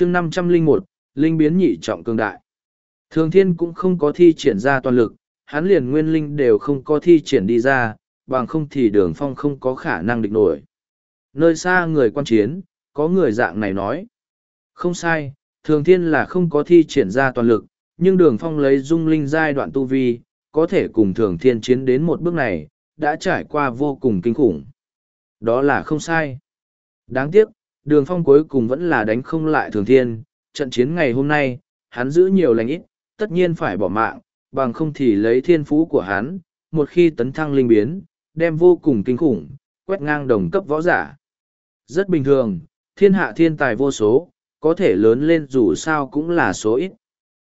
chương năm trăm linh một, linh biến nhị trọng cường đại. Thường thiên cũng không có thi triển ra toàn lực, hắn liền nguyên linh đều không có thi triển đi ra, bằng không thì đường phong không có khả năng địch nổi. Nơi xa người quan chiến, có người dạng này nói. Không sai, thường thiên là không có thi triển ra toàn lực, nhưng đường phong lấy dung linh giai đoạn tu vi, có thể cùng thường thiên chiến đến một bước này, đã trải qua vô cùng kinh khủng. Đó là không sai. Đáng tiếc đường phong cuối cùng vẫn là đánh không lại thường thiên, trận chiến ngày hôm nay, hắn giữ nhiều lành ít, tất nhiên phải bỏ mạng, bằng không thì lấy thiên phú của hắn, một khi tấn thăng linh biến, đem vô cùng kinh khủng, quét ngang đồng cấp võ giả. Rất bình thường, thiên hạ thiên tài vô số, có thể lớn lên dù sao cũng là số ít.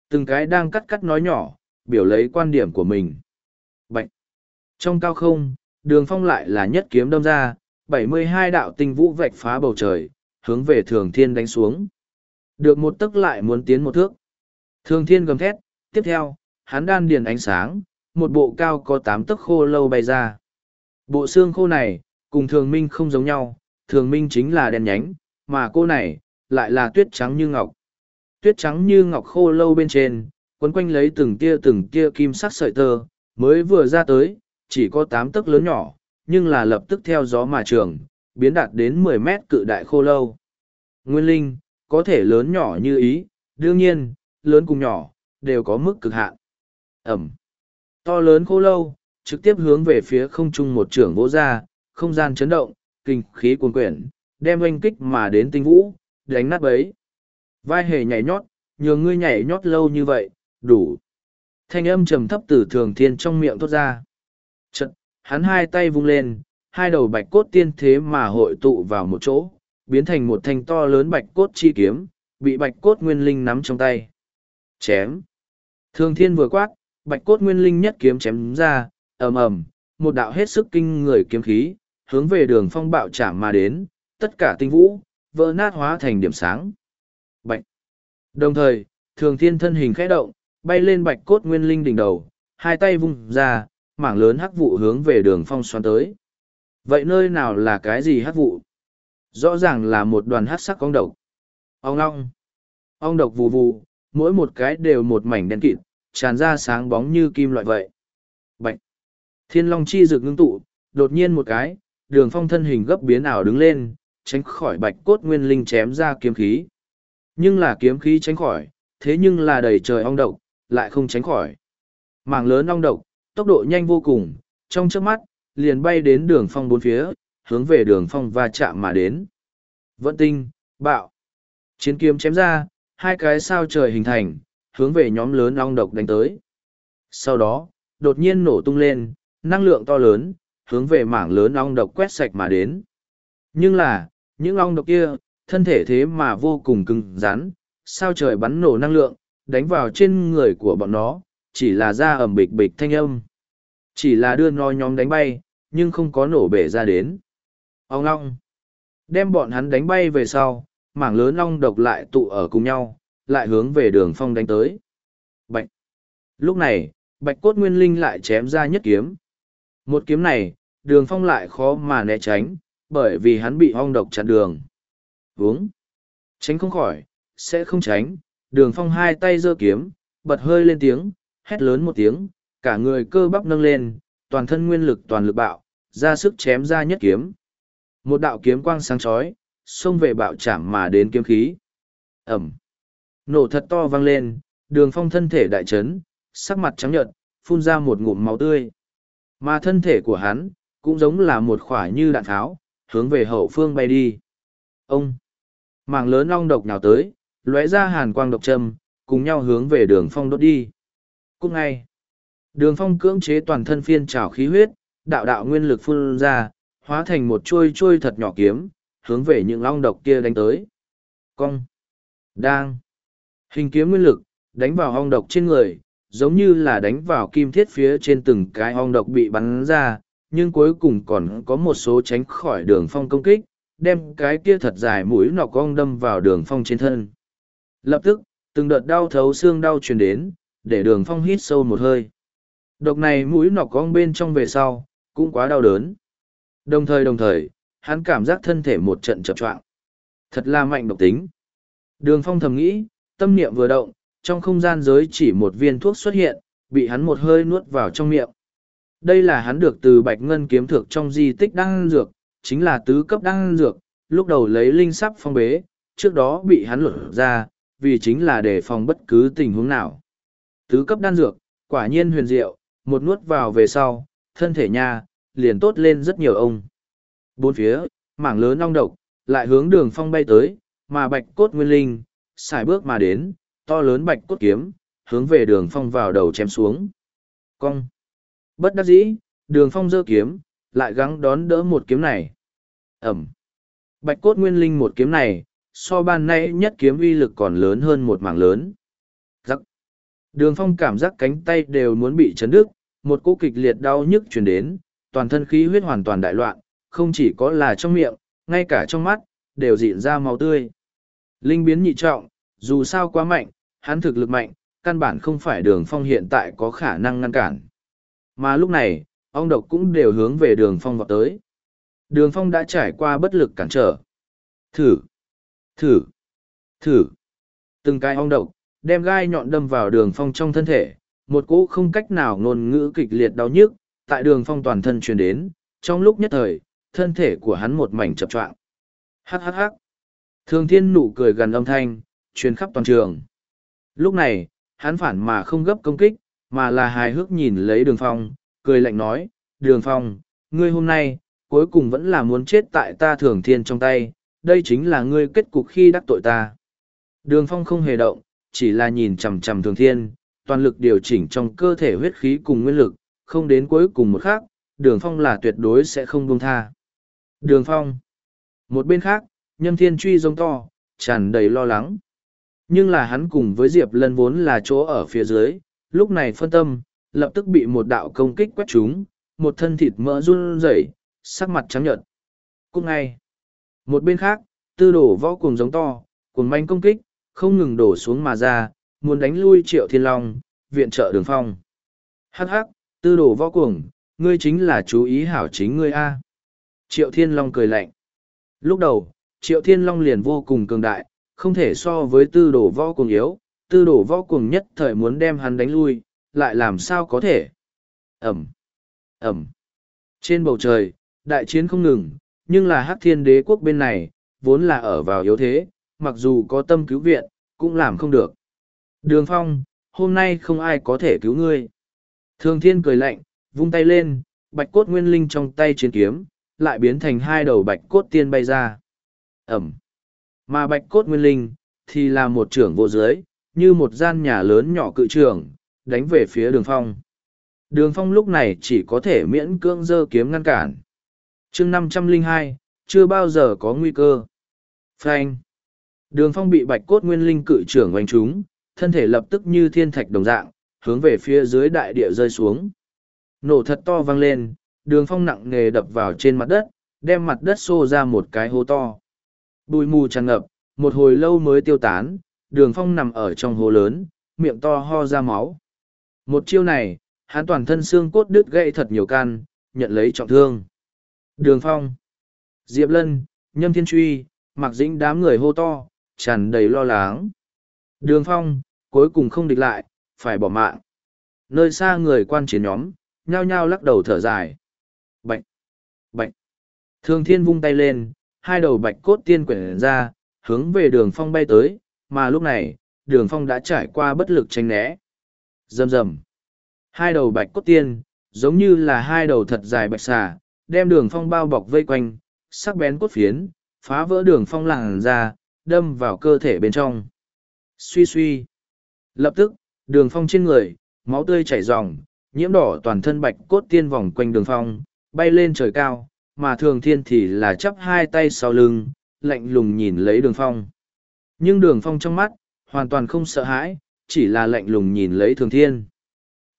Từng cái đang cắt cắt nói nhỏ, biểu lấy quan điểm của mình. Bạch! trong cao không, đường phong lại là nhất kiếm đâm ra bảy mươi hai đạo tinh vũ vạch phá bầu trời, hướng về thường thiên đánh xuống. Được một tức lại muốn tiến một thước. Thường thiên gầm thét, tiếp theo, hắn đan điền ánh sáng, một bộ cao có tám tấc khô lâu bay ra. Bộ xương khô này, cùng thường minh không giống nhau, thường minh chính là đen nhánh, mà cô này, lại là tuyết trắng như ngọc. Tuyết trắng như ngọc khô lâu bên trên, quấn quanh lấy từng tia từng tia kim sắc sợi tơ, mới vừa ra tới, chỉ có tám tấc lớn nhỏ nhưng là lập tức theo gió mà trường, biến đạt đến mười mét cự đại khô lâu. Nguyên linh, có thể lớn nhỏ như ý, đương nhiên, lớn cùng nhỏ, đều có mức cực hạn. Ẩm. To lớn khô lâu, trực tiếp hướng về phía không trung một trưởng vỗ ra, không gian chấn động, kinh khí cuồn quyển, đem oanh kích mà đến tinh vũ, đánh nát bấy. Vai hề nhảy nhót, nhường ngươi nhảy nhót lâu như vậy, đủ. Thanh âm trầm thấp từ thường thiên trong miệng thốt ra hắn hai tay vung lên, hai đầu bạch cốt tiên thế mà hội tụ vào một chỗ, biến thành một thanh to lớn bạch cốt chi kiếm, bị bạch cốt nguyên linh nắm trong tay. Chém. Thường thiên vừa quát, bạch cốt nguyên linh nhất kiếm chém ra, ầm ầm, một đạo hết sức kinh người kiếm khí, hướng về đường phong bạo chạm mà đến, tất cả tinh vũ, vỡ nát hóa thành điểm sáng. Bạch. Đồng thời, thường thiên thân hình khẽ động, bay lên bạch cốt nguyên linh đỉnh đầu, hai tay vung ra mảng lớn hắc vụ hướng về đường phong xoắn tới. Vậy nơi nào là cái gì hắc vụ? Rõ ràng là một đoàn hắc sắc ong độc. Ong long ong độc vù vù, mỗi một cái đều một mảnh đen kịt, tràn ra sáng bóng như kim loại vậy. Bạch! thiên long chi rực ngưng tụ, đột nhiên một cái, đường phong thân hình gấp biến ảo đứng lên, tránh khỏi bạch cốt nguyên linh chém ra kiếm khí. Nhưng là kiếm khí tránh khỏi, thế nhưng là đầy trời ong độc, lại không tránh khỏi. Mảng lớn ong độc tốc độ nhanh vô cùng, trong trước mắt, liền bay đến đường phong bốn phía, hướng về đường phong va chạm mà đến. Vận tinh, bạo. Chiến kiếm chém ra, hai cái sao trời hình thành, hướng về nhóm lớn long độc đánh tới. Sau đó, đột nhiên nổ tung lên, năng lượng to lớn, hướng về mảng lớn long độc quét sạch mà đến. Nhưng là, những long độc kia, thân thể thế mà vô cùng cứng rắn, sao trời bắn nổ năng lượng, đánh vào trên người của bọn nó chỉ là ra ẩm bịch bịch thanh âm. Chỉ là đưa nó nhóm đánh bay, nhưng không có nổ bể ra đến. Ong long đem bọn hắn đánh bay về sau, mảng lớn ong độc lại tụ ở cùng nhau, lại hướng về đường phong đánh tới. Bạch. Lúc này, bạch cốt nguyên linh lại chém ra nhất kiếm. Một kiếm này, đường phong lại khó mà né tránh, bởi vì hắn bị ong độc chặn đường. Uống tránh không khỏi, sẽ không tránh. Đường phong hai tay giơ kiếm, bật hơi lên tiếng hét lớn một tiếng cả người cơ bắp nâng lên toàn thân nguyên lực toàn lực bạo ra sức chém ra nhất kiếm. Một đạo kiếm quang sáng chói xông về bạo chạm mà đến kiếm khí. Ẩm. Nổ thật to vang lên đường phong thân thể đại chấn, sắc mặt trắng nhợt phun ra một ngụm máu tươi. Mà thân thể của hắn cũng giống là một khỏa như đạn tháo hướng về hậu phương bay đi. Ông. Mảng lớn long độc nào tới lóe ra hàn quang độc châm cùng nhau hướng về đường phong đốt đi cúc ngay. Đường phong cưỡng chế toàn thân phiên trào khí huyết, đạo đạo nguyên lực phun ra, hóa thành một trôi trôi thật nhỏ kiếm, hướng về những long độc kia đánh tới. Cong. Đang. Hình kiếm nguyên lực, đánh vào ong độc trên người, giống như là đánh vào kim thiết phía trên từng cái ong độc bị bắn ra, nhưng cuối cùng còn có một số tránh khỏi đường phong công kích, đem cái kia thật dài mũi nọc cong đâm vào đường phong trên thân. Lập tức, từng đợt đau thấu xương đau truyền đến để đường phong hít sâu một hơi độc này mũi nọc cong bên trong về sau cũng quá đau đớn đồng thời đồng thời hắn cảm giác thân thể một trận chập choạng thật là mạnh độc tính Đường phong thầm nghĩ, tâm niệm vừa động, trong không gian giới chỉ một viên thuốc xuất hiện, bị hắn một hơi nuốt vào trong miệng. Đây là hắn được từ bạch ngân kiếm thực trong di tích đan dược, chính là tứ cấp đan dược, lúc đầu lấy linh sắp phong bế, trước đó bị hắn lột ra, vì chính là để phòng bất cứ tình huống nào. Tứ cấp đan dược, quả nhiên huyền diệu, một nuốt vào về sau, thân thể nha, liền tốt lên rất nhiều ông. Bốn phía, mảng lớn ong độc, lại hướng đường phong bay tới, mà bạch cốt nguyên linh, xài bước mà đến, to lớn bạch cốt kiếm, hướng về đường phong vào đầu chém xuống. Cong. Bất đắc dĩ, đường phong giơ kiếm, lại gắng đón đỡ một kiếm này. Ẩm. Bạch cốt nguyên linh một kiếm này, so ban nay nhất kiếm uy lực còn lớn hơn một mảng lớn. Đường phong cảm giác cánh tay đều muốn bị chấn đứt, một cỗ kịch liệt đau nhức chuyển đến, toàn thân khí huyết hoàn toàn đại loạn, không chỉ có là trong miệng, ngay cả trong mắt, đều dịn ra máu tươi. Linh biến nhị trọng, dù sao quá mạnh, hắn thực lực mạnh, căn bản không phải đường phong hiện tại có khả năng ngăn cản. Mà lúc này, ông độc cũng đều hướng về đường phong vào tới. Đường phong đã trải qua bất lực cản trở. Thử, thử, thử. Từng cái ong độc, đem gai nhọn đâm vào đường phong trong thân thể, một cỗ không cách nào ngôn ngữ kịch liệt đau nhức, tại đường phong toàn thân truyền đến, trong lúc nhất thời, thân thể của hắn một mảnh chập choạng. Hắc hắc hắc. Thường thiên nụ cười gần âm thanh, truyền khắp toàn trường. Lúc này, hắn phản mà không gấp công kích, mà là hài hước nhìn lấy đường phong, cười lạnh nói, đường phong, ngươi hôm nay, cuối cùng vẫn là muốn chết tại ta thường thiên trong tay, đây chính là ngươi kết cục khi đắc tội ta. Đường phong không hề động, chỉ là nhìn chằm chằm thường thiên, toàn lực điều chỉnh trong cơ thể huyết khí cùng nguyên lực, không đến cuối cùng một khác, đường phong là tuyệt đối sẽ không buông tha. Đường phong. Một bên khác, nhâm thiên truy giống to, tràn đầy lo lắng. Nhưng là hắn cùng với Diệp Lân vốn là chỗ ở phía dưới, lúc này phân tâm, lập tức bị một đạo công kích quét trúng, một thân thịt mỡ run rẩy, sắc mặt trắng nhợt. Cũng ngay. Một bên khác, tư đổ võ cuồng giống to, cuồng manh công kích, không ngừng đổ xuống mà ra, muốn đánh lui triệu thiên long, viện trợ đường phong. Hắc hắc, tư đổ võ cuồng, ngươi chính là chú ý hảo chính ngươi a. Triệu thiên long cười lạnh. Lúc đầu, triệu thiên long liền vô cùng cường đại, không thể so với tư đổ võ cuồng yếu, tư đổ võ cuồng nhất thời muốn đem hắn đánh lui, lại làm sao có thể. Ẩm, Ẩm. Trên bầu trời, đại chiến không ngừng, nhưng là hắc thiên đế quốc bên này, vốn là ở vào yếu thế, mặc dù có tâm cứu viện, cũng làm không được. Đường phong, hôm nay không ai có thể cứu ngươi. Thường thiên cười lạnh, vung tay lên, bạch cốt nguyên linh trong tay chiến kiếm, lại biến thành hai đầu bạch cốt tiên bay ra. Ẩm. Mà bạch cốt nguyên linh, thì là một trưởng vô giới, như một gian nhà lớn nhỏ cự trưởng, đánh về phía đường phong. Đường phong lúc này chỉ có thể miễn cưỡng dơ kiếm ngăn cản. chương năm trăm linh hai chưa bao giờ có nguy cơ. Frank. Đường phong bị bạch cốt nguyên linh cự trưởng oanh trúng, thân thể lập tức như thiên thạch đồng dạng, hướng về phía dưới đại địa rơi xuống. Nổ thật to vang lên, đường phong nặng nề đập vào trên mặt đất, đem mặt đất xô ra một cái hố to. Bùi mù tràn ngập, một hồi lâu mới tiêu tán, đường phong nằm ở trong hố lớn, miệng to ho ra máu. Một chiêu này, hắn toàn thân xương cốt đứt gãy thật nhiều can, nhận lấy trọng thương. Đường phong, Diệp Lân, Nhâm Thiên Truy, mặc dĩnh đám người hô to, tràn đầy lo lắng. Đường phong, cuối cùng không địch lại, phải bỏ mạng. Nơi xa người quan chiến nhóm, nhao nhao lắc đầu thở dài. Bạch! Bạch! Thường thiên vung tay lên, hai đầu bạch cốt tiên quyển ra, hướng về đường phong bay tới, mà lúc này, đường phong đã trải qua bất lực tranh né. Rầm rầm! Hai đầu bạch cốt tiên, giống như là hai đầu thật dài bạch xà, đem đường phong bao bọc vây quanh, sắc bén cốt phiến, phá vỡ đường phong làng ra, đâm vào cơ thể bên trong. Suy suy! Lập tức, đường phong trên người, máu tươi chảy ròng, nhiễm đỏ toàn thân bạch cốt tiên vòng quanh đường phong, bay lên trời cao, mà thường thiên thì là chắp hai tay sau lưng, lạnh lùng nhìn lấy đường phong. Nhưng đường phong trong mắt, hoàn toàn không sợ hãi, chỉ là lạnh lùng nhìn lấy thường thiên.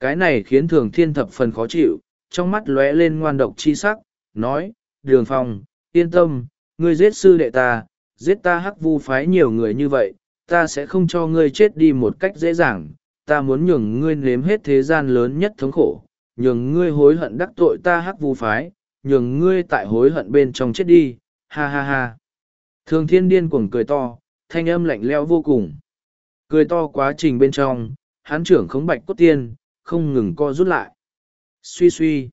Cái này khiến thường thiên thập phần khó chịu, trong mắt lóe lên ngoan độc chi sắc, nói, đường phong, yên tâm, ngươi giết sư đệ ta, giết ta hắc vu phái nhiều người như vậy, ta sẽ không cho ngươi chết đi một cách dễ dàng, ta muốn nhường ngươi nếm hết thế gian lớn nhất thống khổ, nhường ngươi hối hận đắc tội ta hắc vu phái, nhường ngươi tại hối hận bên trong chết đi, ha ha ha. Thường thiên điên cuồng cười to, thanh âm lạnh leo vô cùng. Cười to quá trình bên trong, hán trưởng khống bạch cốt tiên, không ngừng co rút lại. Suy suy.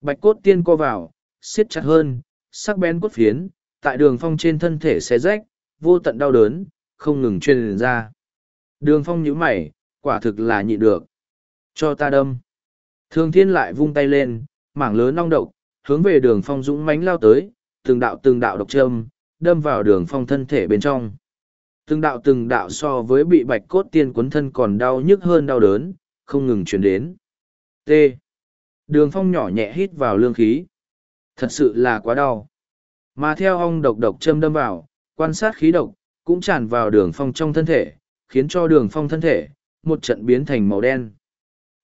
Bạch cốt tiên co vào, siết chặt hơn, sắc bén cốt phiến, tại đường phong trên thân thể xe rách, vô tận đau đớn, không ngừng truyền ra. Đường phong nhíu mày, quả thực là nhịn được. Cho ta đâm. Thường thiên lại vung tay lên, mảng lớn nong độc, hướng về đường phong dũng mánh lao tới, từng đạo từng đạo độc châm, đâm vào đường phong thân thể bên trong. Từng đạo từng đạo so với bị bạch cốt tiên quấn thân còn đau nhức hơn đau đớn, không ngừng chuyển đến. T. Đường phong nhỏ nhẹ hít vào lương khí. Thật sự là quá đau. Mà theo ong độc độc châm đâm vào, quan sát khí độc, cũng tràn vào đường phong trong thân thể, khiến cho đường phong thân thể, một trận biến thành màu đen.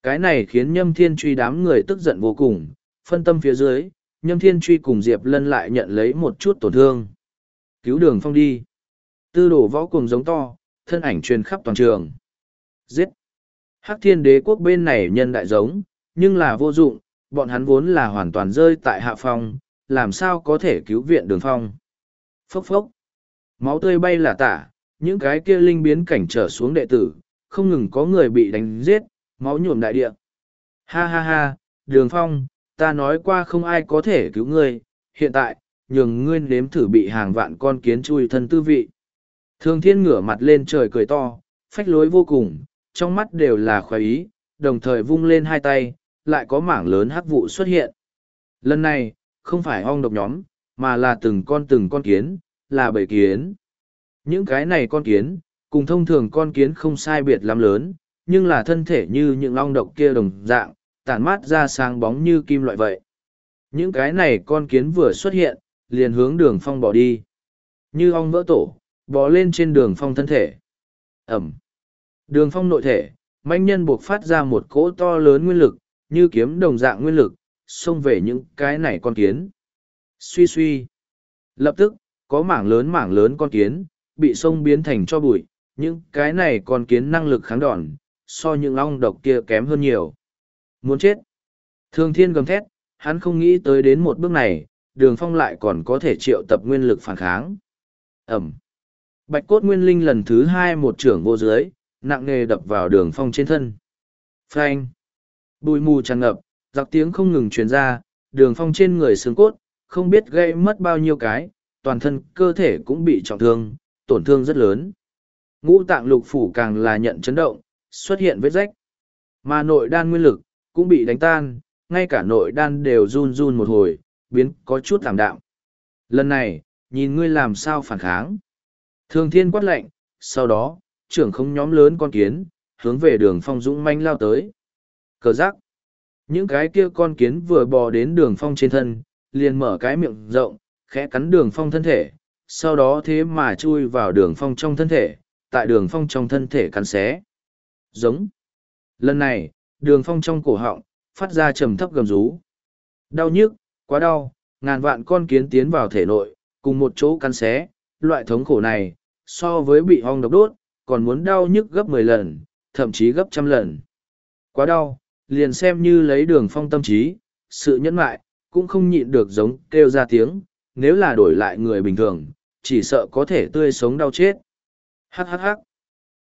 Cái này khiến nhâm thiên truy đám người tức giận vô cùng, phân tâm phía dưới, nhâm thiên truy cùng Diệp Lân lại nhận lấy một chút tổn thương. Cứu đường phong đi. Tư đổ võ cùng giống to, thân ảnh truyền khắp toàn trường. Giết. Hắc thiên đế quốc bên này nhân đại giống, nhưng là vô dụng, bọn hắn vốn là hoàn toàn rơi tại hạ phong, làm sao có thể cứu viện đường phong. Phốc phốc. Máu tươi bay là tả, những cái kia linh biến cảnh trở xuống đệ tử, không ngừng có người bị đánh giết, máu nhuộm đại địa. Ha ha ha, đường phong, ta nói qua không ai có thể cứu ngươi, hiện tại, nhường ngươi nếm thử bị hàng vạn con kiến chui thân tư vị. Thương thiên ngửa mặt lên trời cười to, phách lối vô cùng, trong mắt đều là khoái ý, đồng thời vung lên hai tay, lại có mảng lớn hắc vụ xuất hiện. Lần này, không phải ong độc nhóm, mà là từng con từng con kiến, là bầy kiến. Những cái này con kiến, cùng thông thường con kiến không sai biệt lắm lớn, nhưng là thân thể như những ong độc kia đồng dạng, tản mát ra sáng bóng như kim loại vậy. Những cái này con kiến vừa xuất hiện, liền hướng đường phong bỏ đi. Như ong vỡ tổ, bò lên trên đường phong thân thể. Ẩm. Đường phong nội thể, manh nhân buộc phát ra một cỗ to lớn nguyên lực, như kiếm đồng dạng nguyên lực, xông về những cái này con kiến. Suy suy. Lập tức, có mảng lớn mảng lớn con kiến, bị sông biến thành cho bụi, những cái này con kiến năng lực kháng đòn, so những ong độc kia kém hơn nhiều. Muốn chết. thường thiên gầm thét, hắn không nghĩ tới đến một bước này, đường phong lại còn có thể triệu tập nguyên lực phản kháng. Ẩm. Bạch cốt nguyên linh lần thứ hai một trưởng vô dưới, nặng nề đập vào đường phong trên thân. Phanh. Bùi mù tràn ngập, giặc tiếng không ngừng truyền ra, đường phong trên người xương cốt, không biết gây mất bao nhiêu cái, toàn thân cơ thể cũng bị trọng thương, tổn thương rất lớn. Ngũ tạng lục phủ càng là nhận chấn động, xuất hiện vết rách. Mà nội đan nguyên lực, cũng bị đánh tan, ngay cả nội đan đều run run một hồi, biến có chút tạm đạm. Lần này, nhìn ngươi làm sao phản kháng. Thường thiên quát lệnh, sau đó, trưởng không nhóm lớn con kiến, hướng về đường phong dũng manh lao tới. Cờ giác. Những cái kia con kiến vừa bò đến đường phong trên thân, liền mở cái miệng rộng, khẽ cắn đường phong thân thể, sau đó thế mà chui vào đường phong trong thân thể, tại đường phong trong thân thể cắn xé. Giống. Lần này, đường phong trong cổ họng, phát ra trầm thấp gầm rú. Đau nhức, quá đau, ngàn vạn con kiến tiến vào thể nội, cùng một chỗ cắn xé, loại thống khổ này, so với bị ong độc đốt, còn muốn đau nhức gấp mười lần, thậm chí gấp trăm lần. Quá đau, liền xem như lấy đường phong tâm trí, sự nhẫn mại, cũng không nhịn được giống kêu ra tiếng, nếu là đổi lại người bình thường, chỉ sợ có thể tươi sống đau chết. Hắc hắc hắc.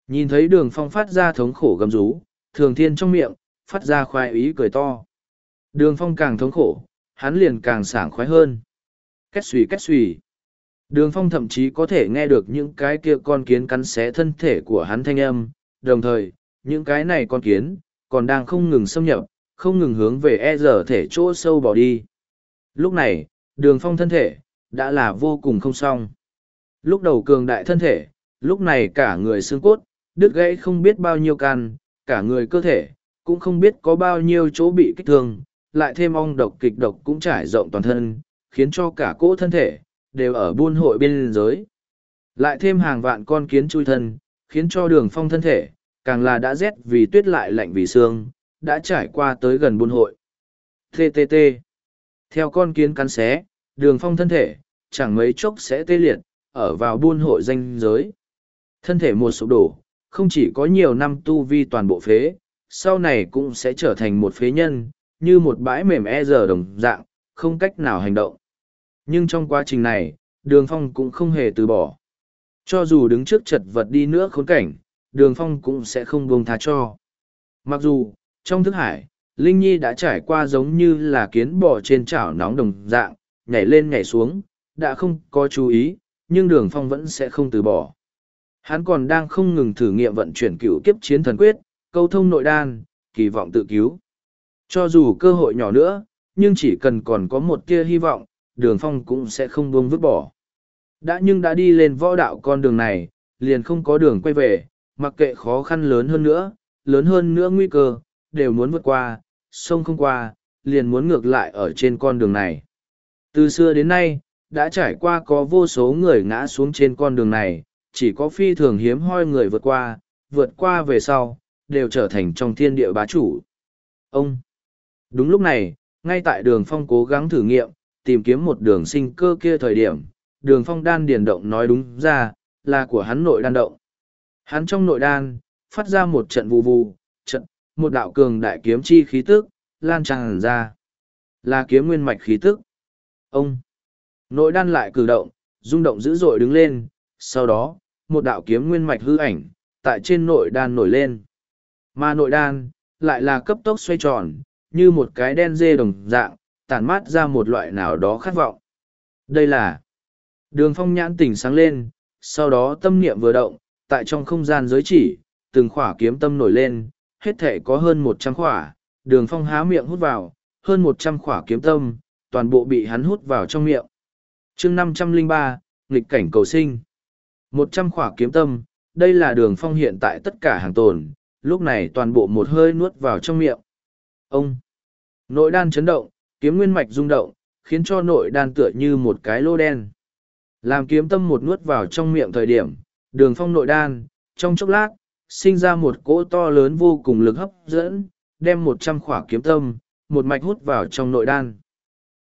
Nhìn thấy đường phong phát ra thống khổ gầm rú, thường thiên trong miệng, phát ra khoái ý cười to. Đường phong càng thống khổ, hắn liền càng sảng khoái hơn. Kết xùy kết xùy. Đường phong thậm chí có thể nghe được những cái kia con kiến cắn xé thân thể của hắn thanh âm, đồng thời, những cái này con kiến, còn đang không ngừng xâm nhập, không ngừng hướng về e giờ thể chỗ sâu bỏ đi. Lúc này, đường phong thân thể, đã là vô cùng không xong. Lúc đầu cường đại thân thể, lúc này cả người xương cốt, đứt gãy không biết bao nhiêu can, cả người cơ thể, cũng không biết có bao nhiêu chỗ bị kích thương, lại thêm ong độc kịch độc cũng trải rộng toàn thân, khiến cho cả cỗ thân thể, đều ở buôn hội biên giới. Lại thêm hàng vạn con kiến chui thân, khiến cho đường phong thân thể, càng là đã rét vì tuyết lại lạnh vì xương, đã trải qua tới gần buôn hội. TTT. Theo con kiến cắn xé, đường phong thân thể, chẳng mấy chốc sẽ tê liệt, ở vào buôn hội danh giới. Thân thể một sụp đổ, không chỉ có nhiều năm tu vi toàn bộ phế, sau này cũng sẽ trở thành một phế nhân, như một bãi mềm e giờ đồng dạng, không cách nào hành động. Nhưng trong quá trình này, đường phong cũng không hề từ bỏ. Cho dù đứng trước chật vật đi nữa khốn cảnh, đường phong cũng sẽ không buông tha cho. Mặc dù, trong thức hải, Linh Nhi đã trải qua giống như là kiến bò trên chảo nóng đồng dạng, nhảy lên nhảy xuống, đã không có chú ý, nhưng đường phong vẫn sẽ không từ bỏ. Hắn còn đang không ngừng thử nghiệm vận chuyển cựu kiếp chiến thần quyết, câu thông nội đan, kỳ vọng tự cứu. Cho dù cơ hội nhỏ nữa, nhưng chỉ cần còn có một tia hy vọng, đường phong cũng sẽ không buông vứt bỏ. Đã nhưng đã đi lên võ đạo con đường này, liền không có đường quay về, mặc kệ khó khăn lớn hơn nữa, lớn hơn nữa nguy cơ, đều muốn vượt qua, sông không qua, liền muốn ngược lại ở trên con đường này. Từ xưa đến nay, đã trải qua có vô số người ngã xuống trên con đường này, chỉ có phi thường hiếm hoi người vượt qua, vượt qua về sau, đều trở thành trong thiên địa bá chủ. Ông! Đúng lúc này, ngay tại đường phong cố gắng thử nghiệm, tìm kiếm một đường sinh cơ kia thời điểm, đường phong đan điền động nói đúng ra, là của hắn nội đan động. Hắn trong nội đan, phát ra một trận vù vù, trận, một đạo cường đại kiếm chi khí tức, lan tràn ra. Là kiếm nguyên mạch khí tức. Ông! Nội đan lại cử động, rung động dữ dội đứng lên, sau đó, một đạo kiếm nguyên mạch hư ảnh, tại trên nội đan nổi lên. Mà nội đan, lại là cấp tốc xoay tròn, như một cái đen dê đồng dạng, tản mát ra một loại nào đó khát vọng. Đây là đường phong nhãn tỉnh sáng lên, sau đó tâm niệm vừa động, tại trong không gian giới chỉ, từng khỏa kiếm tâm nổi lên, hết thể có hơn một trăm khỏa, đường phong há miệng hút vào, hơn một trăm khỏa kiếm tâm, toàn bộ bị hắn hút vào trong miệng. chương năm trăm linh ba nghịch cảnh cầu sinh. một trăm khỏa kiếm tâm, đây là đường phong hiện tại tất cả hàng tồn, lúc này toàn bộ một hơi nuốt vào trong miệng. Ông! Nội đan chấn động, kiếm nguyên mạch rung động, khiến cho nội đan tựa như một cái lô đen. Làm kiếm tâm một nuốt vào trong miệng thời điểm, đường phong nội đan, trong chốc lát, sinh ra một cỗ to lớn vô cùng lực hấp dẫn, đem một trăm khỏa kiếm tâm, một mạch hút vào trong nội đan.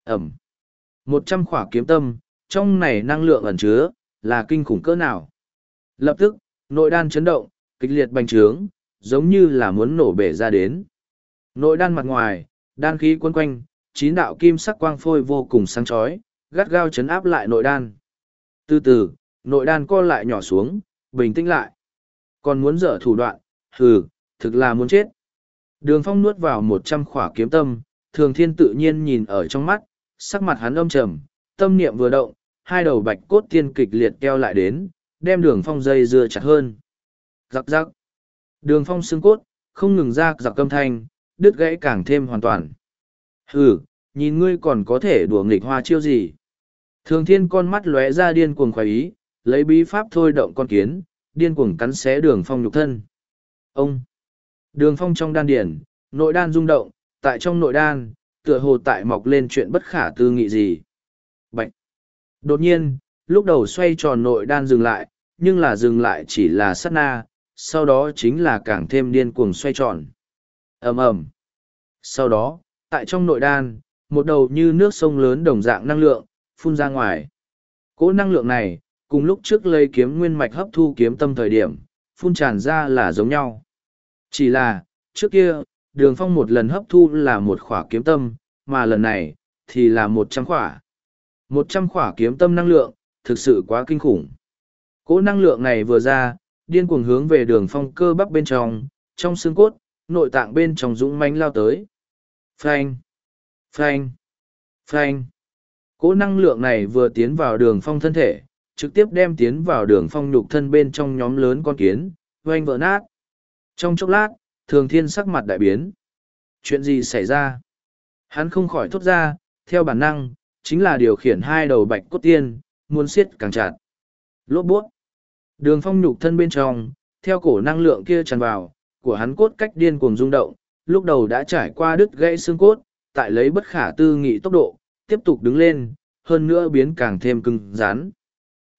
Ẩm. Một trăm khỏa kiếm tâm, trong này năng lượng ẩn chứa, là kinh khủng cỡ nào. Lập tức, nội đan chấn động, kịch liệt bành trướng, giống như là muốn nổ bể ra đến. Nội đan mặt ngoài, đan khí quấn quanh, chín đạo kim sắc quang phôi vô cùng sáng chói, gắt gao chấn áp lại nội đan. Từ từ, nội đan co lại nhỏ xuống, bình tĩnh lại. Còn muốn dở thủ đoạn, hừ, thực là muốn chết. Đường phong nuốt vào một trăm khỏa kiếm tâm, thường thiên tự nhiên nhìn ở trong mắt, sắc mặt hắn âm trầm, tâm niệm vừa động, hai đầu bạch cốt tiên kịch liệt keo lại đến, đem đường phong dây dưa chặt hơn. Giặc giặc. Đường phong xương cốt, không ngừng ra giặc âm thanh, đứt gãy càng thêm hoàn toàn. Hừ, nhìn ngươi còn có thể đùa nghịch hoa chiêu gì. Thường thiên con mắt lóe ra điên cuồng khoái ý, lấy bí pháp thôi động con kiến, điên cuồng cắn xé đường phong nhục thân. Ông! Đường phong trong đan điển, nội đan rung động, tại trong nội đan, tựa hồ tại mọc lên chuyện bất khả tư nghị gì. Bạch! Đột nhiên, lúc đầu xoay tròn nội đan dừng lại, nhưng là dừng lại chỉ là sát na, sau đó chính là càng thêm điên cuồng xoay tròn. ầm ầm Sau đó, tại trong nội đan, một đầu như nước sông lớn đồng dạng năng lượng, phun ra ngoài. Cỗ năng lượng này, cùng lúc trước lây kiếm nguyên mạch hấp thu kiếm tâm thời điểm, phun tràn ra là giống nhau. Chỉ là, trước kia, đường phong một lần hấp thu là một khỏa kiếm tâm, mà lần này, thì là một trăm khỏa. Một trăm khỏa kiếm tâm năng lượng, thực sự quá kinh khủng. Cỗ năng lượng này vừa ra, điên cuồng hướng về đường phong cơ bắp bên trong, trong xương cốt, nội tạng bên trong dũng mãnh lao tới. Frank! Frank! Frank! Cỗ năng lượng này vừa tiến vào đường phong thân thể, trực tiếp đem tiến vào đường phong nhục thân bên trong nhóm lớn con kiến, oanh vỡ nát. Trong chốc lát, thường thiên sắc mặt đại biến. Chuyện gì xảy ra? Hắn không khỏi thốt ra, theo bản năng, chính là điều khiển hai đầu bạch cốt tiên, muốn siết càng chặt. Lốp bút. Đường phong nhục thân bên trong, theo cổ năng lượng kia tràn vào, của hắn cốt cách điên cuồng rung động, lúc đầu đã trải qua đứt gãy xương cốt, tại lấy bất khả tư nghị tốc độ, tiếp tục đứng lên, hơn nữa biến càng thêm cứng rắn.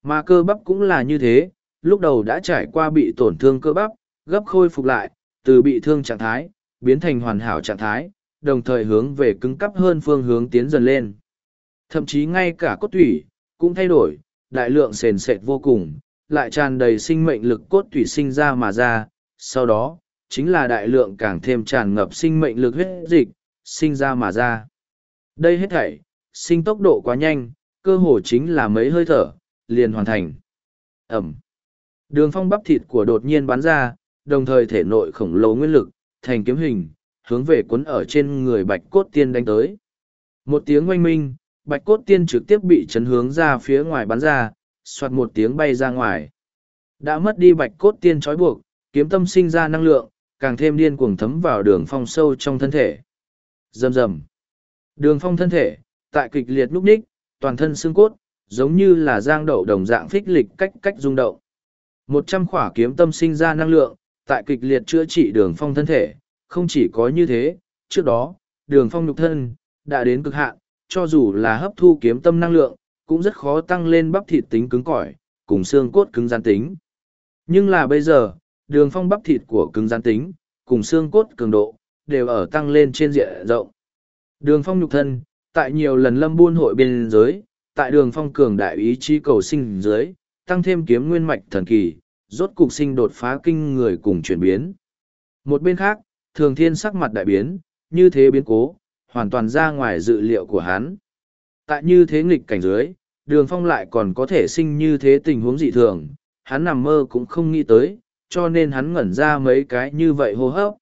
Mà cơ bắp cũng là như thế, lúc đầu đã trải qua bị tổn thương cơ bắp, gấp khôi phục lại, từ bị thương trạng thái, biến thành hoàn hảo trạng thái, đồng thời hướng về cứng cắp hơn phương hướng tiến dần lên. Thậm chí ngay cả cốt thủy, cũng thay đổi, đại lượng sền sệt vô cùng, lại tràn đầy sinh mệnh lực cốt thủy sinh ra mà ra, sau đó, chính là đại lượng càng thêm tràn ngập sinh mệnh lực huyết dịch, sinh ra mà ra. Đây hết thảy, sinh tốc độ quá nhanh, cơ hồ chính là mấy hơi thở, liền hoàn thành. Ẩm. Đường phong bắp thịt của đột nhiên bắn ra, đồng thời thể nội khổng lồ nguyên lực, thành kiếm hình, hướng về cuốn ở trên người bạch cốt tiên đánh tới. Một tiếng oanh minh, bạch cốt tiên trực tiếp bị chấn hướng ra phía ngoài bắn ra, soạt một tiếng bay ra ngoài. Đã mất đi bạch cốt tiên trói buộc, kiếm tâm sinh ra năng lượng, càng thêm điên cuồng thấm vào đường phong sâu trong thân thể. Rầm rầm. Đường phong thân thể, tại kịch liệt lúc ních, toàn thân xương cốt, giống như là giang đậu đồng dạng phích lịch cách cách rung động. Một trăm khỏa kiếm tâm sinh ra năng lượng, tại kịch liệt chữa trị đường phong thân thể, không chỉ có như thế, trước đó, đường phong nhục thân, đã đến cực hạn, cho dù là hấp thu kiếm tâm năng lượng, cũng rất khó tăng lên bắp thịt tính cứng cỏi, cùng xương cốt cứng gian tính. Nhưng là bây giờ, đường phong bắp thịt của cứng gian tính, cùng xương cốt cường độ, đều ở tăng lên trên diện rộng. Đường phong nhục thân, tại nhiều lần lâm buôn hội biên giới, tại đường phong cường đại ý chí cầu sinh dưới, tăng thêm kiếm nguyên mạch thần kỳ, rốt cục sinh đột phá kinh người cùng chuyển biến. Một bên khác, thường thiên sắc mặt đại biến, như thế biến cố, hoàn toàn ra ngoài dự liệu của hắn. Tại như thế nghịch cảnh dưới, đường phong lại còn có thể sinh như thế tình huống dị thường, hắn nằm mơ cũng không nghĩ tới, cho nên hắn ngẩn ra mấy cái như vậy hô hấp.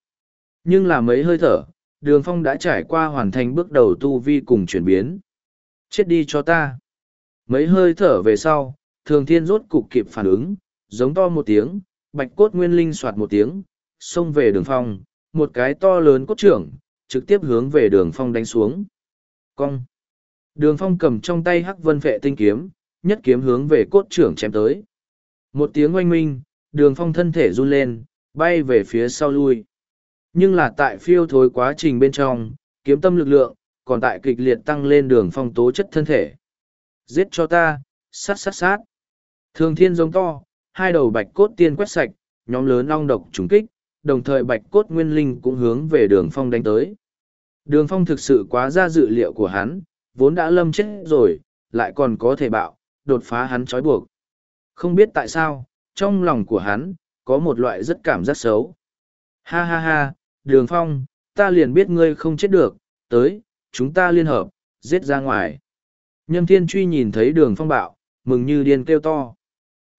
Nhưng là mấy hơi thở, đường phong đã trải qua hoàn thành bước đầu tu vi cùng chuyển biến. Chết đi cho ta. Mấy hơi thở về sau, thường thiên rốt cục kịp phản ứng, giống to một tiếng, bạch cốt nguyên linh soạt một tiếng, xông về đường phong, một cái to lớn cốt trưởng, trực tiếp hướng về đường phong đánh xuống. Cong. Đường phong cầm trong tay hắc vân vệ tinh kiếm, nhất kiếm hướng về cốt trưởng chém tới. Một tiếng oanh minh, đường phong thân thể run lên, bay về phía sau lui. Nhưng là tại phiêu thối quá trình bên trong, kiếm tâm lực lượng, còn tại kịch liệt tăng lên đường phong tố chất thân thể. Giết cho ta, sát sát sát. Thường thiên giống to, hai đầu bạch cốt tiên quét sạch, nhóm lớn long độc trúng kích, đồng thời bạch cốt nguyên linh cũng hướng về đường phong đánh tới. Đường phong thực sự quá ra dự liệu của hắn, vốn đã lâm chết rồi, lại còn có thể bạo, đột phá hắn trói buộc. Không biết tại sao, trong lòng của hắn, có một loại rất cảm giác xấu. Ha ha ha, đường phong, ta liền biết ngươi không chết được, tới, chúng ta liên hợp, giết ra ngoài. Nhâm thiên truy nhìn thấy đường phong bạo, mừng như điên kêu to.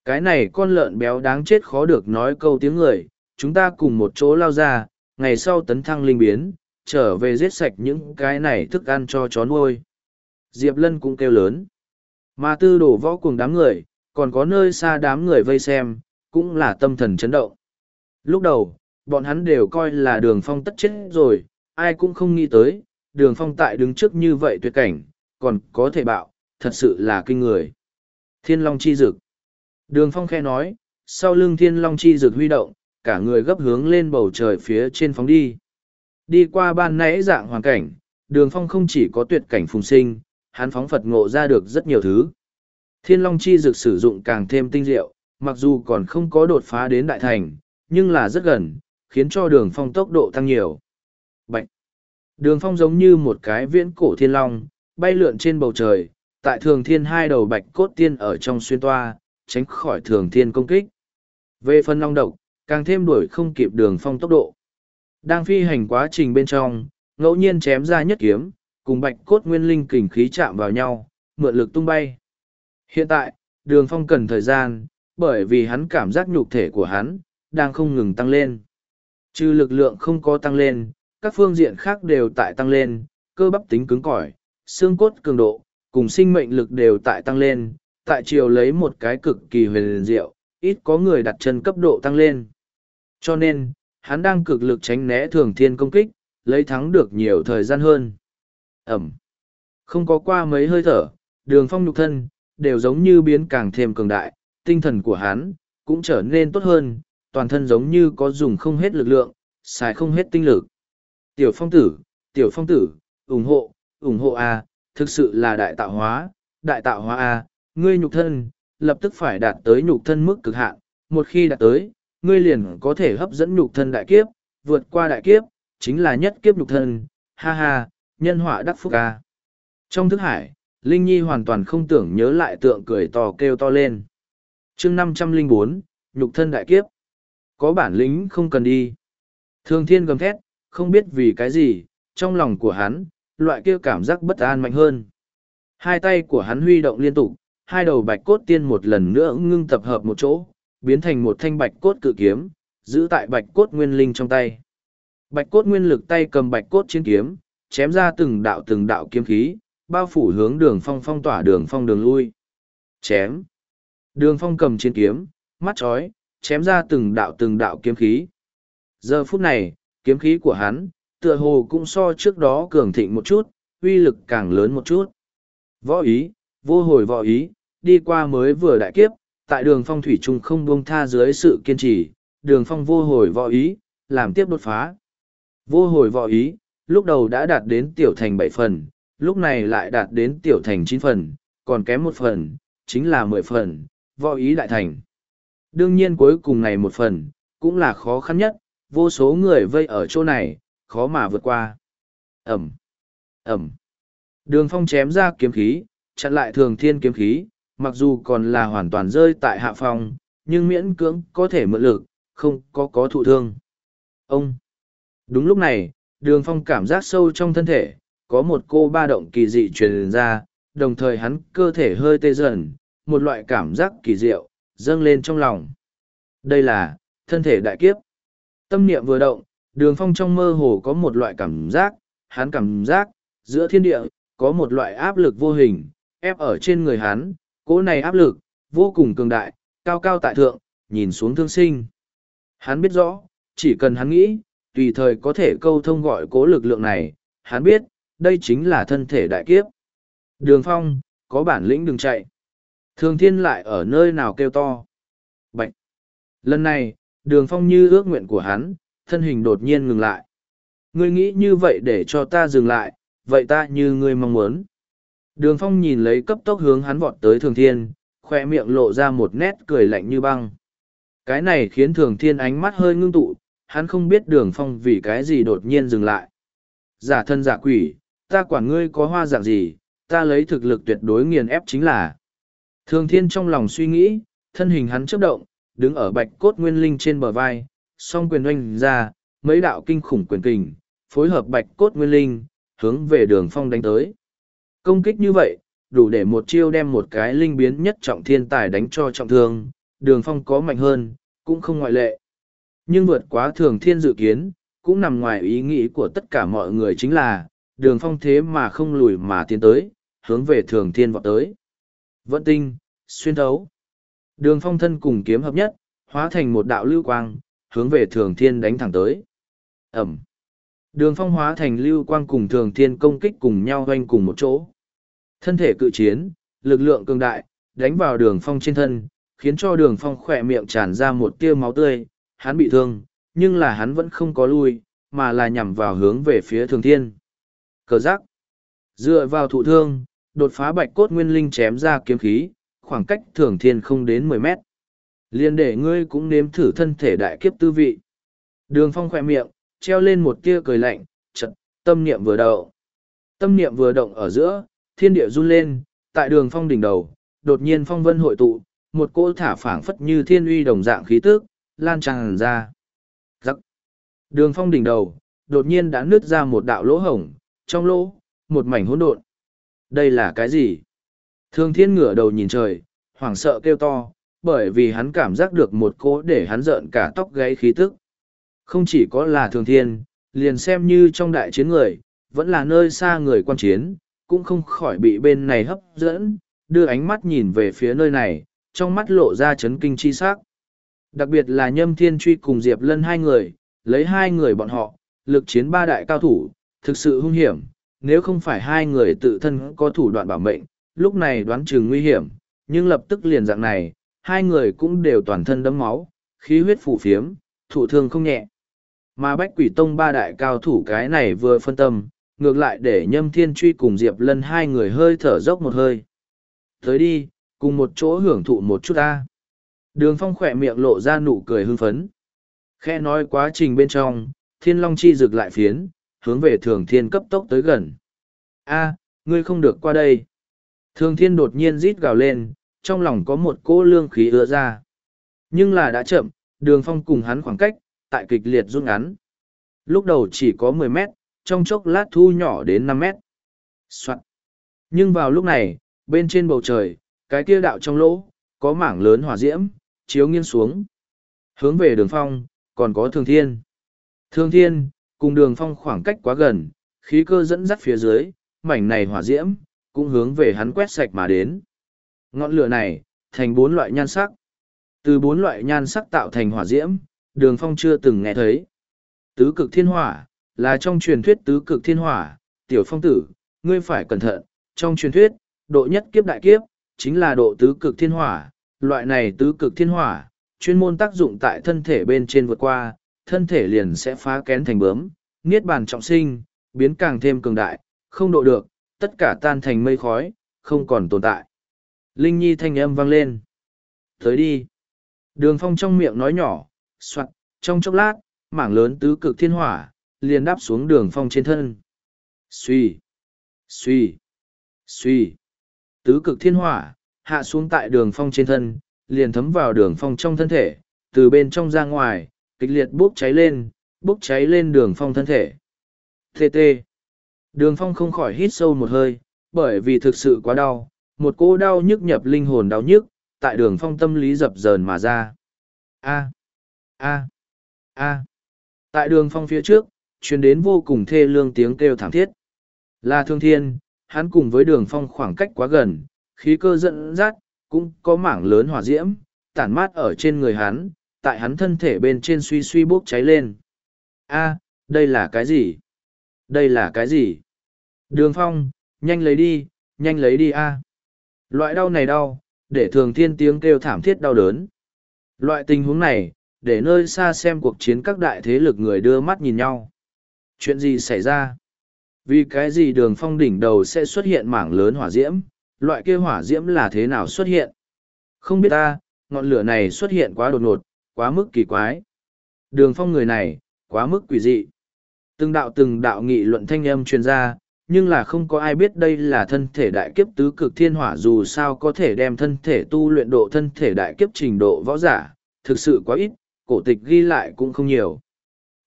Cái này con lợn béo đáng chết khó được nói câu tiếng người, chúng ta cùng một chỗ lao ra, ngày sau tấn thăng linh biến, trở về giết sạch những cái này thức ăn cho chó nuôi. Diệp Lân cũng kêu lớn. Mà tư đổ võ cùng đám người, còn có nơi xa đám người vây xem, cũng là tâm thần chấn động. Lúc đầu, bọn hắn đều coi là đường phong tất chết rồi, ai cũng không nghĩ tới, đường phong tại đứng trước như vậy tuyệt cảnh, còn có thể bạo, thật sự là kinh người. Thiên Long chi dực. Đường phong khe nói, sau lưng thiên long chi dực huy động, cả người gấp hướng lên bầu trời phía trên phóng đi. Đi qua ban nãy dạng hoàn cảnh, đường phong không chỉ có tuyệt cảnh phùng sinh, hắn phóng Phật ngộ ra được rất nhiều thứ. Thiên long chi dực sử dụng càng thêm tinh diệu, mặc dù còn không có đột phá đến đại thành, nhưng là rất gần, khiến cho đường phong tốc độ tăng nhiều. Bạch! Đường phong giống như một cái viễn cổ thiên long, bay lượn trên bầu trời, tại thường thiên hai đầu bạch cốt tiên ở trong xuyên toa, tránh khỏi thường thiên công kích. Về phần long độc, càng thêm đuổi không kịp đường phong tốc độ. Đang phi hành quá trình bên trong, ngẫu nhiên chém ra nhất kiếm, cùng bạch cốt nguyên linh kình khí chạm vào nhau, mượn lực tung bay. Hiện tại, đường phong cần thời gian, bởi vì hắn cảm giác nhục thể của hắn, đang không ngừng tăng lên. Trừ lực lượng không có tăng lên, các phương diện khác đều tại tăng lên, cơ bắp tính cứng cỏi, xương cốt cường độ, cùng sinh mệnh lực đều tại tăng lên, tại triều lấy một cái cực kỳ huyền diệu, ít có người đặt chân cấp độ tăng lên. Cho nên, hắn đang cực lực tránh né thường thiên công kích, lấy thắng được nhiều thời gian hơn. Ẩm. Không có qua mấy hơi thở, đường phong nhục thân, đều giống như biến càng thêm cường đại, tinh thần của hắn, cũng trở nên tốt hơn, toàn thân giống như có dùng không hết lực lượng, xài không hết tinh lực. Tiểu phong tử, tiểu phong tử, ủng hộ, ủng hộ A, thực sự là đại tạo hóa, đại tạo hóa A, ngươi nhục thân, lập tức phải đạt tới nhục thân mức cực hạn, một khi đạt tới, ngươi liền có thể hấp dẫn nhục thân đại kiếp, vượt qua đại kiếp, chính là nhất kiếp nhục thân, ha ha, nhân họa đắc phúc a. Trong thức hải, Linh Nhi hoàn toàn không tưởng nhớ lại tượng cười to kêu to lên. chương năm trăm linh bốn nhục thân đại kiếp. Có bản lĩnh không cần đi. Thường thiên gầm thét, không biết vì cái gì, trong lòng của hắn, loại kia cảm giác bất an mạnh hơn. Hai tay của hắn huy động liên tục, hai đầu bạch cốt tiên một lần nữa ngưng tập hợp một chỗ, biến thành một thanh bạch cốt cự kiếm, giữ tại bạch cốt nguyên linh trong tay. Bạch cốt nguyên lực tay cầm bạch cốt chiến kiếm, chém ra từng đạo từng đạo kiếm khí, bao phủ hướng đường phong phong tỏa đường phong đường lui. Chém. Đường phong cầm chiến kiếm, mắt chói, chém ra từng đạo từng đạo kiếm khí. Giờ phút này, kiếm khí của hắn, tựa hồ cũng so trước đó cường thịnh một chút, uy lực càng lớn một chút. Võ ý, vô hồi võ ý, đi qua mới vừa đại kiếp, tại đường phong thủy trung không buông tha dưới sự kiên trì, đường phong vô hồi võ ý, làm tiếp đột phá. Vô hồi võ ý, lúc đầu đã đạt đến tiểu thành bảy phần, lúc này lại đạt đến tiểu thành chín phần, còn kém một phần, chính là mười phần, võ ý đại thành. Đương nhiên cuối cùng này một phần, cũng là khó khăn nhất, vô số người vây ở chỗ này, khó mà vượt qua. Ẩm, Ẩm. Đường phong chém ra kiếm khí, chặn lại thường thiên kiếm khí, mặc dù còn là hoàn toàn rơi tại hạ phong, nhưng miễn cưỡng có thể mượn lực, không có có thụ thương. Ông! Đúng lúc này, đường phong cảm giác sâu trong thân thể, có một cô ba động kỳ dị truyền ra, đồng thời hắn cơ thể hơi tê dần, một loại cảm giác kỳ diệu, dâng lên trong lòng. Đây là, thân thể đại kiếp. Tâm niệm vừa động, đường phong trong mơ hồ có một loại cảm giác, hắn cảm giác, giữa thiên địa, có một loại áp lực vô hình, ép ở trên người hắn, cỗ này áp lực, vô cùng cường đại, cao cao tại thượng, nhìn xuống thương sinh. Hắn biết rõ, chỉ cần hắn nghĩ, tùy thời có thể câu thông gọi cố lực lượng này, hắn biết, đây chính là thân thể đại kiếp. Đường phong, có bản lĩnh đừng chạy. Thường thiên lại ở nơi nào kêu to. bệnh, Lần này, đường phong như ước nguyện của hắn, thân hình đột nhiên ngừng lại. Ngươi nghĩ như vậy để cho ta dừng lại, vậy ta như ngươi mong muốn. Đường phong nhìn lấy cấp tốc hướng hắn vọt tới thường thiên, khoe miệng lộ ra một nét cười lạnh như băng. Cái này khiến thường thiên ánh mắt hơi ngưng tụ, hắn không biết đường phong vì cái gì đột nhiên dừng lại. Giả thân giả quỷ, ta quản ngươi có hoa dạng gì, ta lấy thực lực tuyệt đối nghiền ép chính là. Thường thiên trong lòng suy nghĩ, thân hình hắn chấp động, đứng ở bạch cốt nguyên linh trên bờ vai, song quyền oanh ra, mấy đạo kinh khủng quyền kình, phối hợp bạch cốt nguyên linh, hướng về đường phong đánh tới. Công kích như vậy, đủ để một chiêu đem một cái linh biến nhất trọng thiên tài đánh cho trọng thương, đường phong có mạnh hơn, cũng không ngoại lệ. Nhưng vượt quá thường thiên dự kiến, cũng nằm ngoài ý nghĩ của tất cả mọi người chính là, đường phong thế mà không lùi mà tiến tới, hướng về thường thiên vọt tới. Vận tinh, xuyên thấu. Đường phong thân cùng kiếm hợp nhất, hóa thành một đạo lưu quang, hướng về thường thiên đánh thẳng tới. Ẩm. Đường phong hóa thành lưu quang cùng thường thiên công kích cùng nhau doanh cùng một chỗ. Thân thể cự chiến, lực lượng cường đại, đánh vào đường phong trên thân, khiến cho đường phong khỏe miệng tràn ra một tia máu tươi, hắn bị thương, nhưng là hắn vẫn không có lui, mà là nhằm vào hướng về phía thường thiên. Cờ giác. Dựa vào thụ thương, đột phá bạch cốt nguyên linh chém ra kiếm khí, khoảng cách thường thiên không đến mười mét. Liên để ngươi cũng nếm thử thân thể đại kiếp tư vị. Đường phong khỏe miệng, treo lên một tia cười lạnh, chật, tâm niệm vừa đậu. Tâm niệm vừa động ở giữa, thiên địa run lên, tại đường phong đỉnh đầu, đột nhiên phong vân hội tụ, một cỗ thả phảng phất như thiên uy đồng dạng khí tước, lan tràn ra. Giắc. Đường phong đỉnh đầu, đột nhiên đã nứt ra một đạo lỗ hổng, trong lỗ, một mảnh hỗn độn. Đây là cái gì? Thương thiên ngửa đầu nhìn trời, hoảng sợ kêu to, bởi vì hắn cảm giác được một cỗ để hắn rợn cả tóc gáy khí tức. Không chỉ có là thường thiên, liền xem như trong đại chiến người, vẫn là nơi xa người quan chiến, cũng không khỏi bị bên này hấp dẫn, đưa ánh mắt nhìn về phía nơi này, trong mắt lộ ra chấn kinh chi sắc. Đặc biệt là Nhâm Thiên Truy cùng Diệp Lân hai người, lấy hai người bọn họ, lực chiến ba đại cao thủ, thực sự hung hiểm, nếu không phải hai người tự thân có thủ đoạn bảo mệnh, lúc này đoán chừng nguy hiểm, nhưng lập tức liền dạng này, hai người cũng đều toàn thân đấm máu, khí huyết phủ phiếm, thủ thương không nhẹ. Mà Bách Quỷ Tông ba đại cao thủ cái này vừa phân tâm, ngược lại để Nhâm Thiên Truy cùng Diệp Lân hai người hơi thở dốc một hơi. Tới đi, cùng một chỗ hưởng thụ một chút ta. Đường Phong khỏe miệng lộ ra nụ cười hưng phấn. Khe nói quá trình bên trong, Thiên Long Chi rực lại phiến, hướng về Thường Thiên cấp tốc tới gần. A, ngươi không được qua đây. Thường Thiên đột nhiên rít gào lên, trong lòng có một cỗ lương khí ứa ra. Nhưng là đã chậm, đường phong cùng hắn khoảng cách, tại kịch liệt rút ngắn. Lúc đầu chỉ có mười mét, trong chốc lát thu nhỏ đến năm mét. Soạn. Nhưng vào lúc này, bên trên bầu trời, cái kia đạo trong lỗ, có mảng lớn hỏa diễm, chiếu nghiêng xuống. Hướng về đường phong, còn có thường thiên. Thường thiên, cùng đường phong khoảng cách quá gần, khí cơ dẫn dắt phía dưới, mảnh này hỏa diễm, cũng hướng về hắn quét sạch mà đến. Ngọn lửa này, thành bốn loại nhan sắc. Từ bốn loại nhan sắc tạo thành hỏa diễm, đường phong chưa từng nghe thấy. Tứ cực thiên hỏa, là trong truyền thuyết tứ cực thiên hỏa, tiểu phong tử, ngươi phải cẩn thận, trong truyền thuyết, độ nhất kiếp đại kiếp, chính là độ tứ cực thiên hỏa, loại này tứ cực thiên hỏa, chuyên môn tác dụng tại thân thể bên trên vượt qua, thân thể liền sẽ phá kén thành bướm, niết bàn trọng sinh, biến càng thêm cường đại, không độ được, tất cả tan thành mây khói, không còn tồn tại. Linh Nhi thanh âm vang lên. Tới đi. Đường phong trong miệng nói nhỏ, soạt, trong chốc lát, mảng lớn tứ cực thiên hỏa, liền đáp xuống đường phong trên thân. Xuy, xuy, xuy. Tứ cực thiên hỏa, hạ xuống tại đường phong trên thân, liền thấm vào đường phong trong thân thể, từ bên trong ra ngoài, kịch liệt bốc cháy lên, bốc cháy lên đường phong thân thể. TT. tê. Đường phong không khỏi hít sâu một hơi, bởi vì thực sự quá đau, một cô đau nhức nhập linh hồn đau nhức, tại đường phong tâm lý dập dờn mà ra. A. A. A. Tại đường phong phía trước, truyền đến vô cùng thê lương tiếng kêu thảm thiết. Là thương thiên, hắn cùng với đường phong khoảng cách quá gần, khí cơ dẫn dắt, cũng có mảng lớn hỏa diễm, tản mát ở trên người hắn, tại hắn thân thể bên trên suy suy bốc cháy lên. A, đây là cái gì? Đây là cái gì? Đường phong, nhanh lấy đi, nhanh lấy đi a. Loại đau này đau, để thường thiên tiếng kêu thảm thiết đau đớn. Loại tình huống này, để nơi xa xem cuộc chiến các đại thế lực người đưa mắt nhìn nhau. Chuyện gì xảy ra? Vì cái gì đường phong đỉnh đầu sẽ xuất hiện mảng lớn hỏa diễm, loại kia hỏa diễm là thế nào xuất hiện? Không biết ta, ngọn lửa này xuất hiện quá đột ngột, quá mức kỳ quái. Đường phong người này, quá mức quỷ dị. Từng đạo từng đạo nghị luận thanh âm truyền ra, nhưng là không có ai biết đây là thân thể đại kiếp tứ cực thiên hỏa dù sao có thể đem thân thể tu luyện độ thân thể đại kiếp trình độ võ giả, thực sự quá ít, cổ tịch ghi lại cũng không nhiều.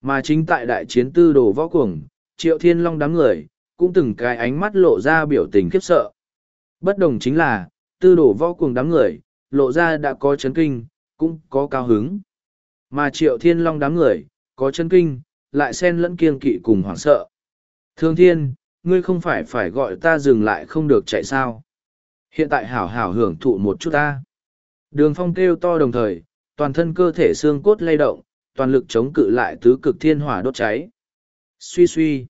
Mà chính tại đại chiến tư đồ võ cuồng, triệu thiên long đám người, cũng từng cái ánh mắt lộ ra biểu tình khiếp sợ. Bất đồng chính là, tư đồ võ cuồng đám người, lộ ra đã có chấn kinh, cũng có cao hứng. Mà triệu thiên long đám người, có chấn kinh, lại xen lẫn kiêng kỵ cùng hoảng sợ. Thương thiên, ngươi không phải phải gọi ta dừng lại không được chạy sao. Hiện tại hảo hảo hưởng thụ một chút ta. Đường phong kêu to đồng thời, toàn thân cơ thể xương cốt lay động, toàn lực chống cự lại tứ cực thiên hỏa đốt cháy. Suy suy.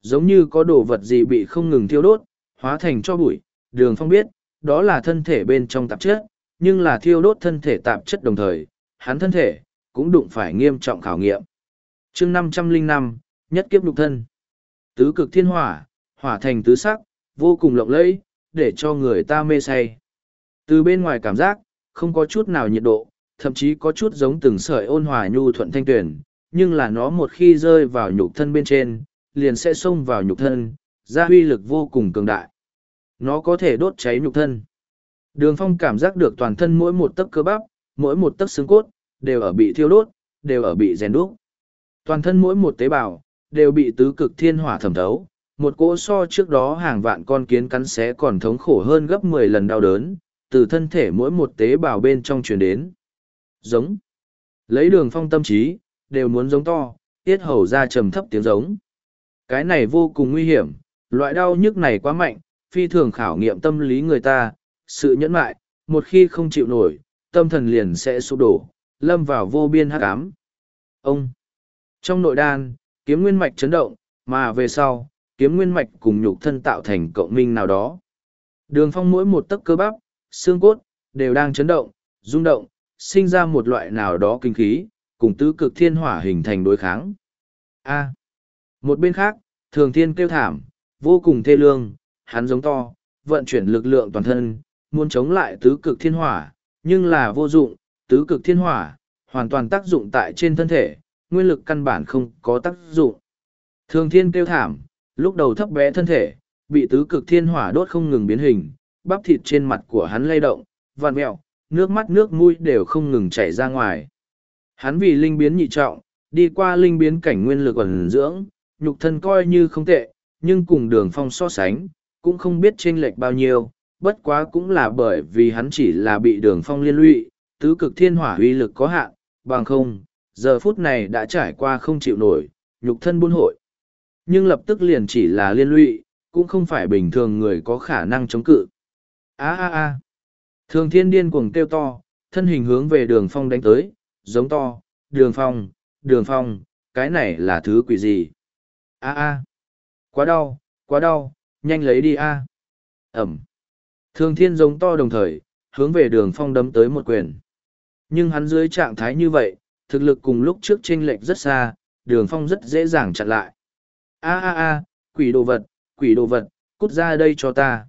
Giống như có đồ vật gì bị không ngừng thiêu đốt, hóa thành cho bụi, đường phong biết, đó là thân thể bên trong tạp chất, nhưng là thiêu đốt thân thể tạp chất đồng thời, hắn thân thể, cũng đụng phải nghiêm trọng khảo nghiệm. chương năm trăm linh năm nhất kiếp lục thân. Tứ cực thiên hỏa, hỏa thành tứ sắc, vô cùng lộng lẫy, để cho người ta mê say. Từ bên ngoài cảm giác, không có chút nào nhiệt độ, thậm chí có chút giống từng sợi ôn hòa nhu thuận thanh tuyển, nhưng là nó một khi rơi vào nhục thân bên trên, liền sẽ xông vào nhục thân, ra huy lực vô cùng cường đại. Nó có thể đốt cháy nhục thân. Đường phong cảm giác được toàn thân mỗi một tấc cơ bắp, mỗi một tấc xương cốt, đều ở bị thiêu đốt, đều ở bị rèn đúc. Toàn thân mỗi một tế bào, đều bị tứ cực thiên hỏa thẩm thấu. Một cỗ so trước đó hàng vạn con kiến cắn xé còn thống khổ hơn gấp mười lần đau đớn, từ thân thể mỗi một tế bào bên trong truyền đến. Giống. Lấy đường phong tâm trí, đều muốn giống to, tiết hầu ra trầm thấp tiếng giống. Cái này vô cùng nguy hiểm, loại đau nhức này quá mạnh, phi thường khảo nghiệm tâm lý người ta, sự nhẫn mại, một khi không chịu nổi, tâm thần liền sẽ sụp đổ, lâm vào vô biên hắc ám. Ông. Trong nội đan, kiếm nguyên mạch chấn động, mà về sau, kiếm nguyên mạch cùng nhục thân tạo thành cộng minh nào đó. Đường phong mỗi một tấc cơ bắp, xương cốt, đều đang chấn động, rung động, sinh ra một loại nào đó kinh khí, cùng tứ cực thiên hỏa hình thành đối kháng. A. Một bên khác, thường thiên kêu thảm, vô cùng thê lương, hắn giống to, vận chuyển lực lượng toàn thân, muốn chống lại tứ cực thiên hỏa, nhưng là vô dụng, tứ cực thiên hỏa, hoàn toàn tác dụng tại trên thân thể, nguyên lực căn bản không có tác dụng. Thường thiên kêu thảm, lúc đầu thấp bé thân thể, bị tứ cực thiên hỏa đốt không ngừng biến hình, bắp thịt trên mặt của hắn lay động, vằn mẹo, nước mắt nước mũi đều không ngừng chảy ra ngoài. Hắn vì linh biến nhị trọng, đi qua linh biến cảnh nguyên lực ẩn dưỡng, nhục thân coi như không tệ, nhưng cùng đường phong so sánh, cũng không biết chênh lệch bao nhiêu, bất quá cũng là bởi vì hắn chỉ là bị đường phong liên lụy, tứ cực thiên hỏa uy lực có hạn, bằng không, giờ phút này đã trải qua không chịu nổi, nhục thân buôn hội. Nhưng lập tức liền chỉ là liên lụy, cũng không phải bình thường người có khả năng chống cự. a a a Thường thiên điên cuồng kêu to, thân hình hướng về đường phong đánh tới, giống to, đường phong, đường phong, cái này là thứ quỷ gì? a a Quá đau, quá đau, nhanh lấy đi a Ẩm. Thường thiên giống to đồng thời, hướng về đường phong đấm tới một quyền. Nhưng hắn dưới trạng thái như vậy, thực lực cùng lúc trước chênh lệch rất xa, đường phong rất dễ dàng chặn lại. A a a, quỷ đồ vật, quỷ đồ vật, cút ra đây cho ta.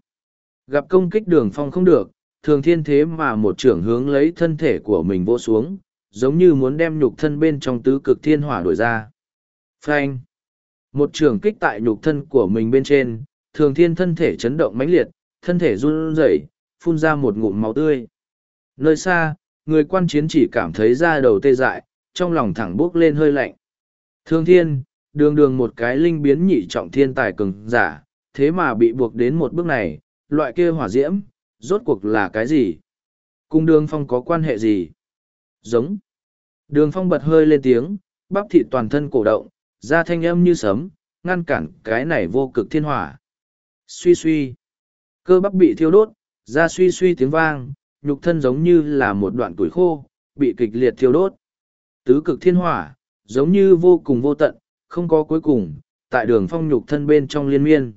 Gặp công kích đường phong không được, thường thiên thế mà một trưởng hướng lấy thân thể của mình vô xuống, giống như muốn đem nhục thân bên trong tứ cực thiên hỏa đổi ra. Frank! Một trưởng kích tại nhục thân của mình bên trên, thường thiên thân thể chấn động mãnh liệt, thân thể run rẩy, phun ra một ngụm máu tươi. Nơi xa, người quan chiến chỉ cảm thấy da đầu tê dại, trong lòng thẳng bước lên hơi lạnh. Thương thiên, đường đường một cái linh biến nhị trọng thiên tài cường giả, thế mà bị buộc đến một bước này, loại kia hỏa diễm, rốt cuộc là cái gì? Cùng đường phong có quan hệ gì? Giống. Đường phong bật hơi lên tiếng, bắp thịt toàn thân cổ động, da thanh âm như sấm, ngăn cản cái này vô cực thiên hỏa. Suy suy. Cơ bắp bị thiêu đốt, da suy suy tiếng vang, nhục thân giống như là một đoạn tuổi khô, bị kịch liệt thiêu đốt. Tứ cực thiên hỏa, giống như vô cùng vô tận, không có cuối cùng, tại đường phong nhục thân bên trong liên miên.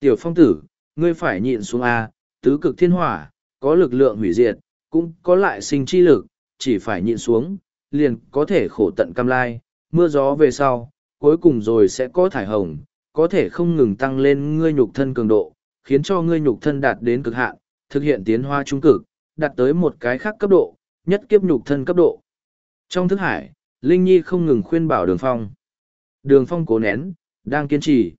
Tiểu phong tử, ngươi phải nhịn xuống A, tứ cực thiên hỏa, có lực lượng hủy diệt, cũng có lại sinh chi lực, chỉ phải nhịn xuống, liền có thể khổ tận cam lai, mưa gió về sau, cuối cùng rồi sẽ có thải hồng, có thể không ngừng tăng lên ngươi nhục thân cường độ, khiến cho ngươi nhục thân đạt đến cực hạn, thực hiện tiến hóa trung cực, đạt tới một cái khác cấp độ, nhất kiếp nhục thân cấp độ. Trong thức hải, Linh Nhi không ngừng khuyên bảo đường phong. Đường phong cố nén, đang kiên trì.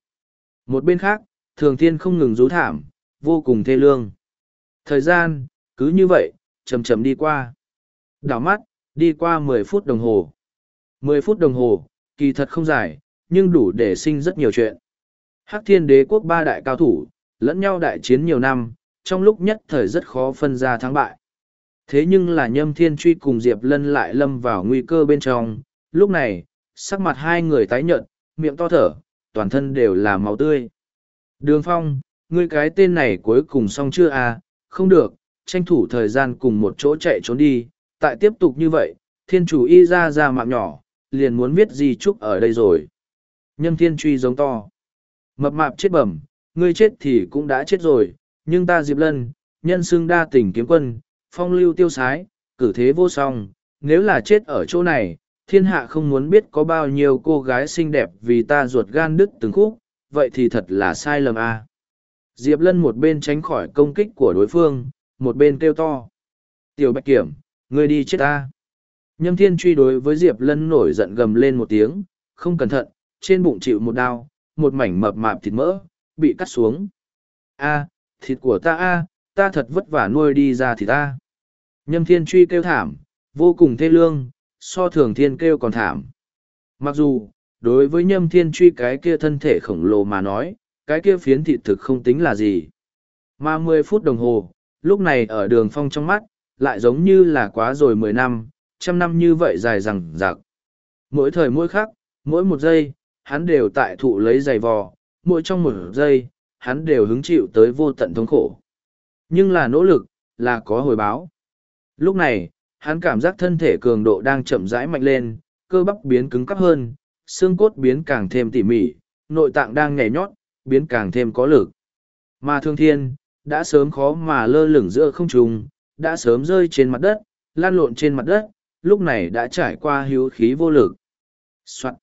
Một bên khác, thường thiên không ngừng rú thảm, vô cùng thê lương. Thời gian, cứ như vậy, chầm chầm đi qua. Đảo mắt, đi qua mười phút đồng hồ. Mười phút đồng hồ, kỳ thật không dài, nhưng đủ để sinh rất nhiều chuyện. Hắc thiên đế quốc ba đại cao thủ, lẫn nhau đại chiến nhiều năm, trong lúc nhất thời rất khó phân ra thắng bại. Thế nhưng là nhâm thiên truy cùng Diệp Lân lại lâm vào nguy cơ bên trong, lúc này, sắc mặt hai người tái nhợt, miệng to thở, toàn thân đều là máu tươi. Đường Phong, ngươi cái tên này cuối cùng xong chưa à, không được, tranh thủ thời gian cùng một chỗ chạy trốn đi, tại tiếp tục như vậy, thiên chủ y ra ra mạng nhỏ, liền muốn viết gì chúc ở đây rồi. Nhâm thiên truy giống to. Mập mạp chết bẩm, ngươi chết thì cũng đã chết rồi, nhưng ta Diệp Lân, nhân xương đa tình kiếm quân, phong lưu tiêu sái, cử thế vô song, nếu là chết ở chỗ này, thiên hạ không muốn biết có bao nhiêu cô gái xinh đẹp vì ta ruột gan đứt từng khúc, vậy thì thật là sai lầm a. À. Diệp Lân một bên tránh khỏi công kích của đối phương, một bên kêu to. Tiểu Bạch Kiểm, ngươi đi chết ta. Nhâm Thiên truy đối với Diệp Lân nổi giận gầm lên một tiếng, không cẩn thận, trên bụng chịu một đao một mảnh mập mạp thịt mỡ, bị cắt xuống. A, thịt của ta a, ta thật vất vả nuôi đi ra thì ta. Nhâm Thiên truy kêu thảm, vô cùng thê lương, so thường thiên kêu còn thảm. Mặc dù, đối với nhâm thiên truy cái kia thân thể khổng lồ mà nói, cái kia phiến thịt thực không tính là gì. Mà mười phút đồng hồ, lúc này ở đường phong trong mắt, lại giống như là quá rồi mười năm, trăm năm như vậy dài rằng rạc. Mỗi thời mỗi khắc, mỗi một giây, hắn đều tại thụ lấy giày vò, mỗi trong một giây, hắn đều hứng chịu tới vô tận thống khổ. Nhưng là nỗ lực, là có hồi báo. Lúc này, hắn cảm giác thân thể cường độ đang chậm rãi mạnh lên, cơ bắp biến cứng cắp hơn, xương cốt biến càng thêm tỉ mỉ, nội tạng đang nhảy nhót, biến càng thêm có lực. Mà thương thiên, đã sớm khó mà lơ lửng giữa không trung, đã sớm rơi trên mặt đất, lan lộn trên mặt đất, lúc này đã trải qua hữu khí vô lực. Soạn.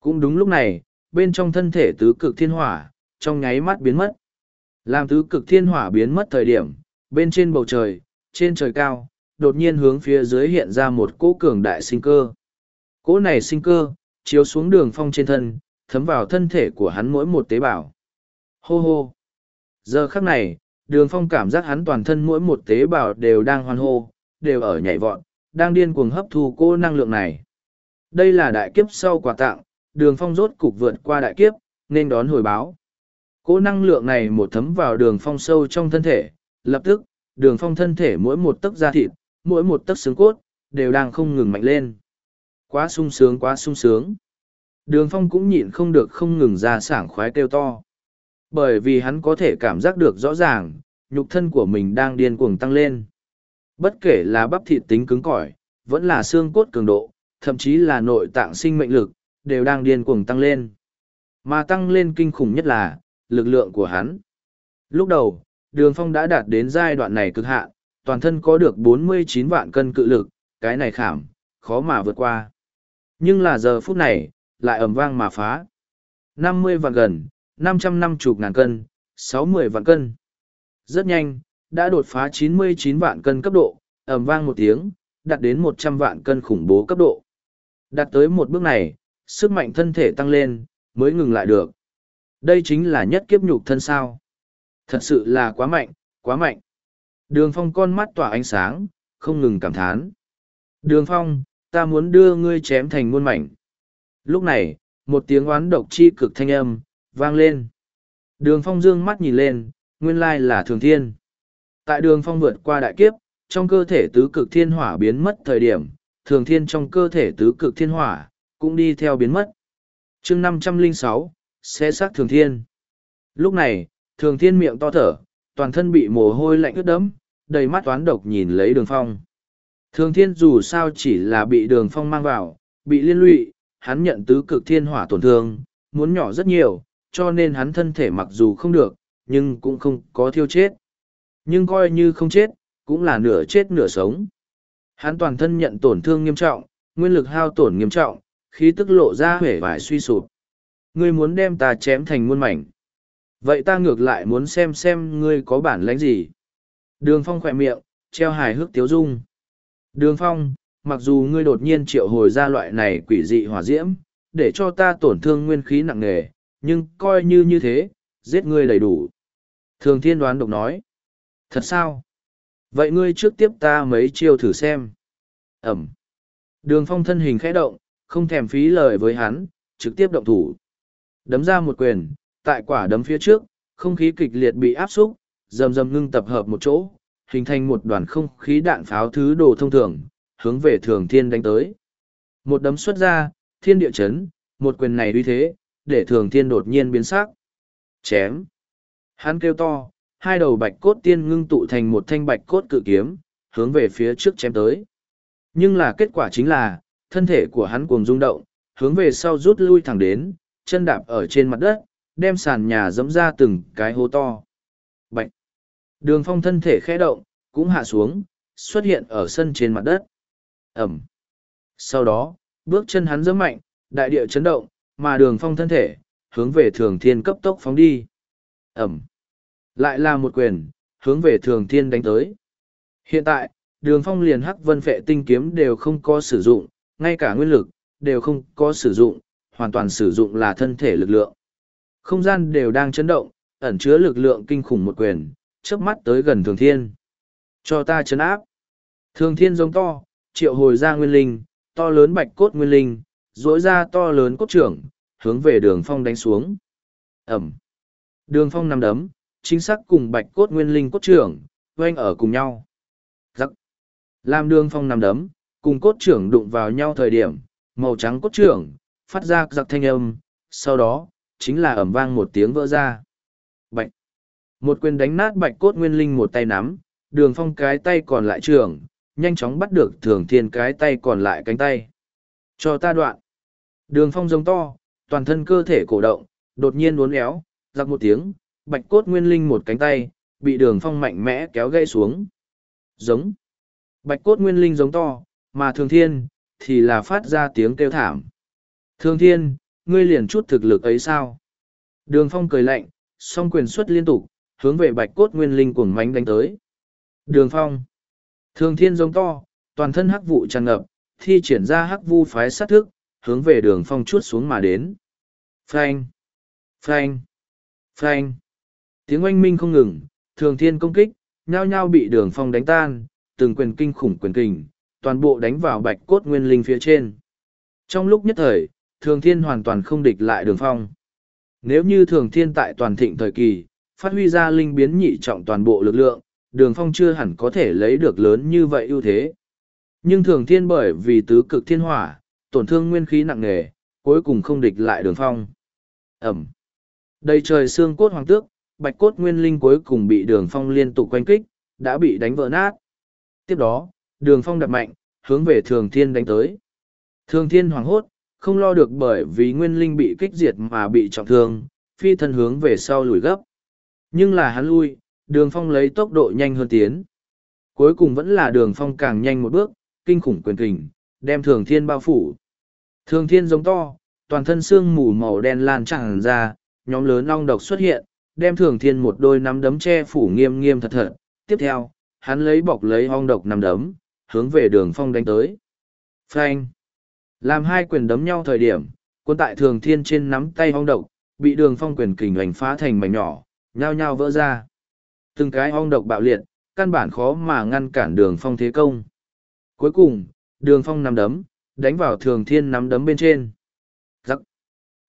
Cũng đúng lúc này, bên trong thân thể tứ cực thiên hỏa, trong nháy mắt biến mất. Làm tứ cực thiên hỏa biến mất thời điểm, bên trên bầu trời, trên trời cao, đột nhiên hướng phía dưới hiện ra một cỗ cường đại sinh cơ. Cỗ này sinh cơ, chiếu xuống đường phong trên thân, thấm vào thân thể của hắn mỗi một tế bào. Hô hô! Giờ khắc này, đường phong cảm giác hắn toàn thân mỗi một tế bào đều đang hoan hô, đều ở nhảy vọt, đang điên cuồng hấp thu cô năng lượng này. Đây là đại kiếp sau quà tặng, đường phong rốt cục vượt qua đại kiếp, nên đón hồi báo. Cỗ năng lượng này một thấm vào đường phong sâu trong thân thể, lập tức, đường phong thân thể mỗi một tấc da thịt, mỗi một tấc xương cốt, đều đang không ngừng mạnh lên. Quá sung sướng quá sung sướng. Đường phong cũng nhịn không được không ngừng ra sảng khoái kêu to. Bởi vì hắn có thể cảm giác được rõ ràng, nhục thân của mình đang điên cuồng tăng lên. Bất kể là bắp thịt tính cứng cỏi, vẫn là xương cốt cường độ, thậm chí là nội tạng sinh mệnh lực, đều đang điên cuồng tăng lên. Mà tăng lên kinh khủng nhất là, lực lượng của hắn. Lúc đầu, đường phong đã đạt đến giai đoạn này cực hạn, toàn thân có được 49 vạn cân cự lực, cái này khảm, khó mà vượt qua. Nhưng là giờ phút này, lại ầm vang mà phá. 50 vạn gần, 550 ngàn cân, 60 vạn cân. Rất nhanh, đã đột phá 99 vạn cân cấp độ, ầm vang một tiếng, đạt đến 100 vạn cân khủng bố cấp độ. Đạt tới một bước này, sức mạnh thân thể tăng lên, mới ngừng lại được. Đây chính là nhất kiếp nhục thân sao. Thật sự là quá mạnh, quá mạnh. Đường phong con mắt tỏa ánh sáng, không ngừng cảm thán. Đường phong, ta muốn đưa ngươi chém thành muôn mảnh. Lúc này, một tiếng oán độc chi cực thanh âm, vang lên. Đường phong dương mắt nhìn lên, nguyên lai là thường thiên. Tại đường phong vượt qua đại kiếp, trong cơ thể tứ cực thiên hỏa biến mất thời điểm, thường thiên trong cơ thể tứ cực thiên hỏa, cũng đi theo biến mất. chương năm trăm linh sáu sẽ xác thường thiên. Lúc này, thường thiên miệng to thở, toàn thân bị mồ hôi lạnh ướt đẫm, đầy mắt toán độc nhìn lấy đường phong. Thường thiên dù sao chỉ là bị đường phong mang vào, bị liên lụy, hắn nhận tứ cực thiên hỏa tổn thương, muốn nhỏ rất nhiều, cho nên hắn thân thể mặc dù không được, nhưng cũng không có thiêu chết. Nhưng coi như không chết, cũng là nửa chết nửa sống. Hắn toàn thân nhận tổn thương nghiêm trọng, nguyên lực hao tổn nghiêm trọng, khí tức lộ ra hể vải suy sụp. Ngươi muốn đem ta chém thành muôn mảnh. Vậy ta ngược lại muốn xem xem ngươi có bản lãnh gì. Đường phong khỏe miệng, treo hài hước tiếu dung. Đường phong, mặc dù ngươi đột nhiên triệu hồi ra loại này quỷ dị hỏa diễm, để cho ta tổn thương nguyên khí nặng nề, nhưng coi như như thế, giết ngươi đầy đủ. Thường thiên đoán độc nói. Thật sao? Vậy ngươi trước tiếp ta mấy chiêu thử xem. Ẩm. Đường phong thân hình khẽ động, không thèm phí lời với hắn, trực tiếp động thủ. Đấm ra một quyền, tại quả đấm phía trước, không khí kịch liệt bị áp xúc, rầm rầm ngưng tập hợp một chỗ, hình thành một đoàn không khí đạn pháo thứ đồ thông thường, hướng về thường thiên đánh tới. Một đấm xuất ra, thiên địa chấn, một quyền này uy thế, để thường thiên đột nhiên biến sắc. Chém. Hắn kêu to, hai đầu bạch cốt tiên ngưng tụ thành một thanh bạch cốt cự kiếm, hướng về phía trước chém tới. Nhưng là kết quả chính là, thân thể của hắn cuồng rung động, hướng về sau rút lui thẳng đến, chân đạp ở trên mặt đất, đem sàn nhà dẫm ra từng cái hố to. Bạch! Đường phong thân thể khẽ động, cũng hạ xuống, xuất hiện ở sân trên mặt đất. Ẩm! Sau đó, bước chân hắn dẫm mạnh, đại địa chấn động, mà đường phong thân thể, hướng về thường thiên cấp tốc phóng đi. Ẩm! Lại là một quyền, hướng về thường thiên đánh tới. Hiện tại, đường phong liền hắc vân phệ tinh kiếm đều không có sử dụng, ngay cả nguyên lực, đều không có sử dụng, hoàn toàn sử dụng là thân thể lực lượng. Không gian đều đang chấn động, ẩn chứa lực lượng kinh khủng một quyền, chớp mắt tới gần thường thiên. Cho ta chấn áp. Thường thiên giống to, triệu hồi ra nguyên linh, to lớn bạch cốt nguyên linh, rỗi ra to lớn cốt trưởng, hướng về đường phong đánh xuống. Ẩm. Đường phong nằm đấm, chính xác cùng bạch cốt nguyên linh cốt trưởng, quanh ở cùng nhau. Giắc. Làm đường phong nằm đấm, cùng cốt trưởng đụng vào nhau thời điểm, màu trắng cốt trưởng, phát ra giặc thanh âm, sau đó, chính là ẩm vang một tiếng vỡ ra. Bạch. Một quyền đánh nát bạch cốt nguyên linh một tay nắm, đường phong cái tay còn lại trường, nhanh chóng bắt được thường thiên cái tay còn lại cánh tay. Cho ta đoạn. Đường phong giống to, toàn thân cơ thể cổ động, đột nhiên uốn éo, giặc một tiếng, bạch cốt nguyên linh một cánh tay, bị đường phong mạnh mẽ kéo gây xuống. Giống. Bạch cốt nguyên linh giống to, mà thường thiên, thì là phát ra tiếng kêu thảm. Thường thiên, ngươi liền chút thực lực ấy sao? Đường phong cười lạnh, song quyền xuất liên tục, hướng về bạch cốt nguyên linh cuồng mánh đánh tới. Đường phong. Thường thiên giống to, toàn thân hắc vụ tràn ngập, thi triển ra hắc vu phái sát thức, hướng về đường phong chuốt xuống mà đến. Phanh. Phanh. Phanh. Tiếng oanh minh không ngừng, thường thiên công kích, nhao nhao bị đường phong đánh tan, từng quyền kinh khủng quyền kình, toàn bộ đánh vào bạch cốt nguyên linh phía trên. Trong lúc nhất thời, thường thiên hoàn toàn không địch lại đường phong. Nếu như thường thiên tại toàn thịnh thời kỳ, phát huy ra linh biến nhị trọng toàn bộ lực lượng, đường phong chưa hẳn có thể lấy được lớn như vậy ưu thế. Nhưng thường thiên bởi vì tứ cực thiên hỏa, tổn thương nguyên khí nặng nề, cuối cùng không địch lại đường phong. Ẩm. Đầy trời xương cốt hoàng tước, bạch cốt nguyên linh cuối cùng bị đường phong liên tục quanh kích, đã bị đánh vỡ nát. Tiếp đó, đường phong đập mạnh, hướng về thường thiên đánh tới. Thường thiên hoảng hốt, không lo được bởi vì nguyên linh bị kích diệt mà bị trọng thương, phi thân hướng về sau lùi gấp. Nhưng là hắn lui, đường phong lấy tốc độ nhanh hơn tiến. Cuối cùng vẫn là đường phong càng nhanh một bước, kinh khủng quyền kình, đem thường thiên bao phủ. Thường thiên giống to, toàn thân xương mù màu đen lan tràn ra, nhóm lớn long độc xuất hiện, đem thường thiên một đôi nắm đấm che phủ nghiêm nghiêm thật thật. Tiếp theo, hắn lấy bọc lấy ong độc nắm đấm, hướng về đường phong đánh tới. Phanh! Làm hai quyền đấm nhau thời điểm, quân tại thường thiên trên nắm tay hong độc, bị đường phong quyền kình hoành phá thành mảnh nhỏ, nhao nhao vỡ ra. Từng cái hong độc bạo liệt, căn bản khó mà ngăn cản đường phong thế công. Cuối cùng, đường phong nắm đấm, đánh vào thường thiên nắm đấm bên trên. Giặc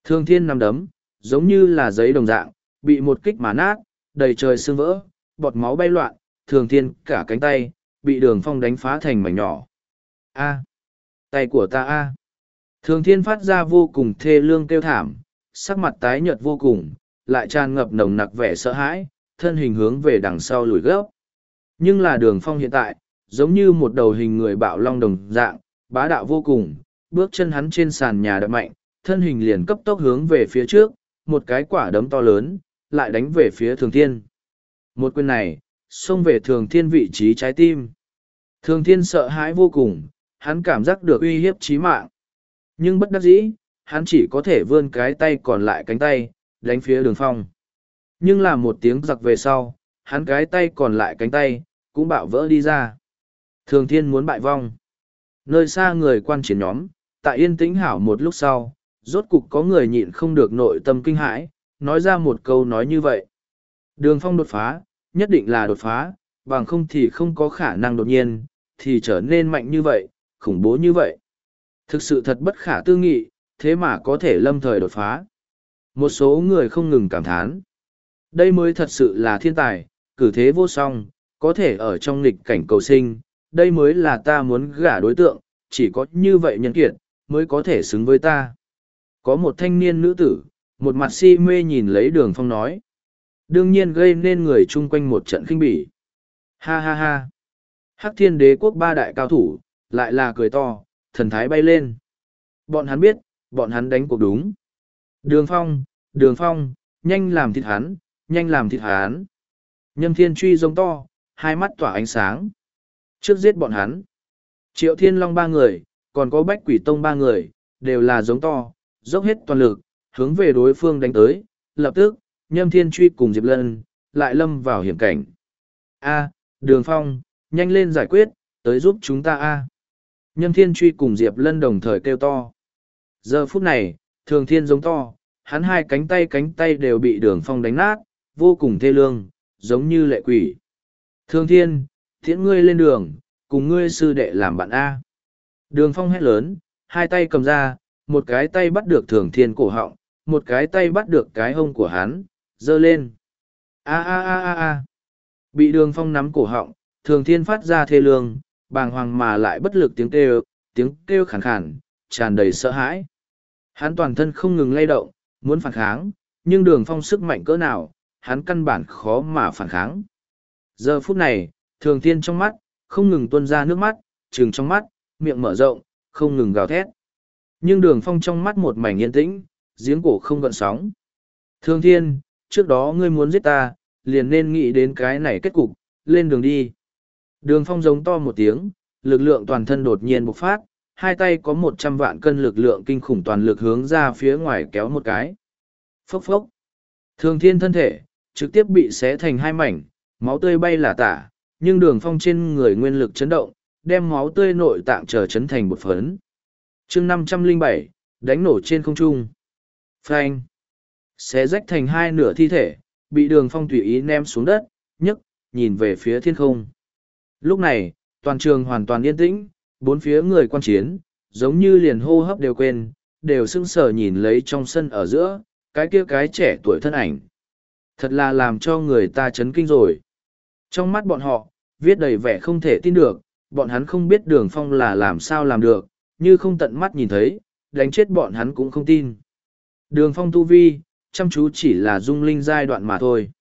Thường thiên nắm đấm, giống như là giấy đồng dạng, bị một kích mà nát, đầy trời sương vỡ, bọt máu bay loạn, thường thiên cả cánh tay, bị đường phong đánh phá thành mảnh nhỏ. A! Tay của ta A! Thường thiên phát ra vô cùng thê lương kêu thảm, sắc mặt tái nhợt vô cùng, lại tràn ngập nồng nặc vẻ sợ hãi, thân hình hướng về đằng sau lùi gấp. Nhưng là đường phong hiện tại, giống như một đầu hình người bạo long đồng dạng, bá đạo vô cùng, bước chân hắn trên sàn nhà đập mạnh, thân hình liền cấp tốc hướng về phía trước, một cái quả đấm to lớn, lại đánh về phía thường thiên. Một quyền này, xông về thường thiên vị trí trái tim. Thường thiên sợ hãi vô cùng, hắn cảm giác được uy hiếp chí mạng. Nhưng bất đắc dĩ, hắn chỉ có thể vươn cái tay còn lại cánh tay, đánh phía đường phong. Nhưng là một tiếng giặc về sau, hắn cái tay còn lại cánh tay, cũng bạo vỡ đi ra. Thường thiên muốn bại vong. Nơi xa người quan chiến nhóm, tại yên tĩnh hảo một lúc sau, rốt cục có người nhịn không được nội tâm kinh hãi, nói ra một câu nói như vậy. Đường phong đột phá, nhất định là đột phá, bằng không thì không có khả năng đột nhiên, thì trở nên mạnh như vậy, khủng bố như vậy. Thực sự thật bất khả tư nghị, thế mà có thể lâm thời đột phá. Một số người không ngừng cảm thán. Đây mới thật sự là thiên tài, cử thế vô song, có thể ở trong nghịch cảnh cầu sinh, đây mới là ta muốn gả đối tượng, chỉ có như vậy nhân kiệt, mới có thể xứng với ta. Có một thanh niên nữ tử, một mặt si mê nhìn lấy đường phong nói. Đương nhiên gây nên người chung quanh một trận khinh bỉ. Ha ha ha. Hắc thiên đế quốc ba đại cao thủ, lại là cười to, thần thái bay lên. Bọn hắn biết, bọn hắn đánh cuộc đúng. Đường phong, đường phong, nhanh làm thịt hắn, nhanh làm thịt hắn. Nhâm thiên truy giống to, hai mắt tỏa ánh sáng. Trước giết bọn hắn, triệu thiên long ba người, còn có bách quỷ tông ba người, đều là giống to, dốc hết toàn lực, hướng về đối phương đánh tới. Lập tức, nhâm thiên truy cùng Diệp Lân, lại lâm vào hiểm cảnh. A, đường phong, nhanh lên giải quyết, tới giúp chúng ta A. Nhâm thiên truy cùng Diệp Lân đồng thời kêu to. Giờ phút này, thường thiên giống to, hắn hai cánh tay cánh tay đều bị đường phong đánh nát, vô cùng thê lương, giống như lệ quỷ. Thường thiên, thiện ngươi lên đường, cùng ngươi sư đệ làm bạn A. Đường phong hét lớn, hai tay cầm ra, một cái tay bắt được thường thiên cổ họng, một cái tay bắt được cái hông của hắn, giơ lên. A a a a a. Bị đường phong nắm cổ họng, thường thiên phát ra thê lương, bàng hoàng mà lại bất lực tiếng kêu, tiếng kêu khàn khàn, tràn đầy sợ hãi. Hắn toàn thân không ngừng lay động, muốn phản kháng, nhưng đường phong sức mạnh cỡ nào, hắn căn bản khó mà phản kháng. Giờ phút này, thường thiên trong mắt, không ngừng tuôn ra nước mắt, trừng trong mắt, miệng mở rộng, không ngừng gào thét. Nhưng đường phong trong mắt một mảnh yên tĩnh, giếng cổ không gợn sóng. Thường thiên, trước đó ngươi muốn giết ta, liền nên nghĩ đến cái này kết cục, lên đường đi. Đường phong giống to một tiếng, lực lượng toàn thân đột nhiên bộc phát, hai tay có một trăm vạn cân lực lượng kinh khủng toàn lực hướng ra phía ngoài kéo một cái. Phốc phốc. Thường thiên thân thể, trực tiếp bị xé thành hai mảnh, máu tươi bay là tả, nhưng đường phong trên người nguyên lực chấn động, đem máu tươi nội tạng trở chấn thành một phấn. chương năm trăm linh bảy đánh nổ trên không trung. Phanh. Xé rách thành hai nửa thi thể, bị đường phong tùy ý ném xuống đất, nhấc, nhìn về phía thiên không. Lúc này, toàn trường hoàn toàn yên tĩnh, bốn phía người quan chiến, giống như liền hô hấp đều quên, đều sững sờ nhìn lấy trong sân ở giữa, cái kia cái trẻ tuổi thân ảnh. Thật là làm cho người ta chấn kinh rồi. Trong mắt bọn họ, viết đầy vẻ không thể tin được, bọn hắn không biết đường phong là làm sao làm được, như không tận mắt nhìn thấy, đánh chết bọn hắn cũng không tin. Đường phong tu vi, chăm chú chỉ là dung linh giai đoạn mà thôi.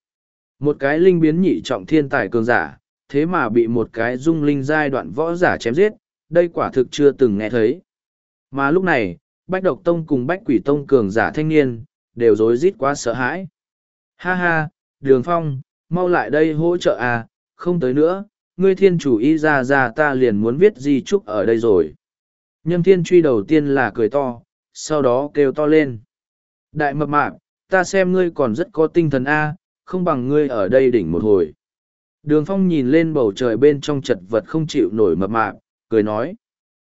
Một cái linh biến nhị trọng thiên tài cường giả, thế mà bị một cái dung linh giai đoạn võ giả chém giết, đây quả thực chưa từng nghe thấy. Mà lúc này, Bách Độc Tông cùng Bách Quỷ Tông cường giả thanh niên, đều rối rít quá sợ hãi. Ha ha, Đường Phong, mau lại đây hỗ trợ à, không tới nữa, ngươi thiên chủ y ra ra ta liền muốn viết di trúc ở đây rồi. Nhâm thiên truy đầu tiên là cười to, sau đó kêu to lên. Đại mập mạp, ta xem ngươi còn rất có tinh thần A, không bằng ngươi ở đây đỉnh một hồi. Đường phong nhìn lên bầu trời bên trong chật vật không chịu nổi mập mạp, cười nói.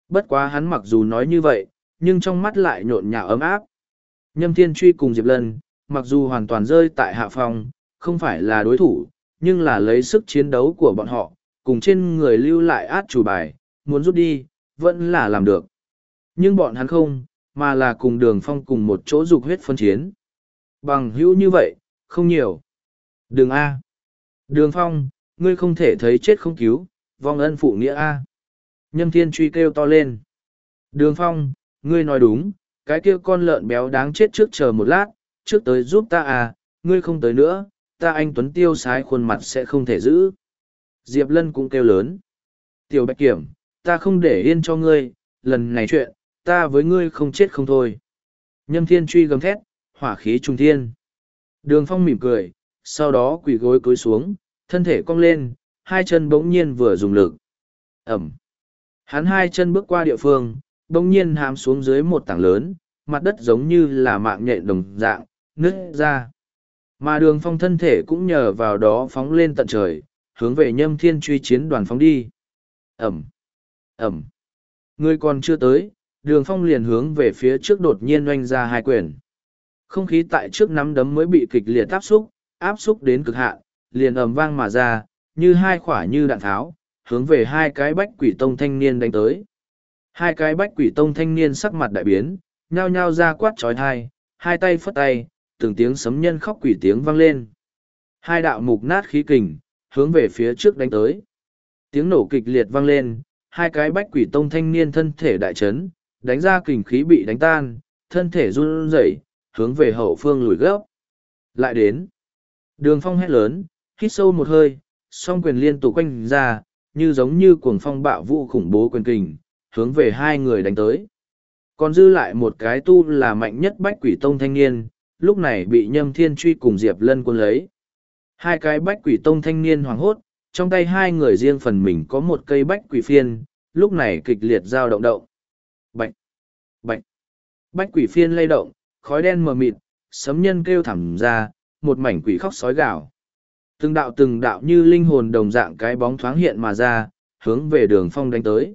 Bất quá hắn mặc dù nói như vậy, nhưng trong mắt lại nhộn nhạo ấm áp. Nhâm thiên truy cùng Diệp Lân, mặc dù hoàn toàn rơi tại hạ phong, không phải là đối thủ, nhưng là lấy sức chiến đấu của bọn họ, cùng trên người lưu lại át chủ bài, muốn rút đi, vẫn là làm được. Nhưng bọn hắn không, mà là cùng đường phong cùng một chỗ dục huyết phân chiến. Bằng hữu như vậy, không nhiều. Đường A. Đường phong, ngươi không thể thấy chết không cứu, vong ân phụ nghĩa A. Nhâm thiên truy kêu to lên. Đường phong, ngươi nói đúng, cái kia con lợn béo đáng chết trước chờ một lát, trước tới giúp ta à, ngươi không tới nữa, ta anh Tuấn tiêu sái khuôn mặt sẽ không thể giữ. Diệp Lân cũng kêu lớn. Tiểu Bạch Kiểm, ta không để yên cho ngươi, lần này chuyện, ta với ngươi không chết không thôi. Nhâm thiên truy gầm thét, hỏa khí trung thiên. Đường phong mỉm cười, sau đó quỳ gối cúi xuống, thân thể cong lên, hai chân bỗng nhiên vừa dùng lực. Ẩm. Hắn hai chân bước qua địa phương, bỗng nhiên hám xuống dưới một tảng lớn, mặt đất giống như là mạng nhện đồng dạng, nứt ra. Mà đường phong thân thể cũng nhờ vào đó phóng lên tận trời, hướng về nhâm thiên truy chiến đoàn phóng đi. Ẩm, Ẩm. Người còn chưa tới, đường phong liền hướng về phía trước đột nhiên oanh ra hai quyền. Không khí tại trước nắm đấm mới bị kịch liệt áp xúc, áp xúc đến cực hạn, liền ầm vang mà ra, như hai khỏa như đạn tháo, hướng về hai cái bách quỷ tông thanh niên đánh tới. Hai cái bách quỷ tông thanh niên sắc mặt đại biến, nhao nhao ra quát trói thai, hai tay phất tay, từng tiếng sấm nhân khóc quỷ tiếng vang lên. Hai đạo mục nát khí kình, hướng về phía trước đánh tới. Tiếng nổ kịch liệt vang lên, hai cái bách quỷ tông thanh niên thân thể đại chấn, đánh ra kình khí bị đánh tan, thân thể run rẩy, hướng về hậu phương lùi gấp. Lại đến. Đường phong hét lớn, hít sâu một hơi, song quyền liên tục quanh ra, như giống như cuồng phong bạo vũ khủng bố quyền kình, hướng về hai người đánh tới. Còn dư lại một cái tu là mạnh nhất bách quỷ tông thanh niên, lúc này bị nhâm thiên truy cùng Diệp Lân quân lấy. Hai cái bách quỷ tông thanh niên hoảng hốt, trong tay hai người riêng phần mình có một cây bách quỷ phiên, lúc này kịch liệt giao động động. Bạch! Bạch! Bách quỷ phiên lay động, khói đen mờ mịt, sấm nhân kêu thẳm ra, một mảnh quỷ khóc sói gào. Từng đạo từng đạo như linh hồn đồng dạng cái bóng thoáng hiện mà ra, hướng về đường phong đánh tới.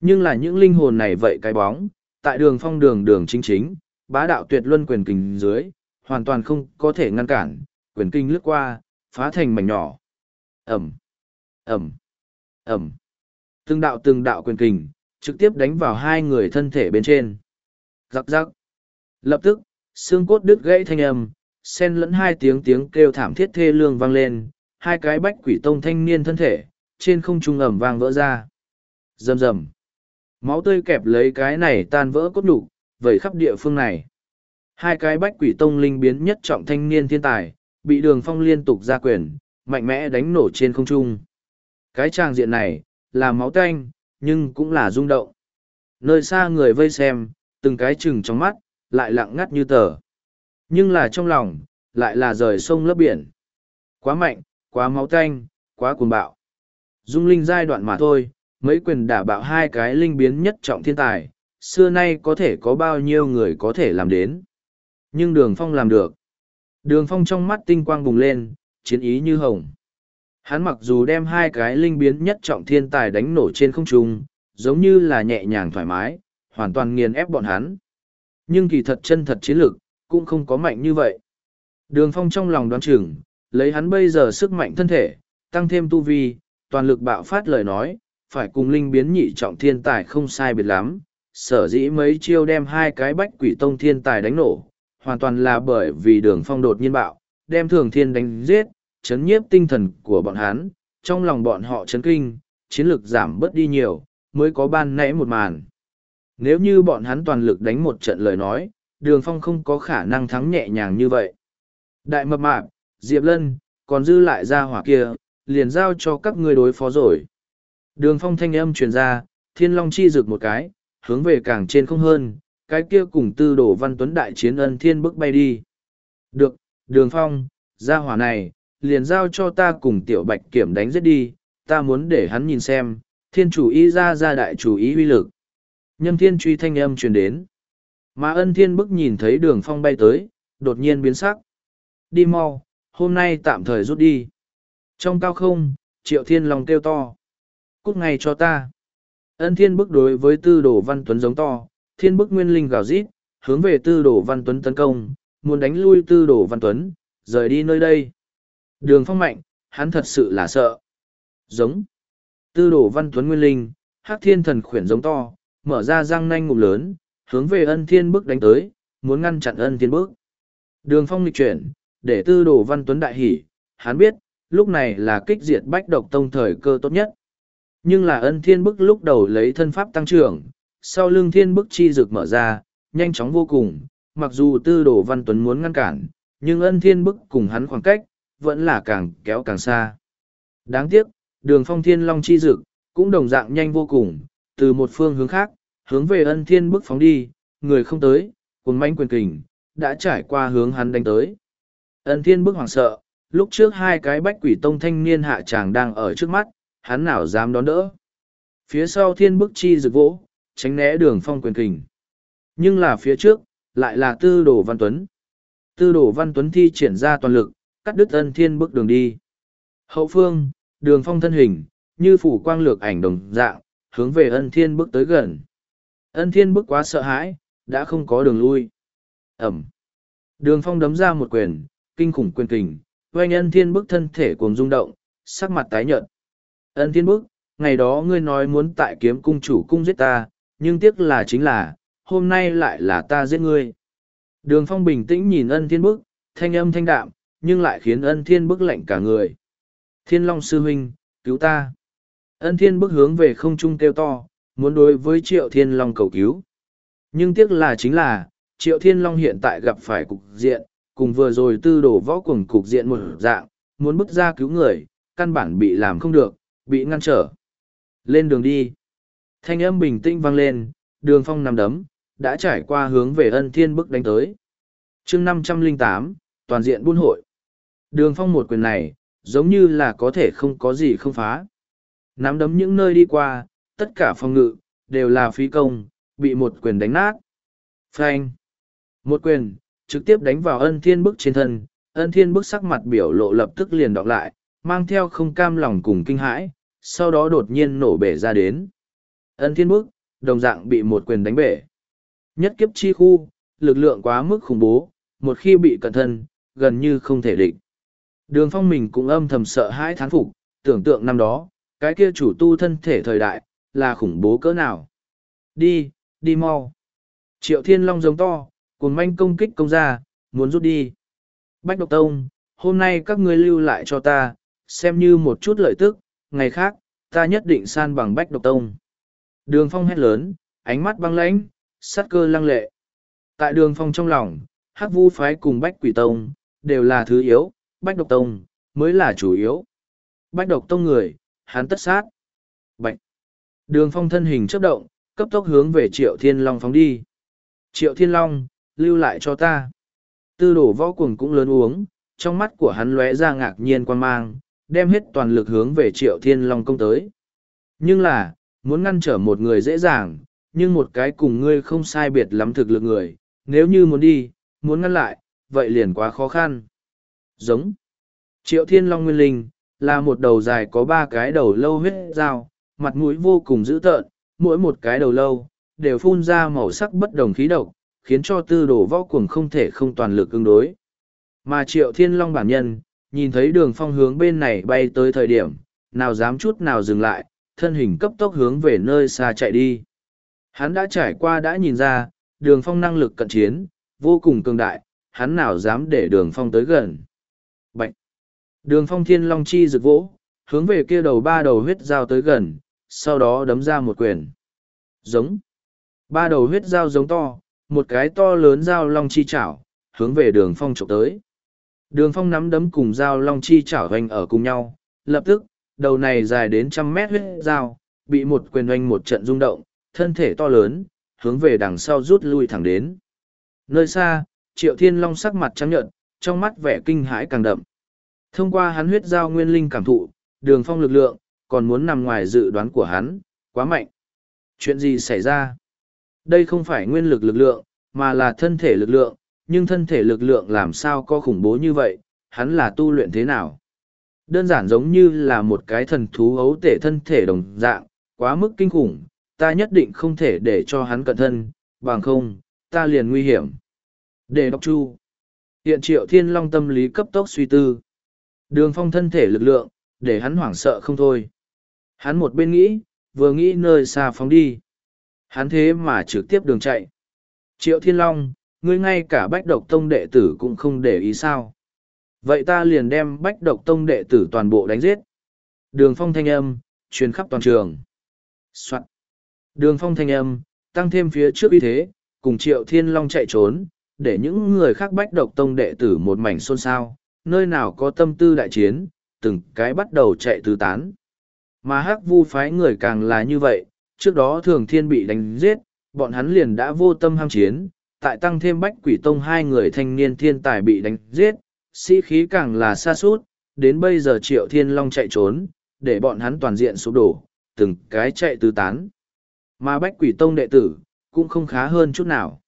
Nhưng là những linh hồn này vậy cái bóng, tại đường phong đường đường chính chính, bá đạo tuyệt luân quyền kình dưới, hoàn toàn không có thể ngăn cản, quyền kinh lướt qua, phá thành mảnh nhỏ. Ẩm, Ẩm, Ẩm. Từng đạo từng đạo quyền kình, trực tiếp đánh vào hai người thân thể bên trên. Giặc giặc. Lập tức, xương cốt đứt gãy thanh âm, xen lẫn hai tiếng tiếng kêu thảm thiết thê lương vang lên, hai cái bách quỷ tông thanh niên thân thể, trên không trung ẩm vang vỡ ra. Rầm rầm. Máu tươi kẹp lấy cái này tan vỡ cốt đủ, vẩy khắp địa phương này. Hai cái bách quỷ tông linh biến nhất trọng thanh niên thiên tài, bị đường phong liên tục ra quyền, mạnh mẽ đánh nổ trên không trung. Cái tràng diện này, là máu tanh, nhưng cũng là rung động. Nơi xa người vây xem, từng cái chừng trong mắt, lại lặng ngắt như tờ. Nhưng là trong lòng, lại là rời sông lấp biển. Quá mạnh, quá máu tanh, quá cuồng bạo. Dung linh giai đoạn mà thôi, mấy quyền đả bạo hai cái linh biến nhất trọng thiên tài, xưa nay có thể có bao nhiêu người có thể làm đến. Nhưng đường phong làm được. Đường phong trong mắt tinh quang bùng lên, chiến ý như hồng. Hắn mặc dù đem hai cái linh biến nhất trọng thiên tài đánh nổ trên không trung, giống như là nhẹ nhàng thoải mái, hoàn toàn nghiền ép bọn hắn. Nhưng kỳ thật chân thật chiến lực, cũng không có mạnh như vậy. Đường phong trong lòng đoán chừng, lấy hắn bây giờ sức mạnh thân thể, tăng thêm tu vi, toàn lực bạo phát lời nói, phải cùng linh biến nhị trọng thiên tài không sai biệt lắm, sở dĩ mấy chiêu đem hai cái bách quỷ tông thiên tài đánh nổ, hoàn toàn là bởi vì đường phong đột nhiên bạo, đem thường thiên đánh giết, chấn nhiếp tinh thần của bọn hắn, trong lòng bọn họ chấn kinh, chiến lực giảm bớt đi nhiều, mới có ban nãy một màn. Nếu như bọn hắn toàn lực đánh một trận lời nói, đường phong không có khả năng thắng nhẹ nhàng như vậy. Đại mập mạp, Diệp Lân, còn dư lại ra hỏa kia, liền giao cho các ngươi đối phó rồi. Đường phong thanh âm truyền ra, thiên long chi rực một cái, hướng về càng trên không hơn, cái kia cùng tư đổ văn tuấn đại chiến ân thiên bước bay đi. Được, đường phong, ra hỏa này, liền giao cho ta cùng tiểu bạch kiểm đánh giết đi, ta muốn để hắn nhìn xem, thiên chủ ý ra ra đại chủ ý uy lực. Nhâm thiên truy thanh âm truyền đến. Mà ân thiên bức nhìn thấy đường phong bay tới, đột nhiên biến sắc. Đi mau, hôm nay tạm thời rút đi. Trong cao không, triệu thiên long kêu to. Cút ngay cho ta. Ân thiên bức đối với tư đồ văn tuấn giống to, thiên bức nguyên linh gào rít, hướng về tư đồ văn tuấn tấn công, muốn đánh lui tư đồ văn tuấn, rời đi nơi đây. Đường phong mạnh, hắn thật sự là sợ. Giống. Tư đồ văn tuấn nguyên linh, hắc thiên thần khuyển giống to, mở ra răng nanh ngụm lớn, hướng về ân thiên bức đánh tới, muốn ngăn chặn ân thiên bức. Đường phong lịch chuyển, để tư đồ văn tuấn đại hỉ, hắn biết, lúc này là kích diệt bách độc tông thời cơ tốt nhất. Nhưng là ân thiên bức lúc đầu lấy thân pháp tăng trưởng, sau lưng thiên bức chi rực mở ra, nhanh chóng vô cùng, mặc dù tư đồ văn tuấn muốn ngăn cản, nhưng ân thiên bức cùng hắn khoảng cách, vẫn là càng kéo càng xa. Đáng tiếc, đường phong thiên long chi dược cũng đồng dạng nhanh vô cùng, từ một phương hướng khác, hướng về ân thiên bức phóng đi, người không tới, cuốn manh quyền kình, đã trải qua hướng hắn đánh tới. Ân thiên bức hoảng sợ, lúc trước hai cái bách quỷ tông thanh niên hạ tràng đang ở trước mắt, hắn nào dám đón đỡ. Phía sau thiên bức chi rực vỗ, tránh né đường phong quyền kình. Nhưng là phía trước, lại là tư đồ văn tuấn. Tư đồ văn tuấn thi triển ra toàn lực, cắt đứt ân thiên bức đường đi. Hậu phương, đường phong thân hình, như phủ quang lược ảnh đồng dạng, hướng về ân thiên bước tới gần. Ân thiên Bức quá sợ hãi, đã không có đường lui. Ẩm. Đường phong đấm ra một quyền, kinh khủng quyền kình, oanh ân thiên bức thân thể cuồng rung động, sắc mặt tái nhợt. Ân thiên bức, ngày đó ngươi nói muốn tại kiếm cung chủ cung giết ta, nhưng tiếc là chính là, hôm nay lại là ta giết ngươi. Đường phong bình tĩnh nhìn ân thiên bức, thanh âm thanh đạm, nhưng lại khiến ân thiên bức lạnh cả người. Thiên Long Sư Huynh, cứu ta. Ân thiên bức hướng về không trung kêu to, muốn đối với Triệu Thiên Long cầu cứu. Nhưng tiếc là chính là, Triệu Thiên Long hiện tại gặp phải cục diện, cùng vừa rồi tư đổ võ cùng cục diện một dạng, muốn bước ra cứu người, căn bản bị làm không được, bị ngăn trở. Lên đường đi. Thanh âm bình tĩnh vang lên, đường phong nằm đấm, đã trải qua hướng về ân thiên bức đánh tới. chương năm trăm linh tám toàn diện buôn hội. Đường phong một quyền này, giống như là có thể không có gì không phá. Nắm đấm những nơi đi qua, tất cả phòng ngự, đều là phí công, bị một quyền đánh nát. Phanh. Một quyền, trực tiếp đánh vào ân thiên bức trên thân, ân thiên bức sắc mặt biểu lộ lập tức liền đọc lại, mang theo không cam lòng cùng kinh hãi, sau đó đột nhiên nổ bể ra đến. Ân thiên bức, đồng dạng bị một quyền đánh bể. Nhất kiếp chi khu, lực lượng quá mức khủng bố, một khi bị cẩn thân, gần như không thể địch. Đường phong mình cũng âm thầm sợ hãi thán phục, tưởng tượng năm đó, cái kia chủ tu thân thể thời đại, là khủng bố cỡ nào. Đi, đi mau. Triệu thiên long giống to, cùng manh công kích công ra, muốn rút đi. Bách độc tông, hôm nay các ngươi lưu lại cho ta, xem như một chút lợi tức, ngày khác, ta nhất định san bằng bách độc tông. Đường phong hét lớn, ánh mắt băng lãnh, sát cơ lăng lệ. Tại đường phong trong lòng, hắc vu phái cùng bách quỷ tông, đều là thứ yếu, bách độc tông, mới là chủ yếu. Bách độc tông người, hắn tất sát. Đường phong thân hình chấp động, cấp tốc hướng về triệu thiên long phóng đi. Triệu thiên long, lưu lại cho ta. Tư đổ võ cuồng cũng lớn uống, trong mắt của hắn lóe ra ngạc nhiên quan mang, đem hết toàn lực hướng về triệu thiên long công tới. Nhưng là, muốn ngăn trở một người dễ dàng, nhưng một cái cùng ngươi không sai biệt lắm thực lực người, nếu như muốn đi, muốn ngăn lại, vậy liền quá khó khăn. Giống. Triệu Thiên Long Nguyên Linh, là một đầu dài có ba cái đầu lâu huyết dao, mặt mũi vô cùng dữ tợn, mỗi một cái đầu lâu, đều phun ra màu sắc bất đồng khí độc, khiến cho tư đồ võ cuồng không thể không toàn lực ứng đối. Mà Triệu Thiên Long bản nhân, nhìn thấy đường phong hướng bên này bay tới thời điểm, nào dám chút nào dừng lại, thân hình cấp tốc hướng về nơi xa chạy đi. Hắn đã trải qua đã nhìn ra, đường phong năng lực cận chiến, vô cùng cường đại, hắn nào dám để đường phong tới gần. Bạch! Đường phong thiên long chi rực vỗ, hướng về kia đầu ba đầu huyết dao tới gần, sau đó đấm ra một quyền. Giống. Ba đầu huyết dao giống to, một cái to lớn dao long chi chảo, hướng về đường phong trộm tới. Đường phong nắm đấm cùng dao long chi chảo hoành ở cùng nhau, lập tức, đầu này dài đến trăm mét huyết dao, bị một quyền hoành một trận rung động, thân thể to lớn, hướng về đằng sau rút lui thẳng đến. Nơi xa, triệu thiên long sắc mặt trắng nhợt, trong mắt vẻ kinh hãi càng đậm. Thông qua hắn huyết dao nguyên linh cảm thụ, đường phong lực lượng, còn muốn nằm ngoài dự đoán của hắn, quá mạnh. Chuyện gì xảy ra? Đây không phải nguyên lực lực lượng, mà là thân thể lực lượng, nhưng thân thể lực lượng làm sao có khủng bố như vậy, hắn là tu luyện thế nào? Đơn giản giống như là một cái thần thú ấu tể thân thể đồng dạng, quá mức kinh khủng, ta nhất định không thể để cho hắn cận thân, bằng không, ta liền nguy hiểm. Để đọc chu. Hiện triệu thiên long tâm lý cấp tốc suy tư. Đường phong thân thể lực lượng, để hắn hoảng sợ không thôi. Hắn một bên nghĩ, vừa nghĩ nơi xa phóng đi. Hắn thế mà trực tiếp đường chạy. Triệu thiên long, ngươi ngay cả bách độc tông đệ tử cũng không để ý sao. Vậy ta liền đem bách độc tông đệ tử toàn bộ đánh giết. Đường phong thanh âm, truyền khắp toàn trường. Soạn. Đường phong thanh âm, tăng thêm phía trước uy thế, cùng triệu thiên long chạy trốn, để những người khác bách độc tông đệ tử một mảnh xôn xao, nơi nào có tâm tư đại chiến, từng cái bắt đầu chạy tứ tán. Mà hắc vu phái người càng là như vậy, trước đó thường thiên bị đánh giết, bọn hắn liền đã vô tâm ham chiến, tại tăng thêm bách quỷ tông hai người thanh niên thiên tài bị đánh giết, sĩ khí càng là xa suốt, đến bây giờ triệu thiên long chạy trốn, để bọn hắn toàn diện sụp đổ, từng cái chạy tứ tán. Mà bách quỷ tông đệ tử, cũng không khá hơn chút nào.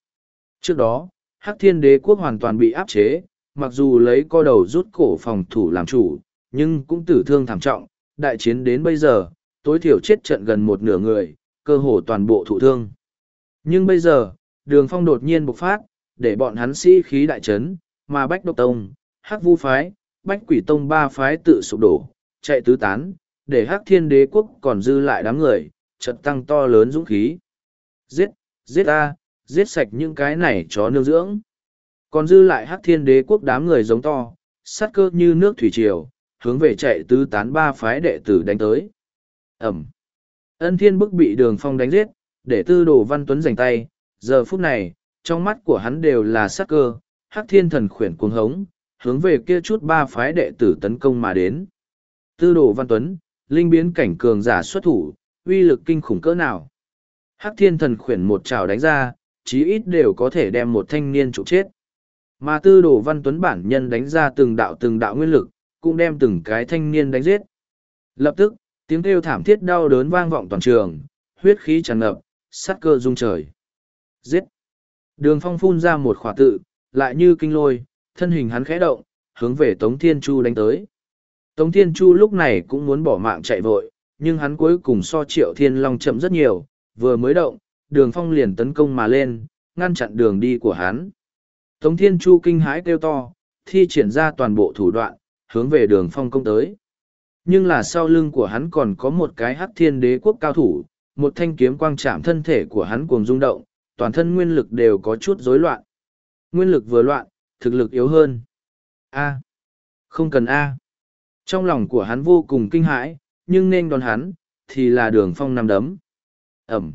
Trước đó, Hắc Thiên Đế quốc hoàn toàn bị áp chế, mặc dù lấy co đầu rút cổ phòng thủ làm chủ, nhưng cũng tử thương thảm trọng, đại chiến đến bây giờ, tối thiểu chết trận gần một nửa người, cơ hồ toàn bộ thụ thương. Nhưng bây giờ, đường phong đột nhiên bộc phát, để bọn hắn sĩ khí đại trấn, mà Bách Độc Tông, Hắc Vu Phái, Bách Quỷ Tông ba phái tự sụp đổ, chạy tứ tán, để Hắc Thiên Đế quốc còn dư lại đám người, trận tăng to lớn dũng khí. Giết, giết ta, giết sạch những cái này chó nương dưỡng. Còn dư lại hắc thiên đế quốc đám người giống to, sát cơ như nước thủy triều, hướng về chạy tứ tán ba phái đệ tử đánh tới. Ẩm. Ân thiên bức bị đường phong đánh giết, để tư đồ văn tuấn giành tay, giờ phút này, trong mắt của hắn đều là sát cơ, hắc thiên thần khuyển cuồng hống, hướng về kia chút ba phái đệ tử tấn công mà đến. Tư đồ văn tuấn, linh biến cảnh cường giả xuất thủ, uy lực kinh khủng cỡ nào. Hắc thiên thần khuyển một trào đánh ra, chí ít đều có thể đem một thanh niên trụ chết. Mà tư đồ văn tuấn bản nhân đánh ra từng đạo từng đạo nguyên lực, cũng đem từng cái thanh niên đánh giết. Lập tức, tiếng kêu thảm thiết đau đớn vang vọng toàn trường, huyết khí tràn ngập, sát cơ rung trời. Giết! Đường phong phun ra một khỏa tự, lại như kinh lôi, thân hình hắn khẽ động, hướng về Tống Thiên Chu đánh tới. Tống Thiên Chu lúc này cũng muốn bỏ mạng chạy vội, nhưng hắn cuối cùng so triệu thiên long chậm rất nhiều, vừa mới động, đường phong liền tấn công mà lên, ngăn chặn đường đi của hắn. Tống Thiên Chu kinh hãi kêu to, thi triển ra toàn bộ thủ đoạn, hướng về đường phong công tới. Nhưng là sau lưng của hắn còn có một cái hắc thiên đế quốc cao thủ, một thanh kiếm quang chạm thân thể của hắn cuồng rung động, toàn thân nguyên lực đều có chút rối loạn. Nguyên lực vừa loạn, thực lực yếu hơn. A. Không cần A. Trong lòng của hắn vô cùng kinh hãi, nhưng nên đón hắn, thì là đường phong nằm đấm. Ẩm.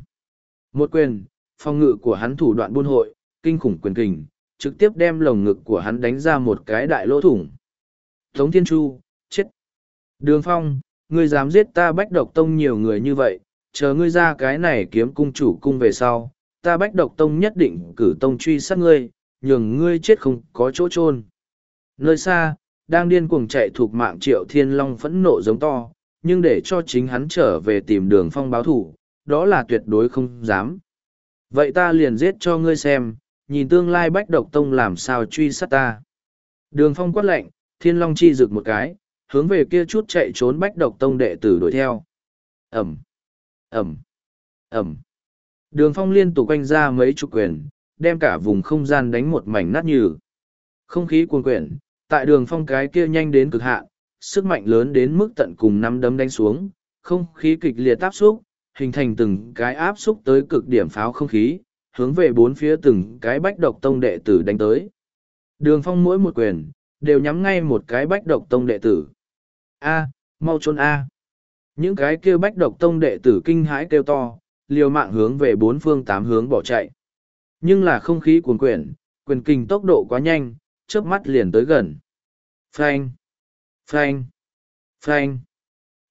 Một quyền, phong ngự của hắn thủ đoạn buôn hội, kinh khủng quyền kình, trực tiếp đem lồng ngực của hắn đánh ra một cái đại lỗ thủng. Tống Thiên Chu, chết. Đường Phong, ngươi dám giết ta bách độc tông nhiều người như vậy, chờ ngươi ra cái này kiếm cung chủ cung về sau, ta bách độc tông nhất định cử tông truy sát ngươi, nhường ngươi chết không có chỗ chôn. Nơi xa, đang điên cuồng chạy thuộc mạng triệu thiên long phẫn nộ giống to, nhưng để cho chính hắn trở về tìm đường phong báo thủ, đó là tuyệt đối không dám. Vậy ta liền giết cho ngươi xem, nhìn tương lai bách độc tông làm sao truy sát ta. Đường phong quát lệnh, thiên long chi rực một cái, hướng về kia chút chạy trốn bách độc tông đệ tử đuổi theo. Ẩm, Ẩm, Ẩm. Đường phong liên tục quanh ra mấy chục quyền, đem cả vùng không gian đánh một mảnh nát nhừ. Không khí cuồn quyển, tại đường phong cái kia nhanh đến cực hạn, sức mạnh lớn đến mức tận cùng năm đấm đánh xuống, không khí kịch liệt áp xúc, hình thành từng cái áp xúc tới cực điểm pháo không khí, hướng về bốn phía từng cái bách độc tông đệ tử đánh tới. Đường phong mỗi một quyền, đều nhắm ngay một cái bách độc tông đệ tử. A, mau trốn a. Những cái kêu bách độc tông đệ tử kinh hãi kêu to liều mạng hướng về bốn phương tám hướng bỏ chạy. Nhưng là không khí cuồn quyển quyền kinh tốc độ quá nhanh chớp mắt liền tới gần. Phanh phanh phanh.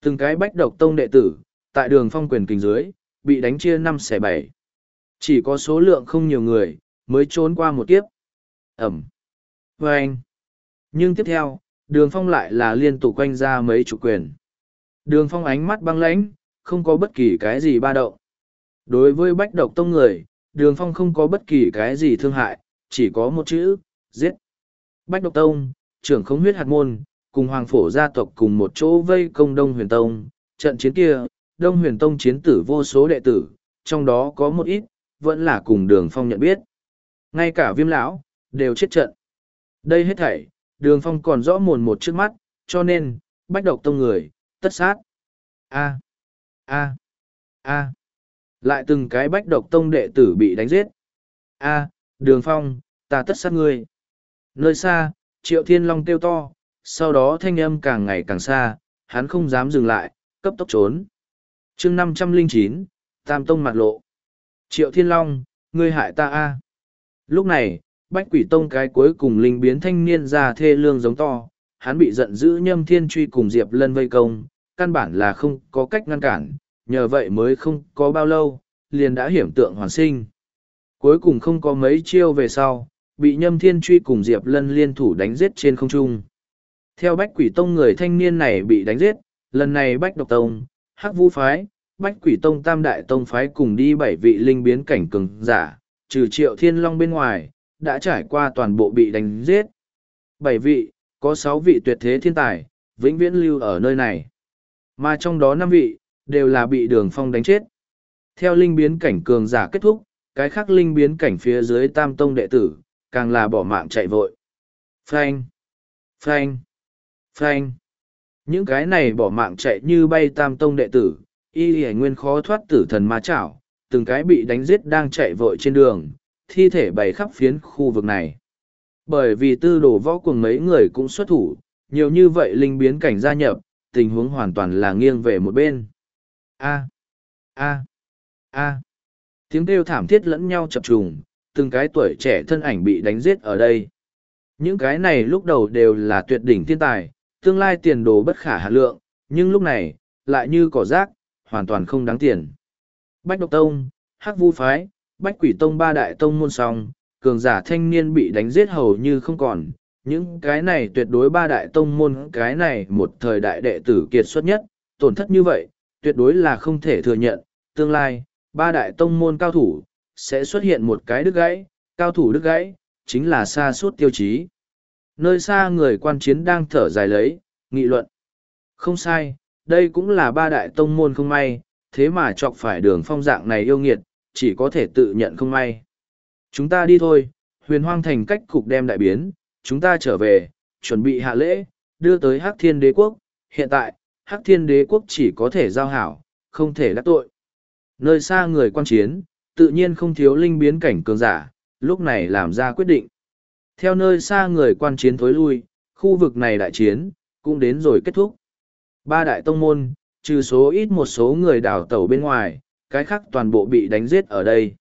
Từng cái bách độc tông đệ tử tại đường phong quyền kinh dưới bị đánh chia năm xẻ bảy. Chỉ có số lượng không nhiều người mới trốn qua một kiếp. Ẩm. Phanh nhưng tiếp theo, đường phong lại là liên tục quanh ra mấy chủ quyền. Đường phong ánh mắt băng lãnh, không có bất kỳ cái gì ba động. Đối với bách độc tông người, đường phong không có bất kỳ cái gì thương hại, chỉ có một chữ, giết. Bách độc tông, trưởng không huyết hạt môn, cùng hoàng phổ gia tộc cùng một chỗ vây công đông huyền tông. Trận chiến kia, đông huyền tông chiến tử vô số đệ tử, trong đó có một ít, vẫn là cùng đường phong nhận biết. Ngay cả viêm lão, đều chết trận. Đây hết thảy đường phong còn rõ mồn một trước mắt, cho nên, bách độc tông người, tất sát. A a a. Lại từng cái bách độc tông đệ tử bị đánh giết. A, đường phong, ta tất sát ngươi. Nơi xa, triệu thiên long kêu to, sau đó thanh âm càng ngày càng xa, hắn không dám dừng lại, cấp tốc trốn. Chương năm trăm linh chín, tam tông mặt lộ. Triệu thiên long, ngươi hại ta a. Lúc này bách quỷ tông cái cuối cùng linh biến thanh niên ra thê lương giống to, hắn bị giận dữ nhâm thiên truy cùng diệp lân vây công, căn bản là không có cách ngăn cản, nhờ vậy mới không có bao lâu, liền đã hiểm tượng hoàn sinh. Cuối cùng không có mấy chiêu về sau, bị nhâm thiên truy cùng diệp lân liên thủ đánh giết trên không trung. Theo bách quỷ tông người thanh niên này bị đánh giết, lần này bách độc tông, hắc vũ phái, bách quỷ tông tam đại tông phái cùng đi bảy vị linh biến cảnh cường giả, trừ triệu thiên long bên ngoài đã trải qua toàn bộ bị đánh giết. Bảy vị, có sáu vị tuyệt thế thiên tài, vĩnh viễn lưu ở nơi này. Mà trong đó năm vị, đều là bị đường phong đánh chết. Theo linh biến cảnh cường giả kết thúc, cái khác linh biến cảnh phía dưới tam tông đệ tử, càng là bỏ mạng chạy vội. Phanh phanh phanh. Những cái này bỏ mạng chạy như bay tam tông đệ tử, y y nguyên khó thoát tử thần ma chảo, từng cái bị đánh giết đang chạy vội trên đường thi thể bày khắp phiến khu vực này. Bởi vì tư đồ võ cùng mấy người cũng xuất thủ, nhiều như vậy linh biến cảnh gia nhập, tình huống hoàn toàn là nghiêng về một bên. A a a. Tiếng kêu thảm thiết lẫn nhau chập trùng, từng cái tuổi trẻ thân ảnh bị đánh giết ở đây. Những cái này lúc đầu đều là tuyệt đỉnh thiên tài, tương lai tiền đồ bất khả hà lượng, nhưng lúc này, lại như cỏ rác, hoàn toàn không đáng tiền. Bách độc tông, hắc vu phái bách quỷ tông ba đại tông môn song cường giả thanh niên bị đánh giết hầu như không còn. Những cái này tuyệt đối ba đại tông môn, cái này một thời đại đệ tử kiệt xuất nhất, tổn thất như vậy, tuyệt đối là không thể thừa nhận. Tương lai, ba đại tông môn cao thủ sẽ xuất hiện một cái đứt gãy, cao thủ đứt gãy chính là xa suốt tiêu chí. Nơi xa người quan chiến đang thở dài lấy, nghị luận. Không sai, đây cũng là ba đại tông môn không may, thế mà chọc phải đường phong dạng này yêu nghiệt chỉ có thể tự nhận không may. Chúng ta đi thôi, huyền hoang thành cách cục đem đại biến, chúng ta trở về, chuẩn bị hạ lễ, đưa tới hắc thiên đế quốc. Hiện tại, hắc thiên đế quốc chỉ có thể giao hảo, không thể đắc tội. Nơi xa người quan chiến, tự nhiên không thiếu linh biến cảnh cường giả, lúc này làm ra quyết định. Theo nơi xa người quan chiến thối lui, khu vực này đại chiến, cũng đến rồi kết thúc. Ba đại tông môn, trừ số ít một số người đào tẩu bên ngoài cái khác toàn bộ bị đánh giết ở đây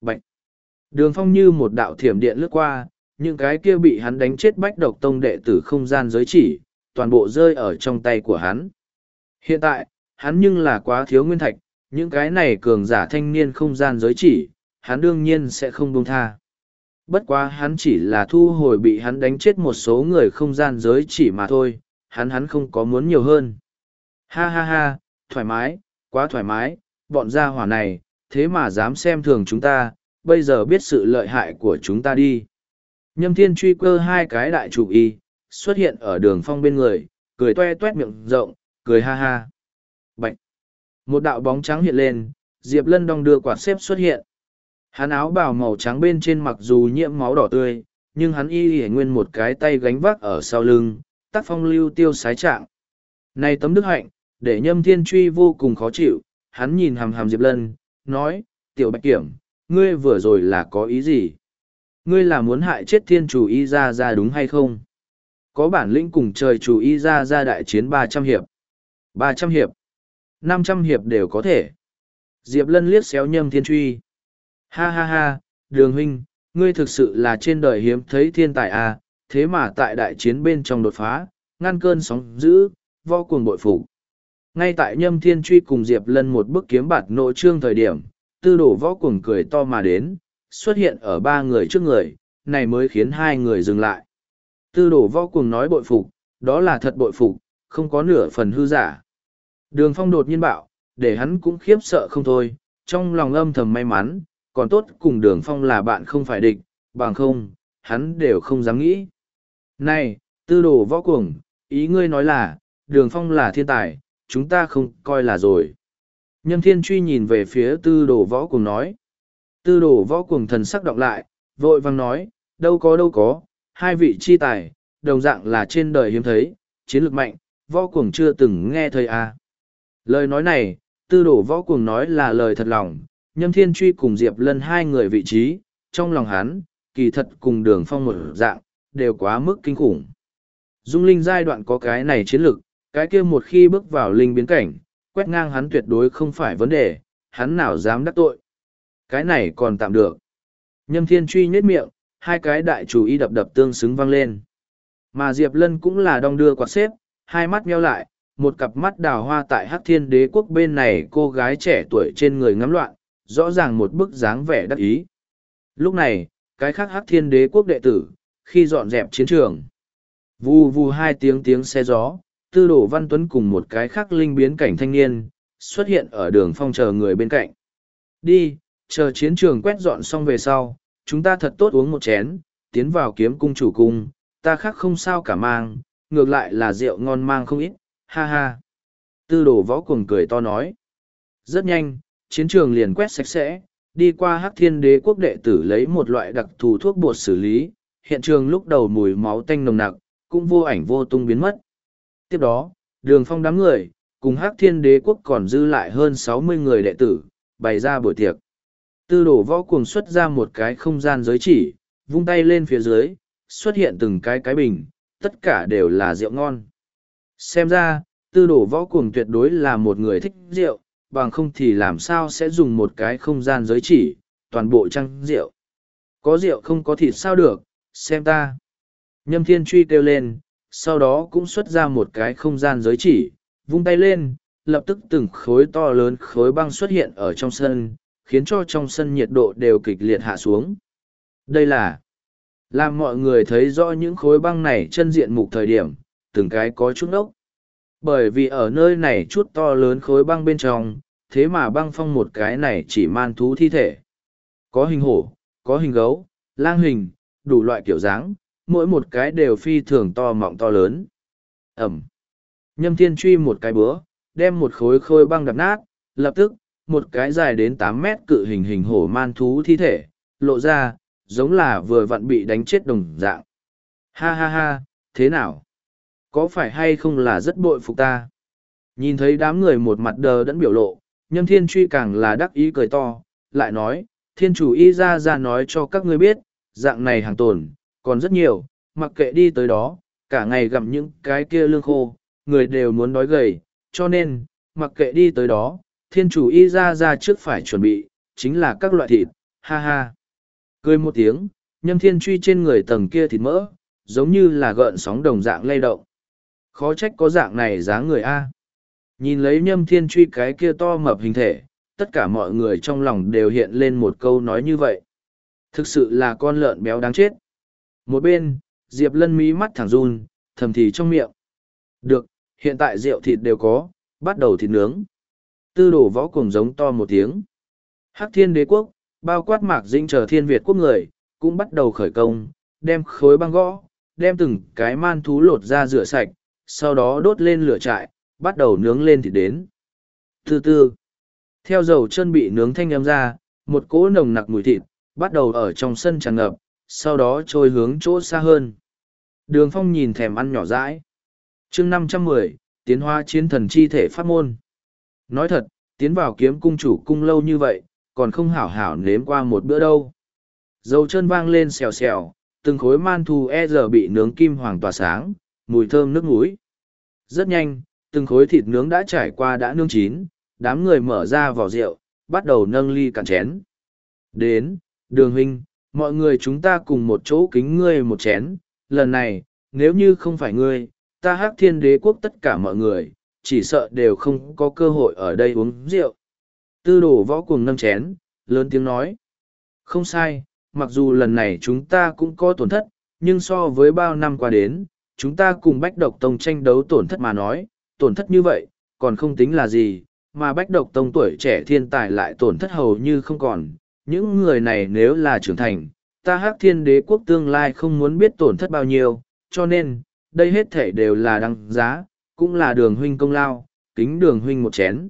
Bạch! đường phong như một đạo thiểm điện lướt qua những cái kia bị hắn đánh chết bách độc tông đệ tử không gian giới chỉ toàn bộ rơi ở trong tay của hắn hiện tại hắn nhưng là quá thiếu nguyên thạch những cái này cường giả thanh niên không gian giới chỉ hắn đương nhiên sẽ không buông tha Bất quá hắn chỉ là thu hồi bị hắn đánh chết một số người không gian giới chỉ mà thôi, hắn hắn không có muốn nhiều hơn. Ha ha ha, thoải mái, quá thoải mái, bọn gia hỏa này, thế mà dám xem thường chúng ta, bây giờ biết sự lợi hại của chúng ta đi. Nhâm thiên truy cơ hai cái đại chủ y, xuất hiện ở đường phong bên người, cười toe toét miệng rộng, cười ha ha. Bạch! Một đạo bóng trắng hiện lên, Diệp Lân đong đưa quạt xếp xuất hiện. Hắn áo bào màu trắng bên trên mặc dù nhiễm máu đỏ tươi, nhưng hắn y y nguyên một cái tay gánh vác ở sau lưng, tác phong lưu tiêu sái trạng. Này tấm đức hạnh, để nhâm thiên truy vô cùng khó chịu, hắn nhìn hàm hàm Diệp Lân, nói, tiểu bạch kiểm, ngươi vừa rồi là có ý gì? Ngươi là muốn hại chết thiên chủ y ra ra đúng hay không? Có bản lĩnh cùng trời chủ y ra ra đại chiến ba trăm hiệp. ba trăm hiệp năm trăm hiệp đều có thể diệp lân liếc xéo nhâm thiên truy ha ha ha đường huynh ngươi thực sự là trên đời hiếm thấy thiên tài à, thế mà tại đại chiến bên trong đột phá ngăn cơn sóng dữ vo cuồng bội phục ngay tại nhâm thiên truy cùng diệp lân một bức kiếm bạt nội trương thời điểm, tư đổ võ cuồng cười to mà đến, xuất hiện ở ba người trước người, này mới khiến hai người dừng lại. Tư đổ võ cuồng nói bội phục, đó là thật bội phục, không có nửa phần hư giả. Đường phong đột nhiên bạo để hắn cũng khiếp sợ không thôi, trong lòng âm thầm may mắn, còn tốt cùng đường phong là bạn không phải địch, bằng không, hắn đều không dám nghĩ. Này, tư đồ võ cuồng, ý ngươi nói là, đường phong là thiên tài chúng ta không coi là rồi. Nhâm thiên truy nhìn về phía tư đồ võ cùng nói. Tư đồ võ cùng thần sắc đọc lại, vội vang nói, đâu có đâu có, hai vị chi tài, đồng dạng là trên đời hiếm thấy, chiến lược mạnh, võ cuồng chưa từng nghe thấy à. Lời nói này, tư đồ võ cuồng nói là lời thật lòng, nhâm thiên truy cùng Diệp Lân hai người vị trí, trong lòng hắn, kỳ thật cùng đường phong một dạng, đều quá mức kinh khủng. Dung linh giai đoạn có cái này chiến lược, cái kia một khi bước vào linh biến cảnh, quét ngang hắn tuyệt đối không phải vấn đề, hắn nào dám đắc tội. Cái này còn tạm được. Nhâm thiên truy nhết miệng, hai cái đại chủ ý đập đập tương xứng vang lên. Mà Diệp Lân cũng là đong đưa quạt xếp, hai mắt meo lại, một cặp mắt đào hoa tại hắc thiên đế quốc bên này cô gái trẻ tuổi trên người ngắm loạn, rõ ràng một bức dáng vẻ đắc ý. Lúc này, cái khác hắc thiên đế quốc đệ tử, khi dọn dẹp chiến trường. Vù vù hai tiếng tiếng xe gió, tư đồ văn tuấn cùng một cái khác linh biến cảnh thanh niên, xuất hiện ở đường phong chờ người bên cạnh. Đi, chờ chiến trường quét dọn xong về sau, chúng ta thật tốt uống một chén, tiến vào kiếm cung chủ cung, ta khác không sao cả mang, ngược lại là rượu ngon mang không ít, ha ha. Tư đồ võ cuồng cười to nói. Rất nhanh, chiến trường liền quét sạch sẽ, đi qua hắc thiên đế quốc đệ tử lấy một loại đặc thù thuốc bột xử lý, hiện trường lúc đầu mùi máu tanh nồng nặc, cũng vô ảnh vô tung biến mất. Tiếp đó, đường phong đám người, cùng hắc thiên đế quốc còn dư lại hơn sáu mươi người đệ tử, bày ra buổi tiệc. Tư đổ võ cuồng xuất ra một cái không gian giới chỉ, vung tay lên phía dưới, xuất hiện từng cái cái bình, tất cả đều là rượu ngon. Xem ra, tư đổ võ cuồng tuyệt đối là một người thích rượu, bằng không thì làm sao sẽ dùng một cái không gian giới chỉ, toàn bộ trăng rượu. Có rượu không có thịt sao được, xem ta. Nhâm thiên truy kêu lên, sau đó cũng xuất ra một cái không gian giới chỉ, vung tay lên, lập tức từng khối to lớn khối băng xuất hiện ở trong sân, khiến cho trong sân nhiệt độ đều kịch liệt hạ xuống. Đây là làm mọi người thấy rõ những khối băng này chân diện mục thời điểm, từng cái có chút ốc. Bởi vì ở nơi này chút to lớn khối băng bên trong, thế mà băng phong một cái này chỉ man thú thi thể. Có hình hổ, có hình gấu, lang hình, đủ loại kiểu dáng, mỗi một cái đều phi thường to mọng to lớn. Ẩm. Nhâm thiên truy một cái búa, đem một khối khôi băng đập nát, lập tức, một cái dài đến tám mét cự hình hình hổ man thú thi thể, lộ ra, giống là vừa vặn bị đánh chết đồng dạng. Ha ha ha, thế nào? Có phải hay không là rất bội phục ta? Nhìn thấy đám người một mặt đờ đẫn biểu lộ, nhâm thiên truy càng là đắc ý cười to, lại nói, thiên chủ y ra ra nói cho các ngươi biết, dạng này hàng tồn, còn rất nhiều, mặc kệ đi tới đó, cả ngày gặm những cái kia lương khô, người đều muốn đói gầy, cho nên, mặc kệ đi tới đó, thiên chủ y ra ra trước phải chuẩn bị, chính là các loại thịt, ha ha. Cười một tiếng, nhâm thiên truy trên người tầng kia thịt mỡ, giống như là gợn sóng đồng dạng lay động. Khó trách có dạng này dáng người A. Nhìn lấy nhâm thiên truy cái kia to mập hình thể, tất cả mọi người trong lòng đều hiện lên một câu nói như vậy. Thực sự là con lợn béo đáng chết. Một bên, Diệp Lân mí mắt thẳng run, thầm thì trong miệng. Được, hiện tại rượu thịt đều có, bắt đầu thịt nướng. Tư đổ võ cùng giống to một tiếng. Hắc thiên đế quốc, bao quát mạc dinh chờ thiên Việt quốc người, cũng bắt đầu khởi công, đem khối băng gõ, đem từng cái man thú lột ra rửa sạch, sau đó đốt lên lửa trại, bắt đầu nướng lên thịt đến. Từ từ, theo dầu chân bị nướng thanh âm ra, một cỗ nồng nặc mùi thịt, bắt đầu ở trong sân tràn ngập, sau đó trôi hướng chỗ xa hơn. Đường phong nhìn thèm ăn nhỏ rãi. chương năm trăm mười tiến hóa chiến thần chi thể pháp môn. Nói thật, tiến vào kiếm cung chủ cung lâu như vậy, còn không hảo hảo nếm qua một bữa đâu. Dầu chân vang lên xèo xèo, từng khối man thù e giờ bị nướng kim hoàng tỏa sáng, mùi thơm nước mũi. Rất nhanh, từng khối thịt nướng đã trải qua đã nương chín, đám người mở ra vỏ rượu, bắt đầu nâng ly cạn chén. Đến, đường huynh, mọi người chúng ta cùng một chỗ kính ngươi một chén, lần này, nếu như không phải ngươi, ta hắc thiên đế quốc tất cả mọi người, chỉ sợ đều không có cơ hội ở đây uống rượu. Tư đồ võ cuồng nâng chén, lớn tiếng nói. Không sai, mặc dù lần này chúng ta cũng có tổn thất, nhưng so với bao năm qua đến, chúng ta cùng bách độc tông tranh đấu tổn thất mà nói, tổn thất như vậy, còn không tính là gì, mà bách độc tông tuổi trẻ thiên tài lại tổn thất hầu như không còn. Những người này nếu là trưởng thành, ta hắc thiên đế quốc tương lai không muốn biết tổn thất bao nhiêu, cho nên, đây hết thể đều là đăng giá, cũng là đường huynh công lao, kính đường huynh một chén.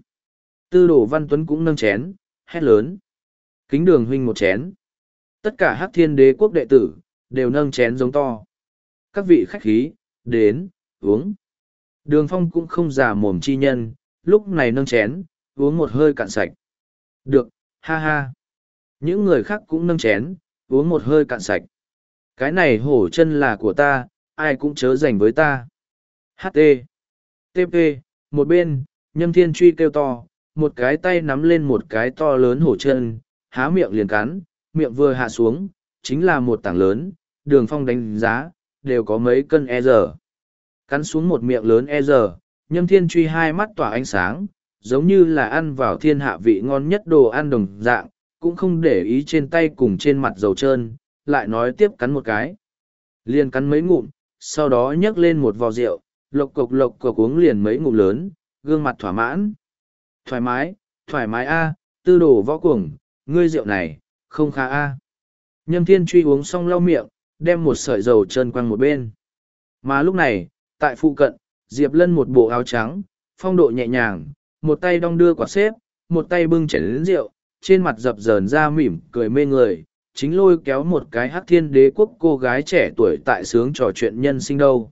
Tư đồ văn tuấn cũng nâng chén, hét lớn. Kính đường huynh một chén. Tất cả hắc thiên đế quốc đệ tử, đều nâng chén giống to. Các vị khách khí, đến, uống. Đường phong cũng không giả mồm chi nhân, lúc này nâng chén, uống một hơi cạn sạch. Được, ha ha. Những người khác cũng nâng chén, uống một hơi cạn sạch. Cái này hổ chân là của ta, ai cũng chớ dành với ta. HT. TP, một bên, nhâm thiên truy kêu to, một cái tay nắm lên một cái to lớn hổ chân, há miệng liền cắn, miệng vừa hạ xuống, chính là một tảng lớn, đường phong đánh giá, đều có mấy cân e giờ. Cắn xuống một miệng lớn e giờ, nhâm thiên truy hai mắt tỏa ánh sáng, giống như là ăn vào thiên hạ vị ngon nhất đồ ăn đồng dạng, cũng không để ý trên tay cùng trên mặt dầu trơn, lại nói tiếp cắn một cái. Liền cắn mấy ngụm, sau đó nhấc lên một vò rượu, lộc cộc lộc cộc uống liền mấy ngụm lớn, gương mặt thỏa mãn. Thoải mái, thoải mái a, tư đồ võ cuồng, ngươi rượu này, không khá a. Nhâm thiên truy uống xong lau miệng, đem một sợi dầu trơn quăng một bên. Mà lúc này, tại phụ cận, Diệp Lân một bộ áo trắng, phong độ nhẹ nhàng, một tay đong đưa quả xếp, một tay bưng chén lớn rượu, trên mặt dập dờn ra mỉm cười mê người, chính lôi kéo một cái hắc thiên đế quốc cô gái trẻ tuổi tại sướng trò chuyện nhân sinh đâu.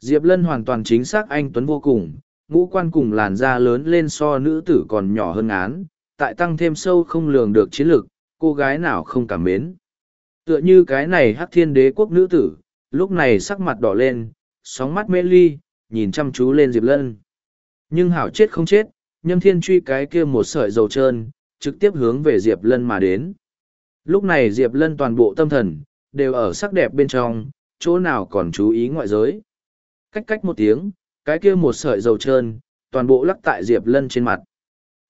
Diệp Lân hoàn toàn chính xác anh Tuấn vô cùng, ngũ quan cùng làn da lớn lên so nữ tử còn nhỏ hơn án, tại tăng thêm sâu không lường được chiến lực, cô gái nào không cảm mến. Tựa như cái này hắc thiên đế quốc nữ tử, lúc này sắc mặt đỏ lên, sóng mắt mê ly, nhìn chăm chú lên Diệp Lân. Nhưng hảo chết không chết, nhâm thiên truy cái kia một sợi dầu trơn, trực tiếp hướng về Diệp Lân mà đến. Lúc này Diệp Lân toàn bộ tâm thần, đều ở sắc đẹp bên trong, chỗ nào còn chú ý ngoại giới. Cách cách một tiếng, cái kia một sợi dầu trơn, toàn bộ lắc tại Diệp Lân trên mặt.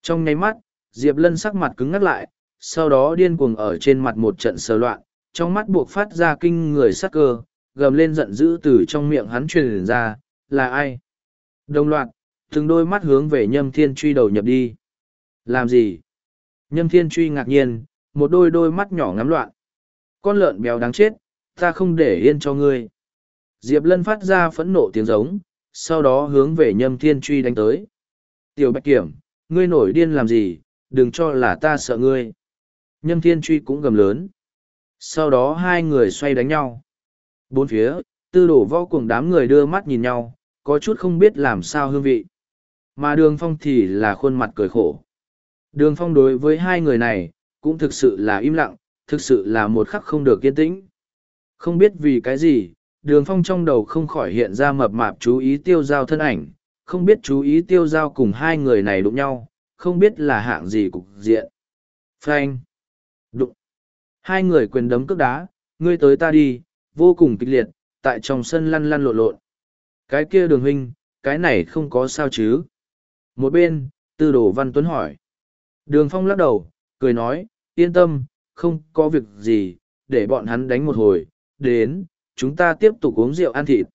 Trong nháy mắt, Diệp Lân sắc mặt cứng ngắt lại, sau đó điên cuồng ở trên mặt một trận sờ loạn, trong mắt buộc phát ra kinh người sắc cơ, gầm lên giận dữ từ trong miệng hắn truyền ra, là ai? Đồng loạt, từng đôi mắt hướng về nhâm thiên truy đầu nhập đi. Làm gì? Nhâm thiên truy ngạc nhiên, một đôi đôi mắt nhỏ ngắm loạn. Con lợn béo đáng chết, ta không để yên cho ngươi. Diệp Lân phát ra phẫn nộ tiếng giống, sau đó hướng về nhâm thiên truy đánh tới. Tiểu bạch kiểm, ngươi nổi điên làm gì, đừng cho là ta sợ ngươi. Nhâm thiên truy cũng gầm lớn. Sau đó hai người xoay đánh nhau. Bốn phía, tư đổ võ cùng đám người đưa mắt nhìn nhau, có chút không biết làm sao hương vị. Mà đường phong thì là khuôn mặt cười khổ. Đường phong đối với hai người này, cũng thực sự là im lặng, thực sự là một khắc không được kiên tĩnh. Không biết vì cái gì, đường phong trong đầu không khỏi hiện ra mập mạp chú ý tiêu giao thân ảnh, không biết chú ý tiêu giao cùng hai người này đụng nhau, không biết là hạng gì cục diện. Frank! Đụng! Hai người quyền đấm cước đá, ngươi tới ta đi, vô cùng kịch liệt, tại trong sân lăn lăn lộn lộn. Cái kia đường huynh, cái này không có sao chứ. Một bên, tư đồ văn tuấn hỏi. Đường phong lắc đầu, cười nói, yên tâm, không có việc gì, để bọn hắn đánh một hồi, đến, chúng ta tiếp tục uống rượu ăn thịt.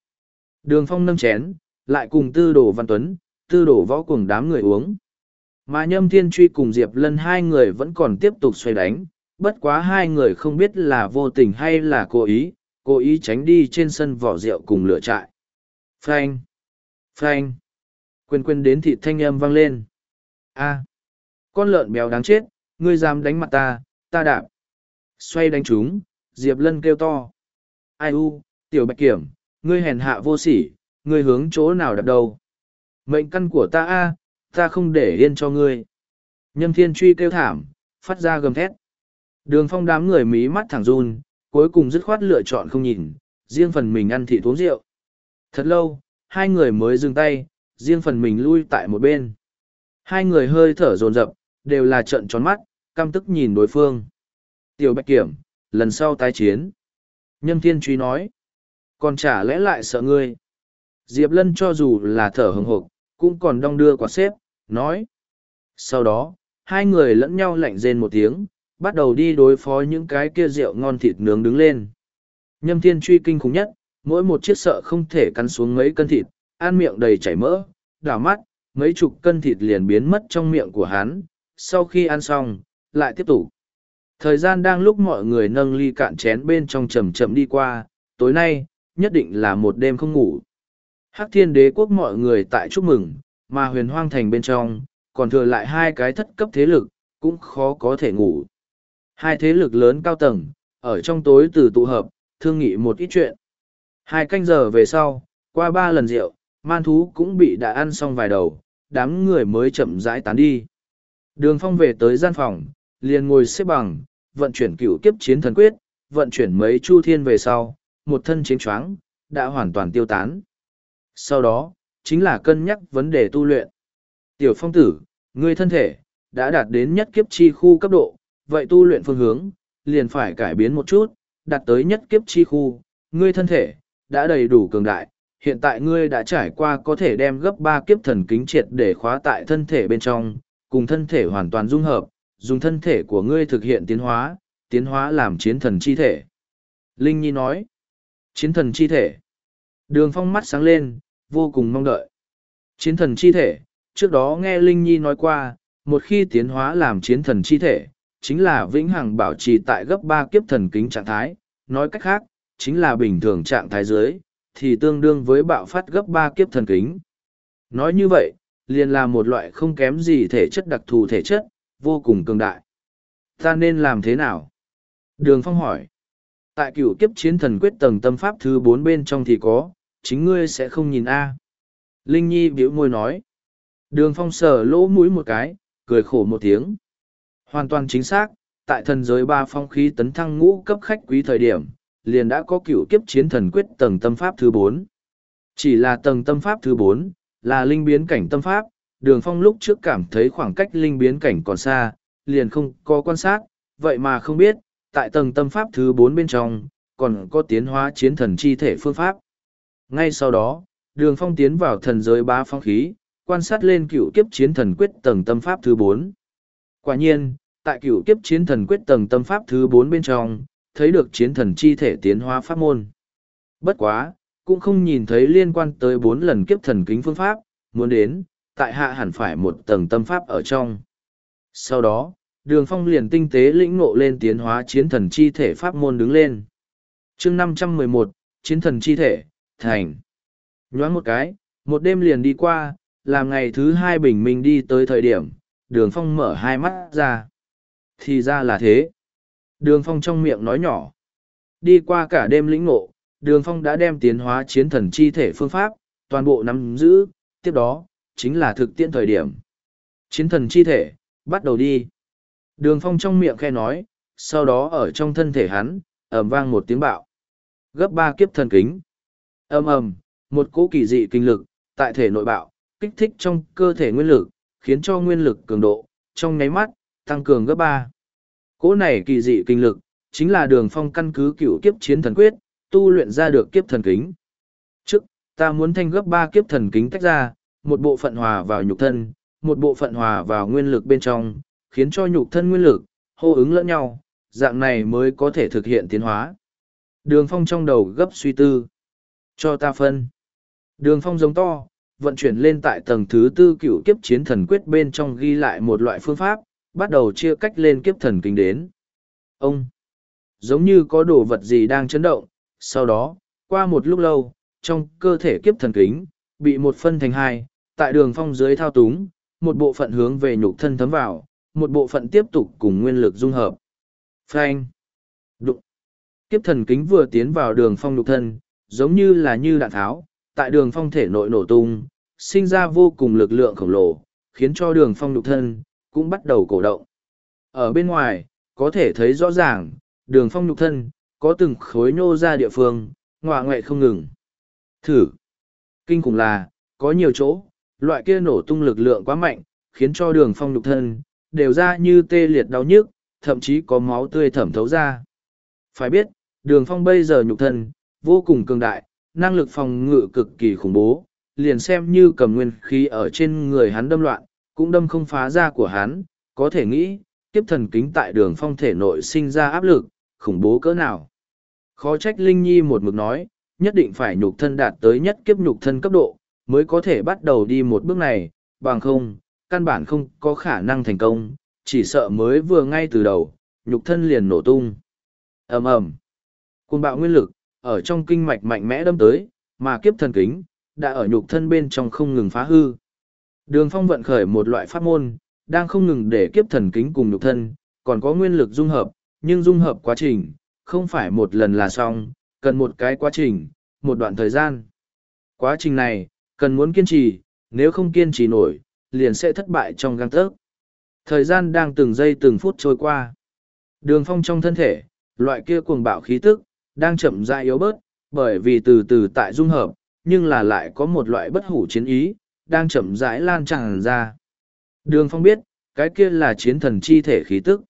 Đường phong nâng chén, lại cùng tư đồ văn tuấn, tư đồ võ cùng đám người uống. Mà nhâm thiên truy cùng Diệp Lân hai người vẫn còn tiếp tục xoay đánh, bất quá hai người không biết là vô tình hay là cố ý, cố ý tránh đi trên sân vỏ rượu cùng lửa trại. Frank! Frank! Quên quên đến thị thanh âm vang lên. a con lợn béo đáng chết, ngươi dám đánh mặt ta, ta đạp. Xoay đánh chúng, Diệp Lân kêu to. Ai u, tiểu bạch kiểm, ngươi hèn hạ vô sỉ, ngươi hướng chỗ nào đạp đâu. Mệnh căn của ta a, ta không để yên cho ngươi. Nhâm thiên truy kêu thảm, phát ra gầm thét. Đường phong đám người mí mắt thẳng run, cuối cùng dứt khoát lựa chọn không nhìn, riêng phần mình ăn thịt uống rượu. Thật lâu, hai người mới dừng tay, riêng phần mình lui tại một bên. Hai người hơi thở dồn dập, đều là trận tròn mắt, căm tức nhìn đối phương. Tiểu Bạch Kiểm, lần sau tái chiến. Nhâm Thiên Truy nói, còn chả lẽ lại sợ ngươi. Diệp Lân cho dù là thở hừng hộp, cũng còn đong đưa quả xếp, nói. Sau đó, hai người lẫn nhau lạnh rên một tiếng, bắt đầu đi đối phó những cái kia rượu ngon thịt nướng đứng lên. Nhâm Thiên Truy kinh khủng nhất, mỗi một chiếc sợ không thể cắn xuống mấy cân thịt, ăn miệng đầy chảy mỡ, đảo mắt, mấy chục cân thịt liền biến mất trong miệng của hắn, sau khi ăn xong, lại tiếp tục. Thời gian đang lúc mọi người nâng ly cạn chén bên trong chậm chậm đi qua, tối nay, nhất định là một đêm không ngủ. Hắc thiên đế quốc mọi người tại chúc mừng, mà huyền hoang thành bên trong, còn thừa lại hai cái thất cấp thế lực, cũng khó có thể ngủ. Hai thế lực lớn cao tầng, ở trong tối từ tụ hợp, thương nghị một ít chuyện. Hai canh giờ về sau, qua ba lần rượu, man thú cũng bị đã ăn xong vài đầu, đám người mới chậm rãi tán đi. Đường phong về tới gian phòng, liền ngồi xếp bằng, vận chuyển cựu kiếp chiến thần quyết, vận chuyển mấy chu thiên về sau, một thân chiến choáng, đã hoàn toàn tiêu tán. Sau đó, chính là cân nhắc vấn đề tu luyện. Tiểu phong tử, ngươi thân thể, đã đạt đến nhất kiếp chi khu cấp độ, vậy tu luyện phương hướng, liền phải cải biến một chút, đạt tới nhất kiếp chi khu, ngươi thân thể, đã đầy đủ cường đại, hiện tại ngươi đã trải qua có thể đem gấp ba kiếp thần kính triệt để khóa tại thân thể bên trong, cùng thân thể hoàn toàn dung hợp, dùng thân thể của ngươi thực hiện tiến hóa, tiến hóa làm chiến thần chi thể. Linh Nhi nói, chiến thần chi thể. Đường phong mắt sáng lên, vô cùng mong đợi. Chiến thần chi thể, trước đó nghe Linh Nhi nói qua, một khi tiến hóa làm chiến thần chi thể, chính là vĩnh hằng bảo trì tại gấp ba kiếp thần kính trạng thái, nói cách khác, chính là bình thường trạng thái dưới, thì tương đương với bạo phát gấp ba kiếp thần kính. Nói như vậy, liền là một loại không kém gì thể chất đặc thù thể chất, vô cùng cường đại. Ta nên làm thế nào? Đường Phong hỏi. Tại cựu kiếp chiến thần quyết tầng tâm pháp thứ bốn bên trong thì có, chính ngươi sẽ không nhìn A. Linh Nhi biểu môi nói. Đường Phong sờ lỗ mũi một cái, cười khổ một tiếng. Hoàn toàn chính xác, tại thần giới ba phong khí tấn thăng ngũ cấp khách quý thời điểm, liền đã có cựu kiếp chiến thần quyết tầng tâm pháp thứ bốn Chỉ là tầng tâm pháp thứ bốn là linh biến cảnh tâm pháp, đường phong lúc trước cảm thấy khoảng cách linh biến cảnh còn xa, liền không có quan sát, vậy mà không biết, tại tầng tâm pháp thứ bốn bên trong, còn có tiến hóa chiến thần chi thể phương pháp. Ngay sau đó, đường phong tiến vào thần giới ba phong khí, quan sát lên cựu kiếp chiến thần quyết tầng tâm pháp thứ bốn Quả nhiên, tại cựu kiếp chiến thần quyết tầng tâm pháp thứ bốn bên trong, thấy được chiến thần chi thể tiến hóa pháp môn. Bất quá, cũng không nhìn thấy liên quan tới bốn lần kiếp thần kính phương pháp, muốn đến, tại hạ hẳn phải một tầng tâm pháp ở trong. Sau đó, đường phong liền tinh tế lĩnh ngộ lên tiến hóa chiến thần chi thể pháp môn đứng lên. chương năm trăm mười một chiến thần chi thể, thành. Nhoáng một cái, một đêm liền đi qua, làm ngày thứ hai bình minh đi tới thời điểm, đường phong mở hai mắt ra. Thì ra là thế. Đường phong trong miệng nói nhỏ. Đi qua cả đêm lĩnh ngộ, đường phong đã đem tiến hóa chiến thần chi thể phương pháp, toàn bộ nắm giữ, tiếp đó, chính là thực tiễn thời điểm. Chiến thần chi thể, bắt đầu đi. Đường phong trong miệng khe nói, sau đó ở trong thân thể hắn, ẩm vang một tiếng bạo. Gấp ba kiếp thần kính. ầm ầm một cỗ kỳ dị kinh lực, tại thể nội bạo, kích thích trong cơ thể nguyên lực, khiến cho nguyên lực cường độ, trong nháy mắt, tăng cường gấp ba. Cỗ này kỳ dị kinh lực, chính là đường phong căn cứ cựu kiếp chiến thần quyết, tu luyện ra được kiếp thần kính. Trước, ta muốn thanh gấp ba kiếp thần kính tách ra, một bộ phận hòa vào nhục thân, một bộ phận hòa vào nguyên lực bên trong, khiến cho nhục thân nguyên lực, hô ứng lẫn nhau, dạng này mới có thể thực hiện tiến hóa. Đường phong trong đầu gấp suy tư. Cho ta phân. Đường phong giống to, vận chuyển lên tại tầng thứ tư cựu kiếp chiến thần quyết bên trong ghi lại một loại phương pháp, bắt đầu chia cách lên kiếp thần kính đến. Ông, giống như có đồ vật gì đang chấn động, sau đó, qua một lúc lâu, trong cơ thể kiếp thần kính, bị một phân thành hai, tại đường phong dưới thao túng, một bộ phận hướng về nhục thân thấm vào, một bộ phận tiếp tục cùng nguyên lực dung hợp. Phanh, đụng, kiếp thần kính vừa tiến vào đường phong nhục thân, giống như là như đạn tháo, tại đường phong thể nội nổ tung, sinh ra vô cùng lực lượng khổng lồ, khiến cho đường phong nhục thân, cũng bắt đầu cổ động. Ở bên ngoài, có thể thấy rõ ràng, đường phong nhục thân, có từng khối nhô ra địa phương, ngọa ngoại không ngừng. Thử. Kinh cùng là, có nhiều chỗ, loại kia nổ tung lực lượng quá mạnh, khiến cho đường phong nhục thân, đều ra như tê liệt đau nhức, thậm chí có máu tươi thẩm thấu ra. Phải biết, đường phong bây giờ nhục thân, vô cùng cường đại, năng lực phòng ngự cực kỳ khủng bố, liền xem như cầm nguyên khí ở trên người hắn đâm loạn, cũng đâm không phá ra của hắn, có thể nghĩ, kiếp thần kính tại đường phong thể nội sinh ra áp lực, khủng bố cỡ nào. Khó trách Linh Nhi một mực nói, nhất định phải nhục thân đạt tới nhất kiếp nhục thân cấp độ, mới có thể bắt đầu đi một bước này, bằng không, căn bản không có khả năng thành công, chỉ sợ mới vừa ngay từ đầu, nhục thân liền nổ tung. ầm ầm Cuồng bạo nguyên lực, ở trong kinh mạch mạnh mẽ đâm tới, mà kiếp thần kính, đã ở nhục thân bên trong không ngừng phá hư. Đường phong vận khởi một loại pháp môn, đang không ngừng để kiếp thần kính cùng nhục thân, còn có nguyên lực dung hợp, nhưng dung hợp quá trình, không phải một lần là xong, cần một cái quá trình, một đoạn thời gian. Quá trình này, cần muốn kiên trì, nếu không kiên trì nổi, liền sẽ thất bại trong găng tớc. Thời gian đang từng giây từng phút trôi qua. Đường phong trong thân thể, loại kia cuồng bạo khí tức, đang chậm rãi yếu bớt, bởi vì từ từ tại dung hợp, nhưng là lại có một loại bất hủ chiến ý, đang chậm rãi lan tràn ra. Đường phong biết, cái kia là chiến thần chi thể khí tức.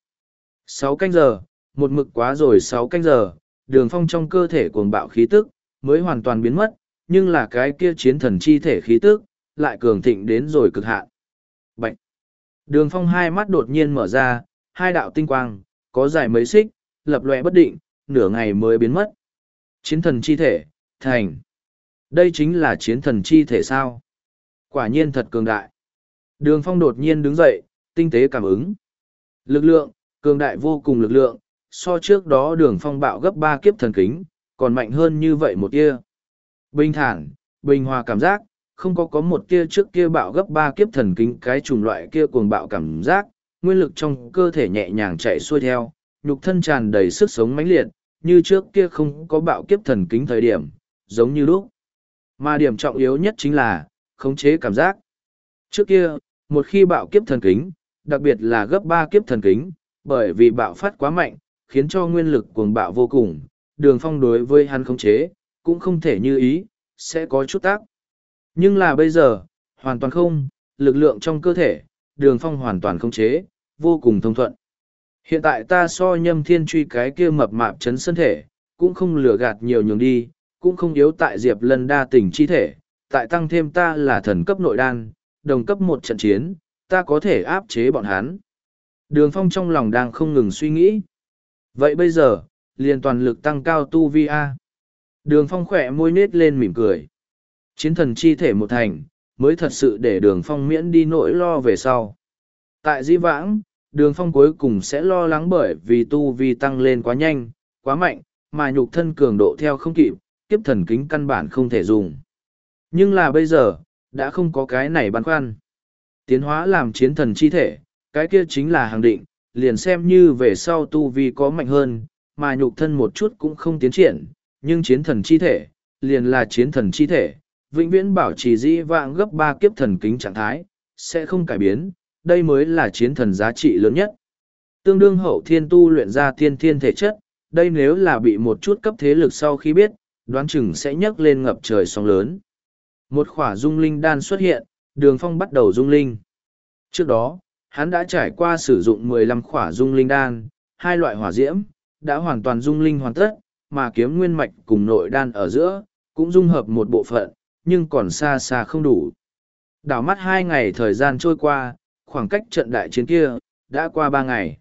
Sáu canh giờ, một mực quá rồi sáu canh giờ, đường phong trong cơ thể cuồng bạo khí tức, mới hoàn toàn biến mất, nhưng là cái kia chiến thần chi thể khí tức, lại cường thịnh đến rồi cực hạn. bệnh Đường phong hai mắt đột nhiên mở ra, hai đạo tinh quang, có dài mấy xích, lập lòe bất định, nửa ngày mới biến mất. Chiến thần chi thể, thành. Đây chính là chiến thần chi thể sao? Quả nhiên thật cường đại. Đường phong đột nhiên đứng dậy, tinh tế cảm ứng. Lực lượng, cường đại vô cùng lực lượng, so trước đó đường phong bạo gấp ba kiếp thần kính, còn mạnh hơn như vậy một tia. Bình thản, bình hòa cảm giác, không có có một tia trước kia bạo gấp ba kiếp thần kính cái chủng loại kia cuồng bạo cảm giác, nguyên lực trong cơ thể nhẹ nhàng chạy xuôi theo, nhục thân tràn đầy sức sống mãnh liệt, như trước kia không có bạo kiếp thần kính thời điểm, giống như lúc. Mà điểm trọng yếu nhất chính là, khống chế cảm giác. Trước kia, một khi bạo kiếp thần kính, đặc biệt là gấp ba kiếp thần kính, bởi vì bạo phát quá mạnh, khiến cho nguyên lực cuồng bạo vô cùng, đường phong đối với hắn khống chế, cũng không thể như ý, sẽ có chút tác. Nhưng là bây giờ, hoàn toàn không, lực lượng trong cơ thể, đường phong hoàn toàn khống chế, vô cùng thông thuận. Hiện tại ta so nhâm thiên truy cái kia mập mạp chấn sân thể, cũng không lừa gạt nhiều nhường đi, cũng không yếu tại diệp lân đa tỉnh chi thể, tại tăng thêm ta là thần cấp nội đan, đồng cấp một trận chiến, ta có thể áp chế bọn hắn. Đường phong trong lòng đang không ngừng suy nghĩ. Vậy bây giờ, liền toàn lực tăng cao tu vi A. Đường phong khỏe môi nết lên mỉm cười. Chiến thần chi thể một thành, mới thật sự để đường phong miễn đi nỗi lo về sau. Tại di vãng, đường phong cuối cùng sẽ lo lắng bởi vì tu vi tăng lên quá nhanh, quá mạnh, mà nhục thân cường độ theo không kịp, kiếp thần kính căn bản không thể dùng. Nhưng là bây giờ, đã không có cái này băn khoăn. Tiến hóa làm chiến thần chi thể, cái kia chính là hàng định, liền xem như về sau tu vi có mạnh hơn, mà nhục thân một chút cũng không tiến triển, nhưng chiến thần chi thể, liền là chiến thần chi thể, vĩnh viễn bảo trì dĩ vãng gấp ba kiếp thần kính trạng thái, sẽ không cải biến, đây mới là chiến thần giá trị lớn nhất. Tương đương hậu thiên tu luyện ra thiên thiên thể chất, đây nếu là bị một chút cấp thế lực sau khi biết, đoán chừng sẽ nhấc lên ngập trời sóng lớn. Một khỏa dung linh đan xuất hiện, đường phong bắt đầu dung linh. Trước đó, hắn đã trải qua sử dụng 15 khỏa dung linh đan, hai loại hỏa diễm, đã hoàn toàn dung linh hoàn tất, mà kiếm nguyên mạch cùng nội đan ở giữa, cũng dung hợp một bộ phận, nhưng còn xa xa không đủ. Đảo mắt hai ngày thời gian trôi qua, khoảng cách trận đại chiến kia, đã qua ba ngày.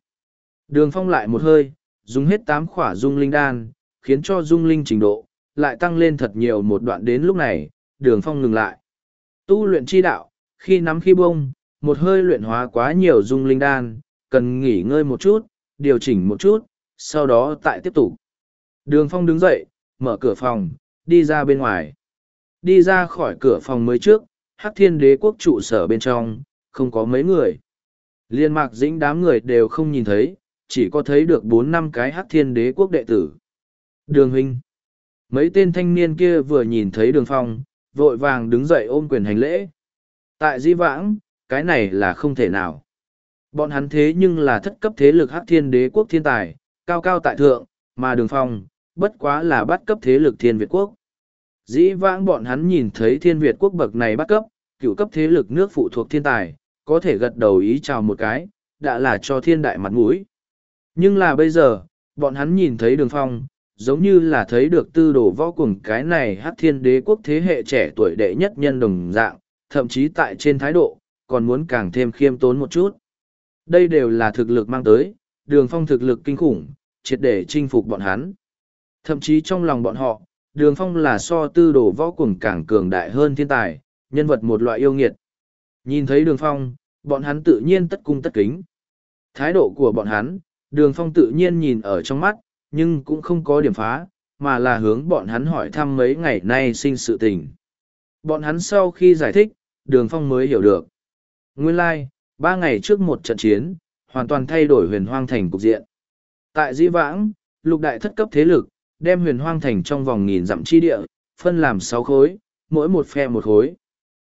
Đường phong lại một hơi, dùng hết tám khỏa dung linh đan, khiến cho dung linh trình độ, lại tăng lên thật nhiều một đoạn đến lúc này, đường phong ngừng lại. Tu luyện chi đạo, khi nắm khi bông, một hơi luyện hóa quá nhiều dung linh đan, cần nghỉ ngơi một chút, điều chỉnh một chút, sau đó tại tiếp tục. Đường phong đứng dậy, mở cửa phòng, đi ra bên ngoài. Đi ra khỏi cửa phòng mới trước, hắc thiên đế quốc trụ sở bên trong, không có mấy người. Liên mạc dĩnh đám người đều không nhìn thấy, chỉ có thấy được bốn năm cái hắc thiên đế quốc đệ tử. Đường huynh. Mấy tên thanh niên kia vừa nhìn thấy đường phong, vội vàng đứng dậy ôm quyền hành lễ. Tại di vãng, cái này là không thể nào. Bọn hắn thế nhưng là thất cấp thế lực hắc thiên đế quốc thiên tài, cao cao tại thượng, mà đường phong, bất quá là bắt cấp thế lực thiên Việt quốc. Dĩ vãng bọn hắn nhìn thấy thiên Việt quốc bậc này bắt cấp, cựu cấp thế lực nước phụ thuộc thiên tài, có thể gật đầu ý chào một cái, đã là cho thiên đại mặt mũi. Nhưng là bây giờ, bọn hắn nhìn thấy đường phong, giống như là thấy được tư đồ võ cùng cái này hát thiên đế quốc thế hệ trẻ tuổi đệ nhất nhân đồng dạng, thậm chí tại trên thái độ, còn muốn càng thêm khiêm tốn một chút. Đây đều là thực lực mang tới, đường phong thực lực kinh khủng, triệt để chinh phục bọn hắn. Thậm chí trong lòng bọn họ, đường phong là so tư đồ võ cùng càng cường đại hơn thiên tài, nhân vật một loại yêu nghiệt. Nhìn thấy đường phong, bọn hắn tự nhiên tất cung tất kính. Thái độ của bọn hắn, đường phong tự nhiên nhìn ở trong mắt, nhưng cũng không có điểm phá, mà là hướng bọn hắn hỏi thăm mấy ngày nay sinh sự tình. Bọn hắn sau khi giải thích, đường phong mới hiểu được. Nguyên lai, like, ba ngày trước một trận chiến, hoàn toàn thay đổi huyền hoang thành cục diện. Tại Di Vãng, lục đại thất cấp thế lực, đem huyền hoang thành trong vòng nghìn dặm chi địa, phân làm sáu khối, mỗi một phe một khối.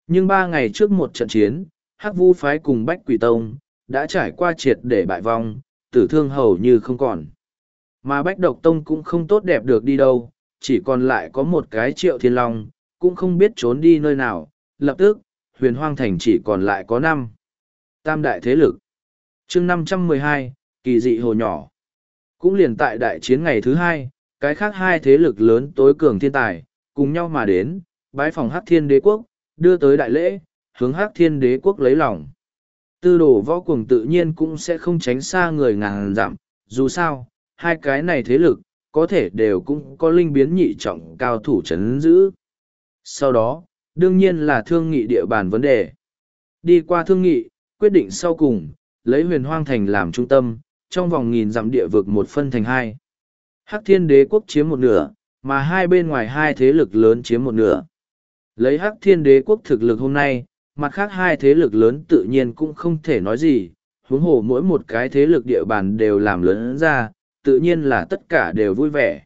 Nhưng ba ngày trước một trận chiến, Hắc Vu phái cùng Bách Quỷ Tông, đã trải qua triệt để bại vong, tử thương hầu như không còn. Mà Bách Độc Tông cũng không tốt đẹp được đi đâu, chỉ còn lại có một cái triệu thiên long, cũng không biết trốn đi nơi nào. Lập tức, huyền hoang thành chỉ còn lại có năm. Tam đại thế lực. chương năm trăm mười hai kỳ dị hồ nhỏ. Cũng liền tại đại chiến ngày thứ hai, cái khác hai thế lực lớn tối cường thiên tài, cùng nhau mà đến, bái phòng Hắc Thiên Đế Quốc, đưa tới đại lễ, hướng Hắc Thiên Đế Quốc lấy lòng. Tư đồ võ cuồng tự nhiên cũng sẽ không tránh xa người ngàn dặm, dù sao, hai cái này thế lực, có thể đều cũng có linh biến nhị trọng cao thủ chấn giữ. Sau đó, đương nhiên là thương nghị địa bàn vấn đề. Đi qua thương nghị, quyết định sau cùng, lấy huyền hoang thành làm trung tâm, trong vòng nghìn dặm địa vực một phân thành hai. Hắc thiên đế quốc chiếm một nửa, mà hai bên ngoài hai thế lực lớn chiếm một nửa. Lấy hắc thiên đế quốc thực lực hôm nay, mặt khác hai thế lực lớn tự nhiên cũng không thể nói gì, huống hồ mỗi một cái thế lực địa bàn đều làm lớn ra, tự nhiên là tất cả đều vui vẻ.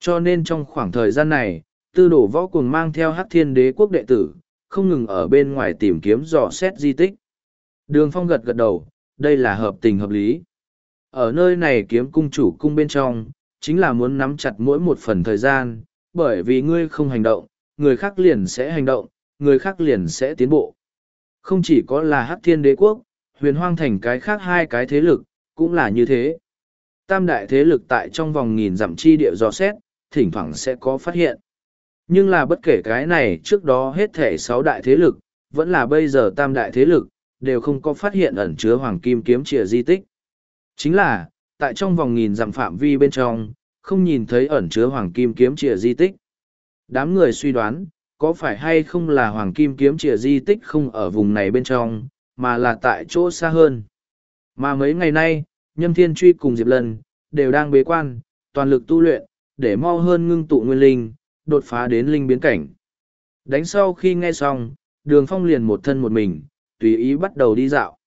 Cho nên trong khoảng thời gian này, tư đổ võ cùng mang theo hắc thiên đế quốc đệ tử, không ngừng ở bên ngoài tìm kiếm dò xét di tích. Đường phong gật gật đầu, đây là hợp tình hợp lý. Ở nơi này kiếm cung chủ cung bên trong, chính là muốn nắm chặt mỗi một phần thời gian, bởi vì ngươi không hành động, người khác liền sẽ hành động, người khác liền sẽ tiến bộ. Không chỉ có là hắc thiên đế quốc, huyền hoang thành cái khác hai cái thế lực, cũng là như thế. Tam đại thế lực tại trong vòng nghìn dặm chi địa dò xét, thỉnh thoảng sẽ có phát hiện. Nhưng là bất kể cái này trước đó hết thể sáu đại thế lực, vẫn là bây giờ tam đại thế lực, đều không có phát hiện ẩn chứa hoàng kim kiếm chìa di tích. Chính là, tại trong vòng nghìn dặm phạm vi bên trong, không nhìn thấy ẩn chứa hoàng kim kiếm chìa di tích. Đám người suy đoán, có phải hay không là hoàng kim kiếm chìa di tích không ở vùng này bên trong, mà là tại chỗ xa hơn. Mà mấy ngày nay, Nhâm Thiên Truy cùng Diệp Lân, đều đang bế quan, toàn lực tu luyện, để mau hơn ngưng tụ nguyên linh, đột phá đến linh biến cảnh. Đánh sau khi nghe xong, đường phong liền một thân một mình, tùy ý bắt đầu đi dạo.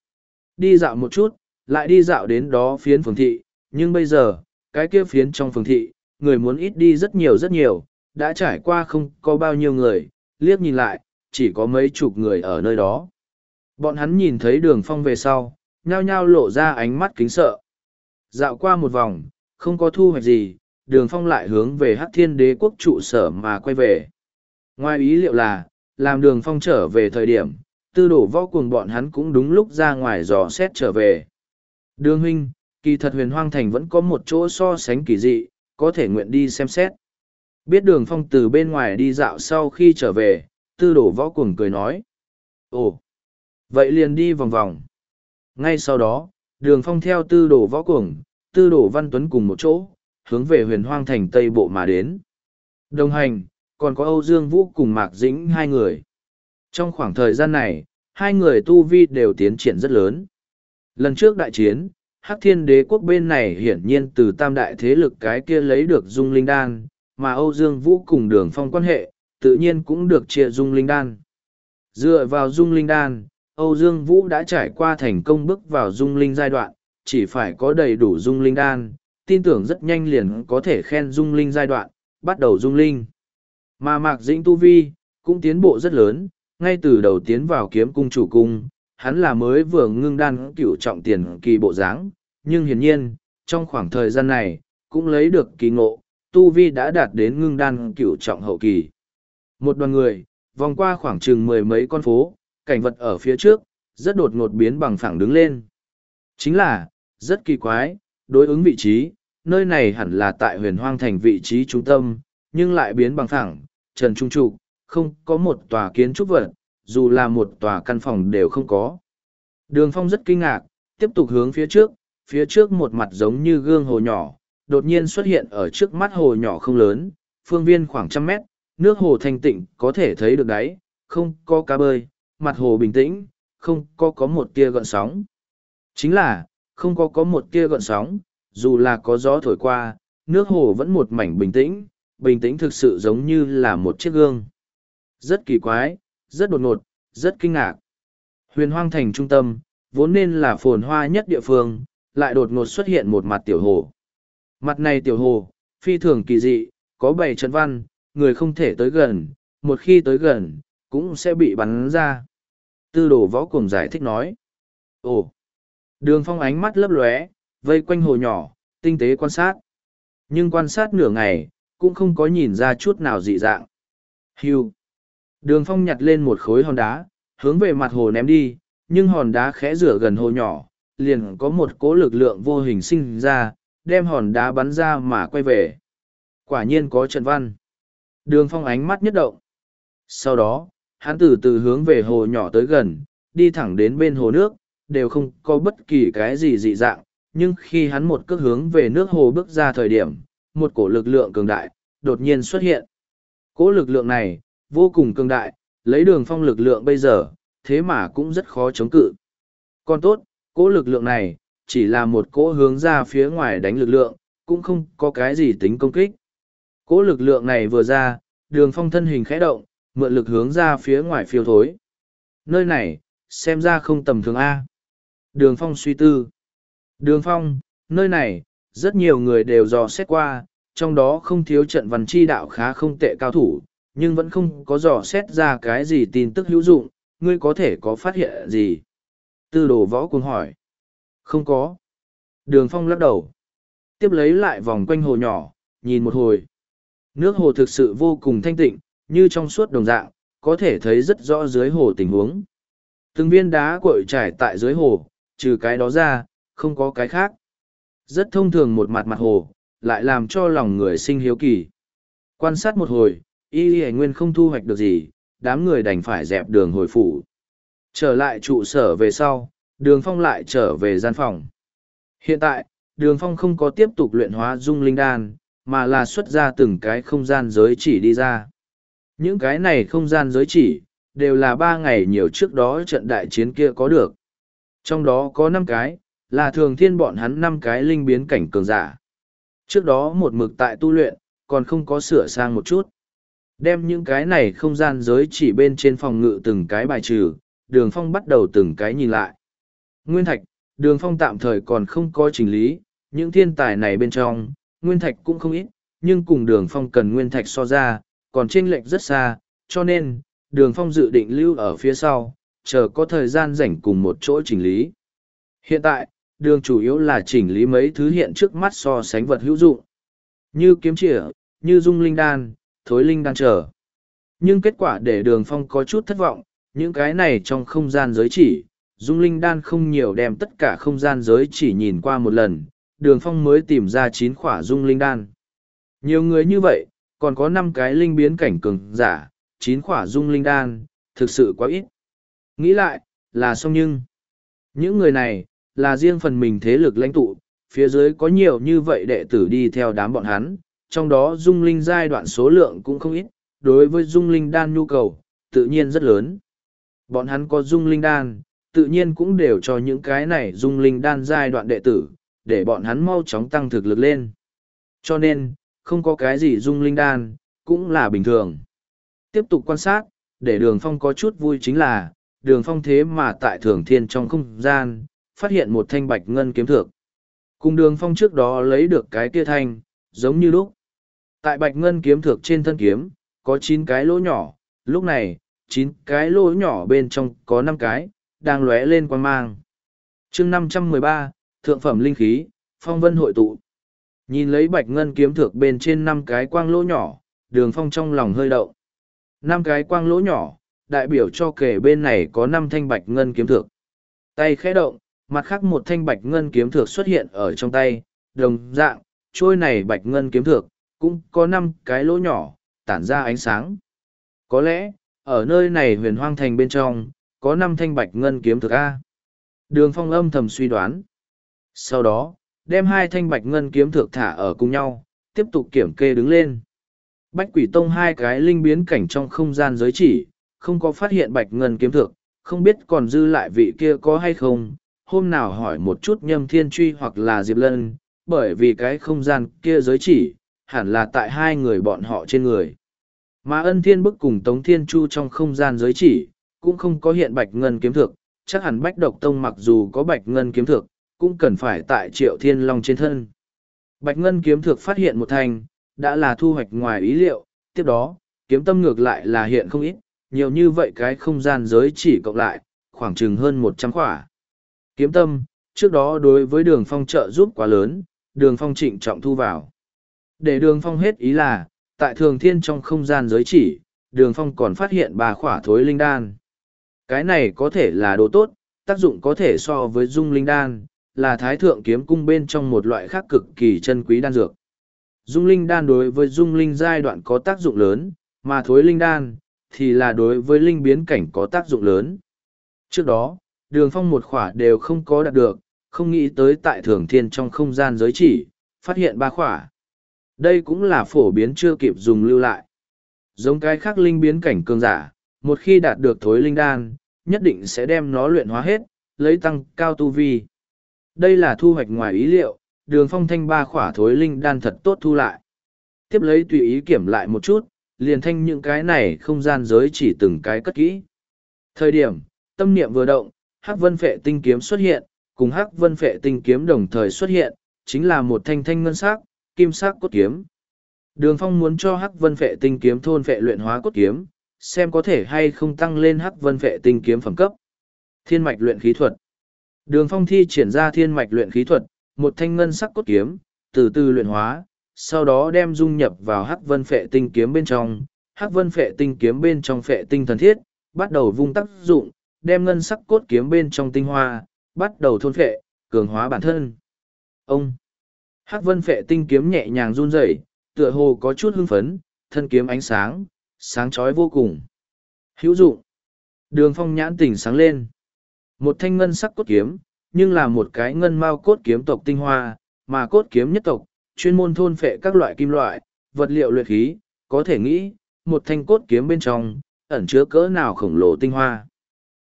Đi dạo một chút, lại đi dạo đến đó phiến phường thị, nhưng bây giờ, cái kia phiến trong phường thị, người muốn ít đi rất nhiều rất nhiều, đã trải qua không có bao nhiêu người, liếc nhìn lại, chỉ có mấy chục người ở nơi đó. Bọn hắn nhìn thấy đường phong về sau, nhao nhao lộ ra ánh mắt kính sợ. Dạo qua một vòng, không có thu hoạch gì, đường phong lại hướng về Hắc thiên đế quốc trụ sở mà quay về. Ngoài ý liệu là, làm đường phong trở về thời điểm, tư đổ võ cùng bọn hắn cũng đúng lúc ra ngoài dò xét trở về. Đường huynh, kỳ thật huyền hoang thành vẫn có một chỗ so sánh kỳ dị, có thể nguyện đi xem xét. Biết đường phong từ bên ngoài đi dạo sau khi trở về, tư đổ võ cuồng cười nói. Ồ, vậy liền đi vòng vòng. Ngay sau đó, đường phong theo tư đổ võ cuồng, tư đổ văn tuấn cùng một chỗ, hướng về huyền hoang thành Tây Bộ mà đến. Đồng hành, còn có Âu Dương Vũ cùng Mạc Dĩnh hai người. Trong khoảng thời gian này, hai người tu vi đều tiến triển rất lớn. Lần trước đại chiến, Hắc Thiên Đế quốc bên này hiển nhiên từ tam đại thế lực cái kia lấy được dung linh đan, mà Âu Dương Vũ cùng đường phong quan hệ, tự nhiên cũng được chia dung linh đan. Dựa vào dung linh đan, Âu Dương Vũ đã trải qua thành công bước vào dung linh giai đoạn, chỉ phải có đầy đủ dung linh đan, tin tưởng rất nhanh liền có thể khen dung linh giai đoạn, bắt đầu dung linh. Mà Mạc Dĩnh Tu Vi, cũng tiến bộ rất lớn, ngay từ đầu tiến vào kiếm cung chủ cung, hắn là mới vừa ngưng đan cửu trọng tiền kỳ bộ dáng, nhưng hiển nhiên, trong khoảng thời gian này, cũng lấy được kỳ ngộ, tu vi đã đạt đến ngưng đan cửu trọng hậu kỳ. Một đoàn người, vòng qua khoảng chừng mười mấy con phố, cảnh vật ở phía trước, rất đột ngột biến bằng phẳng đứng lên. Chính là, rất kỳ quái, đối ứng vị trí, nơi này hẳn là tại huyền hoang thành vị trí trung tâm, nhưng lại biến bằng thẳng trần trung trụ, không có một tòa kiến trúc vật, dù là một tòa căn phòng đều không có. Đường phong rất kinh ngạc, tiếp tục hướng phía trước, phía trước một mặt giống như gương hồ nhỏ, đột nhiên xuất hiện ở trước mắt hồ nhỏ không lớn, phương viên khoảng trăm mét, nước hồ thanh tịnh có thể thấy được đáy, không có cá bơi, mặt hồ bình tĩnh, không có có một tia gợn sóng. Chính là, không có có một tia gợn sóng, dù là có gió thổi qua, nước hồ vẫn một mảnh bình tĩnh, bình tĩnh thực sự giống như là một chiếc gương. Rất kỳ quái, rất đột ngột, rất kinh ngạc. Huyền hoang thành trung tâm, vốn nên là phồn hoa nhất địa phương, lại đột ngột xuất hiện một mặt tiểu hồ. Mặt này tiểu hồ, phi thường kỳ dị, có bảy trận văn, người không thể tới gần, một khi tới gần, cũng sẽ bị bắn ra. Tư đồ võ cùng giải thích nói. Ồ! Đường phong ánh mắt lấp lóe, vây quanh hồ nhỏ, tinh tế quan sát. Nhưng quan sát nửa ngày, cũng không có nhìn ra chút nào dị dạng. Hưu! Đường phong nhặt lên một khối hòn đá, hướng về mặt hồ ném đi, nhưng hòn đá khẽ rửa gần hồ nhỏ, liền có một cỗ lực lượng vô hình sinh ra, đem hòn đá bắn ra mà quay về. Quả nhiên có trận văn. Đường phong ánh mắt nhất động. Sau đó, hắn từ từ hướng về hồ nhỏ tới gần, đi thẳng đến bên hồ nước, đều không có bất kỳ cái gì dị dạng. Nhưng khi hắn một cước hướng về nước hồ bước ra thời điểm, một cổ lực lượng cường đại, đột nhiên xuất hiện. Cỗ lực lượng này, vô cùng cường đại, lấy đường phong lực lượng bây giờ, thế mà cũng rất khó chống cự. Còn tốt, cỗ lực lượng này, chỉ là một cỗ hướng ra phía ngoài đánh lực lượng, cũng không có cái gì tính công kích. Cỗ lực lượng này vừa ra, đường phong thân hình khẽ động, mượn lực hướng ra phía ngoài phiêu thối. Nơi này, xem ra không tầm thường A. Đường phong suy tư. Đường phong, nơi này, rất nhiều người đều dò xét qua, trong đó không thiếu trận văn chi đạo khá không tệ cao thủ, nhưng vẫn không có dò xét ra cái gì tin tức hữu dụng, ngươi có thể có phát hiện gì? Tư đồ võ cuồng hỏi. Không có. Đường phong lắc đầu. Tiếp lấy lại vòng quanh hồ nhỏ, nhìn một hồi. Nước hồ thực sự vô cùng thanh tịnh, như trong suốt đồng dạng, có thể thấy rất rõ dưới hồ tình huống. Từng viên đá cội trải tại dưới hồ, trừ cái đó ra, không có cái khác. Rất thông thường một mặt mặt hồ, lại làm cho lòng người sinh hiếu kỳ. Quan sát một hồi, y y nguyên không thu hoạch được gì, đám người đành phải dẹp đường hồi phủ. Trở lại trụ sở về sau, đường phong lại trở về gian phòng. Hiện tại, đường phong không có tiếp tục luyện hóa dung linh đan, mà là xuất ra từng cái không gian giới chỉ đi ra. Những cái này không gian giới chỉ, đều là ba ngày nhiều trước đó trận đại chiến kia có được. Trong đó có năm cái, là thường thiên bọn hắn năm cái linh biến cảnh cường giả. Trước đó một mực tại tu luyện, còn không có sửa sang một chút. Đem những cái này không gian giới chỉ bên trên phòng ngự từng cái bài trừ, đường phong bắt đầu từng cái nhìn lại. Nguyên thạch, đường phong tạm thời còn không có chỉnh lý, những thiên tài này bên trong, nguyên thạch cũng không ít, nhưng cùng đường phong cần nguyên thạch so ra, còn chênh lệch rất xa, cho nên, đường phong dự định lưu ở phía sau, chờ có thời gian rảnh cùng một chỗ chỉnh lý. Hiện tại, đường chủ yếu là chỉnh lý mấy thứ hiện trước mắt so sánh vật hữu dụng, như kiếm chĩa, như dung linh đan, thối linh đan trở. Nhưng kết quả để đường phong có chút thất vọng, những cái này trong không gian giới chỉ, dung linh đan không nhiều đem tất cả không gian giới chỉ nhìn qua một lần, đường phong mới tìm ra chín khỏa dung linh đan. Nhiều người như vậy, còn có năm cái linh biến cảnh cường giả, chín khỏa dung linh đan, thực sự quá ít. Nghĩ lại, là xong nhưng, những người này, là riêng phần mình thế lực lãnh tụ, phía dưới có nhiều như vậy đệ tử đi theo đám bọn hắn, trong đó dung linh giai đoạn số lượng cũng không ít, đối với dung linh đan nhu cầu, tự nhiên rất lớn. Bọn hắn có dung linh đan, tự nhiên cũng đều cho những cái này dung linh đan giai đoạn đệ tử, để bọn hắn mau chóng tăng thực lực lên. Cho nên, không có cái gì dung linh đan, cũng là bình thường. Tiếp tục quan sát, để đường phong có chút vui chính là, đường phong thế mà tại thường thiên trong không gian, phát hiện một thanh bạch ngân kiếm thược. Cùng đường phong trước đó lấy được cái kia thanh, giống như lúc. Tại bạch ngân kiếm thược trên thân kiếm, có chín cái lỗ nhỏ, lúc này, chín cái lỗ nhỏ bên trong có năm cái, đang lóe lên quang mang. chương năm trăm mười ba Thượng phẩm linh khí, phong vân hội tụ. Nhìn lấy bạch ngân kiếm thược bên trên năm cái quang lỗ nhỏ, đường phong trong lòng hơi đậu. năm cái quang lỗ nhỏ, đại biểu cho kể bên này có năm thanh bạch ngân kiếm thược. Tay khẽ động, mặt khác một thanh bạch ngân kiếm thược xuất hiện ở trong tay, đồng dạng, trôi này bạch ngân kiếm thược, cũng có năm cái lỗ nhỏ, tản ra ánh sáng. Có lẽ, ở nơi này huyền hoang thành bên trong, có năm thanh bạch ngân kiếm thược A. Đường phong âm thầm suy đoán. Sau đó, đem hai thanh bạch ngân kiếm thược thả ở cùng nhau, tiếp tục kiểm kê đứng lên. Bách quỷ tông hai cái linh biến cảnh trong không gian giới chỉ, không có phát hiện bạch ngân kiếm thược, không biết còn dư lại vị kia có hay không, hôm nào hỏi một chút nhâm thiên truy hoặc là diệp lân, bởi vì cái không gian kia giới chỉ, hẳn là tại hai người bọn họ trên người. Mà ân thiên bức cùng Tống Thiên Chu trong không gian giới chỉ, cũng không có hiện bạch ngân kiếm thực, chắc hẳn bách độc tông mặc dù có bạch ngân kiếm thực, cũng cần phải tại triệu thiên long trên thân. Bạch ngân kiếm thực phát hiện một thành, đã là thu hoạch ngoài ý liệu, tiếp đó, kiếm tâm ngược lại là hiện không ít, nhiều như vậy cái không gian giới chỉ cộng lại, khoảng chừng hơn một trăm khỏa. Kiếm tâm, trước đó đối với đường phong trợ giúp quá lớn, đường phong trịnh trọng thu vào. Để đường phong hết ý là, tại thường thiên trong không gian giới chỉ, đường phong còn phát hiện ba khỏa thối linh đan. Cái này có thể là đồ tốt, tác dụng có thể so với dung linh đan, là thái thượng kiếm cung bên trong một loại khác cực kỳ chân quý đan dược. Dung linh đan đối với dung linh giai đoạn có tác dụng lớn, mà thối linh đan, thì là đối với linh biến cảnh có tác dụng lớn. Trước đó, đường phong một khỏa đều không có đạt được, không nghĩ tới tại thường thiên trong không gian giới chỉ, phát hiện ba khỏa. Đây cũng là phổ biến chưa kịp dùng lưu lại. Giống cái khác linh biến cảnh cường giả, một khi đạt được thối linh đan, nhất định sẽ đem nó luyện hóa hết, lấy tăng cao tu vi. Đây là thu hoạch ngoài ý liệu, đường phong thanh ba khỏa thối linh đan thật tốt thu lại. Tiếp lấy tùy ý kiểm lại một chút, liền thanh những cái này không gian giới chỉ từng cái cất kỹ. Thời điểm, tâm niệm vừa động, hắc vân phệ tinh kiếm xuất hiện, cùng hắc vân phệ tinh kiếm đồng thời xuất hiện, chính là một thanh thanh ngân sắc, kim sắc cốt kiếm. Đường phong muốn cho hắc vân phệ tinh kiếm thôn phệ luyện hóa cốt kiếm, xem có thể hay không tăng lên hắc vân phệ tinh kiếm phẩm cấp. Thiên mạch luyện khí thuật. Đường phong thi triển ra thiên mạch luyện khí thuật, một thanh ngân sắc cốt kiếm, từ từ luyện hóa, sau đó đem dung nhập vào hắc vân phệ tinh kiếm bên trong. Hắc vân phệ tinh kiếm bên trong phệ tinh thần thiết, bắt đầu vung tác dụng, đem ngân sắc cốt kiếm bên trong tinh hoa, bắt đầu thôn phệ, cường hóa bản thân. Ông! Hắc vân phệ tinh kiếm nhẹ nhàng run rẩy, tựa hồ có chút hưng phấn, thân kiếm ánh sáng, sáng chói vô cùng. Hữu dụng! Đường phong nhãn tỉnh sáng lên. Một thanh ngân sắc cốt kiếm, nhưng là một cái ngân mao cốt kiếm tộc tinh hoa, mà cốt kiếm nhất tộc, chuyên môn thôn phệ các loại kim loại, vật liệu luyện khí, có thể nghĩ, một thanh cốt kiếm bên trong, ẩn chứa cỡ nào khổng lồ tinh hoa.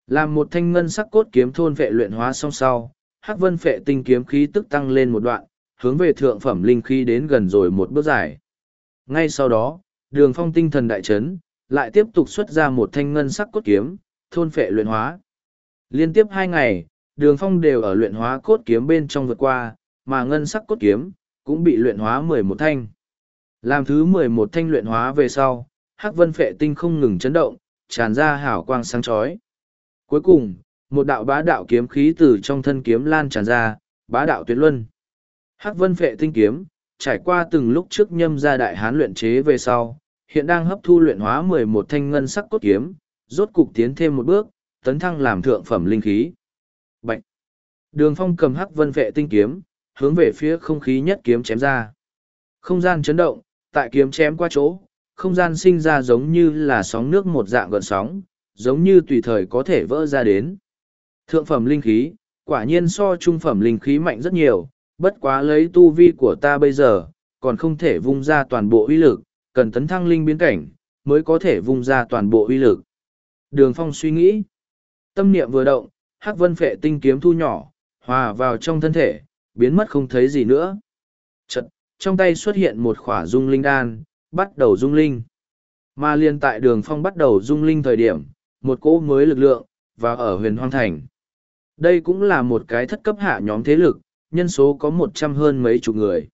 Làm một thanh ngân sắc cốt kiếm thôn vệ luyện hóa song sau, hắc vân phệ tinh kiếm khí tức tăng lên một đoạn, hướng về thượng phẩm linh khí đến gần rồi một bước dài. Ngay sau đó, đường phong tinh thần đại chấn, lại tiếp tục xuất ra một thanh ngân sắc cốt kiếm, thôn phệ luyện hóa. Liên tiếp hai ngày, đường phong đều ở luyện hóa cốt kiếm bên trong vượt qua, mà ngân sắc cốt kiếm, cũng bị luyện hóa mười một thanh. Làm thứ mười một thanh luyện hóa về sau, hắc vân phệ tinh không ngừng chấn động, tràn ra hào quang sáng chói. Cuối cùng, một đạo bá đạo kiếm khí từ trong thân kiếm lan tràn ra, bá đạo tuyệt luân. Hắc vân phệ tinh kiếm, trải qua từng lúc trước nhâm ra đại hán luyện chế về sau, hiện đang hấp thu luyện hóa mười một thanh ngân sắc cốt kiếm, rốt cục tiến thêm một bước, tấn thăng làm thượng phẩm linh khí. Bạch! Đường phong cầm hắc vân vệ tinh kiếm, hướng về phía không khí nhất kiếm chém ra. Không gian chấn động, tại kiếm chém qua chỗ, không gian sinh ra giống như là sóng nước một dạng gợn sóng, giống như tùy thời có thể vỡ ra đến. Thượng phẩm linh khí, quả nhiên so trung phẩm linh khí mạnh rất nhiều, bất quá lấy tu vi của ta bây giờ, còn không thể vung ra toàn bộ uy lực, cần tấn thăng linh biến cảnh, mới có thể vung ra toàn bộ uy lực. Đường Phong suy nghĩ, tâm niệm vừa động, hắc vân phệ tinh kiếm thu nhỏ, hòa vào trong thân thể, biến mất không thấy gì nữa. Chật, trong tay xuất hiện một khỏa dung linh đan, bắt đầu dung linh. Mà liên tại đường phong bắt đầu dung linh thời điểm, một cỗ mới lực lượng, và ở huyền hoang thành. Đây cũng là một cái thất cấp hạ nhóm thế lực, nhân số có một trăm hơn mấy chục người.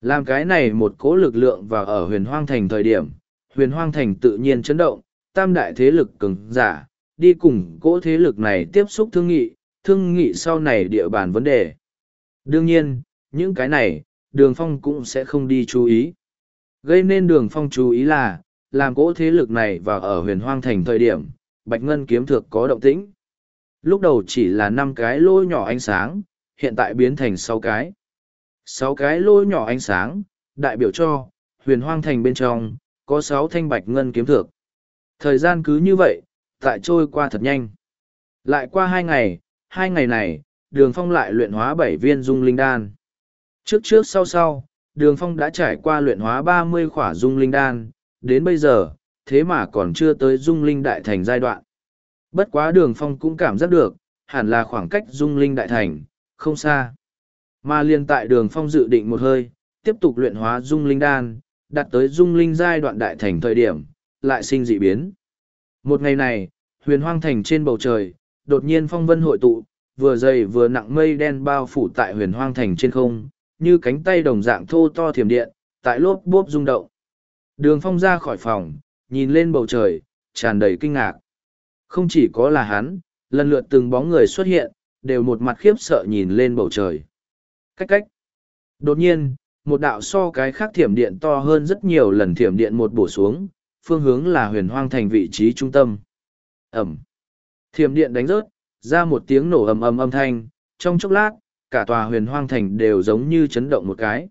Làm cái này một cỗ lực lượng và ở huyền hoang thành thời điểm, huyền hoang thành tự nhiên chấn động, tam đại thế lực cứng giả, đi cùng cỗ thế lực này tiếp xúc thương nghị, thương nghị sau này địa bàn vấn đề. Đương nhiên, những cái này, đường phong cũng sẽ không đi chú ý. Gây nên đường phong chú ý là, làm cỗ thế lực này và ở huyền hoang thành thời điểm, Bạch Ngân kiếm thược có động tĩnh. Lúc đầu chỉ là năm cái lô nhỏ ánh sáng, hiện tại biến thành sáu cái. Sáu cái lô nhỏ ánh sáng, đại biểu cho, huyền hoang thành bên trong, có sáu thanh Bạch Ngân kiếm thược. Thời gian cứ như vậy, tại trôi qua thật nhanh. Lại qua hai ngày, hai ngày này, đường phong lại luyện hóa bảy viên dung linh đan. Trước trước sau sau, đường phong đã trải qua luyện hóa ba mươi khỏa dung linh đan, đến bây giờ, thế mà còn chưa tới dung linh đại thành giai đoạn. Bất quá đường phong cũng cảm giác được, hẳn là khoảng cách dung linh đại thành, không xa. Mà liền tại đường phong dự định một hơi, tiếp tục luyện hóa dung linh đan, đạt tới dung linh giai đoạn đại thành thời điểm, lại sinh dị biến. Một ngày này, huyền hoang thành trên bầu trời, đột nhiên phong vân hội tụ, vừa dày vừa nặng mây đen bao phủ tại huyền hoang thành trên không, như cánh tay đồng dạng thô to thiểm điện, tại lốp bốp rung động. Đường phong ra khỏi phòng, nhìn lên bầu trời, tràn đầy kinh ngạc. Không chỉ có là hắn, lần lượt từng bóng người xuất hiện, đều một mặt khiếp sợ nhìn lên bầu trời. Cách cách. Đột nhiên, một đạo so cái khác thiểm điện to hơn rất nhiều lần thiểm điện một bổ xuống, phương hướng là huyền hoang thành vị trí trung tâm. Ẩm. Thiểm điện đánh rớt, ra một tiếng nổ ầm ầm âm thanh, trong chốc lát, cả tòa huyền hoang thành đều giống như chấn động một cái.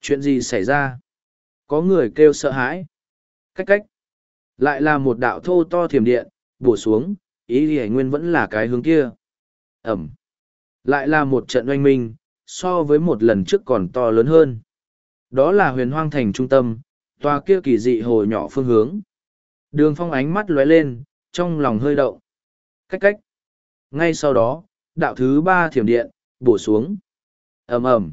Chuyện gì xảy ra? Có người kêu sợ hãi. Cách cách. Lại là một đạo thô to thiểm điện, bổ xuống, ý ý nguyên vẫn là cái hướng kia. Ẩm. Lại là một trận oanh minh, so với một lần trước còn to lớn hơn. Đó là huyền hoang thành trung tâm, tòa kia kỳ dị hồ nhỏ phương hướng. Đường phong ánh mắt lóe lên, trong lòng hơi động. Cách cách. Ngay sau đó, đạo thứ ba thiểm điện, bổ xuống. ầm ầm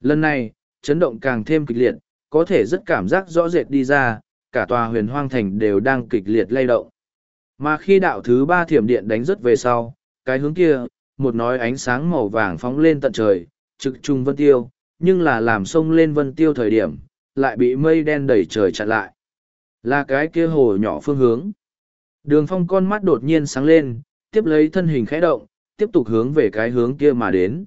Lần này, chấn động càng thêm kịch liệt, có thể rất cảm giác rõ rệt đi ra, cả tòa huyền hoang thành đều đang kịch liệt lay động. Mà khi đạo thứ ba thiểm điện đánh rất về sau, cái hướng kia, một nói ánh sáng màu vàng phóng lên tận trời, trực trung vân tiêu, nhưng là làm sông lên vân tiêu thời điểm, lại bị mây đen đẩy trời chặn lại. Là cái kia hồ nhỏ phương hướng. Đường phong con mắt đột nhiên sáng lên, tiếp lấy thân hình khẽ động, tiếp tục hướng về cái hướng kia mà đến.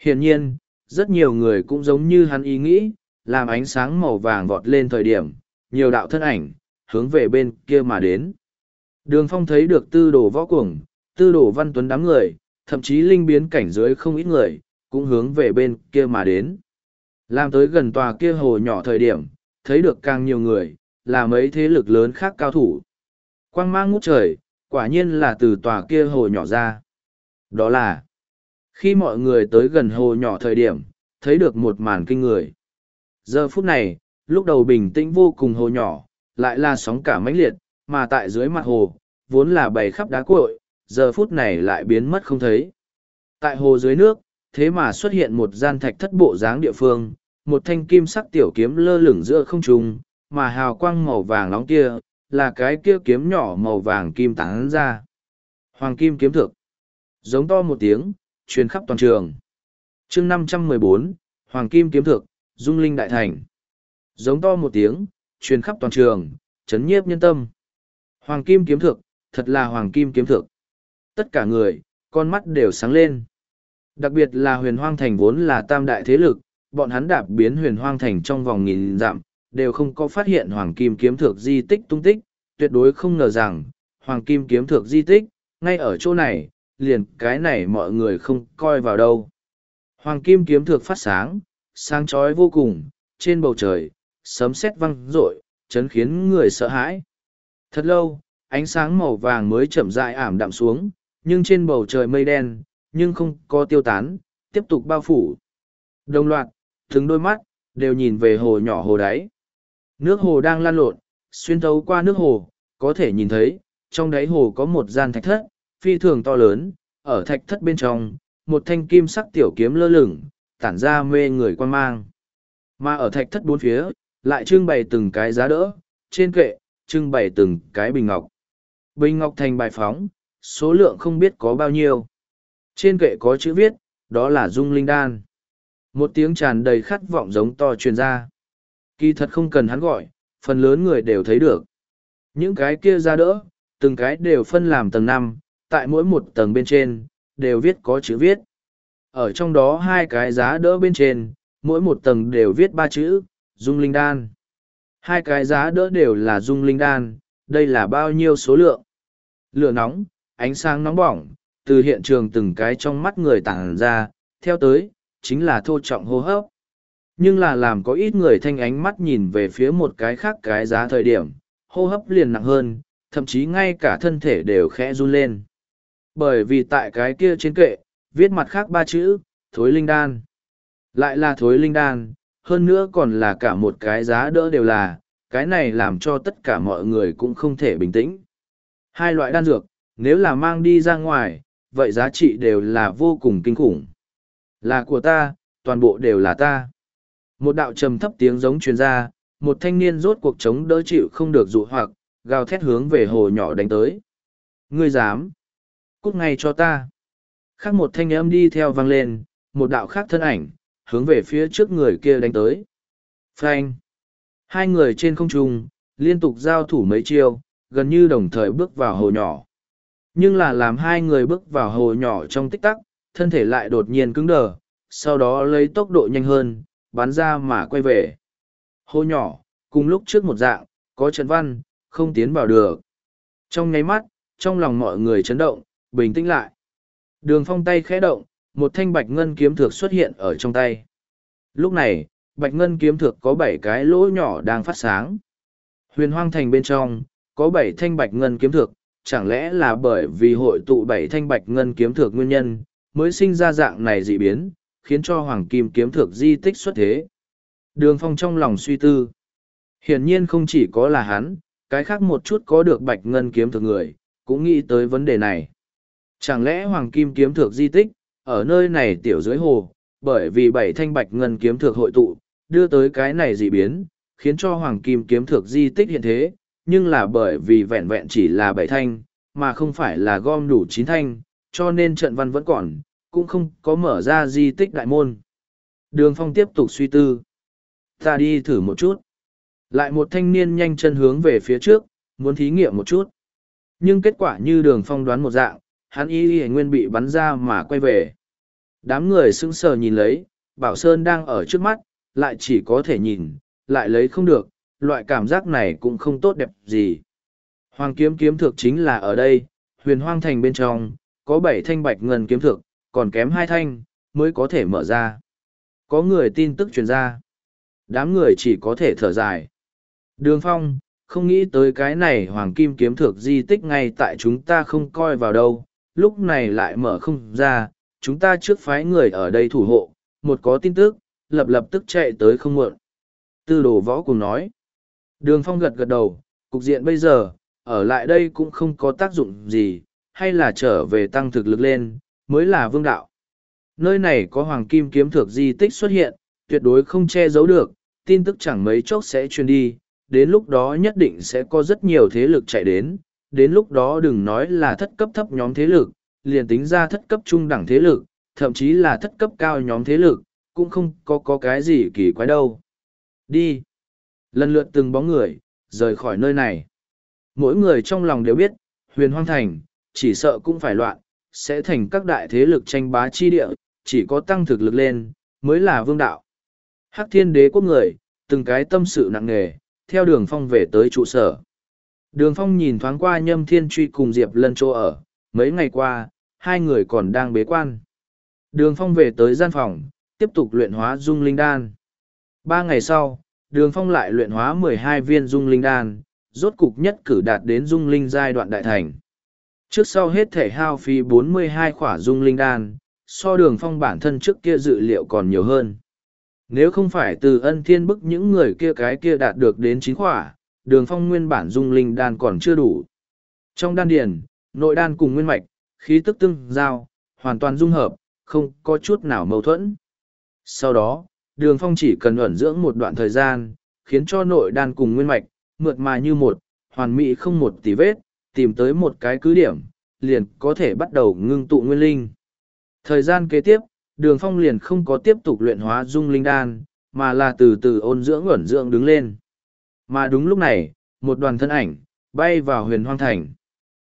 Hiển nhiên, rất nhiều người cũng giống như hắn ý nghĩ, làm ánh sáng màu vàng vọt lên thời điểm, nhiều đạo thân ảnh, hướng về bên kia mà đến. Đường phong thấy được tư đồ võ cuồng, tư đồ văn tuấn đám người, thậm chí linh biến cảnh dưới không ít người, cũng hướng về bên kia mà đến. Làm tới gần tòa kia hồ nhỏ thời điểm, thấy được càng nhiều người, là mấy thế lực lớn khác cao thủ. Quang mang ngút trời, quả nhiên là từ tòa kia hồ nhỏ ra. Đó là, khi mọi người tới gần hồ nhỏ thời điểm, thấy được một màn kinh người. Giờ phút này, lúc đầu bình tĩnh vô cùng hồ nhỏ, lại là sóng cả mãnh liệt, mà tại dưới mặt hồ, vốn là bầy khắp đá cội, giờ phút này lại biến mất không thấy. Tại hồ dưới nước, thế mà xuất hiện một gian thạch thất bộ dáng địa phương, một thanh kim sắc tiểu kiếm lơ lửng giữa không trung, mà hào quang màu vàng nóng kia, là cái kia kiếm nhỏ màu vàng kim tán ra. Hoàng kim kiếm thực. Giống to một tiếng, truyền khắp toàn trường. chương năm trăm mười bốn Hoàng kim kiếm thực, dung linh đại thành. Giống to một tiếng, truyền khắp toàn trường, chấn nhiếp nhân tâm. Hoàng kim kiếm thực, thật là hoàng kim kiếm thực. Tất cả người, con mắt đều sáng lên. Đặc biệt là huyền hoang thành vốn là tam đại thế lực, bọn hắn đạp biến huyền hoang thành trong vòng nghìn dặm, đều không có phát hiện hoàng kim kiếm thực di tích tung tích, tuyệt đối không ngờ rằng, hoàng kim kiếm thực di tích, ngay ở chỗ này, liền cái này mọi người không coi vào đâu. Hoàng kim kiếm thực phát sáng, sáng chói vô cùng, trên bầu trời, sấm sét văng rội, chấn khiến người sợ hãi. Thật lâu, ánh sáng màu vàng mới chậm rãi ảm đạm xuống, nhưng trên bầu trời mây đen, nhưng không có tiêu tán, tiếp tục bao phủ. Đồng loạt, từng đôi mắt, đều nhìn về hồ nhỏ hồ đáy. Nước hồ đang lan lộn, xuyên thấu qua nước hồ, có thể nhìn thấy, trong đáy hồ có một gian thạch thất, phi thường to lớn, ở thạch thất bên trong, một thanh kim sắc tiểu kiếm lơ lửng, tản ra mê người quan mang. Mà ở thạch thất bốn phía, lại trưng bày từng cái giá đỡ, trên kệ, trưng bày từng cái bình ngọc. Bình ngọc thành bài phóng, số lượng không biết có bao nhiêu. Trên kệ có chữ viết, đó là Dung Linh Đan. Một tiếng tràn đầy khát vọng giống to truyền ra. Kỳ thật không cần hắn gọi, phần lớn người đều thấy được. Những cái kia ra đỡ, từng cái đều phân làm tầng năm, tại mỗi một tầng bên trên, đều viết có chữ viết. Ở trong đó hai cái giá đỡ bên trên, mỗi một tầng đều viết ba chữ, Dung Linh Đan. Hai cái giá đỡ đều là dung linh đan, đây là bao nhiêu số lượng. Lửa nóng, ánh sáng nóng bỏng, từ hiện trường từng cái trong mắt người tản ra, theo tới, chính là thô trọng hô hấp. Nhưng là làm có ít người thanh ánh mắt nhìn về phía một cái khác cái giá thời điểm, hô hấp liền nặng hơn, thậm chí ngay cả thân thể đều khẽ run lên. Bởi vì tại cái kia trên kệ, viết mặt khác ba chữ, thối linh đan. Lại là thối linh đan, hơn nữa còn là cả một cái giá đỡ đều là, cái này làm cho tất cả mọi người cũng không thể bình tĩnh. Hai loại đan dược, nếu là mang đi ra ngoài, vậy giá trị đều là vô cùng kinh khủng. Là của ta, toàn bộ đều là ta. Một đạo trầm thấp tiếng giống truyền ra, một thanh niên rốt cuộc chống đỡ chịu không được dụ hoặc, gào thét hướng về hồ nhỏ đánh tới. Ngươi dám? Cút ngay cho ta. Khác một thanh âm đi theo vang lên, một đạo khác thân ảnh, hướng về phía trước người kia đánh tới. Phanh! Hai người trên không trung, liên tục giao thủ mấy chiêu, gần như đồng thời bước vào hồ nhỏ. Nhưng là làm hai người bước vào hồ nhỏ trong tích tắc, thân thể lại đột nhiên cứng đờ, sau đó lấy tốc độ nhanh hơn, bắn ra mà quay về. Hồ nhỏ, cùng lúc trước một dạng, có trận văn, không tiến vào được. Trong nháy mắt, trong lòng mọi người chấn động, bình tĩnh lại. Đường phong tay khẽ động, một thanh bạch ngân kiếm thược xuất hiện ở trong tay. Lúc này, bạch ngân kiếm thược có bảy cái lỗ nhỏ đang phát sáng. Huyền hoang thành bên trong, có bảy thanh bạch ngân kiếm thược, chẳng lẽ là bởi vì hội tụ bảy thanh bạch ngân kiếm thược nguyên nhân, mới sinh ra dạng này dị biến, khiến cho hoàng kim kiếm thược di tích xuất thế. Đường phong trong lòng suy tư. Hiển nhiên không chỉ có là hắn, cái khác một chút có được bạch ngân kiếm thược người, cũng nghĩ tới vấn đề này. Chẳng lẽ hoàng kim kiếm thược di tích, ở nơi này tiểu dưới hồ, bởi vì bảy thanh bạch ngân kiếm thược hội tụ, đưa tới cái này dị biến, khiến cho hoàng kim kiếm thược di tích hiện thế, nhưng là bởi vì vẹn vẹn chỉ là bảy thanh, mà không phải là gom đủ chín thanh, cho nên trận văn vẫn còn, cũng không có mở ra di tích đại môn. Đường phong tiếp tục suy tư. Ta đi thử một chút. Lại một thanh niên nhanh chân hướng về phía trước, muốn thí nghiệm một chút. Nhưng kết quả như đường phong đoán một dạng, hắn y y nguyên bị bắn ra mà quay về. Đám người sững sờ nhìn lấy, Bảo Sơn đang ở trước mắt, lại chỉ có thể nhìn, lại lấy không được, loại cảm giác này cũng không tốt đẹp gì. Hoàng kiếm kiếm thực chính là ở đây, huyền hoang thành bên trong, có bảy thanh bạch ngân kiếm thực, còn kém hai thanh, mới có thể mở ra. Có người tin tức truyền ra. Đám người chỉ có thể thở dài. Đường phong, không nghĩ tới cái này hoàng kim kiếm thực di tích ngay tại chúng ta không coi vào đâu, lúc này lại mở không ra, chúng ta trước phái người ở đây thủ hộ, một có tin tức, lập lập tức chạy tới không muộn. Tư đồ võ cùng nói. Đường phong gật gật đầu, cục diện bây giờ, ở lại đây cũng không có tác dụng gì, hay là trở về tăng thực lực lên, mới là vương đạo. Nơi này có hoàng kim kiếm thược di tích xuất hiện, tuyệt đối không che giấu được, tin tức chẳng mấy chốc sẽ truyền đi, đến lúc đó nhất định sẽ có rất nhiều thế lực chạy đến, đến lúc đó đừng nói là thất cấp thấp nhóm thế lực, liền tính ra thất cấp trung đẳng thế lực, thậm chí là thất cấp cao nhóm thế lực, cũng không có có cái gì kỳ quái đâu. Đi. Lần lượt từng bóng người, rời khỏi nơi này. Mỗi người trong lòng đều biết, huyền hoang thành, chỉ sợ cũng phải loạn, sẽ thành các đại thế lực tranh bá chi địa, chỉ có tăng thực lực lên, mới là vương đạo. Hắc thiên đế quốc người, từng cái tâm sự nặng nề, theo đường phong về tới trụ sở. Đường phong nhìn thoáng qua nhâm thiên truy cùng Diệp lân chỗ ở, mấy ngày qua, hai người còn đang bế quan. Đường phong về tới gian phòng, tiếp tục luyện hóa dung linh đan. Ba ngày sau, đường phong lại luyện hóa mười hai viên dung linh đan, rốt cục nhất cử đạt đến dung linh giai đoạn đại thành. Trước sau hết thể hao phí bốn mươi hai khỏa dung linh đan, so đường phong bản thân trước kia dự liệu còn nhiều hơn. Nếu không phải từ ân thiên bức những người kia cái kia đạt được đến chín khỏa, đường phong nguyên bản dung linh đan còn chưa đủ. Trong đan điền, nội đan cùng nguyên mạch, khí tức tương giao, hoàn toàn dung hợp, không có chút nào mâu thuẫn. Sau đó, đường phong chỉ cần ẩn dưỡng một đoạn thời gian, khiến cho nội đan cùng nguyên mạch, mượt mà như một, hoàn mỹ không một tí vết, tìm tới một cái cứ điểm, liền có thể bắt đầu ngưng tụ nguyên linh. Thời gian kế tiếp, đường phong liền không có tiếp tục luyện hóa dung linh đan, mà là từ từ ôn dưỡng ẩn dưỡng đứng lên. Mà đúng lúc này, một đoàn thân ảnh, bay vào huyền hoang thành.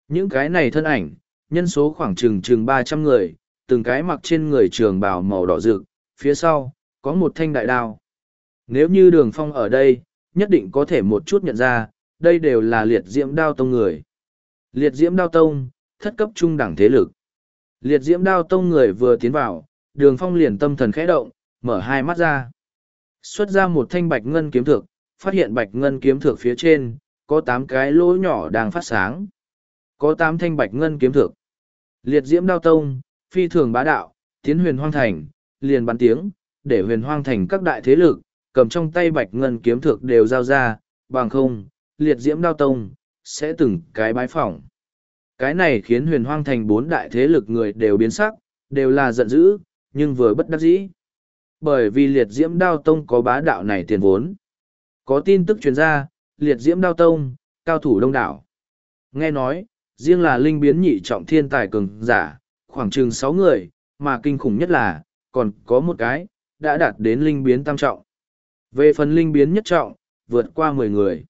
Những cái này thân ảnh, nhân số khoảng chừng chừng ba trăm người, từng cái mặc trên người trường bào màu đỏ rực, phía sau, có một thanh đại đao. Nếu như đường phong ở đây, nhất định có thể một chút nhận ra, đây đều là liệt diễm đao tông người. Liệt diễm đao tông, thất cấp trung đẳng thế lực. Liệt diễm đao tông người vừa tiến vào, đường phong liền tâm thần khẽ động, mở hai mắt ra. Xuất ra một thanh bạch ngân kiếm thực, phát hiện bạch ngân kiếm thược phía trên, có tám cái lỗ nhỏ đang phát sáng. Có tám thanh bạch ngân kiếm thược Liệt diễm đao tông, phi thường bá đạo, tiến huyền hoang thành, liền bắn tiếng, để huyền hoang thành các đại thế lực, cầm trong tay bạch ngân kiếm thược đều giao ra, bằng không, liệt diễm đao tông, sẽ từng cái bái phỏng. Cái này khiến huyền hoang thành bốn đại thế lực người đều biến sắc, đều là giận dữ, nhưng vừa bất đắc dĩ. Bởi vì liệt diễm đao tông có bá đạo này tiền vốn. Có tin tức truyền ra, liệt diễm đao tông, cao thủ đông đảo. Nghe nói, riêng là linh biến nhị trọng thiên tài cường giả, khoảng chừng sáu người, mà kinh khủng nhất là, còn có một cái, đã đạt đến linh biến tam trọng. Về phần linh biến nhất trọng, vượt qua mười người.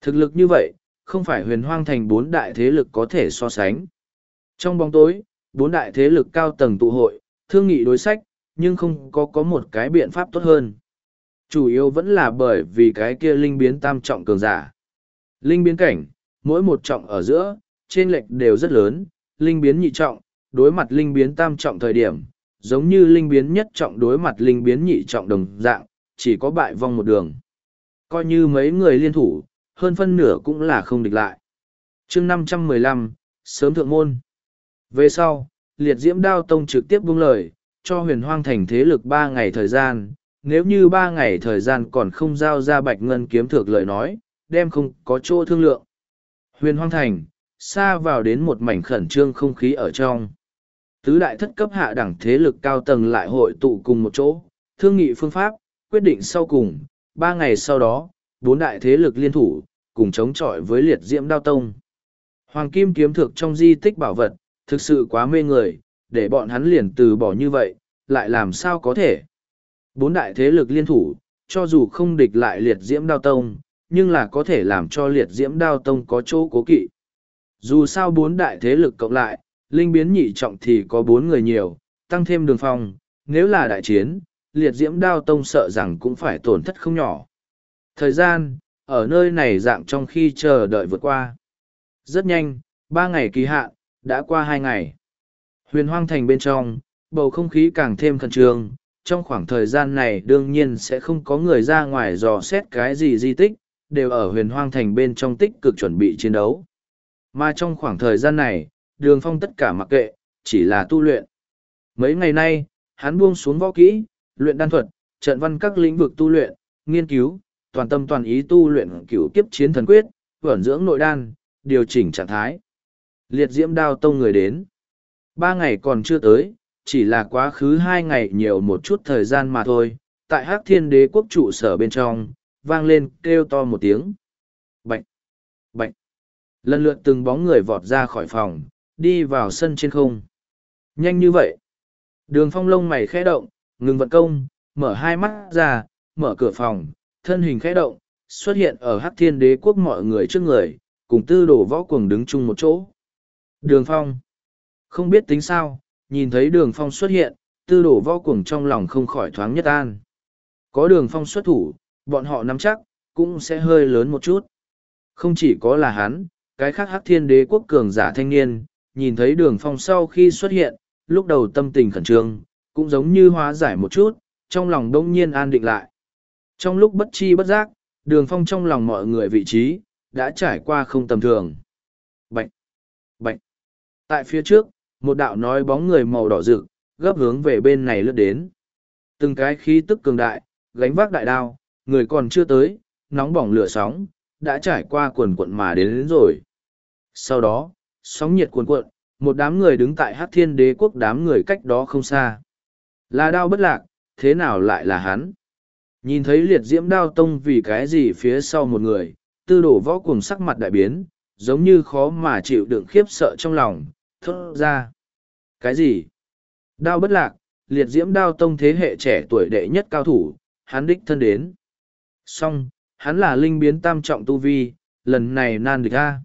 Thực lực như vậy, không phải huyền hoang thành bốn đại thế lực có thể so sánh. Trong bóng tối, bốn đại thế lực cao tầng tụ hội, thương nghị đối sách, nhưng không có có một cái biện pháp tốt hơn. Chủ yếu vẫn là bởi vì cái kia linh biến tam trọng cường giả. Linh biến cảnh, mỗi một trọng ở giữa, trên lệch đều rất lớn, linh biến nhị trọng, đối mặt linh biến tam trọng thời điểm, giống như linh biến nhất trọng đối mặt linh biến nhị trọng đồng dạng, chỉ có bại vong một đường. Coi như mấy người liên thủ, hơn phân nửa cũng là không địch lại. chương năm trăm mười lăm sớm thượng môn. Về sau, liệt diễm đao tông trực tiếp buông lời, cho huyền hoang thành thế lực ba ngày thời gian. Nếu như ba ngày thời gian còn không giao ra bạch ngân kiếm thược lời nói, đem không có chỗ thương lượng. Huyền hoang thành, xa vào đến một mảnh khẩn trương không khí ở trong. Tứ đại thất cấp hạ đẳng thế lực cao tầng lại hội tụ cùng một chỗ, thương nghị phương pháp, quyết định sau cùng, ba ngày sau đó, bốn đại thế lực liên thủ, cùng chống chọi với liệt diễm đao tông. Hoàng kim kiếm thực trong di tích bảo vật, thực sự quá mê người, để bọn hắn liền từ bỏ như vậy, lại làm sao có thể. Bốn đại thế lực liên thủ, cho dù không địch lại liệt diễm đao tông, nhưng là có thể làm cho liệt diễm đao tông có chỗ cố kỵ. Dù sao bốn đại thế lực cộng lại, linh biến nhị trọng thì có bốn người nhiều, tăng thêm đường phong, nếu là đại chiến, liệt diễm đao tông sợ rằng cũng phải tổn thất không nhỏ. Thời gian, ở nơi này dạng trong khi chờ đợi vượt qua. Rất nhanh, ba ngày kỳ hạn, đã qua hai ngày. Huyền hoang thành bên trong, bầu không khí càng thêm khẩn trương. Trong khoảng thời gian này đương nhiên sẽ không có người ra ngoài dò xét cái gì di tích, đều ở huyền hoang thành bên trong tích cực chuẩn bị chiến đấu. Mà trong khoảng thời gian này, đường phong tất cả mặc kệ, chỉ là tu luyện. Mấy ngày nay, hắn buông xuống võ kỹ, luyện đan thuật, trận văn các lĩnh vực tu luyện, nghiên cứu, toàn tâm toàn ý tu luyện cửu kiếp chiến thần quyết, vẩn dưỡng nội đan, điều chỉnh trạng thái. Liệt diễm đao tông người đến. Ba ngày còn chưa tới, chỉ là quá khứ hai ngày nhiều một chút thời gian mà thôi. Tại Hắc Thiên Đế quốc trụ sở bên trong, vang lên kêu to một tiếng. bệnh bệnh Lần lượt từng bóng người vọt ra khỏi phòng, đi vào sân trên không. Nhanh như vậy! Đường phong lông mày khẽ động, ngừng vận công, mở hai mắt ra, mở cửa phòng, thân hình khẽ động, xuất hiện ở Hắc Thiên Đế quốc mọi người trước người, cùng tư Đồ võ cuồng đứng chung một chỗ. Đường Phong. Không biết tính sao, nhìn thấy đường Phong xuất hiện, tư đổ vo cuồng trong lòng không khỏi thoáng nhất an. Có đường Phong xuất thủ, bọn họ nắm chắc, cũng sẽ hơi lớn một chút. Không chỉ có là hắn, cái khác Hắc Thiên Đế quốc cường giả thanh niên, nhìn thấy đường Phong sau khi xuất hiện, lúc đầu tâm tình khẩn trương, cũng giống như hóa giải một chút, trong lòng đông nhiên an định lại. Trong lúc bất chi bất giác, đường phong trong lòng mọi người vị trí, đã trải qua không tầm thường. Bệnh! Bệnh! Tại phía trước, một đạo nói bóng người màu đỏ rực, gấp hướng về bên này lướt đến. Từng cái khí tức cường đại, gánh vác đại đao, người còn chưa tới, nóng bỏng lửa sóng, đã trải qua quần quận mà đến, đến rồi. Sau đó, sóng nhiệt cuồn cuộn, một đám người đứng tại hát thiên đế quốc đám người cách đó không xa. Là đao bất lạc, thế nào lại là hắn? Nhìn thấy liệt diễm đao tông vì cái gì phía sau một người, tư đổ võ cùng sắc mặt đại biến, giống như khó mà chịu đựng khiếp sợ trong lòng, thốt ra. Cái gì? Đao bất lạc, liệt diễm đao tông thế hệ trẻ tuổi đệ nhất cao thủ, hắn đích thân đến. Song, hắn là linh biến tam trọng tu vi, lần này nan địch a.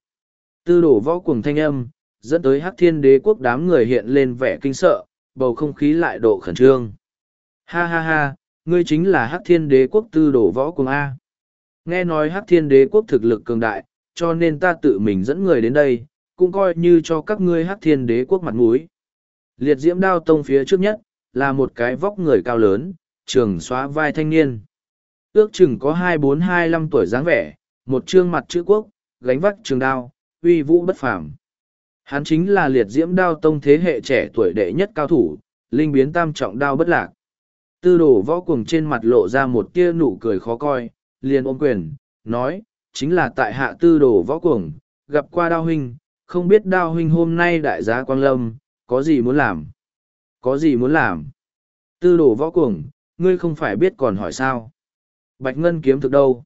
Tư đổ võ cuồng thanh âm, dẫn tới hắc thiên đế quốc đám người hiện lên vẻ kinh sợ, bầu không khí lại độ khẩn trương. Ha ha ha, ngươi chính là hắc thiên đế quốc tư đổ võ cuồng A. Nghe nói hắc thiên đế quốc thực lực cường đại, cho nên ta tự mình dẫn người đến đây, cũng coi như cho các ngươi hát thiên đế quốc mặt mũi. Liệt diễm đao tông phía trước nhất, là một cái vóc người cao lớn, trường xóa vai thanh niên. Ước chừng có hai bốn hai năm tuổi dáng vẻ, một trương mặt chữ quốc, gánh vác trường đao, uy vũ bất phàm. Hắn chính là liệt diễm đao tông thế hệ trẻ tuổi đệ nhất cao thủ, linh biến tam trọng đao bất lạc. Tư đồ võ cuồng trên mặt lộ ra một tia nụ cười khó coi, liền ôm quyền, nói, chính là tại hạ tư đồ võ cuồng, gặp qua đao huynh, không biết đao huynh hôm nay đại giá quang lâm, có gì muốn làm? Có gì muốn làm? Tư đồ võ cuồng, ngươi không phải biết còn hỏi sao? Bạch Ngân kiếm thực đâu?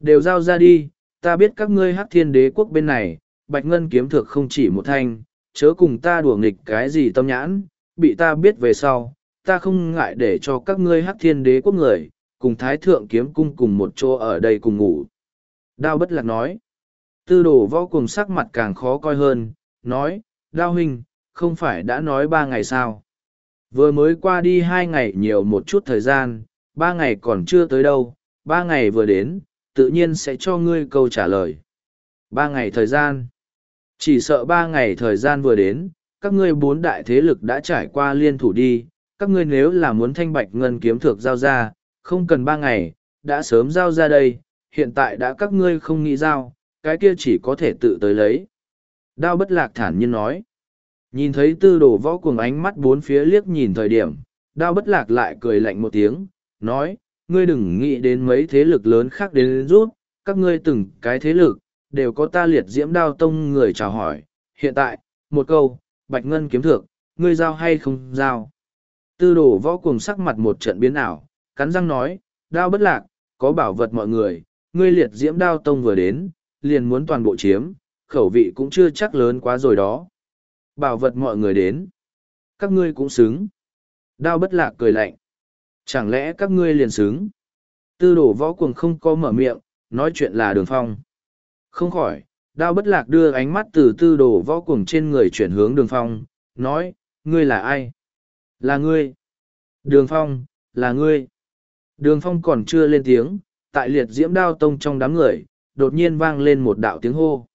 Đều giao ra đi, ta biết các ngươi hắc thiên đế quốc bên này, Bạch Ngân kiếm thực không chỉ một thanh, chớ cùng ta đùa nghịch cái gì tâm nhãn, bị ta biết về sau, ta không ngại để cho các ngươi hắc thiên đế quốc người, cùng thái thượng kiếm cung cùng một chỗ ở đây cùng ngủ. Đao bất lạc nói. Tư đồ võ cùng sắc mặt càng khó coi hơn, nói, Đao huynh, không phải đã nói ba ngày sao? Vừa mới qua đi hai ngày nhiều một chút thời gian, ba ngày còn chưa tới đâu, ba ngày vừa đến, tự nhiên sẽ cho ngươi câu trả lời. Ba ngày thời gian. Chỉ sợ ba ngày thời gian vừa đến, các ngươi bốn đại thế lực đã trải qua liên thủ đi, các ngươi nếu là muốn thanh bạch ngân kiếm thược giao ra, không cần ba ngày, đã sớm giao ra đây, hiện tại đã các ngươi không nghĩ giao, cái kia chỉ có thể tự tới lấy. Đao bất lạc thản nhiên nói. Nhìn thấy tư đồ võ cuồng ánh mắt bốn phía liếc nhìn thời điểm, đao bất lạc lại cười lạnh một tiếng, nói, ngươi đừng nghĩ đến mấy thế lực lớn khác đến rút, các ngươi từng cái thế lực, đều có ta liệt diễm đao tông người chào hỏi. Hiện tại, một câu, bạch ngân kiếm thượng, ngươi giao hay không giao. Tư đồ võ cuồng sắc mặt một trận biến ảo, cắn răng nói, đao bất lạc, có bảo vật mọi người, ngươi liệt diễm đao tông vừa đến, liền muốn toàn bộ chiếm, khẩu vị cũng chưa chắc lớn quá rồi đó. Bảo vật mọi người đến. Các ngươi cũng xứng. Đao bất lạc cười lạnh. Chẳng lẽ các ngươi liền xứng? Tư đồ võ cuồng không có mở miệng, nói chuyện là đường phong. Không khỏi, đao bất lạc đưa ánh mắt từ tư đồ võ cuồng trên người chuyển hướng đường phong, nói, ngươi là ai? Là ngươi. Đường phong, là ngươi. Đường phong còn chưa lên tiếng, tại liệt diễm đao tông trong đám người, đột nhiên vang lên một đạo tiếng hô.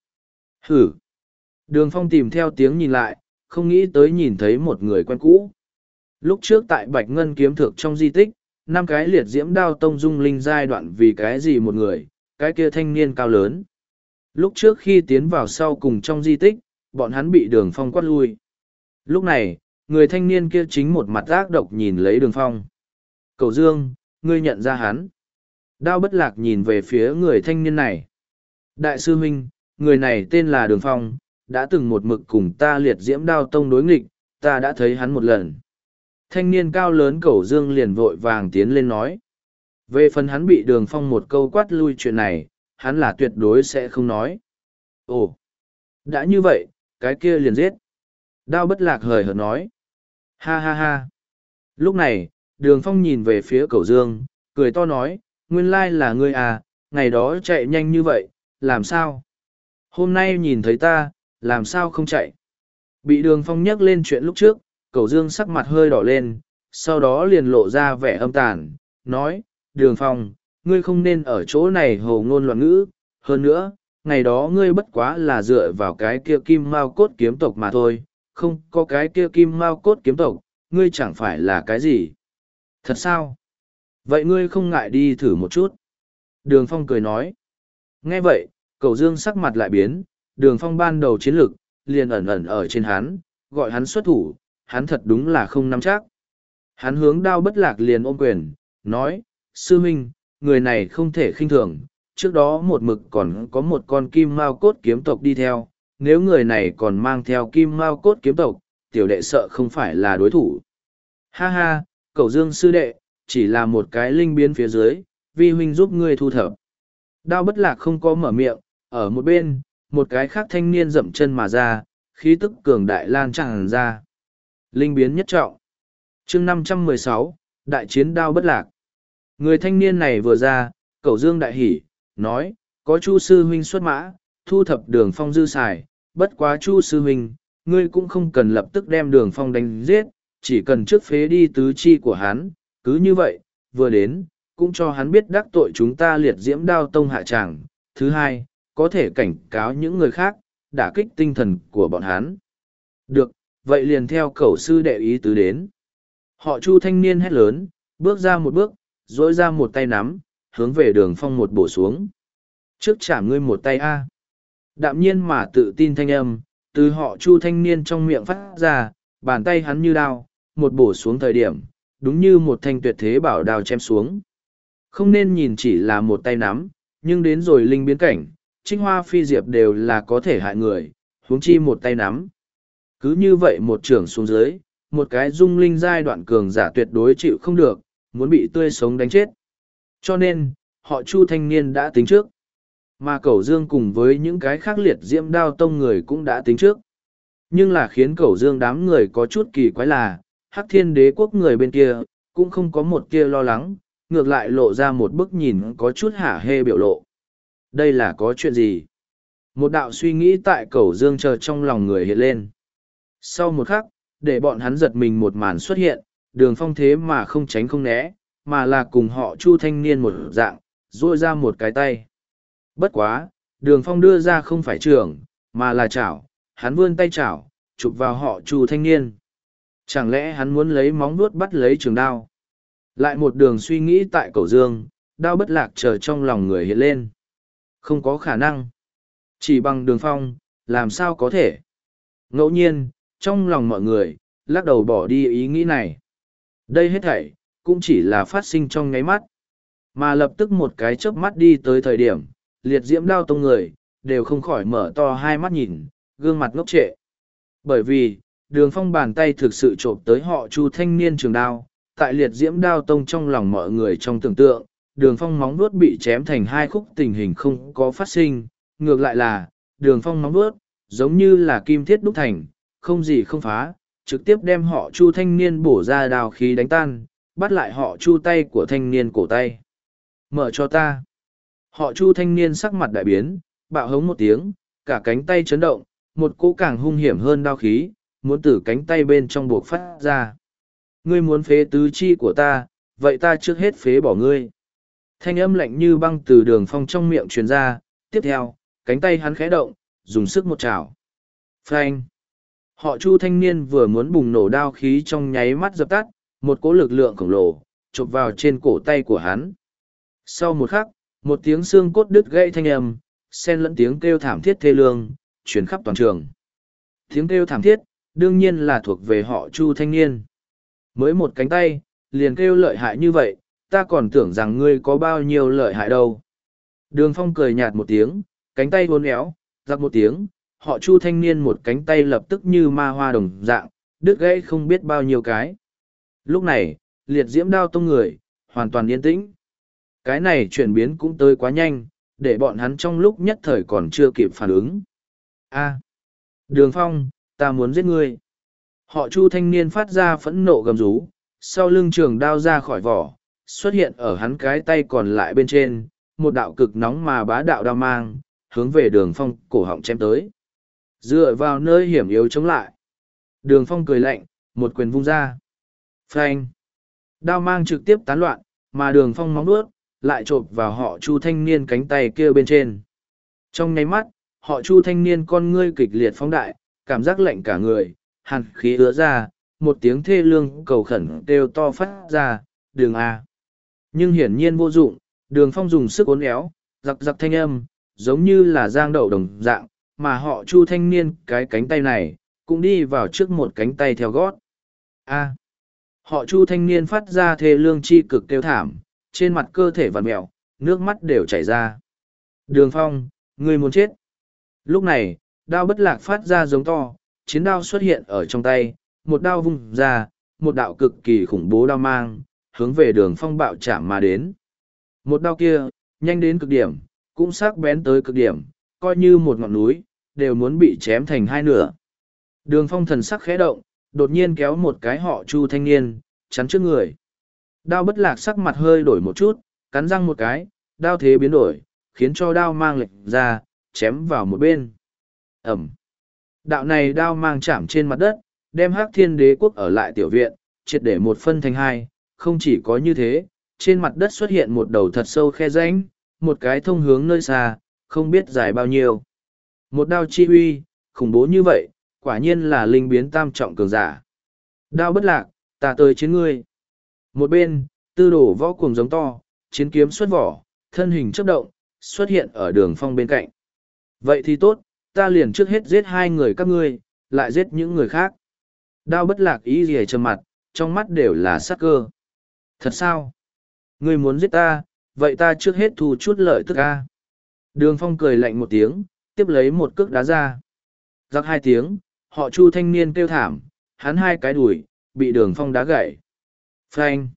Hử! Đường phong tìm theo tiếng nhìn lại, không nghĩ tới nhìn thấy một người quen cũ. Lúc trước tại Bạch Ngân kiếm thực trong di tích, năm cái liệt diễm đao tông dung linh giai đoạn vì cái gì một người, cái kia thanh niên cao lớn. Lúc trước khi tiến vào sau cùng trong di tích, bọn hắn bị đường phong quát lui. Lúc này, người thanh niên kia chính một mặt ác độc nhìn lấy đường phong. Cầu Dương, ngươi nhận ra hắn. Đao bất lạc nhìn về phía người thanh niên này. Đại sư huynh, người này tên là Đường Phong, đã từng một mực cùng ta liệt diễm đao tông đối nghịch, ta đã thấy hắn một lần. Thanh niên cao lớn cẩu dương liền vội vàng tiến lên nói. Về phần hắn bị đường phong một câu quát lui chuyện này, hắn là tuyệt đối sẽ không nói. Ồ, đã như vậy, cái kia liền giết. Đao bất lạc hời hợt nói. Ha ha ha. Lúc này, đường phong nhìn về phía cẩu dương, cười to nói, nguyên lai là ngươi à, ngày đó chạy nhanh như vậy, làm sao? Hôm nay nhìn thấy ta, làm sao không chạy? Bị đường phong nhắc lên chuyện lúc trước, cầu dương sắc mặt hơi đỏ lên, sau đó liền lộ ra vẻ âm tàn, nói, đường phong, ngươi không nên ở chỗ này hồ ngôn loạn ngữ, hơn nữa, ngày đó ngươi bất quá là dựa vào cái kia kim mao cốt kiếm tộc mà thôi, không có cái kia kim mao cốt kiếm tộc, ngươi chẳng phải là cái gì. Thật sao? Vậy ngươi không ngại đi thử một chút. Đường Phong cười nói. Nghe vậy, cầu dương sắc mặt lại biến, đường Phong ban đầu chiến lực, liền ẩn ẩn ở trên hắn, gọi hắn xuất thủ, hắn thật đúng là không nắm chắc. Hắn hướng đao bất lạc liền ôm quyền, nói, sư minh, người này không thể khinh thường, trước đó một mực còn có một con kim mao cốt kiếm tộc đi theo, nếu người này còn mang theo kim mao cốt kiếm tộc, tiểu đệ sợ không phải là đối thủ. Ha ha, cậu dương sư đệ, chỉ là một cái linh biến phía dưới, vi huynh giúp ngươi thu thập. Đao bất lạc không có mở miệng, ở một bên, một cái khác thanh niên dậm chân mà ra, khí tức cường đại lan tràn ra. Linh biến nhất trọng. chương năm trăm mười sáu đại chiến đao bất lạc. Người thanh niên này vừa ra, cẩu dương đại hỉ, nói, có chu sư huynh xuất mã, thu thập đường phong dư xài, bất quá chu sư huynh, ngươi cũng không cần lập tức đem đường phong đánh giết, chỉ cần trước phế đi tứ chi của hắn, cứ như vậy, vừa đến, cũng cho hắn biết đắc tội chúng ta liệt diễm đao tông hạ tràng. Thứ hai, có thể cảnh cáo những người khác, đả kích tinh thần của bọn hắn. Được, vậy liền theo cẩu sư đệ ý tứ đến. Họ chu thanh niên hét lớn, bước ra một bước, dỗi ra một tay nắm, hướng về đường phong một bổ xuống. Trước trả ngươi một tay A. Đạm nhiên mà tự tin thanh âm, từ họ chu thanh niên trong miệng phát ra, bàn tay hắn như đao, một bổ xuống thời điểm, đúng như một thanh tuyệt thế bảo đao chém xuống. Không nên nhìn chỉ là một tay nắm, nhưng đến rồi linh biến cảnh, trinh hoa phi diệp đều là có thể hại người, huống chi một tay nắm. Cứ như vậy một trưởng xuống dưới, một cái dung linh giai đoạn cường giả tuyệt đối chịu không được, muốn bị tươi sống đánh chết. Cho nên, họ chu thanh niên đã tính trước. Mà Cẩu Dương cùng với những cái khác liệt diễm đao tông người cũng đã tính trước. Nhưng là khiến Cẩu Dương đám người có chút kỳ quái là, Hắc Thiên Đế quốc người bên kia, cũng không có một kia lo lắng, ngược lại lộ ra một bức nhìn có chút hả hê biểu lộ. Đây là có chuyện gì? Một đạo suy nghĩ tại Cẩu Dương chờ trong lòng người hiện lên. Sau một khắc, để bọn hắn giật mình một màn xuất hiện, đường phong thế mà không tránh không né, mà là cùng họ chu thanh niên một dạng, ruôi ra một cái tay. Bất quá, đường phong đưa ra không phải trường, mà là chảo, hắn vươn tay chảo, chụp vào họ chu thanh niên. Chẳng lẽ hắn muốn lấy móng vuốt bắt lấy trường đao? Lại một đường suy nghĩ tại cầu dương, đao bất lạc chờ trong lòng người hiện lên. Không có khả năng. Chỉ bằng đường phong, làm sao có thể? Ngẫu nhiên, trong lòng mọi người, lắc đầu bỏ đi ý nghĩ này. Đây hết thảy, cũng chỉ là phát sinh trong nháy mắt. Mà lập tức một cái chớp mắt đi tới thời điểm, liệt diễm đao tông người, đều không khỏi mở to hai mắt nhìn, gương mặt ngốc trệ. Bởi vì, đường phong bàn tay thực sự trộm tới họ chu thanh niên trường đao, tại liệt diễm đao tông trong lòng mọi người trong tưởng tượng, đường phong móng vuốt bị chém thành hai khúc tình hình không có phát sinh, ngược lại là, đường phong móng vuốt, giống như là kim thiết đúc thành, không gì không phá, trực tiếp đem họ chu thanh niên bổ ra đào khí đánh tan, bắt lại họ chu tay của thanh niên cổ tay. Mở cho ta. Họ chu thanh niên sắc mặt đại biến, bạo hống một tiếng, cả cánh tay chấn động, một cỗ càng hung hiểm hơn đao khí, muốn từ cánh tay bên trong buộc phát ra. Ngươi muốn phế tứ chi của ta, vậy ta trước hết phế bỏ ngươi. Thanh âm lạnh như băng từ đường phong trong miệng truyền ra, tiếp theo, cánh tay hắn khẽ động, dùng sức một chảo. Phanh. Họ chu thanh niên vừa muốn bùng nổ đao khí trong nháy mắt dập tắt, một cỗ lực lượng khổng lồ, chụp vào trên cổ tay của hắn. Sau một khắc, một tiếng xương cốt đứt gãy thanh âm, xen lẫn tiếng kêu thảm thiết thê lương, chuyển khắp toàn trường. Tiếng kêu thảm thiết, đương nhiên là thuộc về họ chu thanh niên. Mới một cánh tay, liền kêu lợi hại như vậy, ta còn tưởng rằng ngươi có bao nhiêu lợi hại đâu. Đường phong cười nhạt một tiếng, cánh tay uốn éo, giặc một tiếng, họ chu thanh niên một cánh tay lập tức như ma hoa đồng dạng, đứt gãy không biết bao nhiêu cái. Lúc này, liệt diễm đao tông người, hoàn toàn yên tĩnh. Cái này chuyển biến cũng tới quá nhanh, để bọn hắn trong lúc nhất thời còn chưa kịp phản ứng. A. đường phong, ta muốn giết ngươi. Họ chu thanh niên phát ra phẫn nộ gầm rú, sau lưng trường đao ra khỏi vỏ, xuất hiện ở hắn cái tay còn lại bên trên, một đạo cực nóng mà bá đạo đao mang, hướng về đường phong cổ họng chém tới. Dựa vào nơi hiểm yếu chống lại. Đường phong cười lạnh, một quyền vung ra. Phanh. Đao mang trực tiếp tán loạn, mà đường phong móng nuốt, lại chộp vào họ chu thanh niên cánh tay kia bên trên. Trong nháy mắt, họ chu thanh niên con ngươi kịch liệt phóng đại, cảm giác lạnh cả người, hàn khí ứa ra, một tiếng thê lương cầu khẩn đều to phát ra, đường A. Nhưng hiển nhiên vô dụng, đường phong dùng sức uốn éo, giặc giặc thanh âm, giống như là giang đậu đồng dạng, mà họ chu thanh niên cái cánh tay này, cũng đi vào trước một cánh tay theo gót. A. Họ chu thanh niên phát ra thê lương chi cực kêu thảm, trên mặt cơ thể vặn mẹo, nước mắt đều chảy ra. Đường phong, người muốn chết. Lúc này, đao bất lạc phát ra giống to, chiến đao xuất hiện ở trong tay, một đao vung ra, một đạo cực kỳ khủng bố đao mang, hướng về đường phong bạo chạm mà đến. Một đao kia, nhanh đến cực điểm, cũng sắc bén tới cực điểm, coi như một ngọn núi, đều muốn bị chém thành hai nửa. Đường phong thần sắc khẽ động, đột nhiên kéo một cái họ chu thanh niên, chắn trước người. Đao bất lạc sắc mặt hơi đổi một chút, cắn răng một cái, đao thế biến đổi, khiến cho đao mang lệch ra, chém vào một bên. Ẩm. Đạo này đao mang chạm trên mặt đất, đem hắc thiên đế quốc ở lại tiểu viện, triệt để một phân thành hai, không chỉ có như thế, trên mặt đất xuất hiện một đầu thật sâu khe rãnh, một cái thông hướng nơi xa, không biết dài bao nhiêu. Một đao chi uy, khủng bố như vậy, quả nhiên là linh biến tam trọng cường giả. Đao bất lạc, ta tới chiến ngươi. Một bên, tư đổ võ cuồng giống to, chiến kiếm xuất vỏ, thân hình chấp động, xuất hiện ở đường phong bên cạnh. Vậy thì tốt, ta liền trước hết giết hai người các ngươi, lại giết những người khác. Đao bất lạc ý gì trầm mặt, trong mắt đều là sắc cơ. Thật sao? Ngươi muốn giết ta, vậy ta trước hết thu chút lợi tức ca. Đường phong cười lạnh một tiếng, tiếp lấy một cước đá ra. Giặc hai tiếng, họ chu thanh niên kêu thảm, hắn hai cái đùi, bị đường phong đá gãy. Phanh.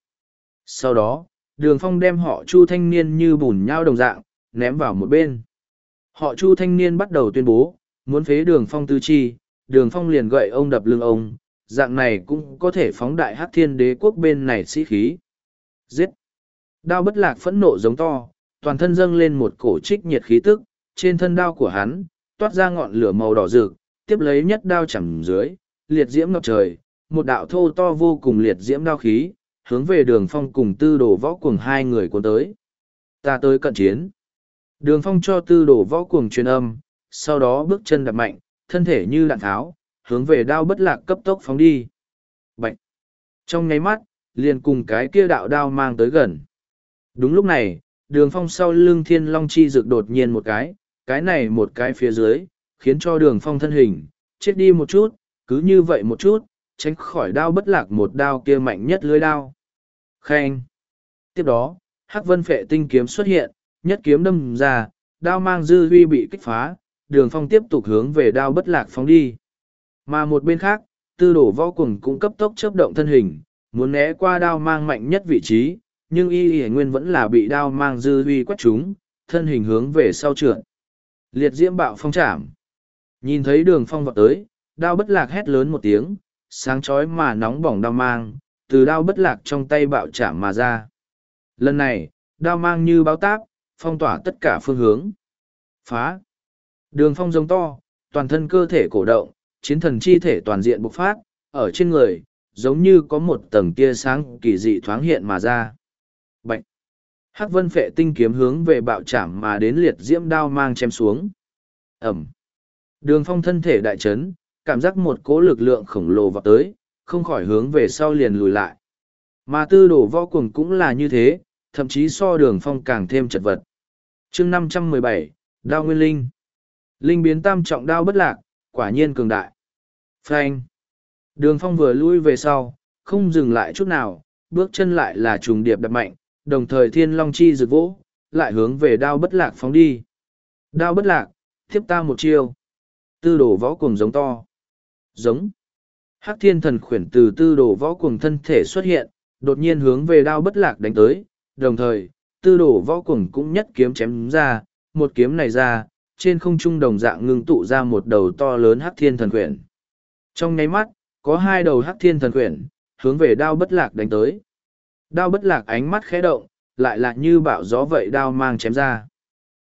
Sau đó, đường phong đem họ chu thanh niên như bùn nhau đồng dạng, ném vào một bên. Họ chu thanh niên bắt đầu tuyên bố, muốn phế đường phong tư chi, đường phong liền gậy ông đập lưng ông, dạng này cũng có thể phóng đại Hắc thiên đế quốc bên này sĩ khí. Giết! Đao bất lạc phẫn nộ giống to, toàn thân dâng lên một cổ trích nhiệt khí tức, trên thân đao của hắn, toát ra ngọn lửa màu đỏ rực, tiếp lấy nhất đao chẳng dưới, liệt diễm ngập trời, một đạo thô to vô cùng liệt diễm đao khí, hướng về đường phong cùng tư đồ võ cùng hai người cuốn tới. Ta tới cận chiến. Đường phong cho tư đồ võ cuồng truyền âm, sau đó bước chân đập mạnh, thân thể như đạn tháo, hướng về đao bất lạc cấp tốc phóng đi. Bạch! Trong nháy mắt, liền cùng cái kia đạo đao mang tới gần. Đúng lúc này, đường phong sau lưng thiên long chi rực đột nhiên một cái, cái này một cái phía dưới, khiến cho đường phong thân hình, chết đi một chút, cứ như vậy một chút, tránh khỏi đao bất lạc một đao kia mạnh nhất lưới đao. Khen! Tiếp đó, hắc vân phệ tinh kiếm xuất hiện, nhất kiếm đâm ra, đao mang dư huy bị kích phá, đường phong tiếp tục hướng về đao bất lạc phóng đi. Mà một bên khác, tư đổ võ cùng cũng cấp tốc chấp động thân hình, muốn né qua đao mang mạnh nhất vị trí, nhưng y y nguyên vẫn là bị đao mang dư huy quét trúng, thân hình hướng về sau trượt. Liệt diễm bạo phong chạm. Nhìn thấy đường phong vọt tới, đao bất lạc hét lớn một tiếng, sáng chói mà nóng bỏng đao mang, từ đao bất lạc trong tay bạo chạm mà ra. Lần này, đao mang như báo táp, phong tỏa tất cả phương hướng. Phá. Đường phong giống to, toàn thân cơ thể cổ động, chiến thần chi thể toàn diện bộc phát, ở trên người, giống như có một tầng tia sáng kỳ dị thoáng hiện mà ra. Bạch! Hắc vân phệ tinh kiếm hướng về bạo chạm mà đến liệt diễm đao mang chém xuống. Ẩm! Đường phong thân thể đại chấn, cảm giác một cỗ lực lượng khổng lồ vào tới, không khỏi hướng về sau liền lùi lại. Mà tư đổ võ cuồng cũng là như thế, thậm chí so đường phong càng thêm chật vật chương năm trăm mười bảy Đao Nguyên Linh Linh biến tam trọng đao bất lạc, quả nhiên cường đại. Phanh. Đường phong vừa lui về sau, không dừng lại chút nào, bước chân lại là trùng điệp đập mạnh, đồng thời thiên long chi rực vỗ, lại hướng về đao bất lạc phóng đi. Đao bất lạc, tiếp ta một chiêu. Tư đồ võ cùng giống to. Giống. Hắc thiên thần khuyển từ tư đồ võ cùng thân thể xuất hiện, đột nhiên hướng về đao bất lạc đánh tới, đồng thời, tư đổ võ cuồng cũng nhất kiếm chém ra, một kiếm này ra, trên không trung đồng dạng ngưng tụ ra một đầu to lớn hắc thiên thần quyển. Trong nháy mắt, có hai đầu hắc thiên thần quyển, hướng về đao bất lạc đánh tới. Đao bất lạc ánh mắt khẽ động, lại là như bạo gió vậy đao mang chém ra.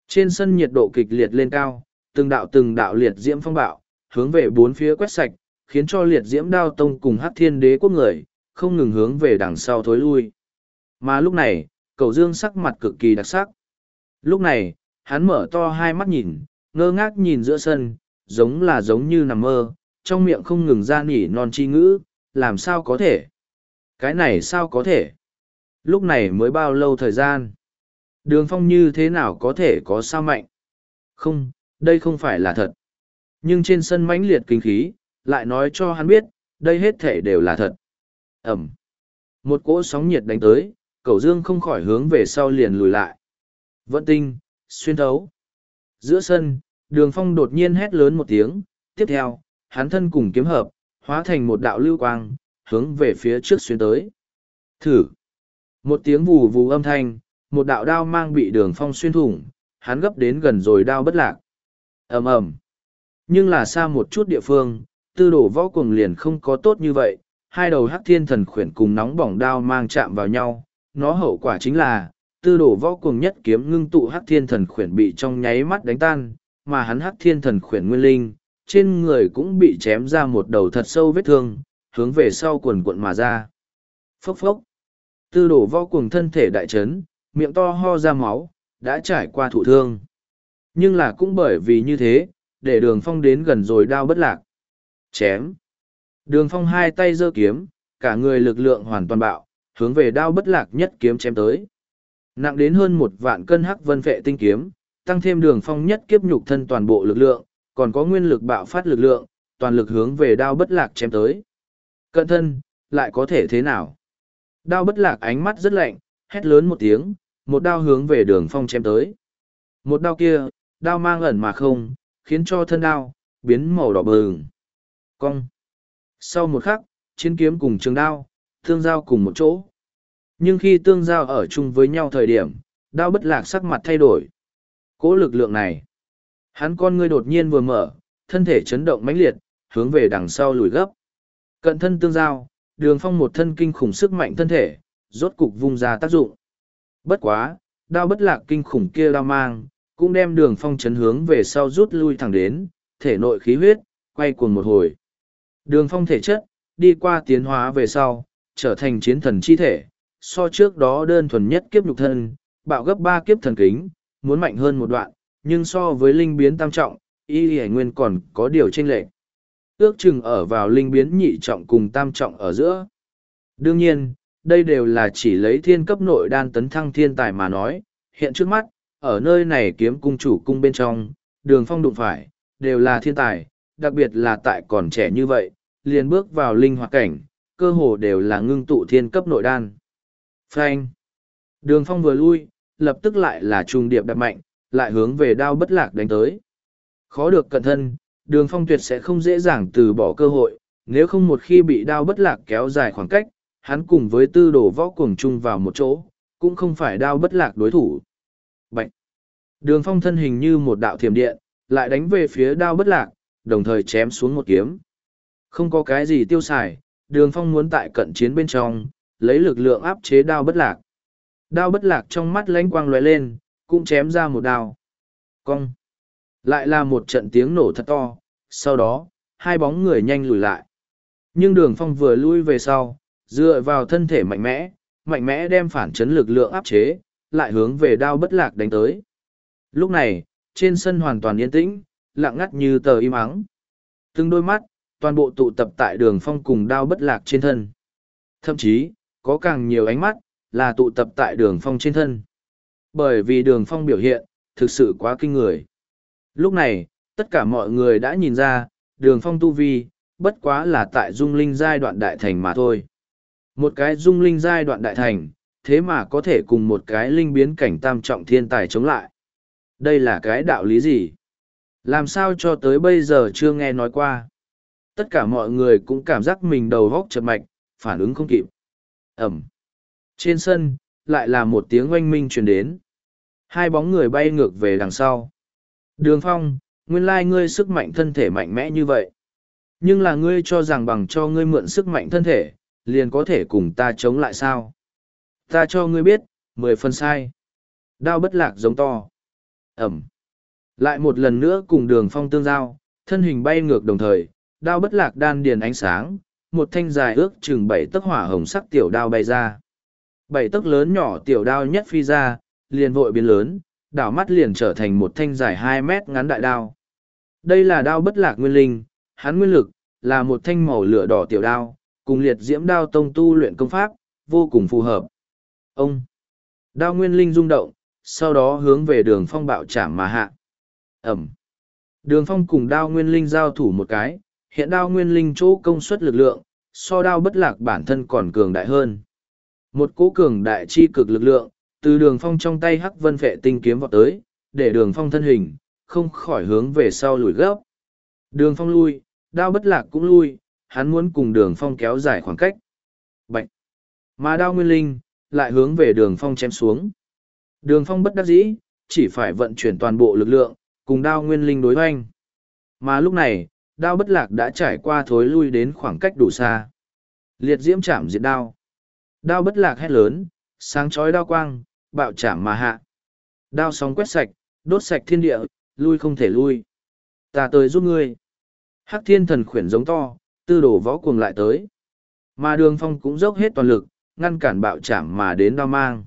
Trên sân nhiệt độ kịch liệt lên cao, từng đạo từng đạo liệt diễm phong bạo, hướng về bốn phía quét sạch, khiến cho liệt diễm đao tông cùng hắc thiên đế quốc người, không ngừng hướng về đằng sau thối lui. Mà lúc này, cầu dương sắc mặt cực kỳ đặc sắc. Lúc này, hắn mở to hai mắt nhìn, ngơ ngác nhìn giữa sân, giống là giống như nằm mơ, trong miệng không ngừng ra nỉ non chi ngữ, làm sao có thể? Cái này sao có thể? Lúc này mới bao lâu thời gian? Đường phong như thế nào có thể có sao mạnh? Không, đây không phải là thật. Nhưng trên sân mãnh liệt kinh khí, lại nói cho hắn biết, đây hết thể đều là thật. Ẩm. Một cỗ sóng nhiệt đánh tới, cậu dương không khỏi hướng về sau liền lùi lại. Vận tinh, xuyên thấu. Giữa sân, đường phong đột nhiên hét lớn một tiếng, tiếp theo, hắn thân cùng kiếm hợp, hóa thành một đạo lưu quang, hướng về phía trước xuyên tới. Thử! Một tiếng vù vù âm thanh, một đạo đao mang bị đường phong xuyên thủng, hắn gấp đến gần rồi đao bất lạc. ầm ầm Nhưng là xa một chút địa phương, tư đổ võ cuồng liền không có tốt như vậy, hai đầu hắc thiên thần khuyển cùng nóng bỏng đao mang chạm vào nhau, nó hậu quả chính là, tư đổ võ cuồng nhất kiếm ngưng tụ hắc thiên thần khuyển bị trong nháy mắt đánh tan, mà hắn hắc thiên thần khuyển nguyên linh, trên người cũng bị chém ra một đầu thật sâu vết thương, hướng về sau quần cuộn mà ra. Phốc phốc. tư đổ võ cuồng thân thể đại trấn, miệng to ho ra máu, đã trải qua thụ thương. Nhưng là cũng bởi vì như thế, để đường phong đến gần rồi đao bất lạc. Chém. Đường phong hai tay giơ kiếm, cả người lực lượng hoàn toàn bạo, hướng về đao bất lạc nhất kiếm chém tới. Nặng đến hơn một vạn cân hắc vân vệ tinh kiếm, tăng thêm đường phong nhất kiếp nhục thân toàn bộ lực lượng, còn có nguyên lực bạo phát lực lượng, toàn lực hướng về đao bất lạc chém tới. Cận thân, lại có thể thế nào? Đao bất lạc ánh mắt rất lạnh, hét lớn một tiếng, một đao hướng về đường phong chém tới. Một đao kia, đao mang ẩn mà không, khiến cho thân đao, biến màu đỏ bừng. Cong. Sau một khắc, chiến kiếm cùng trường đao, tương giao cùng một chỗ. Nhưng khi tương giao ở chung với nhau thời điểm, đao bất lạc sắc mặt thay đổi. Cố lực lượng này. Hắn con ngươi đột nhiên vừa mở, thân thể chấn động mãnh liệt, hướng về đằng sau lùi gấp. Cận thân tương giao, đường phong một thân kinh khủng sức mạnh thân thể, rốt cục vung ra tác dụng. Bất quá, đao bất lạc kinh khủng kia đao mang, cũng đem đường phong chấn hướng về sau rút lui thẳng đến, thể nội khí huyết, quay cuồng một hồi. Đường phong thể chất, đi qua tiến hóa về sau, trở thành chiến thần chi thể, so trước đó đơn thuần nhất kiếp nhục thân, bạo gấp ba kiếp thần kính, muốn mạnh hơn một đoạn, nhưng so với linh biến tam trọng, y hải nguyên còn có điều tranh lệch. Ước chừng ở vào linh biến nhị trọng cùng tam trọng ở giữa. Đương nhiên, đây đều là chỉ lấy thiên cấp nội đan tấn thăng thiên tài mà nói, hiện trước mắt, ở nơi này kiếm cung chủ cung bên trong, đường phong đụng phải, đều là thiên tài, đặc biệt là tại còn trẻ như vậy, liền bước vào linh hoạt cảnh, cơ hồ đều là ngưng tụ thiên cấp nội đan. Phanh. Đường phong vừa lui, lập tức lại là trung điệp đập mạnh, lại hướng về đao bất lạc đánh tới. Khó được cẩn thân, đường phong tuyệt sẽ không dễ dàng từ bỏ cơ hội, nếu không một khi bị đao bất lạc kéo dài khoảng cách, hắn cùng với tư đồ võ cuồng chung vào một chỗ, cũng không phải đao bất lạc đối thủ. Bạch! Đường phong thân hình như một đạo thiểm điện, lại đánh về phía đao bất lạc, đồng thời chém xuống một kiếm. Không có cái gì tiêu xài, đường phong muốn tại cận chiến bên trong, lấy lực lượng áp chế đao bất lạc. Đao bất lạc trong mắt lãnh quang lóe lên, cũng chém ra một đao. Cong! Lại là một trận tiếng nổ thật to, sau đó, hai bóng người nhanh lùi lại. Nhưng đường phong vừa lui về sau, dựa vào thân thể mạnh mẽ, mạnh mẽ đem phản chấn lực lượng áp chế, lại hướng về đao bất lạc đánh tới. Lúc này, trên sân hoàn toàn yên tĩnh, lặng ngắt như tờ im ắng. Từng đôi mắt, toàn bộ tụ tập tại đường phong cùng đao bất lạc trên thân. Thậm chí, có càng nhiều ánh mắt, là tụ tập tại đường phong trên thân. Bởi vì đường phong biểu hiện, thực sự quá kinh người. Lúc này, tất cả mọi người đã nhìn ra, đường phong tu vi, bất quá là tại dung linh giai đoạn đại thành mà thôi. Một cái dung linh giai đoạn đại thành, thế mà có thể cùng một cái linh biến cảnh tam trọng thiên tài chống lại. Đây là cái đạo lý gì? Làm sao cho tới bây giờ chưa nghe nói qua? Tất cả mọi người cũng cảm giác mình đầu góc chật mạch, phản ứng không kịp. Ẩm. Trên sân, lại là một tiếng oanh minh truyền đến. Hai bóng người bay ngược về đằng sau. Đường phong, nguyên lai ngươi sức mạnh thân thể mạnh mẽ như vậy. Nhưng là ngươi cho rằng bằng cho ngươi mượn sức mạnh thân thể, liền có thể cùng ta chống lại sao? Ta cho ngươi biết, mười phần sai. Đao bất lạc giống to. Ẩm. Lại một lần nữa cùng đường phong tương giao, thân hình bay ngược đồng thời, đao bất lạc đan điền ánh sáng, một thanh dài ước chừng bảy tấc hỏa hồng sắc tiểu đao bay ra. Bảy tấc lớn nhỏ tiểu đao nhất phi ra, liền vội biến lớn, đảo mắt liền trở thành một thanh dài hai mét ngắn đại đao. Đây là đao bất lạc nguyên linh, hắn nguyên lực, là một thanh màu lửa đỏ tiểu đao, cùng liệt diễm đao tông tu luyện công pháp, vô cùng phù hợp. Ông! Đao nguyên linh rung động, sau đó hướng về đường phong bạo chạm mà hạ. Ẩm! Đường phong cùng đao nguyên linh giao thủ một cái, hiện đao nguyên linh chỗ công suất lực lượng, so đao bất lạc bản thân còn cường đại hơn. Một cỗ cường đại chi cực lực lượng, từ đường phong trong tay hắc vân phệ tinh kiếm vọt tới, để đường phong thân hình, không khỏi hướng về sau lùi gấp. Đường phong lui, đao bất lạc cũng lui, hắn muốn cùng đường phong kéo dài khoảng cách. Bạch! Mà đao nguyên linh, lại hướng về đường phong chém xuống. Đường phong bất đắc dĩ, chỉ phải vận chuyển toàn bộ lực lượng, cùng đao nguyên linh đối hoanh. Mà lúc này, đao bất lạc đã trải qua thối lui đến khoảng cách đủ xa. Liệt diễm chạm diệt đao. Đao bất lạc hét lớn, sáng chói đao quang, bạo chạm mà hạ. Đao sóng quét sạch, đốt sạch thiên địa, lui không thể lui. Ta tới giúp ngươi. Hắc thiên thần khuyển giống to, tư đổ võ cuồng lại tới. Mà đường phong cũng dốc hết toàn lực, ngăn cản bạo chạm mà đến đao mang.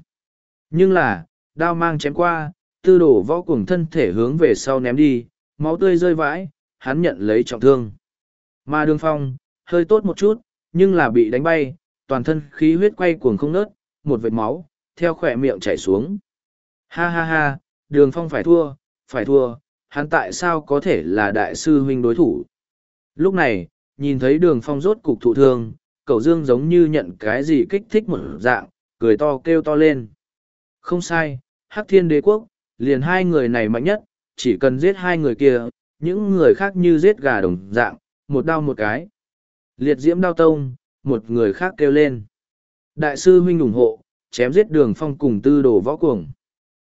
Nhưng là, đao mang chém qua, tư đổ võ cuồng thân thể hướng về sau ném đi, máu tươi rơi vãi, hắn nhận lấy trọng thương. Mà đường phong, hơi tốt một chút, nhưng là bị đánh bay, toàn thân khí huyết quay cuồng không nớt, một vệt máu, theo khỏe miệng chảy xuống. Ha ha ha, đường phong phải thua, phải thua, hắn tại sao có thể là đại sư huynh đối thủ. Lúc này, nhìn thấy đường phong rốt cục thụ thương, cậu dương giống như nhận cái gì kích thích một dạng, cười to kêu to lên. Không sai, hắc thiên đế quốc, liền hai người này mạnh nhất, chỉ cần giết hai người kia, những người khác như giết gà đồng dạng, một đau một cái. Liệt diễm đao tông, một người khác kêu lên. Đại sư huynh ủng hộ, chém giết đường phong cùng tư đồ võ cuồng.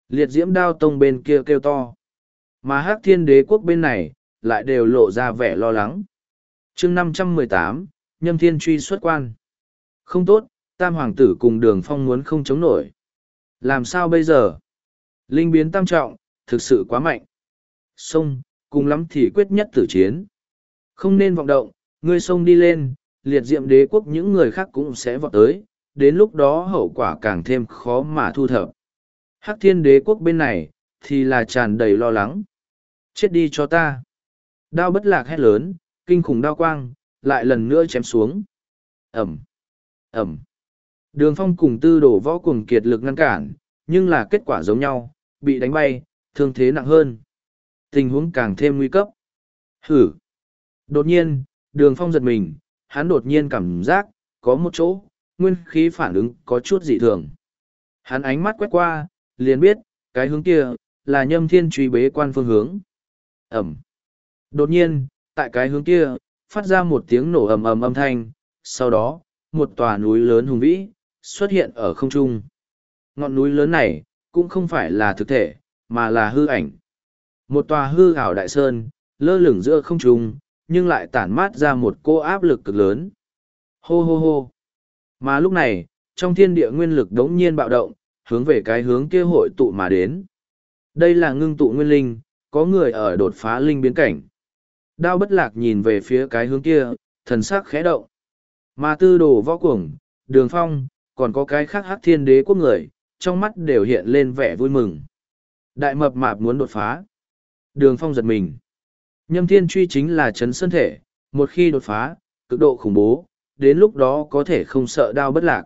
Liệt diễm đao tông bên kia kêu to. Mà hắc thiên đế quốc bên này, lại đều lộ ra vẻ lo lắng. chương năm trăm mười tám nhâm thiên truy xuất quan. Không tốt, tam hoàng tử cùng đường phong muốn không chống nổi. Làm sao bây giờ? Linh biến tam trọng, thực sự quá mạnh. Xông, cùng lắm thì quyết nhất tử chiến. Không nên vọng động, ngươi xông đi lên, liệt diệm đế quốc những người khác cũng sẽ vọt tới, đến lúc đó hậu quả càng thêm khó mà thu thập. Hắc thiên đế quốc bên này, thì là tràn đầy lo lắng. Chết đi cho ta. Đao bất lạc hét lớn, kinh khủng đao quang, lại lần nữa chém xuống. Ẩm. Ẩm. Đường phong cùng tư đổ võ cùng kiệt lực ngăn cản, nhưng là kết quả giống nhau, bị đánh bay, thương thế nặng hơn. Tình huống càng thêm nguy cấp. Hử. Đột nhiên, đường phong giật mình, hắn đột nhiên cảm giác, có một chỗ, nguyên khí phản ứng có chút dị thường. Hắn ánh mắt quét qua, liền biết, cái hướng kia, là nhâm thiên truy bế quan phương hướng. Ẩm. Đột nhiên, tại cái hướng kia, phát ra một tiếng nổ ầm ầm âm thanh, sau đó, một tòa núi lớn hùng vĩ, xuất hiện ở không trung. Ngọn núi lớn này, cũng không phải là thực thể, mà là hư ảnh. Một tòa hư ảo đại sơn, lơ lửng giữa không trung, nhưng lại tản mát ra một cô áp lực cực lớn. Hô hô hô. Mà lúc này, trong thiên địa nguyên lực đống nhiên bạo động, hướng về cái hướng kia hội tụ mà đến. Đây là ngưng tụ nguyên linh, có người ở đột phá linh biến cảnh. Đao bất lạc nhìn về phía cái hướng kia, thần sắc khẽ động. Mà tư đồ võ cuồng, đường phong, còn có cái khác hắc thiên đế quốc người, trong mắt đều hiện lên vẻ vui mừng. Đại mập mạp muốn đột phá. Đường phong giật mình. Nhâm thiên truy chính là chấn sơn thể, một khi đột phá, cực độ khủng bố, đến lúc đó có thể không sợ đao bất lạc.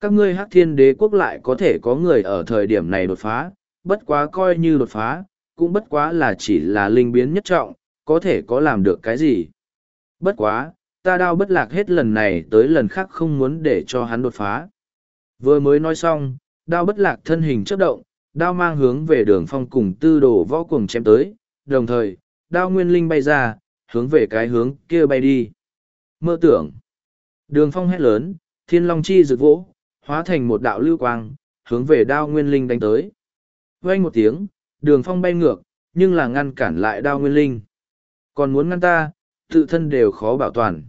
Các ngươi hắc thiên đế quốc lại có thể có người ở thời điểm này đột phá, bất quá coi như đột phá, cũng bất quá là chỉ là linh biến nhất trọng, có thể có làm được cái gì. Bất quá, ta đao bất lạc hết lần này tới lần khác không muốn để cho hắn đột phá. Vừa mới nói xong, đao bất lạc thân hình chấp động, đao mang hướng về đường phong cùng tư đồ võ cuồng chém tới, đồng thời, đao nguyên linh bay ra, hướng về cái hướng kia bay đi. Mơ tưởng. Đường phong hét lớn, thiên long chi rực vỗ, hóa thành một đạo lưu quang, hướng về đao nguyên linh đánh tới. Vang một tiếng, đường phong bay ngược, nhưng là ngăn cản lại đao nguyên linh. Còn muốn ngăn ta, tự thân đều khó bảo toàn.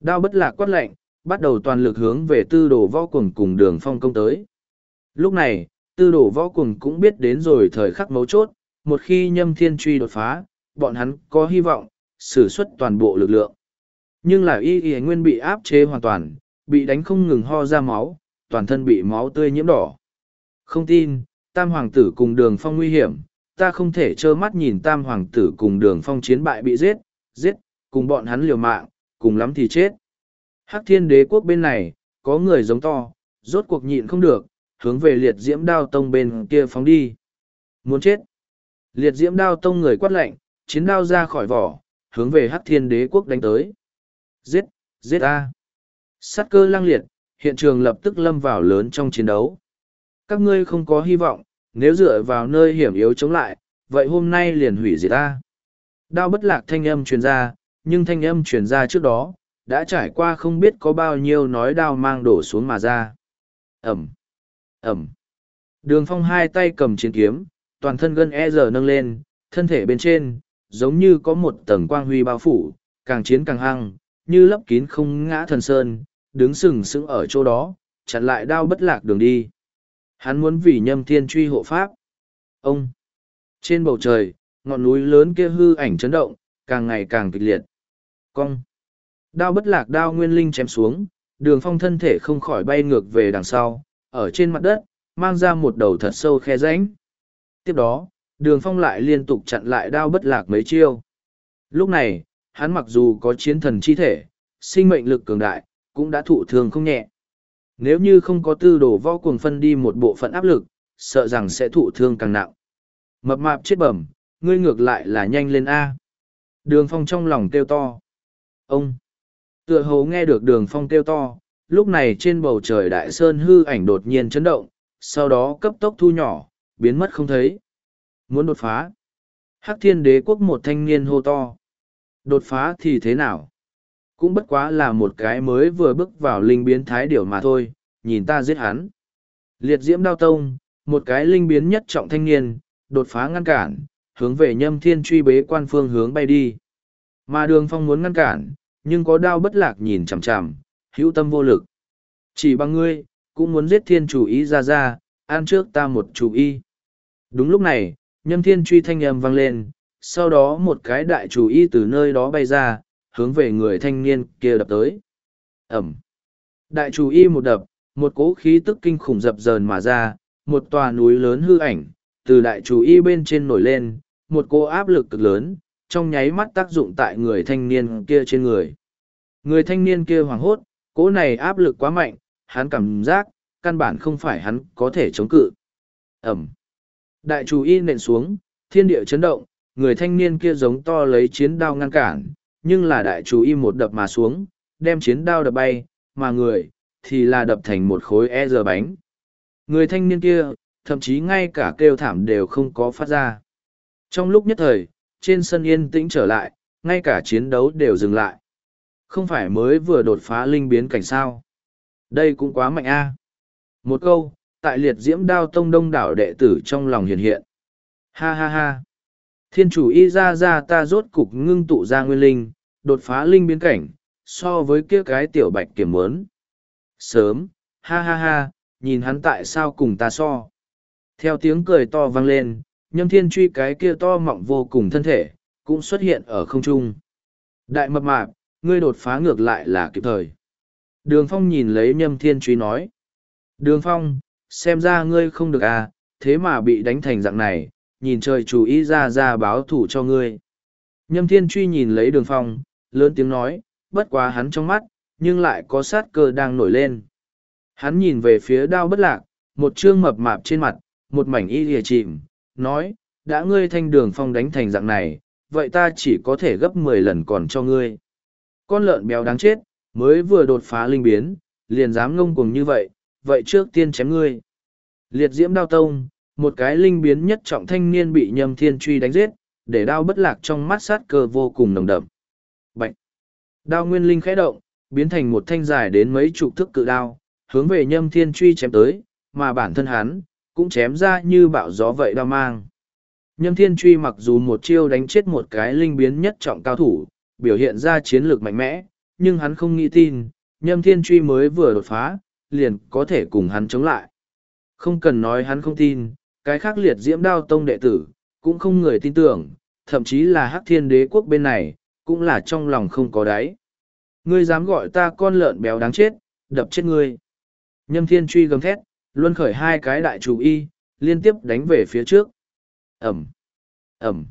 Đao bất lạc quát lệnh, bắt đầu toàn lực hướng về tư đồ võ cuồng cùng đường phong công tới. Lúc này, tư đồ võ cùng cũng biết đến rồi thời khắc mấu chốt, một khi nhâm thiên truy đột phá, bọn hắn có hy vọng, sử xuất toàn bộ lực lượng. Nhưng là y y nguyên bị áp chế hoàn toàn, bị đánh không ngừng ho ra máu, toàn thân bị máu tươi nhiễm đỏ. Không tin, tam hoàng tử cùng đường phong nguy hiểm, ta không thể trơ mắt nhìn tam hoàng tử cùng đường phong chiến bại bị giết, giết, cùng bọn hắn liều mạng, cùng lắm thì chết. Hắc thiên đế quốc bên này, có người giống to, rốt cuộc nhịn không được, hướng về liệt diễm đao tông bên kia phóng đi. Muốn chết. Liệt diễm đao tông người quát lệnh, chiến đao ra khỏi vỏ, hướng về hắc thiên đế quốc đánh tới. Giết, giết a. Sát cơ lang liệt, hiện trường lập tức lâm vào lớn trong chiến đấu. Các ngươi không có hy vọng, nếu dựa vào nơi hiểm yếu chống lại, vậy hôm nay liền hủy diệt ta. Đao bất lạc thanh âm truyền ra, nhưng thanh âm truyền ra trước đó, đã trải qua không biết có bao nhiêu nói đao mang đổ xuống mà ra. Ẩm, Ẩm. Đường phong hai tay cầm chiến kiếm, toàn thân gân e giờ nâng lên, thân thể bên trên, giống như có một tầng quang huy bao phủ, càng chiến càng hăng, như lấp kín không ngã thần sơn, đứng sừng sững ở chỗ đó, chặn lại đao bất lạc đường đi. Hắn muốn vì nhâm thiên truy hộ pháp. Ông! Trên bầu trời, ngọn núi lớn kia hư ảnh chấn động, càng ngày càng kịch liệt. Cong! Đao bất lạc đao nguyên linh chém xuống, đường phong thân thể không khỏi bay ngược về đằng sau, ở trên mặt đất, mang ra một đầu thật sâu khe rãnh. Tiếp đó, đường phong lại liên tục chặn lại đao bất lạc mấy chiêu. Lúc này, hắn mặc dù có chiến thần chi thể, sinh mệnh lực cường đại, cũng đã thụ thương không nhẹ. Nếu như không có tư đồ võ cuồng phân đi một bộ phận áp lực, sợ rằng sẽ thụ thương càng nặng. Mập mạp chết bẩm, ngươi ngược lại là nhanh lên A. Đường phong trong lòng kêu to. Ông! Tựa hồ nghe được đường phong kêu to, lúc này trên bầu trời đại sơn hư ảnh đột nhiên chấn động, sau đó cấp tốc thu nhỏ, biến mất không thấy. Muốn đột phá. Hắc thiên đế quốc một thanh niên hô to. Đột phá thì thế nào? Cũng bất quá là một cái mới vừa bước vào linh biến thái điểu mà thôi, nhìn ta giết hắn. Liệt diễm đao tông, một cái linh biến nhất trọng thanh niên, đột phá ngăn cản, hướng về nhâm thiên truy bế quan phương hướng bay đi. Mà đường phong muốn ngăn cản, nhưng có đao bất lạc nhìn chằm chằm, hữu tâm vô lực. Chỉ bằng ngươi, cũng muốn giết thiên chủ ý ra ra, an trước ta một chủ y. Đúng lúc này, nhâm thiên truy thanh âm vang lên, sau đó một cái đại chủ y từ nơi đó bay ra, hướng về người thanh niên kia đập tới. Ẩm. Đại chủ y một đập, một cỗ khí tức kinh khủng dập dờn mà ra, một tòa núi lớn hư ảnh, từ đại chủ y bên trên nổi lên, một cỗ áp lực cực lớn, trong nháy mắt tác dụng tại người thanh niên kia trên người. Người thanh niên kia hoảng hốt, cỗ này áp lực quá mạnh, hắn cảm giác, căn bản không phải hắn có thể chống cự. Ẩm. Đại chủ y nện xuống, thiên địa chấn động, người thanh niên kia giống to lấy chiến đao ngăn cản, nhưng là đại chủ y một đập mà xuống, đem chiến đao đập bay, mà người, thì là đập thành một khối e giờ bánh. Người thanh niên kia, thậm chí ngay cả kêu thảm đều không có phát ra. Trong lúc nhất thời, trên sân yên tĩnh trở lại, ngay cả chiến đấu đều dừng lại. Không phải mới vừa đột phá linh biến cảnh sao. Đây cũng quá mạnh a. Một câu, tại liệt diễm đao tông đông đảo đệ tử trong lòng hiện hiện. Ha ha ha. Thiên chủ y ra ra ta rốt cục ngưng tụ ra nguyên linh, đột phá linh biến cảnh, so với kia cái tiểu bạch kiểm muốn. Sớm, ha ha ha, nhìn hắn tại sao cùng ta so. Theo tiếng cười to vang lên, nhâm thiên truy cái kia to mọng vô cùng thân thể, cũng xuất hiện ở không trung. Đại mập mạp, ngươi đột phá ngược lại là kịp thời. Đường phong nhìn lấy nhâm thiên truy nói. Đường phong, xem ra ngươi không được à, thế mà bị đánh thành dạng này, nhìn trời chủ ý ra ra báo thủ cho ngươi. Nhâm thiên truy nhìn lấy đường phong, lớn tiếng nói, bất quá hắn trong mắt, nhưng lại có sát cơ đang nổi lên. Hắn nhìn về phía đao bất lạc, một trương mập mạp trên mặt, một mảnh y lìa chìm, nói, đã ngươi thanh đường phong đánh thành dạng này, vậy ta chỉ có thể gấp mười lần còn cho ngươi. Con lợn béo đáng chết, mới vừa đột phá linh biến, liền dám ngông cuồng như vậy, vậy trước tiên chém ngươi. Liệt diễm đao tông, một cái linh biến nhất trọng thanh niên bị nhâm thiên truy đánh giết, để đao bất lạc trong mắt sát cơ vô cùng nồng đậm. Bạch! Đao nguyên linh khẽ động, biến thành một thanh dài đến mấy chục thước cự đao, hướng về nhâm thiên truy chém tới, mà bản thân hắn, cũng chém ra như bạo gió vậy đao mang. Nhâm thiên truy mặc dù một chiêu đánh chết một cái linh biến nhất trọng cao thủ, biểu hiện ra chiến lược mạnh mẽ, nhưng hắn không nghĩ tin, nhâm thiên truy mới vừa đột phá, liền có thể cùng hắn chống lại. Không cần nói hắn không tin, cái khác liệt diễm đao tông đệ tử, cũng không người tin tưởng, thậm chí là hắc thiên đế quốc bên này, cũng là trong lòng không có đáy. Ngươi dám gọi ta con lợn béo đáng chết, đập chết ngươi. Nhâm thiên truy gầm thét, luân khởi hai cái đại chủ y, liên tiếp đánh về phía trước. Ẩm, Ẩm.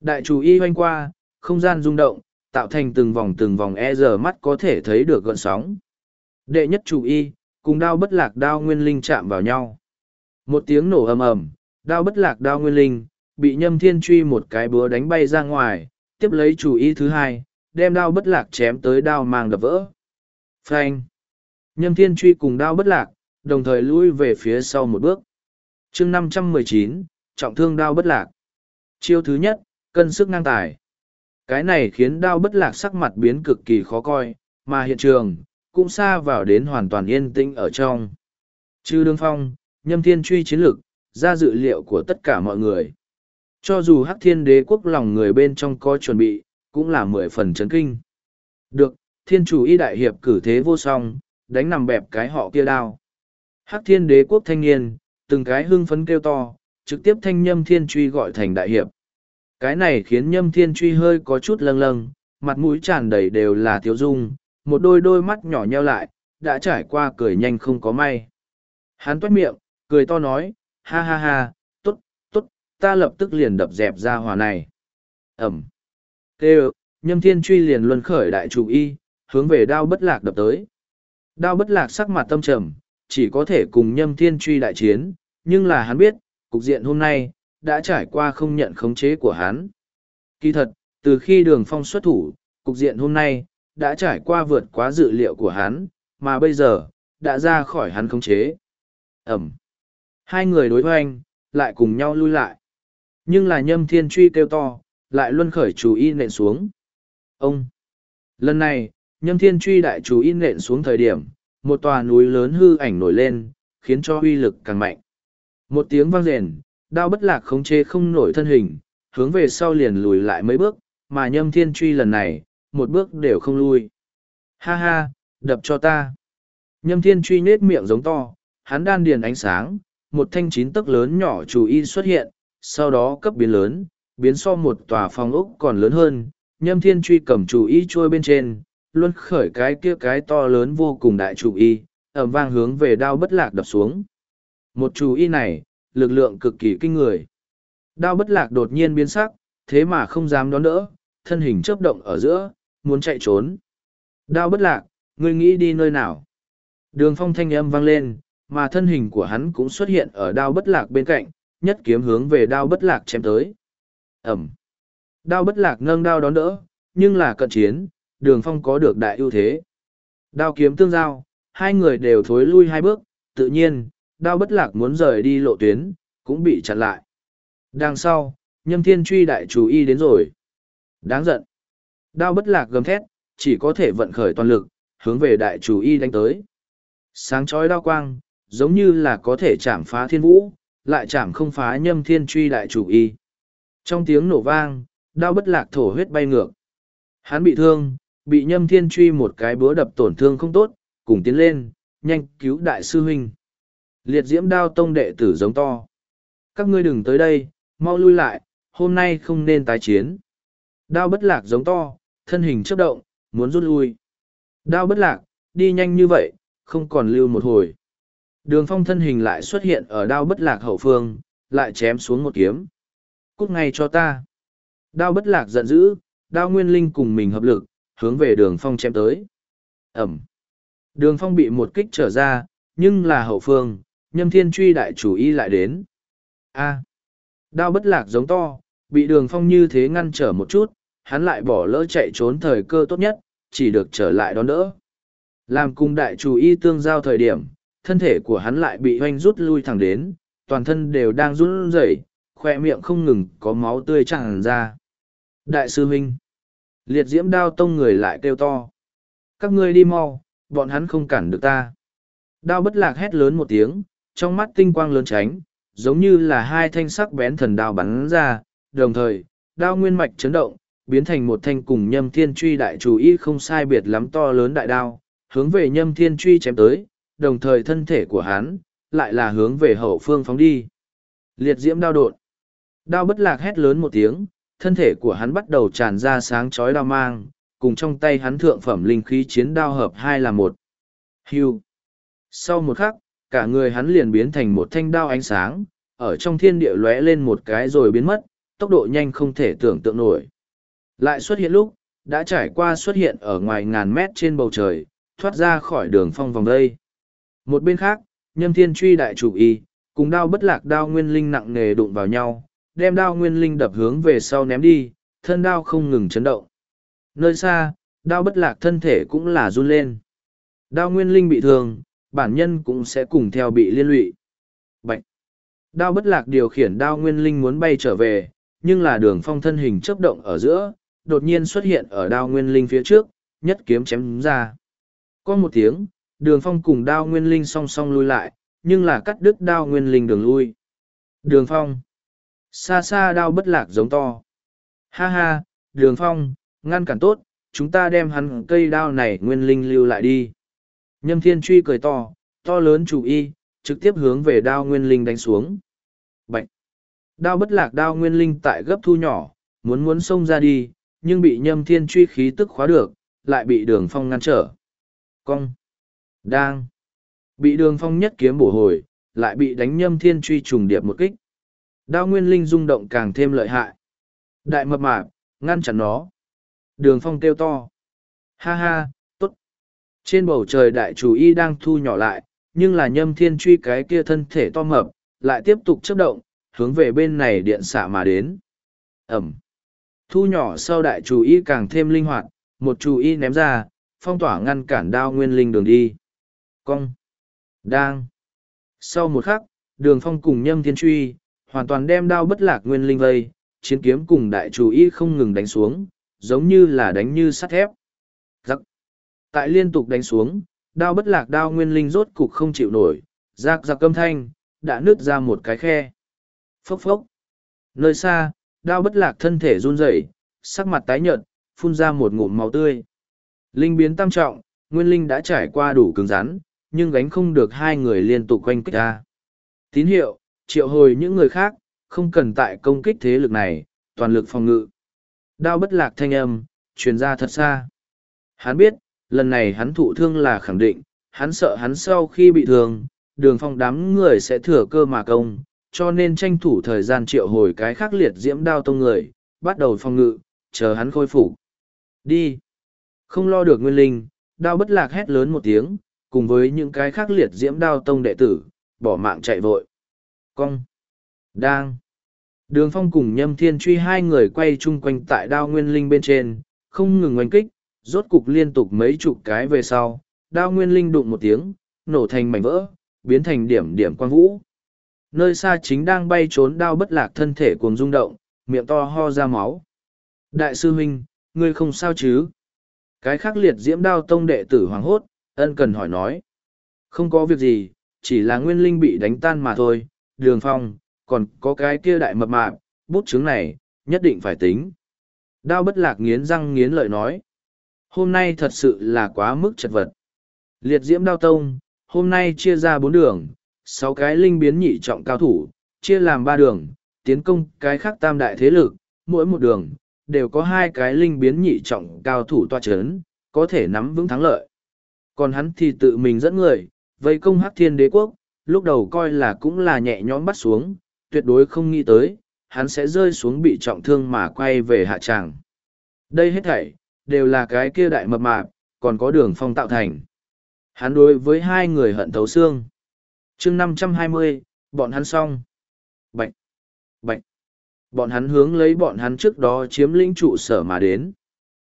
Đại chủ y hoanh qua, không gian rung động, tạo thành từng vòng từng vòng e giờ mắt có thể thấy được gợn sóng. Đệ nhất chủ y, cùng đao bất lạc đao nguyên linh chạm vào nhau. Một tiếng nổ ầm ầm, đao bất lạc đao nguyên linh, bị nhâm thiên truy một cái búa đánh bay ra ngoài, tiếp lấy chủ y thứ hai, đem đao bất lạc chém tới đao mang đập vỡ. Phanh! Nhâm thiên truy cùng đao bất lạc, đồng thời lui về phía sau một bước. chương năm trăm mười chín trọng thương đao bất lạc. Chiêu thứ nhất, cân sức ngang tài. Cái này khiến đao bất lạc sắc mặt biến cực kỳ khó coi, mà hiện trường, cũng xa vào đến hoàn toàn yên tĩnh ở trong. Chư đương phong, nhâm thiên truy chiến lực, ra dự liệu của tất cả mọi người. Cho dù hắc thiên đế quốc lòng người bên trong có chuẩn bị, cũng là mười phần chấn kinh. Được, thiên chủ y đại hiệp cử thế vô song, đánh nằm bẹp cái họ kia đao. Hắc thiên đế quốc thanh niên, từng cái hưng phấn kêu to, trực tiếp thanh nhâm thiên truy gọi thành đại hiệp. Cái này khiến nhâm thiên truy hơi có chút lâng lâng, mặt mũi tràn đầy đều là thiếu dung, một đôi đôi mắt nhỏ nheo lại, đã trải qua cười nhanh không có may. Hắn toát miệng, cười to nói, ha ha ha, tốt, tốt, ta lập tức liền đập dẹp ra hòa này. Ẩm. Kêu, nhâm thiên truy liền luân khởi đại chủ y, hướng về đao bất lạc đập tới. Đao bất lạc sắc mặt tâm trầm, chỉ có thể cùng nhâm thiên truy đại chiến, nhưng là hắn biết, cục diện hôm nay, đã trải qua không nhận khống chế của hắn. Kỳ thật, từ khi đường phong xuất thủ, cục diện hôm nay, đã trải qua vượt quá dự liệu của hắn, mà bây giờ, đã ra khỏi hắn khống chế. Ẩm. Hai người đối hoành, lại cùng nhau lui lại. Nhưng là nhâm thiên truy kêu to, lại luân khởi chú y nện xuống. Ông! Lần này, nhâm thiên truy đại chú y nện xuống thời điểm, một tòa núi lớn hư ảnh nổi lên, khiến cho uy lực càng mạnh. Một tiếng vang rền, đao bất lạc khống chế không nổi thân hình, hướng về sau liền lùi lại mấy bước, mà nhâm thiên truy lần này, một bước đều không lui. Ha ha, đập cho ta. Nhâm thiên truy nết miệng giống to, hắn đan điền ánh sáng, một thanh chín tấc lớn nhỏ chủ y xuất hiện, sau đó cấp biến lớn, biến so một tòa phòng ốc còn lớn hơn, nhâm thiên truy cầm chủ y trôi bên trên, luôn khởi cái kia cái to lớn vô cùng đại chủ y, ẩm vang hướng về đao bất lạc đập xuống. Một chủ y này, lực lượng cực kỳ kinh người. Đao bất lạc đột nhiên biến sắc, thế mà không dám đón đỡ, thân hình chớp động ở giữa, muốn chạy trốn. Đao bất lạc, ngươi nghĩ đi nơi nào? Đường phong thanh âm vang lên, mà thân hình của hắn cũng xuất hiện ở đao bất lạc bên cạnh, nhất kiếm hướng về đao bất lạc chém tới. Ẩm. Đao bất lạc nâng đao đón đỡ, nhưng là cận chiến, đường phong có được đại ưu thế. Đao kiếm tương giao, hai người đều thối lui hai bước, tự nhiên, đao bất lạc muốn rời đi lộ tuyến, cũng bị chặn lại. Đằng sau, nhâm thiên truy đại chủ y đến rồi. Đáng giận. Đao bất lạc gầm thét, chỉ có thể vận khởi toàn lực, hướng về đại chủ y đánh tới. Sáng chói đao quang, giống như là có thể chạm phá thiên vũ, lại chạm không phá nhâm thiên truy đại chủ y. Trong tiếng nổ vang, đao bất lạc thổ huyết bay ngược. Hắn bị thương, bị nhâm thiên truy một cái búa đập tổn thương không tốt, cùng tiến lên, nhanh cứu đại sư huynh. Liệt diễm đao tông đệ tử giống to. Các ngươi đừng tới đây, mau lui lại, hôm nay không nên tái chiến. Đao bất lạc giống to, thân hình chấp động, muốn rút lui. Đao bất lạc, đi nhanh như vậy, không còn lưu một hồi. Đường phong thân hình lại xuất hiện ở đao bất lạc hậu phương, lại chém xuống một kiếm. Cút ngay cho ta. Đao bất lạc giận dữ, đao nguyên linh cùng mình hợp lực, hướng về đường phong chém tới. Ẩm. Đường phong bị một kích trở ra, nhưng là hậu phương, nhâm thiên truy đại chủ y lại đến. A. Đao bất lạc giống to, bị đường phong như thế ngăn trở một chút, hắn lại bỏ lỡ chạy trốn thời cơ tốt nhất, chỉ được trở lại đón đỡ. Làm cùng đại chủ y tương giao thời điểm, thân thể của hắn lại bị hoanh rút lui thẳng đến, toàn thân đều đang run rẩy, khoe miệng không ngừng có máu tươi tràn ra. Đại sư huynh, liệt diễm đao tông người lại kêu to. Các ngươi đi mau, bọn hắn không cản được ta. Đao bất lạc hét lớn một tiếng, trong mắt tinh quang lớn tránh, giống như là hai thanh sắc bén thần đao bắn ra, đồng thời, đao nguyên mạch chấn động, biến thành một thanh cùng nhâm thiên truy đại chủ y không sai biệt lắm to lớn đại đao, hướng về nhâm thiên truy chém tới, đồng thời thân thể của hắn, lại là hướng về hậu phương phóng đi. Liệt diễm đao đột. Đao bất lạc hét lớn một tiếng, thân thể của hắn bắt đầu tràn ra sáng chói đao mang, cùng trong tay hắn thượng phẩm linh khí chiến đao hợp hai là một. Hưu. Sau một khắc, cả người hắn liền biến thành một thanh đao ánh sáng, ở trong thiên địa lóe lên một cái rồi biến mất, tốc độ nhanh không thể tưởng tượng nổi. Lại xuất hiện lúc, đã trải qua xuất hiện ở ngoài ngàn mét trên bầu trời, thoát ra khỏi đường phong vòng đây. Một bên khác, nhâm thiên truy đại chủ y, cùng đao bất lạc đao nguyên linh nặng nề đụng vào nhau, đem đao nguyên linh đập hướng về sau ném đi, thân đao không ngừng chấn động. Nơi xa, đao bất lạc thân thể cũng là run lên. Đao nguyên linh bị thương, bản nhân cũng sẽ cùng theo bị liên lụy. Bạch! Đao bất lạc điều khiển đao nguyên linh muốn bay trở về, nhưng là đường phong thân hình chấp động ở giữa, đột nhiên xuất hiện ở đao nguyên linh phía trước, nhất kiếm chém ra. Có một tiếng, đường phong cùng đao nguyên linh song song lui lại, nhưng là cắt đứt đao nguyên linh đường lui. Đường phong! Xa xa đao bất lạc giống to. Ha ha, đường phong, ngăn cản tốt, chúng ta đem hắn cây đao này nguyên linh lưu lại đi. Nhâm thiên truy cười to, to lớn chủ y, trực tiếp hướng về đao nguyên linh đánh xuống. Bạch! Đao bất lạc đao nguyên linh tại gấp thu nhỏ, muốn muốn xông ra đi, nhưng bị nhâm thiên truy khí tức khóa được, lại bị đường phong ngăn trở. Cong! Đang. Bị đường phong nhất kiếm bổ hồi, lại bị đánh nhâm thiên truy trùng điệp một kích. Đao nguyên linh rung động càng thêm lợi hại. Đại mập mạp, ngăn chặn nó. Đường phong kêu to. Ha ha. Trên bầu trời đại chủ y đang thu nhỏ lại, nhưng là nhâm thiên truy cái kia thân thể to mập, lại tiếp tục chấp động, hướng về bên này điện xạ mà đến. Ẩm. Thu nhỏ sau đại chủ y càng thêm linh hoạt, một chủ y ném ra, phong tỏa ngăn cản đao nguyên linh đường đi. Cong. Đang. Sau một khắc, đường phong cùng nhâm thiên truy, hoàn toàn đem đao bất lạc nguyên linh vây, chiến kiếm cùng đại chủ y không ngừng đánh xuống, giống như là đánh như sắt thép. Tại liên tục đánh xuống, đao bất lạc đao nguyên linh rốt cục không chịu nổi, rác giặc câm thanh, đã nứt ra một cái khe. Phốc phốc. Nơi xa, đao bất lạc thân thể run rẩy, sắc mặt tái nhợt, phun ra một ngụm máu tươi. Linh biến tam trọng, nguyên linh đã trải qua đủ cứng rắn, nhưng gánh không được hai người liên tục quanh kích ra. Tín hiệu, triệu hồi những người khác, không cần tại công kích thế lực này, toàn lực phòng ngự. Đao bất lạc thanh âm, truyền ra thật xa. Hắn biết, lần này hắn thụ thương là khẳng định, hắn sợ hắn sau khi bị thương, đường phong đám người sẽ thừa cơ mà công, cho nên tranh thủ thời gian triệu hồi cái khắc liệt diễm đao tông người, bắt đầu phong ngự, chờ hắn khôi phục. Đi! Không lo được nguyên linh, đao bất lạc hét lớn một tiếng, cùng với những cái khắc liệt diễm đao tông đệ tử, bỏ mạng chạy vội. Cong! Đang! Đường phong cùng nhâm thiên truy hai người quay chung quanh tại đao nguyên linh bên trên, không ngừng oanh kích, rốt cục liên tục mấy chục cái về sau, đao nguyên linh đụng một tiếng, nổ thành mảnh vỡ, biến thành điểm điểm quang vũ. Nơi xa chính đang bay trốn đao bất lạc thân thể cuồng rung động, miệng to ho ra máu. Đại sư huynh, ngươi không sao chứ? Cái khắc liệt diễm đao tông đệ tử hoàng hốt, ân cần hỏi nói. Không có việc gì, chỉ là nguyên linh bị đánh tan mà thôi, đường phong, còn có cái kia đại mập mạp, bút chứng này, nhất định phải tính. Đao bất lạc nghiến răng nghiến lợi nói. Hôm nay thật sự là quá mức chật vật. Liệt diễm đao tông, hôm nay chia ra bốn đường, sáu cái linh biến nhị trọng cao thủ, chia làm ba đường, tiến công cái khác tam đại thế lực, mỗi một đường, đều có hai cái linh biến nhị trọng cao thủ toa chấn, có thể nắm vững thắng lợi. Còn hắn thì tự mình dẫn người, vây công hắc thiên đế quốc, lúc đầu coi là cũng là nhẹ nhõm bắt xuống, tuyệt đối không nghĩ tới, hắn sẽ rơi xuống bị trọng thương mà quay về hạ tràng. Đây hết thảy, đều là cái kia đại mập mạp, còn có đường phong tạo thành. Hắn đối với hai người hận thấu xương. chương năm trăm hai mươi bọn hắn xong. Bạch! Bạch! Bọn hắn hướng lấy bọn hắn trước đó chiếm lĩnh trụ sở mà đến.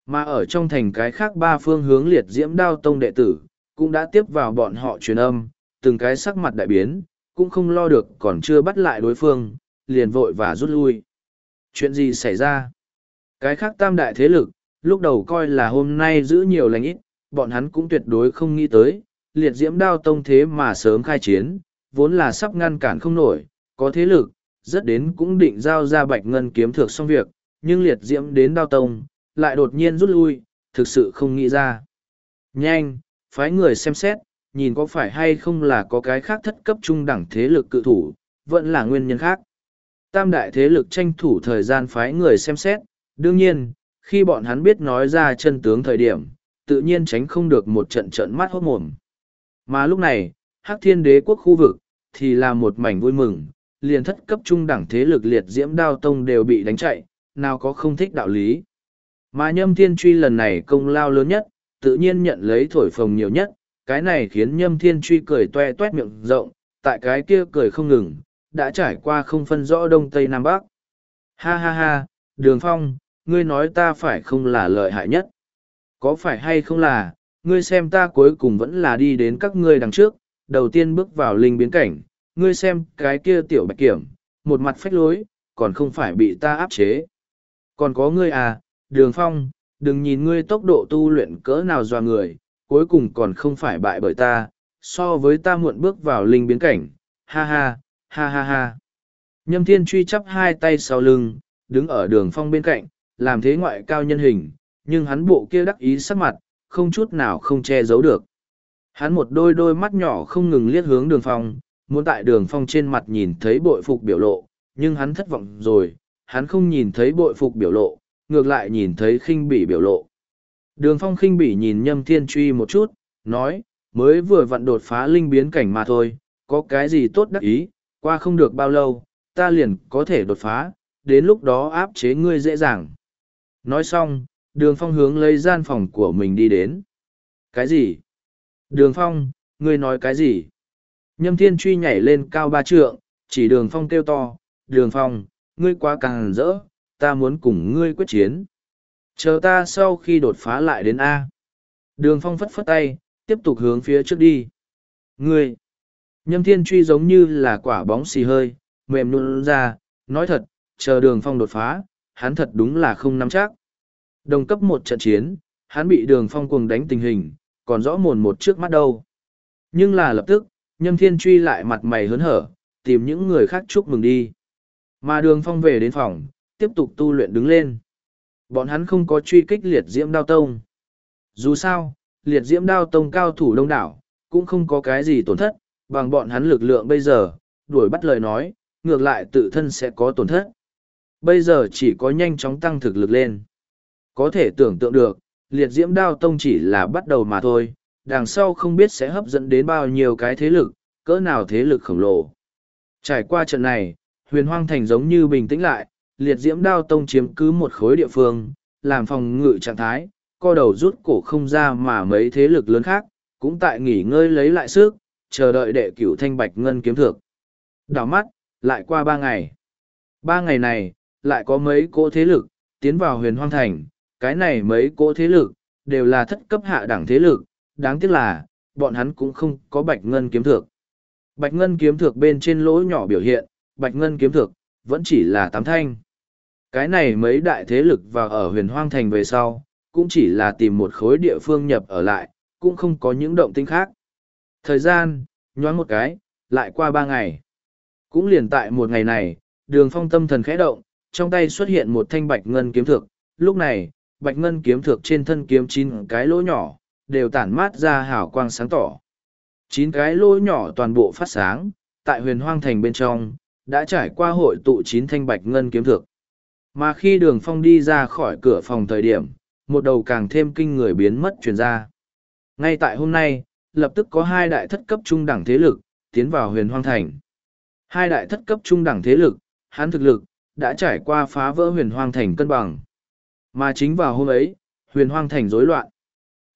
Mà ở trong thành cái khác ba phương hướng liệt diễm đao tông đệ tử, cũng đã tiếp vào bọn họ truyền âm, từng cái sắc mặt đại biến, cũng không lo được còn chưa bắt lại đối phương, liền vội và rút lui. Chuyện gì xảy ra? Cái khác tam đại thế lực, lúc đầu coi là hôm nay giữ nhiều lành ít, bọn hắn cũng tuyệt đối không nghĩ tới, liệt diễm đao tông thế mà sớm khai chiến, vốn là sắp ngăn cản không nổi, có thế lực, rất đến cũng định giao ra bạch ngân kiếm thược xong việc, nhưng liệt diễm đến đao tông, lại đột nhiên rút lui, thực sự không nghĩ ra. Nhanh, phái người xem xét, nhìn có phải hay không là có cái khác thất cấp trung đẳng thế lực cự thủ, vẫn là nguyên nhân khác. Tam đại thế lực tranh thủ thời gian phái người xem xét, đương nhiên, khi bọn hắn biết nói ra chân tướng thời điểm, tự nhiên tránh không được một trận trận mắt hốt mồm. Mà lúc này, Hắc Thiên Đế quốc khu vực, thì là một mảnh vui mừng, liền thất cấp trung đẳng thế lực liệt diễm đao tông đều bị đánh chạy, nào có không thích đạo lý. Mà nhâm thiên truy lần này công lao lớn nhất, tự nhiên nhận lấy thổi phồng nhiều nhất, cái này khiến nhâm thiên truy cười toe toét miệng rộng, tại cái kia cười không ngừng, đã trải qua không phân rõ đông tây nam bắc. Ha ha ha, đường phong, ngươi nói ta phải không là lợi hại nhất. Có phải hay không là, ngươi xem ta cuối cùng vẫn là đi đến các ngươi đằng trước, đầu tiên bước vào linh biến cảnh, ngươi xem cái kia tiểu bạch kiểm, một mặt phách lối, còn không phải bị ta áp chế. Còn có ngươi à, đường phong, đừng nhìn ngươi tốc độ tu luyện cỡ nào doa người, cuối cùng còn không phải bại bởi ta, so với ta muộn bước vào linh biến cảnh, ha ha, ha ha ha. Nhâm thiên truy chắp hai tay sau lưng, đứng ở đường phong bên cạnh, làm thế ngoại cao nhân hình, nhưng hắn bộ kia đắc ý sắc mặt, không chút nào không che giấu được. Hắn một đôi đôi mắt nhỏ không ngừng liếc hướng đường phong, muốn tại đường phong trên mặt nhìn thấy bội phục biểu lộ, nhưng hắn thất vọng rồi, hắn không nhìn thấy bội phục biểu lộ, ngược lại nhìn thấy khinh bỉ biểu lộ. Đường phong khinh bỉ nhìn nhâm thiên truy một chút, nói, mới vừa vặn đột phá linh biến cảnh mà thôi, có cái gì tốt đắc ý, qua không được bao lâu, ta liền có thể đột phá, đến lúc đó áp chế ngươi dễ dàng. Nói xong, đường phong hướng lấy gian phòng của mình đi đến. Cái gì? Đường phong, ngươi nói cái gì? Nhâm thiên truy nhảy lên cao ba trượng, chỉ đường phong kêu to, đường phong, ngươi quá càng rỡ, ta muốn cùng ngươi quyết chiến. Chờ ta sau khi đột phá lại đến A. Đường phong phất phất tay, tiếp tục hướng phía trước đi. Ngươi! Nhâm thiên truy giống như là quả bóng xì hơi, mềm luôn ra, nói thật, chờ đường phong đột phá, hắn thật đúng là không nắm chắc. Đồng cấp một trận chiến, hắn bị đường phong cuồng đánh tình hình, còn rõ mồn một trước mắt đâu. Nhưng là lập tức, nhâm thiên truy lại mặt mày hớn hở, tìm những người khác chúc mừng đi. Mà đường phong về đến phòng, tiếp tục tu luyện đứng lên. Bọn hắn không có truy kích liệt diễm đao tông. Dù sao, liệt diễm đao tông cao thủ đông đảo, cũng không có cái gì tổn thất, bằng bọn hắn lực lượng bây giờ, đuổi bắt lời nói, ngược lại tự thân sẽ có tổn thất. Bây giờ chỉ có nhanh chóng tăng thực lực lên. Có thể tưởng tượng được, liệt diễm đao tông chỉ là bắt đầu mà thôi, đằng sau không biết sẽ hấp dẫn đến bao nhiêu cái thế lực, cỡ nào thế lực khổng lồ. Trải qua trận này, huyền hoang thành giống như bình tĩnh lại, liệt diễm đao tông chiếm cứ một khối địa phương, làm phòng ngự trạng thái, co đầu rút cổ không ra mà mấy thế lực lớn khác, cũng tại nghỉ ngơi lấy lại sức, chờ đợi đệ cửu thanh bạch ngân kiếm thược. Đảo mắt, lại qua ba ngày. Ba ngày này, lại có mấy cỗ thế lực, tiến vào huyền hoang thành, cái này mấy cỗ thế lực, đều là thất cấp hạ đẳng thế lực, đáng tiếc là, bọn hắn cũng không có bạch ngân kiếm thược. Bạch ngân kiếm thược bên trên lỗ nhỏ biểu hiện, bạch ngân kiếm thược, vẫn chỉ là tám thanh. Cái này mấy đại thế lực vào ở huyền hoang thành về sau, cũng chỉ là tìm một khối địa phương nhập ở lại, cũng không có những động tĩnh khác. Thời gian, nhoáng một cái, lại qua ba ngày. Cũng liền tại một ngày này, đường phong tâm thần khẽ động, trong tay xuất hiện một thanh bạch ngân kiếm thược. Lúc này, bạch ngân kiếm thược trên thân kiếm chín cái lỗ nhỏ, đều tản mát ra hào quang sáng tỏ. Chín cái lỗ nhỏ toàn bộ phát sáng, tại huyền hoang thành bên trong, đã trải qua hội tụ chín thanh bạch ngân kiếm thược. Mà khi đường phong đi ra khỏi cửa phòng thời điểm, một đầu càng thêm kinh người biến mất truyền ra. Ngay tại hôm nay, lập tức có hai đại thất cấp trung đẳng thế lực, tiến vào huyền hoang thành. Hai đại thất cấp trung đẳng thế lực, hắn thực lực, đã trải qua phá vỡ huyền hoang thành cân bằng. Mà chính vào hôm ấy, huyền hoang thành rối loạn.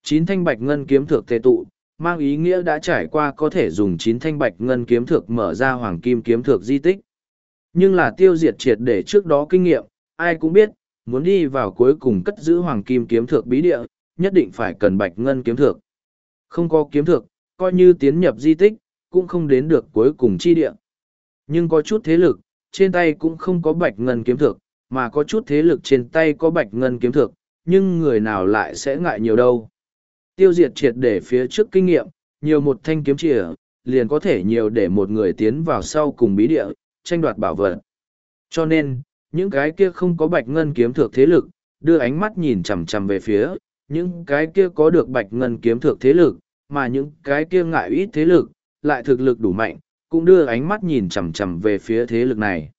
Chín thanh bạch ngân kiếm thược tề tụ, mang ý nghĩa đã trải qua có thể dùng chín thanh bạch ngân kiếm thược mở ra hoàng kim kiếm thược di tích. Nhưng là tiêu diệt triệt để trước đó kinh nghiệm, ai cũng biết, muốn đi vào cuối cùng cất giữ hoàng kim kiếm thược bí địa, nhất định phải cần bạch ngân kiếm thược. Không có kiếm thược, coi như tiến nhập di tích, cũng không đến được cuối cùng chi địa. Nhưng có chút thế lực, trên tay cũng không có bạch ngân kiếm thực mà có chút thế lực trên tay có bạch ngân kiếm thực nhưng người nào lại sẽ ngại nhiều đâu. Tiêu diệt triệt để phía trước kinh nghiệm, nhiều một thanh kiếm chìa, liền có thể nhiều để một người tiến vào sau cùng bí địa, tranh đoạt bảo vật. Cho nên, những cái kia không có bạch ngân kiếm thược thế lực, đưa ánh mắt nhìn chằm chằm về phía, những cái kia có được bạch ngân kiếm thược thế lực, mà những cái kia ngại ít thế lực, lại thực lực đủ mạnh, cũng đưa ánh mắt nhìn chằm chằm về phía thế lực này.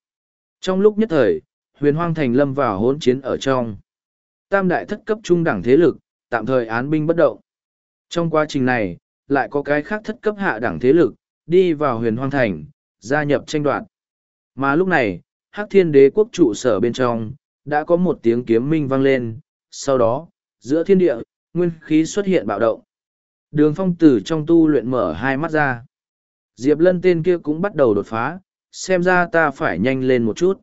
Trong lúc nhất thời, huyền hoang thành lâm vào hỗn chiến ở trong. Tam đại thất cấp trung đẳng thế lực, tạm thời án binh bất động. Trong quá trình này, lại có cái khác thất cấp hạ đẳng thế lực, đi vào huyền hoang thành, gia nhập tranh đoạt. Mà lúc này, hắc thiên đế quốc trụ sở bên trong, đã có một tiếng kiếm minh vang lên, sau đó, giữa thiên địa, nguyên khí xuất hiện bạo động. Đường phong tử trong tu luyện mở hai mắt ra. Diệp lân tên kia cũng bắt đầu đột phá, xem ra ta phải nhanh lên một chút.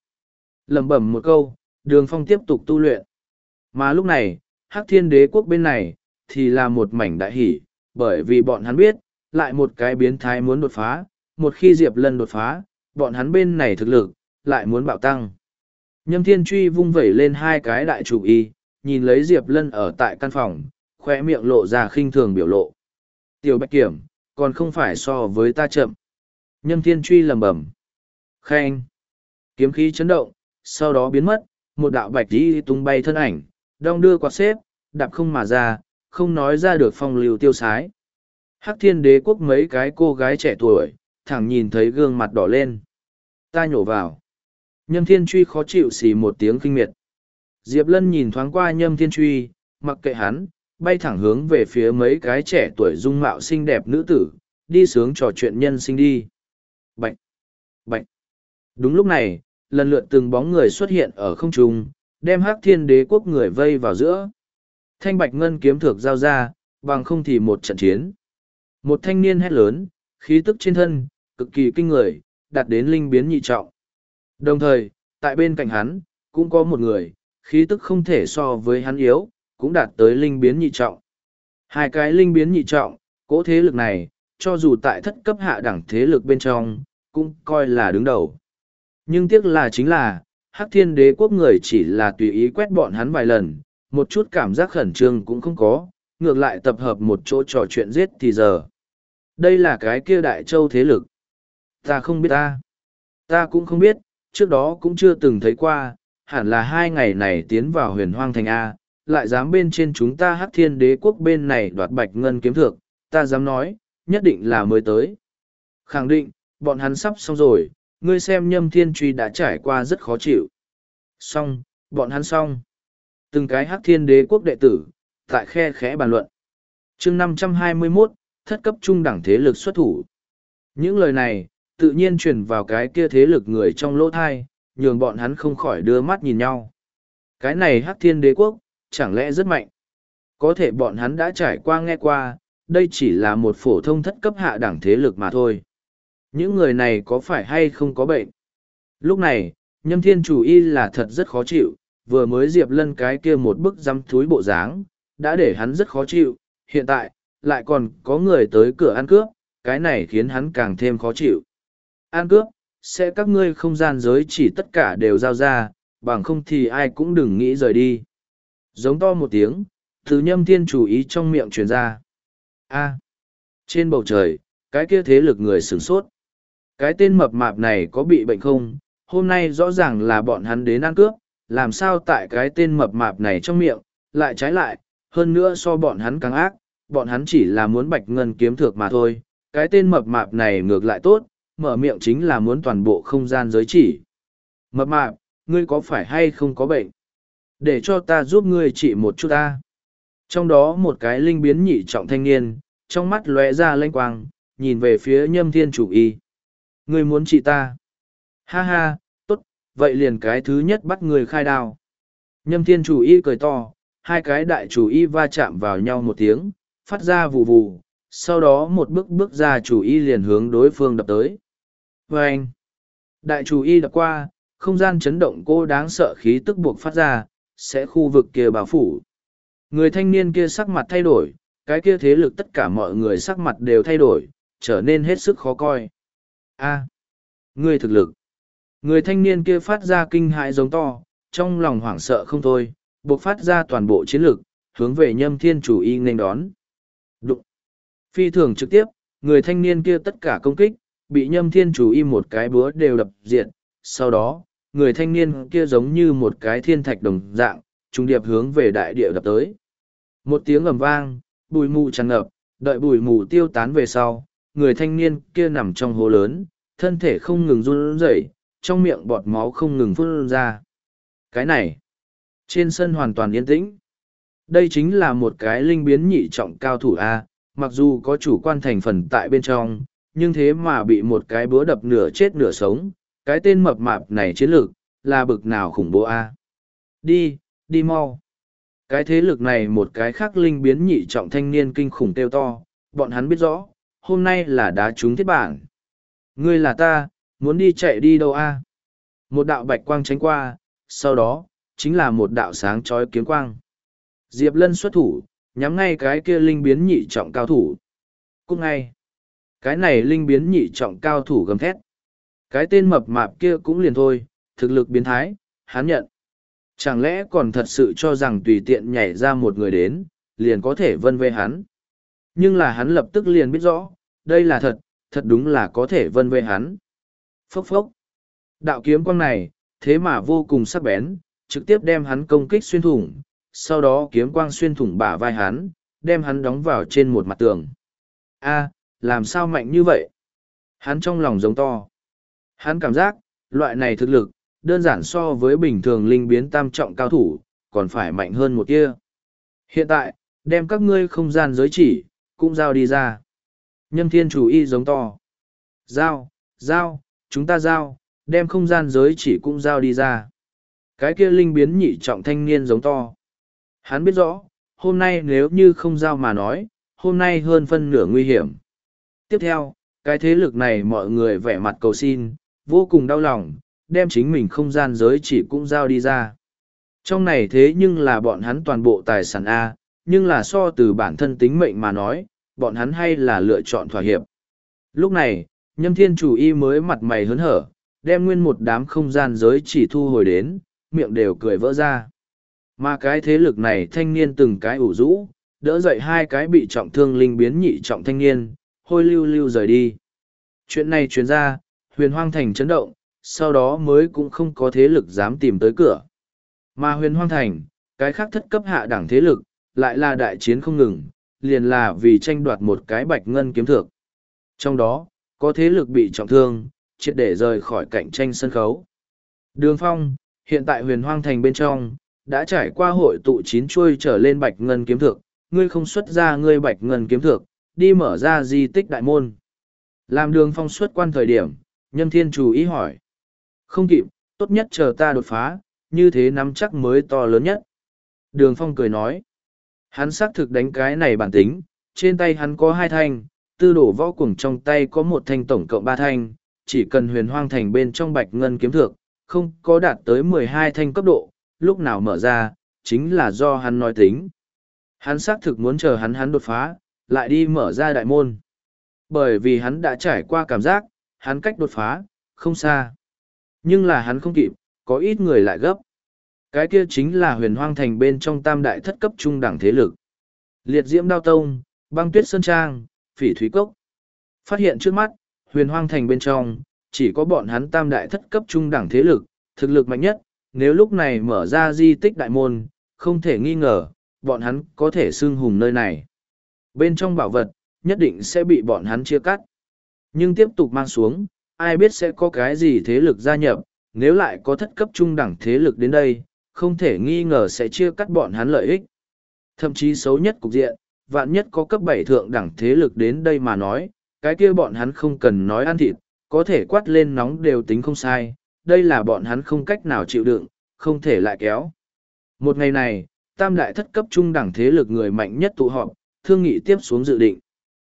lẩm bẩm một câu, đường phong tiếp tục tu luyện. Mà lúc này, hắc thiên đế quốc bên này, thì là một mảnh đại hỷ, bởi vì bọn hắn biết, lại một cái biến thái muốn đột phá, một khi Diệp Lân đột phá, bọn hắn bên này thực lực, lại muốn bạo tăng. Nhâm Thiên Truy vung vẩy lên hai cái đại chủ y, nhìn lấy Diệp Lân ở tại căn phòng, khoe miệng lộ ra khinh thường biểu lộ. Tiểu Bạch Kiểm, còn không phải so với ta chậm. Nhâm Thiên Truy lầm bẩm. Khen. Kiếm khí chấn động, sau đó biến mất, một đạo bạch đi tung bay thân ảnh, đong đưa quạt xếp, đạp không mà ra, không nói ra được phong lưu tiêu sái. Hắc thiên đế quốc mấy cái cô gái trẻ tuổi, thẳng nhìn thấy gương mặt đỏ lên. Ta nhổ vào. Nhâm thiên truy khó chịu xì một tiếng kinh miệt. Diệp lân nhìn thoáng qua nhâm thiên truy, mặc kệ hắn, bay thẳng hướng về phía mấy cái trẻ tuổi dung mạo xinh đẹp nữ tử, đi sướng trò chuyện nhân sinh đi. Bạch! Bạch! Đúng lúc này, lần lượt từng bóng người xuất hiện ở không trung, đem hắc thiên đế quốc người vây vào giữa. Thanh bạch ngân kiếm thược giao ra, bằng không thì một trận chiến. Một thanh niên hét lớn, khí tức trên thân, cực kỳ kinh người, đạt đến linh biến nhị trọng. Đồng thời, tại bên cạnh hắn, cũng có một người, khí tức không thể so với hắn yếu, cũng đạt tới linh biến nhị trọng. Hai cái linh biến nhị trọng, cỗ thế lực này, cho dù tại thất cấp hạ đẳng thế lực bên trong, cũng coi là đứng đầu. Nhưng tiếc là chính là, Hắc Thiên Đế quốc người chỉ là tùy ý quét bọn hắn vài lần, một chút cảm giác khẩn trương cũng không có, ngược lại tập hợp một chỗ trò chuyện giết thì giờ. Đây là cái kia đại châu thế lực. Ta không biết ta. Ta cũng không biết, trước đó cũng chưa từng thấy qua, hẳn là hai ngày này tiến vào huyền hoang thành A, lại dám bên trên chúng ta hắc thiên đế quốc bên này đoạt bạch ngân kiếm thược, ta dám nói, nhất định là mới tới. Khẳng định, bọn hắn sắp xong rồi, ngươi xem nhâm thiên truy đã trải qua rất khó chịu. Xong, bọn hắn xong. Từng cái hắc thiên đế quốc đệ tử, tại khe khẽ bàn luận. chương năm trăm hai mươi 521, thất cấp trung đẳng thế lực xuất thủ. Những lời này, tự nhiên truyền vào cái kia thế lực người trong lỗ thai, nhường bọn hắn không khỏi đưa mắt nhìn nhau. Cái này hắc thiên đế quốc, chẳng lẽ rất mạnh. Có thể bọn hắn đã trải qua nghe qua, đây chỉ là một phổ thông thất cấp hạ đẳng thế lực mà thôi. Những người này có phải hay không có bệnh? Lúc này, nhâm thiên chủ y là thật rất khó chịu, vừa mới diệp lân cái kia một bức dăm thúi bộ dáng, đã để hắn rất khó chịu, hiện tại, lại còn có người tới cửa ăn cướp, cái này khiến hắn càng thêm khó chịu. Ăn cướp, sẽ các ngươi không gian giới chỉ tất cả đều giao ra, bằng không thì ai cũng đừng nghĩ rời đi. Giống to một tiếng, thứ nhâm thiên chủ ý trong miệng truyền ra. A. trên bầu trời, cái kia thế lực người sửng sốt. Cái tên mập mạp này có bị bệnh không? Hôm nay rõ ràng là bọn hắn đến ăn cướp, làm sao tại cái tên mập mạp này trong miệng, lại trái lại, hơn nữa so bọn hắn càng ác, bọn hắn chỉ là muốn bạch ngân kiếm thược mà thôi. Cái tên mập mạp này ngược lại tốt, mở miệng chính là muốn toàn bộ không gian giới chỉ. Mập mạp, ngươi có phải hay không có bệnh? Để cho ta giúp ngươi trị một chút ta. Trong đó một cái linh biến nhị trọng thanh niên, trong mắt lóe ra lanh quang, nhìn về phía nhâm thiên chủ y. Ngươi muốn trị ta? Ha ha, tốt, vậy liền cái thứ nhất bắt người khai đao. Nhâm thiên chủ y cười to, hai cái đại chủ y va chạm vào nhau một tiếng, phát ra vù vù, sau đó một bước bước ra chủ y liền hướng đối phương đập tới. Và anh, đại chủ y đập qua, không gian chấn động cô đáng sợ khí tức buộc phát ra, sẽ khu vực kia bao phủ. Người thanh niên kia sắc mặt thay đổi, cái kia thế lực tất cả mọi người sắc mặt đều thay đổi, trở nên hết sức khó coi. A, người thực lực. Người thanh niên kia phát ra kinh hãi giống to, trong lòng hoảng sợ không thôi, buộc phát ra toàn bộ chiến lực, hướng về nhâm thiên chủ y nên đón. Đụng. Phi thường trực tiếp, người thanh niên kia tất cả công kích, bị nhâm thiên chủ y một cái búa đều đập diệt. Sau đó, người thanh niên kia giống như một cái thiên thạch đồng dạng, trung điệp hướng về đại địa đập tới. Một tiếng ầm vang, bụi mù tràn ngập, đợi bụi mù tiêu tán về sau, người thanh niên kia nằm trong hố lớn, thân thể không ngừng run rẩy, trong miệng bọt máu không ngừng phun ra. Cái này, trên sân hoàn toàn yên tĩnh. Đây chính là một cái linh biến nhị trọng cao thủ A, mặc dù có chủ quan thành phần tại bên trong, nhưng thế mà bị một cái búa đập nửa chết nửa sống, cái tên mập mạp này chiến lược, là bực nào khủng bố A. Đi, đi mau. Cái thế lực này một cái khác linh biến nhị trọng thanh niên kinh khủng tiêu to, bọn hắn biết rõ, hôm nay là đá trúng thiết bản. Ngươi là ta, muốn đi chạy đi đâu a? Một đạo bạch quang tránh qua, sau đó, chính là một đạo sáng chói kiếm quang. Diệp Lân xuất thủ, nhắm ngay cái kia linh biến nhị trọng cao thủ. Cũng ngay, cái này linh biến nhị trọng cao thủ gầm thét. Cái tên mập mạp kia cũng liền thôi, thực lực biến thái, hắn nhận. Chẳng lẽ còn thật sự cho rằng tùy tiện nhảy ra một người đến, liền có thể vân vê hắn. Nhưng là hắn lập tức liền biết rõ, đây là thật, thật đúng là có thể vân vê hắn. Phốc phốc. Đạo kiếm quang này, thế mà vô cùng sắc bén, trực tiếp đem hắn công kích xuyên thủng, sau đó kiếm quang xuyên thủng bả vai hắn, đem hắn đóng vào trên một mặt tường. A, làm sao mạnh như vậy? Hắn trong lòng giống to. Hắn cảm giác, loại này thực lực, đơn giản so với bình thường linh biến tam trọng cao thủ, còn phải mạnh hơn một kia. Hiện tại, đem các ngươi không gian giới chỉ, cũng giao đi ra. Nhâm thiên chủ y giống to. Giao, giao, chúng ta giao, đem không gian giới chỉ cũng giao đi ra. Cái kia linh biến nhị trọng thanh niên giống to. Hắn biết rõ, hôm nay nếu như không giao mà nói, hôm nay hơn phân nửa nguy hiểm. Tiếp theo, cái thế lực này mọi người vẻ mặt cầu xin, vô cùng đau lòng, đem chính mình không gian giới chỉ cũng giao đi ra. Trong này thế nhưng là bọn hắn toàn bộ tài sản A, nhưng là so từ bản thân tính mệnh mà nói, bọn hắn hay là lựa chọn thỏa hiệp. Lúc này, nhâm thiên chủ y mới mặt mày hớn hở, đem nguyên một đám không gian giới chỉ thu hồi đến, miệng đều cười vỡ ra. Mà cái thế lực này thanh niên từng cái ủ rũ, đỡ dậy hai cái bị trọng thương linh biến nhị trọng thanh niên, hôi lưu lưu rời đi. Chuyện này truyền ra, huyền hoang thành chấn động, sau đó mới cũng không có thế lực dám tìm tới cửa. Mà huyền hoang thành, cái khác thất cấp hạ đẳng thế lực, lại là đại chiến không ngừng, liền là vì tranh đoạt một cái bạch ngân kiếm thược. Trong đó, có thế lực bị trọng thương, triệt để rời khỏi cạnh tranh sân khấu. Đường Phong, hiện tại huyền hoang thành bên trong, đã trải qua hội tụ chín chuôi trở lên bạch ngân kiếm thược, ngươi không xuất ra ngươi bạch ngân kiếm thược, đi mở ra di tích đại môn. Làm đường phong xuất quan thời điểm, nhâm thiên chủ ý hỏi. Không kịp, tốt nhất chờ ta đột phá, như thế nắm chắc mới to lớn nhất. Đường phong cười nói. Hắn xác thực đánh cái này bản tính, trên tay hắn có hai thanh, tư đổ võ cuồng trong tay có một thanh tổng cộng ba thanh, chỉ cần huyền hoang thành bên trong bạch ngân kiếm thược, không có đạt tới mười hai thanh cấp độ, lúc nào mở ra, chính là do hắn nói tính. Hắn xác thực muốn chờ hắn hắn đột phá, lại đi mở ra đại môn. Bởi vì hắn đã trải qua cảm giác, hắn cách đột phá, không xa. Nhưng là hắn không kịp, có ít người lại gấp. Cái kia chính là huyền hoang thành bên trong tam đại thất cấp trung đẳng thế lực. Liệt diễm đao tông, băng tuyết sơn trang, phỉ thúy cốc. Phát hiện trước mắt, huyền hoang thành bên trong, chỉ có bọn hắn tam đại thất cấp trung đẳng thế lực, thực lực mạnh nhất, nếu lúc này mở ra di tích đại môn, không thể nghi ngờ, bọn hắn có thể xưng hùng nơi này. Bên trong bảo vật, nhất định sẽ bị bọn hắn chia cắt. Nhưng tiếp tục mang xuống, ai biết sẽ có cái gì thế lực gia nhập, nếu lại có thất cấp trung đẳng thế lực đến đây, không thể nghi ngờ sẽ chia cắt bọn hắn lợi ích. Thậm chí xấu nhất cục diện, vạn nhất có cấp bảy thượng đẳng thế lực đến đây mà nói, cái kia bọn hắn không cần nói ăn thịt, có thể quát lên nóng đều tính không sai, đây là bọn hắn không cách nào chịu đựng, không thể lại kéo. Một ngày này, tam đại thất cấp trung đẳng thế lực người mạnh nhất tụ họp, thương nghị tiếp xuống dự định.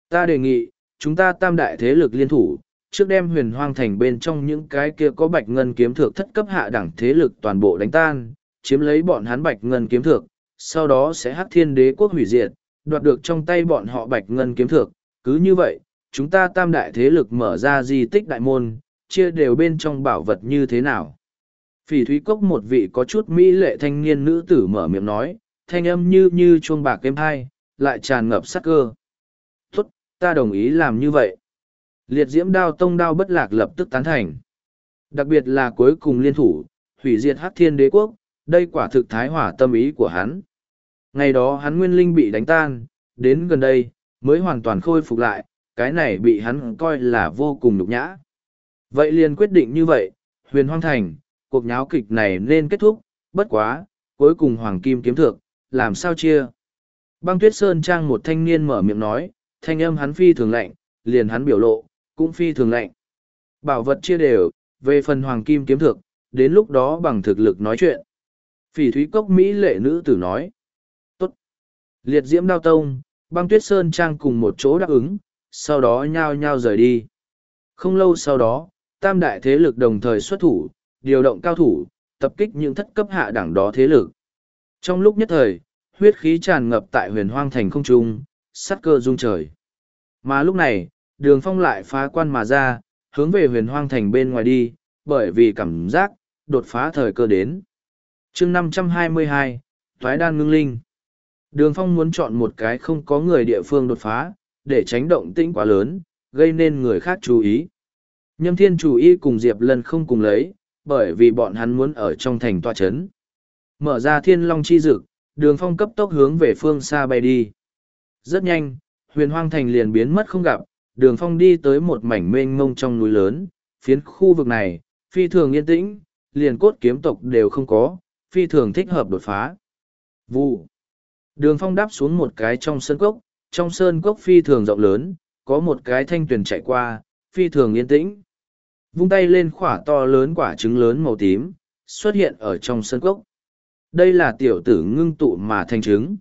Ta đề nghị, chúng ta tam đại thế lực liên thủ, trước đem huyền hoang thành bên trong những cái kia có bạch ngân kiếm thược thất cấp hạ đẳng thế lực toàn bộ đánh tan, chiếm lấy bọn hắn bạch ngân kiếm thược, sau đó sẽ hắc thiên đế quốc hủy diệt, đoạt được trong tay bọn họ bạch ngân kiếm thược. Cứ như vậy, chúng ta tam đại thế lực mở ra di tích đại môn, chia đều bên trong bảo vật như thế nào. Phỉ thúy cốc một vị có chút mỹ lệ thanh niên nữ tử mở miệng nói, thanh âm như như chuông bạc êm hai, lại tràn ngập sắc cơ. Ta đồng ý làm như vậy. Liệt diễm đao tông đao bất lạc lập tức tán thành. Đặc biệt là cuối cùng liên thủ, hủy diệt hắc thiên đế quốc, đây quả thực thái hỏa tâm ý của hắn. Ngày đó hắn nguyên linh bị đánh tan, đến gần đây, mới hoàn toàn khôi phục lại, cái này bị hắn coi là vô cùng nhục nhã. Vậy liền quyết định như vậy, huyền hoang thành, cuộc nháo kịch này nên kết thúc, bất quá, cuối cùng hoàng kim kiếm thượng, làm sao chia. Băng tuyết sơn trang một thanh niên mở miệng nói, thanh âm hắn phi thường lạnh, liền hắn biểu lộ, cũng phi thường lạnh. Bảo vật chia đều, về phần hoàng kim kiếm thượng, đến lúc đó bằng thực lực nói chuyện. Phỉ thúy cốc Mỹ lệ nữ tử nói. Tốt. Liệt diễm đao tông, băng tuyết sơn trang cùng một chỗ đáp ứng, sau đó nhao nhao rời đi. Không lâu sau đó, tam đại thế lực đồng thời xuất thủ, điều động cao thủ, tập kích những thất cấp hạ đẳng đó thế lực. Trong lúc nhất thời, huyết khí tràn ngập tại huyền hoang thành không trung, sắt cơ rung trời. Mà lúc này, đường phong lại phá quan mà ra, hướng về huyền hoang thành bên ngoài đi, bởi vì cảm giác, đột phá thời cơ đến. chương năm trăm hai mươi hai, Thoái đan ngưng linh. Đường phong muốn chọn một cái không có người địa phương đột phá, để tránh động tĩnh quá lớn, gây nên người khác chú ý. Nhâm thiên chủ y cùng Diệp lần không cùng lấy, bởi vì bọn hắn muốn ở trong thành tòa chấn. Mở ra thiên long chi dực, đường phong cấp tốc hướng về phương xa bay đi. Rất nhanh, huyền hoang thành liền biến mất không gặp, đường phong đi tới một mảnh mênh mông trong núi lớn, phiến khu vực này, phi thường yên tĩnh, liền cốt kiếm tộc đều không có, phi thường thích hợp đột phá. Vụ. Đường phong đáp xuống một cái trong sơn cốc, trong sơn cốc phi thường rộng lớn, có một cái thanh tuyền chạy qua, phi thường yên tĩnh. Vung tay lên khỏa to lớn quả trứng lớn màu tím, xuất hiện ở trong sơn cốc. Đây là tiểu tử ngưng tụ mà thành trứng.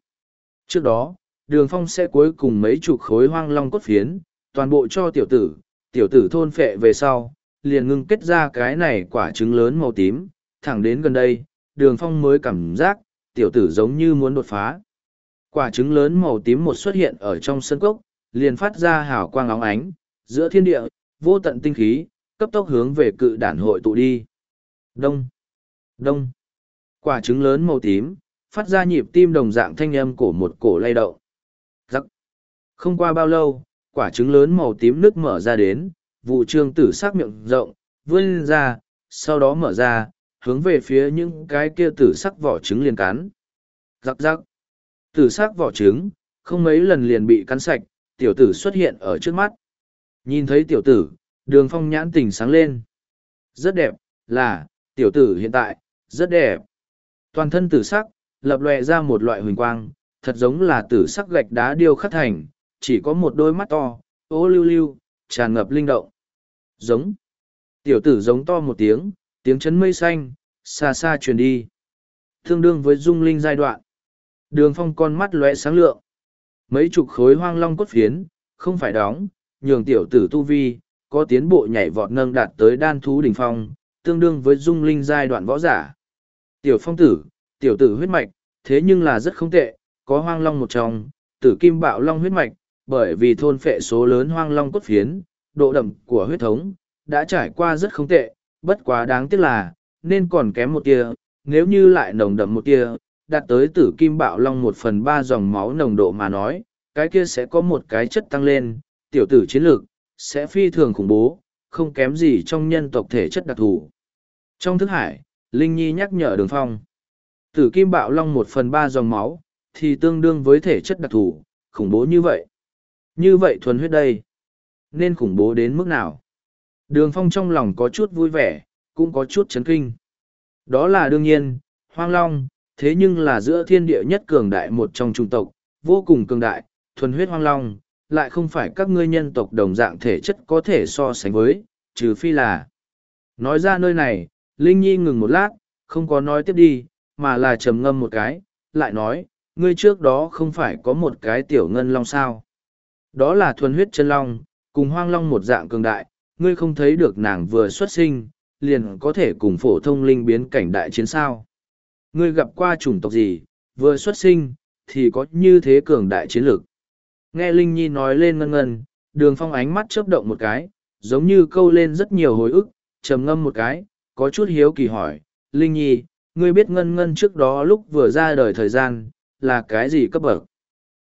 Trước đó, đường phong sẽ cuối cùng mấy chục khối hoang long cốt phiến, toàn bộ cho tiểu tử, tiểu tử thôn phệ về sau, liền ngưng kết ra cái này quả trứng lớn màu tím, thẳng đến gần đây, đường phong mới cảm giác, tiểu tử giống như muốn đột phá. Quả trứng lớn màu tím một xuất hiện ở trong sân cốc, liền phát ra hào quang óng ánh, giữa thiên địa, vô tận tinh khí, cấp tốc hướng về cự đản hội tụ đi. Đông, đông, quả trứng lớn màu tím, phát ra nhịp tim đồng dạng thanh âm của một cổ lay động. Không qua bao lâu, quả trứng lớn màu tím nước mở ra đến, vụ trương tử sắc miệng rộng, vươn ra, sau đó mở ra, hướng về phía những cái kia tử sắc vỏ trứng liền cắn. Giặc giặc. Tử sắc vỏ trứng, không mấy lần liền bị cắn sạch, tiểu tử xuất hiện ở trước mắt. Nhìn thấy tiểu tử, đường phong nhãn tình sáng lên. Rất đẹp, là, tiểu tử hiện tại, rất đẹp. Toàn thân tử sắc, lập lòe ra một loại huỳnh quang, thật giống là tử sắc gạch đá điêu khắc thành, chỉ có một đôi mắt to, ô lưu lưu, tràn ngập linh động. Giống. Tiểu tử giống to một tiếng, tiếng chấn mây xanh, xa xa truyền đi. Tương đương với dung linh giai đoạn. Đường phong con mắt lóe sáng lượng. Mấy chục khối hoang long cốt phiến, không phải đóng, nhường tiểu tử tu vi, có tiến bộ nhảy vọt nâng đạt tới đan thú đỉnh phong, tương đương với dung linh giai đoạn võ giả. Tiểu phong tử, tiểu tử huyết mạch, thế nhưng là rất không tệ, có hoang long một trong, tử kim bạo long huyết mạch, bởi vì thôn phệ số lớn hoang long cốt phiến, độ đậm của huyết thống, đã trải qua rất không tệ, bất quá đáng tiếc là, nên còn kém một tia, nếu như lại nồng đậm một tia, đạt tới tử kim bạo long một phần ba dòng máu nồng độ mà nói, cái kia sẽ có một cái chất tăng lên, tiểu tử chiến lược, sẽ phi thường khủng bố, không kém gì trong nhân tộc thể chất đặc thù. Trong thức hải, Linh Nhi nhắc nhở đường phong, tử kim bạo long một phần ba dòng máu, thì tương đương với thể chất đặc thù, khủng bố như vậy. Như vậy thuần huyết đây, nên khủng bố đến mức nào? Đường phong trong lòng có chút vui vẻ, cũng có chút chấn kinh. Đó là đương nhiên, hoang long, thế nhưng là giữa thiên địa nhất cường đại một trong trung tộc, vô cùng cường đại, thuần huyết hoang long, lại không phải các ngươi nhân tộc đồng dạng thể chất có thể so sánh với, trừ phi là. Nói ra nơi này, Linh Nhi ngừng một lát, không có nói tiếp đi, mà là trầm ngâm một cái, lại nói, ngươi trước đó không phải có một cái tiểu ngân long sao. Đó là thuần huyết chân long, cùng hoang long một dạng cường đại, ngươi không thấy được nàng vừa xuất sinh, liền có thể cùng phổ thông linh biến cảnh đại chiến sao. Ngươi gặp qua chủng tộc gì, vừa xuất sinh, thì có như thế cường đại chiến lược. Nghe Linh Nhi nói lên ngân ngân, đường phong ánh mắt chớp động một cái, giống như câu lên rất nhiều hồi ức, trầm ngâm một cái, có chút hiếu kỳ hỏi, Linh Nhi, ngươi biết ngân ngân trước đó lúc vừa ra đời thời gian, là cái gì cấp bậc?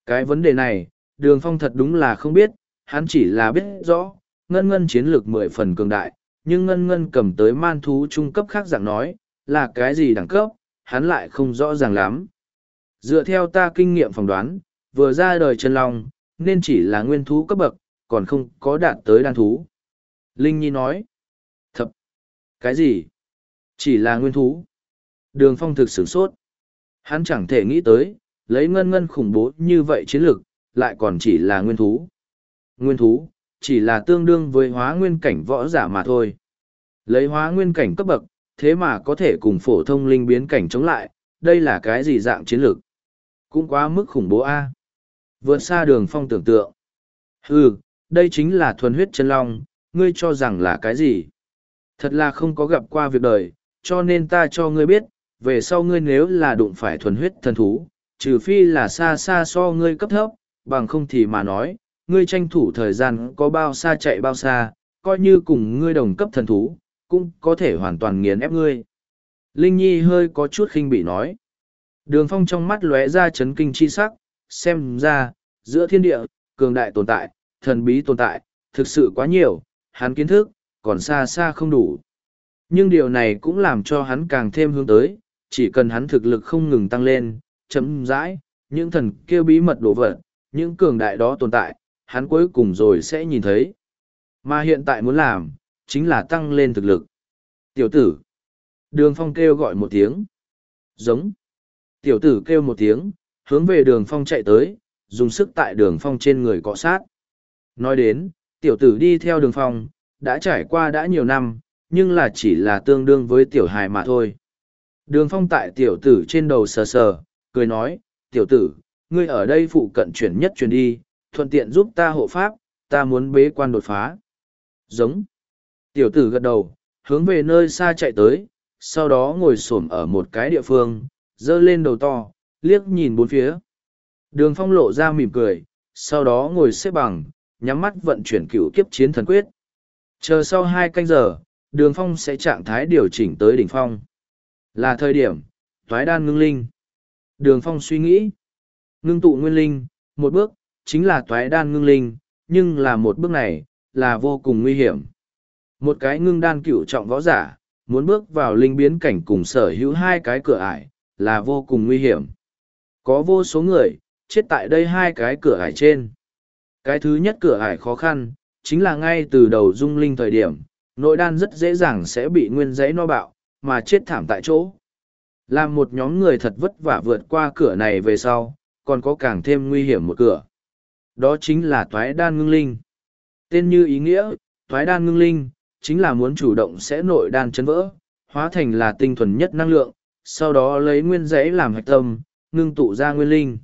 Cái vấn đề này, đường phong thật đúng là không biết, hắn chỉ là biết rõ, ngân ngân chiến lược mười phần cường đại, nhưng ngân ngân cầm tới man thú trung cấp khác dạng nói, là cái gì đẳng cấp, hắn lại không rõ ràng lắm. Dựa theo ta kinh nghiệm phỏng đoán, vừa ra đời chân long, nên chỉ là nguyên thú cấp bậc, còn không có đạt tới đan thú. Linh Nhi nói, thập, cái gì? Chỉ là nguyên thú. Đường phong thực sửng sốt. Hắn chẳng thể nghĩ tới, lấy ngân ngân khủng bố như vậy chiến lược, lại còn chỉ là nguyên thú. Nguyên thú, chỉ là tương đương với hóa nguyên cảnh võ giả mà thôi. Lấy hóa nguyên cảnh cấp bậc, thế mà có thể cùng phổ thông linh biến cảnh chống lại, đây là cái gì dạng chiến lược? Cũng quá mức khủng bố a. À? Vượt xa đường phong tưởng tượng. Ừ, đây chính là thuần huyết chân long, ngươi cho rằng là cái gì? Thật là không có gặp qua việc đời, cho nên ta cho ngươi biết, về sau ngươi nếu là đụng phải thuần huyết thần thú, trừ phi là xa xa so ngươi cấp thấp, bằng không thì mà nói, ngươi tranh thủ thời gian có bao xa chạy bao xa, coi như cùng ngươi đồng cấp thần thú, cũng có thể hoàn toàn nghiền ép ngươi. Linh Nhi hơi có chút khinh bị nói. Đường phong trong mắt lóe ra chấn kinh chi sắc, xem ra, giữa thiên địa, cường đại tồn tại, thần bí tồn tại, thực sự quá nhiều, hắn kiến thức, còn xa xa không đủ. Nhưng điều này cũng làm cho hắn càng thêm hướng tới, chỉ cần hắn thực lực không ngừng tăng lên, chấm dãi, những thần kêu bí mật đổ vật, những cường đại đó tồn tại, hắn cuối cùng rồi sẽ nhìn thấy. Mà hiện tại muốn làm, chính là tăng lên thực lực. Tiểu tử. Đường phong kêu gọi một tiếng. Giống. Tiểu tử kêu một tiếng, hướng về đường phong chạy tới, dùng sức tại đường phong trên người cọ sát. Nói đến, tiểu tử đi theo đường phong, đã trải qua đã nhiều năm, nhưng là chỉ là tương đương với tiểu hài mà thôi. Đường phong tại tiểu tử trên đầu sờ sờ, cười nói, tiểu tử, ngươi ở đây phụ cận chuyển nhất chuyển đi, thuận tiện giúp ta hộ pháp, ta muốn bế quan đột phá. Giống. Tiểu tử gật đầu, hướng về nơi xa chạy tới, sau đó ngồi xổm ở một cái địa phương, dơ lên đầu to, liếc nhìn bốn phía. Đường phong lộ ra mỉm cười, sau đó ngồi xếp bằng, nhắm mắt vận chuyển cựu kiếp chiến thần quyết. Chờ sau hai canh giờ, đường phong sẽ trạng thái điều chỉnh tới đỉnh phong. Là thời điểm, thoái đan ngưng linh. Đường phong suy nghĩ, ngưng tụ nguyên linh, một bước, chính là toái đan ngưng linh, nhưng là một bước này, là vô cùng nguy hiểm. Một cái ngưng đan cựu trọng võ giả, muốn bước vào linh biến cảnh cùng sở hữu hai cái cửa ải, là vô cùng nguy hiểm. Có vô số người, chết tại đây hai cái cửa ải trên. Cái thứ nhất cửa ải khó khăn, chính là ngay từ đầu dung linh thời điểm, nội đan rất dễ dàng sẽ bị nguyên giấy no bạo, mà chết thảm tại chỗ. Làm một nhóm người thật vất vả vượt qua cửa này về sau, còn có càng thêm nguy hiểm một cửa. Đó chính là toái đan ngưng linh. Tên như ý nghĩa, toái đan ngưng linh, chính là muốn chủ động sẽ nội đan chấn vỡ, hóa thành là tinh thuần nhất năng lượng, sau đó lấy nguyên giấy làm hạch tâm, ngưng tụ ra nguyên linh.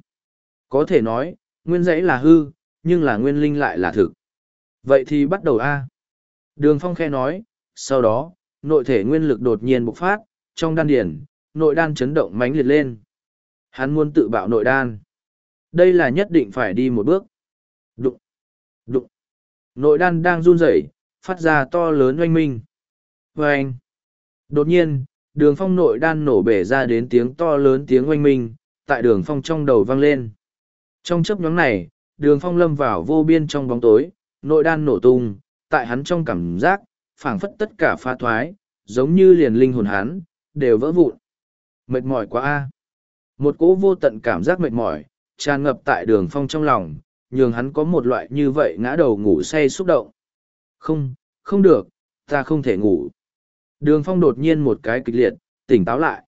Có thể nói, nguyên giấy là hư, nhưng là nguyên linh lại là thực. Vậy thì bắt đầu A. Đường Phong khe nói, sau đó, nội thể nguyên lực đột nhiên bộc phát, trong đan điển, nội đan chấn động mãnh liệt lên. Hắn muốn tự bạo nội đan. Đây là nhất định phải đi một bước. Đụng, đụng. Nội đan đang run rẩy, phát ra to lớn oanh minh. Vâng! Đột nhiên, đường phong nội đan nổ bể ra đến tiếng to lớn tiếng oanh minh, tại đường phong trong đầu vang lên. Trong chấp nhóm này, đường phong lâm vào vô biên trong bóng tối, nội đan nổ tung, tại hắn trong cảm giác, phảng phất tất cả pha thoái, giống như liền linh hồn hắn, đều vỡ vụn. Mệt mỏi quá a Một cỗ vô tận cảm giác mệt mỏi, tràn ngập tại đường phong trong lòng, nhường hắn có một loại như vậy ngã đầu ngủ say xúc động. Không, không được, ta không thể ngủ. Đường phong đột nhiên một cái kịch liệt, tỉnh táo lại.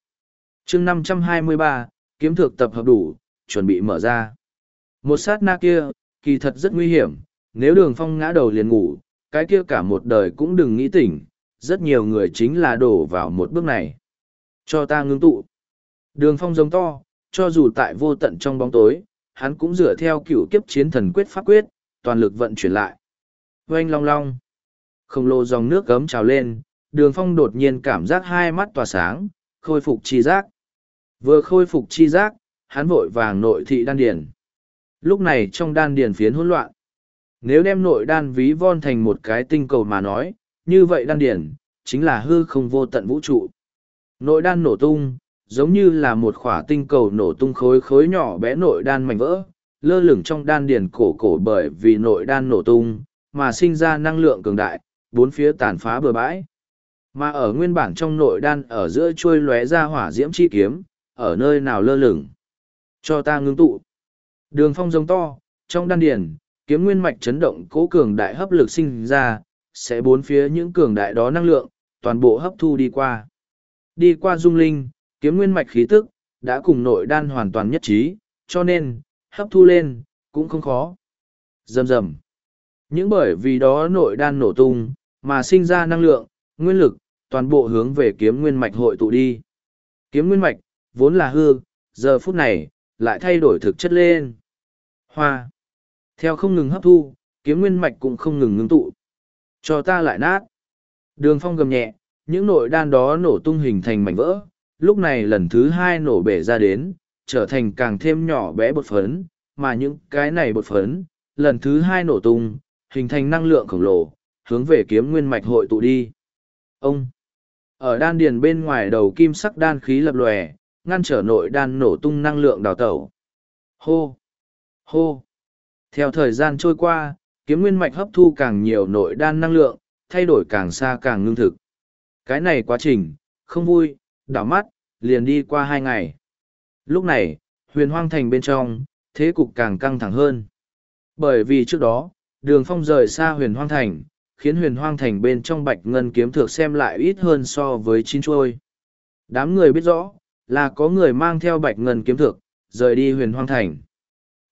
chương năm trăm hai mươi ba kiếm thực tập hợp đủ, chuẩn bị mở ra. Một sát na kia, kỳ thật rất nguy hiểm, nếu đường phong ngã đầu liền ngủ, cái kia cả một đời cũng đừng nghĩ tỉnh, rất nhiều người chính là đổ vào một bước này. Cho ta ngưng tụ. Đường phong giống to, cho dù tại vô tận trong bóng tối, hắn cũng dựa theo cựu kiếp chiến thần quyết pháp quyết, toàn lực vận chuyển lại. Oanh long long. Khổng lồ dòng nước gấm trào lên, đường phong đột nhiên cảm giác hai mắt tỏa sáng, khôi phục chi giác. Vừa khôi phục chi giác, hắn vội vàng nội thị đan điền. Lúc này trong đan điền phiến hỗn loạn. Nếu đem nội đan ví von thành một cái tinh cầu mà nói, như vậy đan điền, chính là hư không vô tận vũ trụ. Nội đan nổ tung, giống như là một khỏa tinh cầu nổ tung khối khối nhỏ bé nội đan mảnh vỡ, lơ lửng trong đan điền cổ cổ bởi vì nội đan nổ tung, mà sinh ra năng lượng cường đại, bốn phía tàn phá bừa bãi. Mà ở nguyên bản trong nội đan ở giữa trôi lóe ra hỏa diễm chi kiếm, ở nơi nào lơ lửng. Cho ta ngưng tụ. Đường phong giống to, trong đan điền, kiếm nguyên mạch chấn động cố cường đại hấp lực sinh ra, sẽ bốn phía những cường đại đó năng lượng, toàn bộ hấp thu đi qua. Đi qua dung linh, kiếm nguyên mạch khí tức, đã cùng nội đan hoàn toàn nhất trí, cho nên, hấp thu lên, cũng không khó. Dầm dầm. Những bởi vì đó nội đan nổ tung, mà sinh ra năng lượng, nguyên lực, toàn bộ hướng về kiếm nguyên mạch hội tụ đi. Kiếm nguyên mạch, vốn là hư, giờ phút này, lại thay đổi thực chất lên. Hoa. Theo không ngừng hấp thu, kiếm nguyên mạch cũng không ngừng ngưng tụ. Cho ta lại nát. Đường phong gầm nhẹ, những nội đan đó nổ tung hình thành mảnh vỡ, lúc này lần thứ hai nổ bể ra đến, trở thành càng thêm nhỏ bé bột phấn, mà những cái này bột phấn, lần thứ hai nổ tung, hình thành năng lượng khổng lồ, hướng về kiếm nguyên mạch hội tụ đi. Ông! Ở đan điền bên ngoài đầu kim sắc đan khí lập lòe, ngăn trở nội đan nổ tung năng lượng đào tẩu. Hô! Hô! Theo thời gian trôi qua, kiếm nguyên mạch hấp thu càng nhiều nội đan năng lượng, thay đổi càng xa càng ngưng thực. Cái này quá trình, không vui, đảo mắt, liền đi qua hai ngày. Lúc này, huyền hoang thành bên trong, thế cục càng căng thẳng hơn. Bởi vì trước đó, đường phong rời xa huyền hoang thành, khiến huyền hoang thành bên trong bạch ngân kiếm thược xem lại ít hơn so với chín trôi. Đám người biết rõ, là có người mang theo bạch ngân kiếm thược, rời đi huyền hoang thành.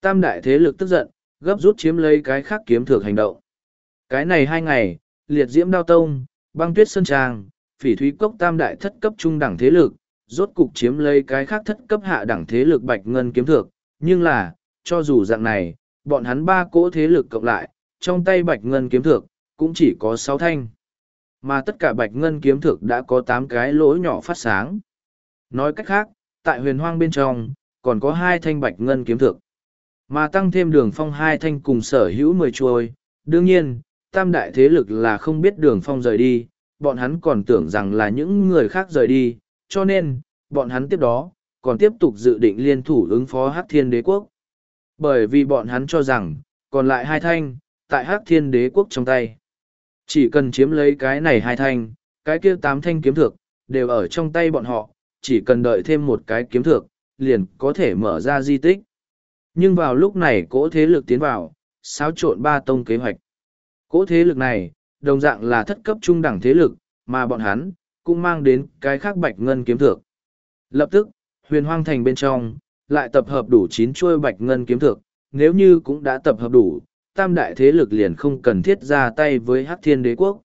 Tam đại thế lực tức giận, gấp rút chiếm lấy cái khác kiếm thược hành động. Cái này hai ngày, liệt diễm đao tông, băng tuyết sơn trang, phỉ thúy cốc tam đại thất cấp trung đẳng thế lực, rốt cục chiếm lấy cái khác thất cấp hạ đẳng thế lực bạch ngân kiếm thược. Nhưng là, cho dù dạng này, bọn hắn ba cỗ thế lực cộng lại, trong tay bạch ngân kiếm thược, cũng chỉ có sáu thanh. Mà tất cả bạch ngân kiếm thược đã có tám cái lỗ nhỏ phát sáng. Nói cách khác, tại huyền hoang bên trong, còn có hai thanh bạch ngân kiếm thược. Mà tăng thêm đường phong hai thanh cùng sở hữu mười chuôi. Đương nhiên, tam đại thế lực là không biết đường phong rời đi, bọn hắn còn tưởng rằng là những người khác rời đi, cho nên, bọn hắn tiếp đó, còn tiếp tục dự định liên thủ ứng phó Hắc Thiên Đế Quốc. Bởi vì bọn hắn cho rằng, còn lại hai thanh, tại Hắc Thiên Đế Quốc trong tay. Chỉ cần chiếm lấy cái này hai thanh, cái kia tám thanh kiếm thược, đều ở trong tay bọn họ, chỉ cần đợi thêm một cái kiếm thược, liền có thể mở ra di tích. Nhưng vào lúc này cỗ thế lực tiến vào, xáo trộn ba tông kế hoạch. Cỗ thế lực này, đồng dạng là thất cấp trung đẳng thế lực, mà bọn hắn, cũng mang đến cái khác bạch ngân kiếm thược. Lập tức, huyền hoang thành bên trong, lại tập hợp đủ chín chuôi bạch ngân kiếm thược, nếu như cũng đã tập hợp đủ, tam đại thế lực liền không cần thiết ra tay với hắc thiên đế quốc.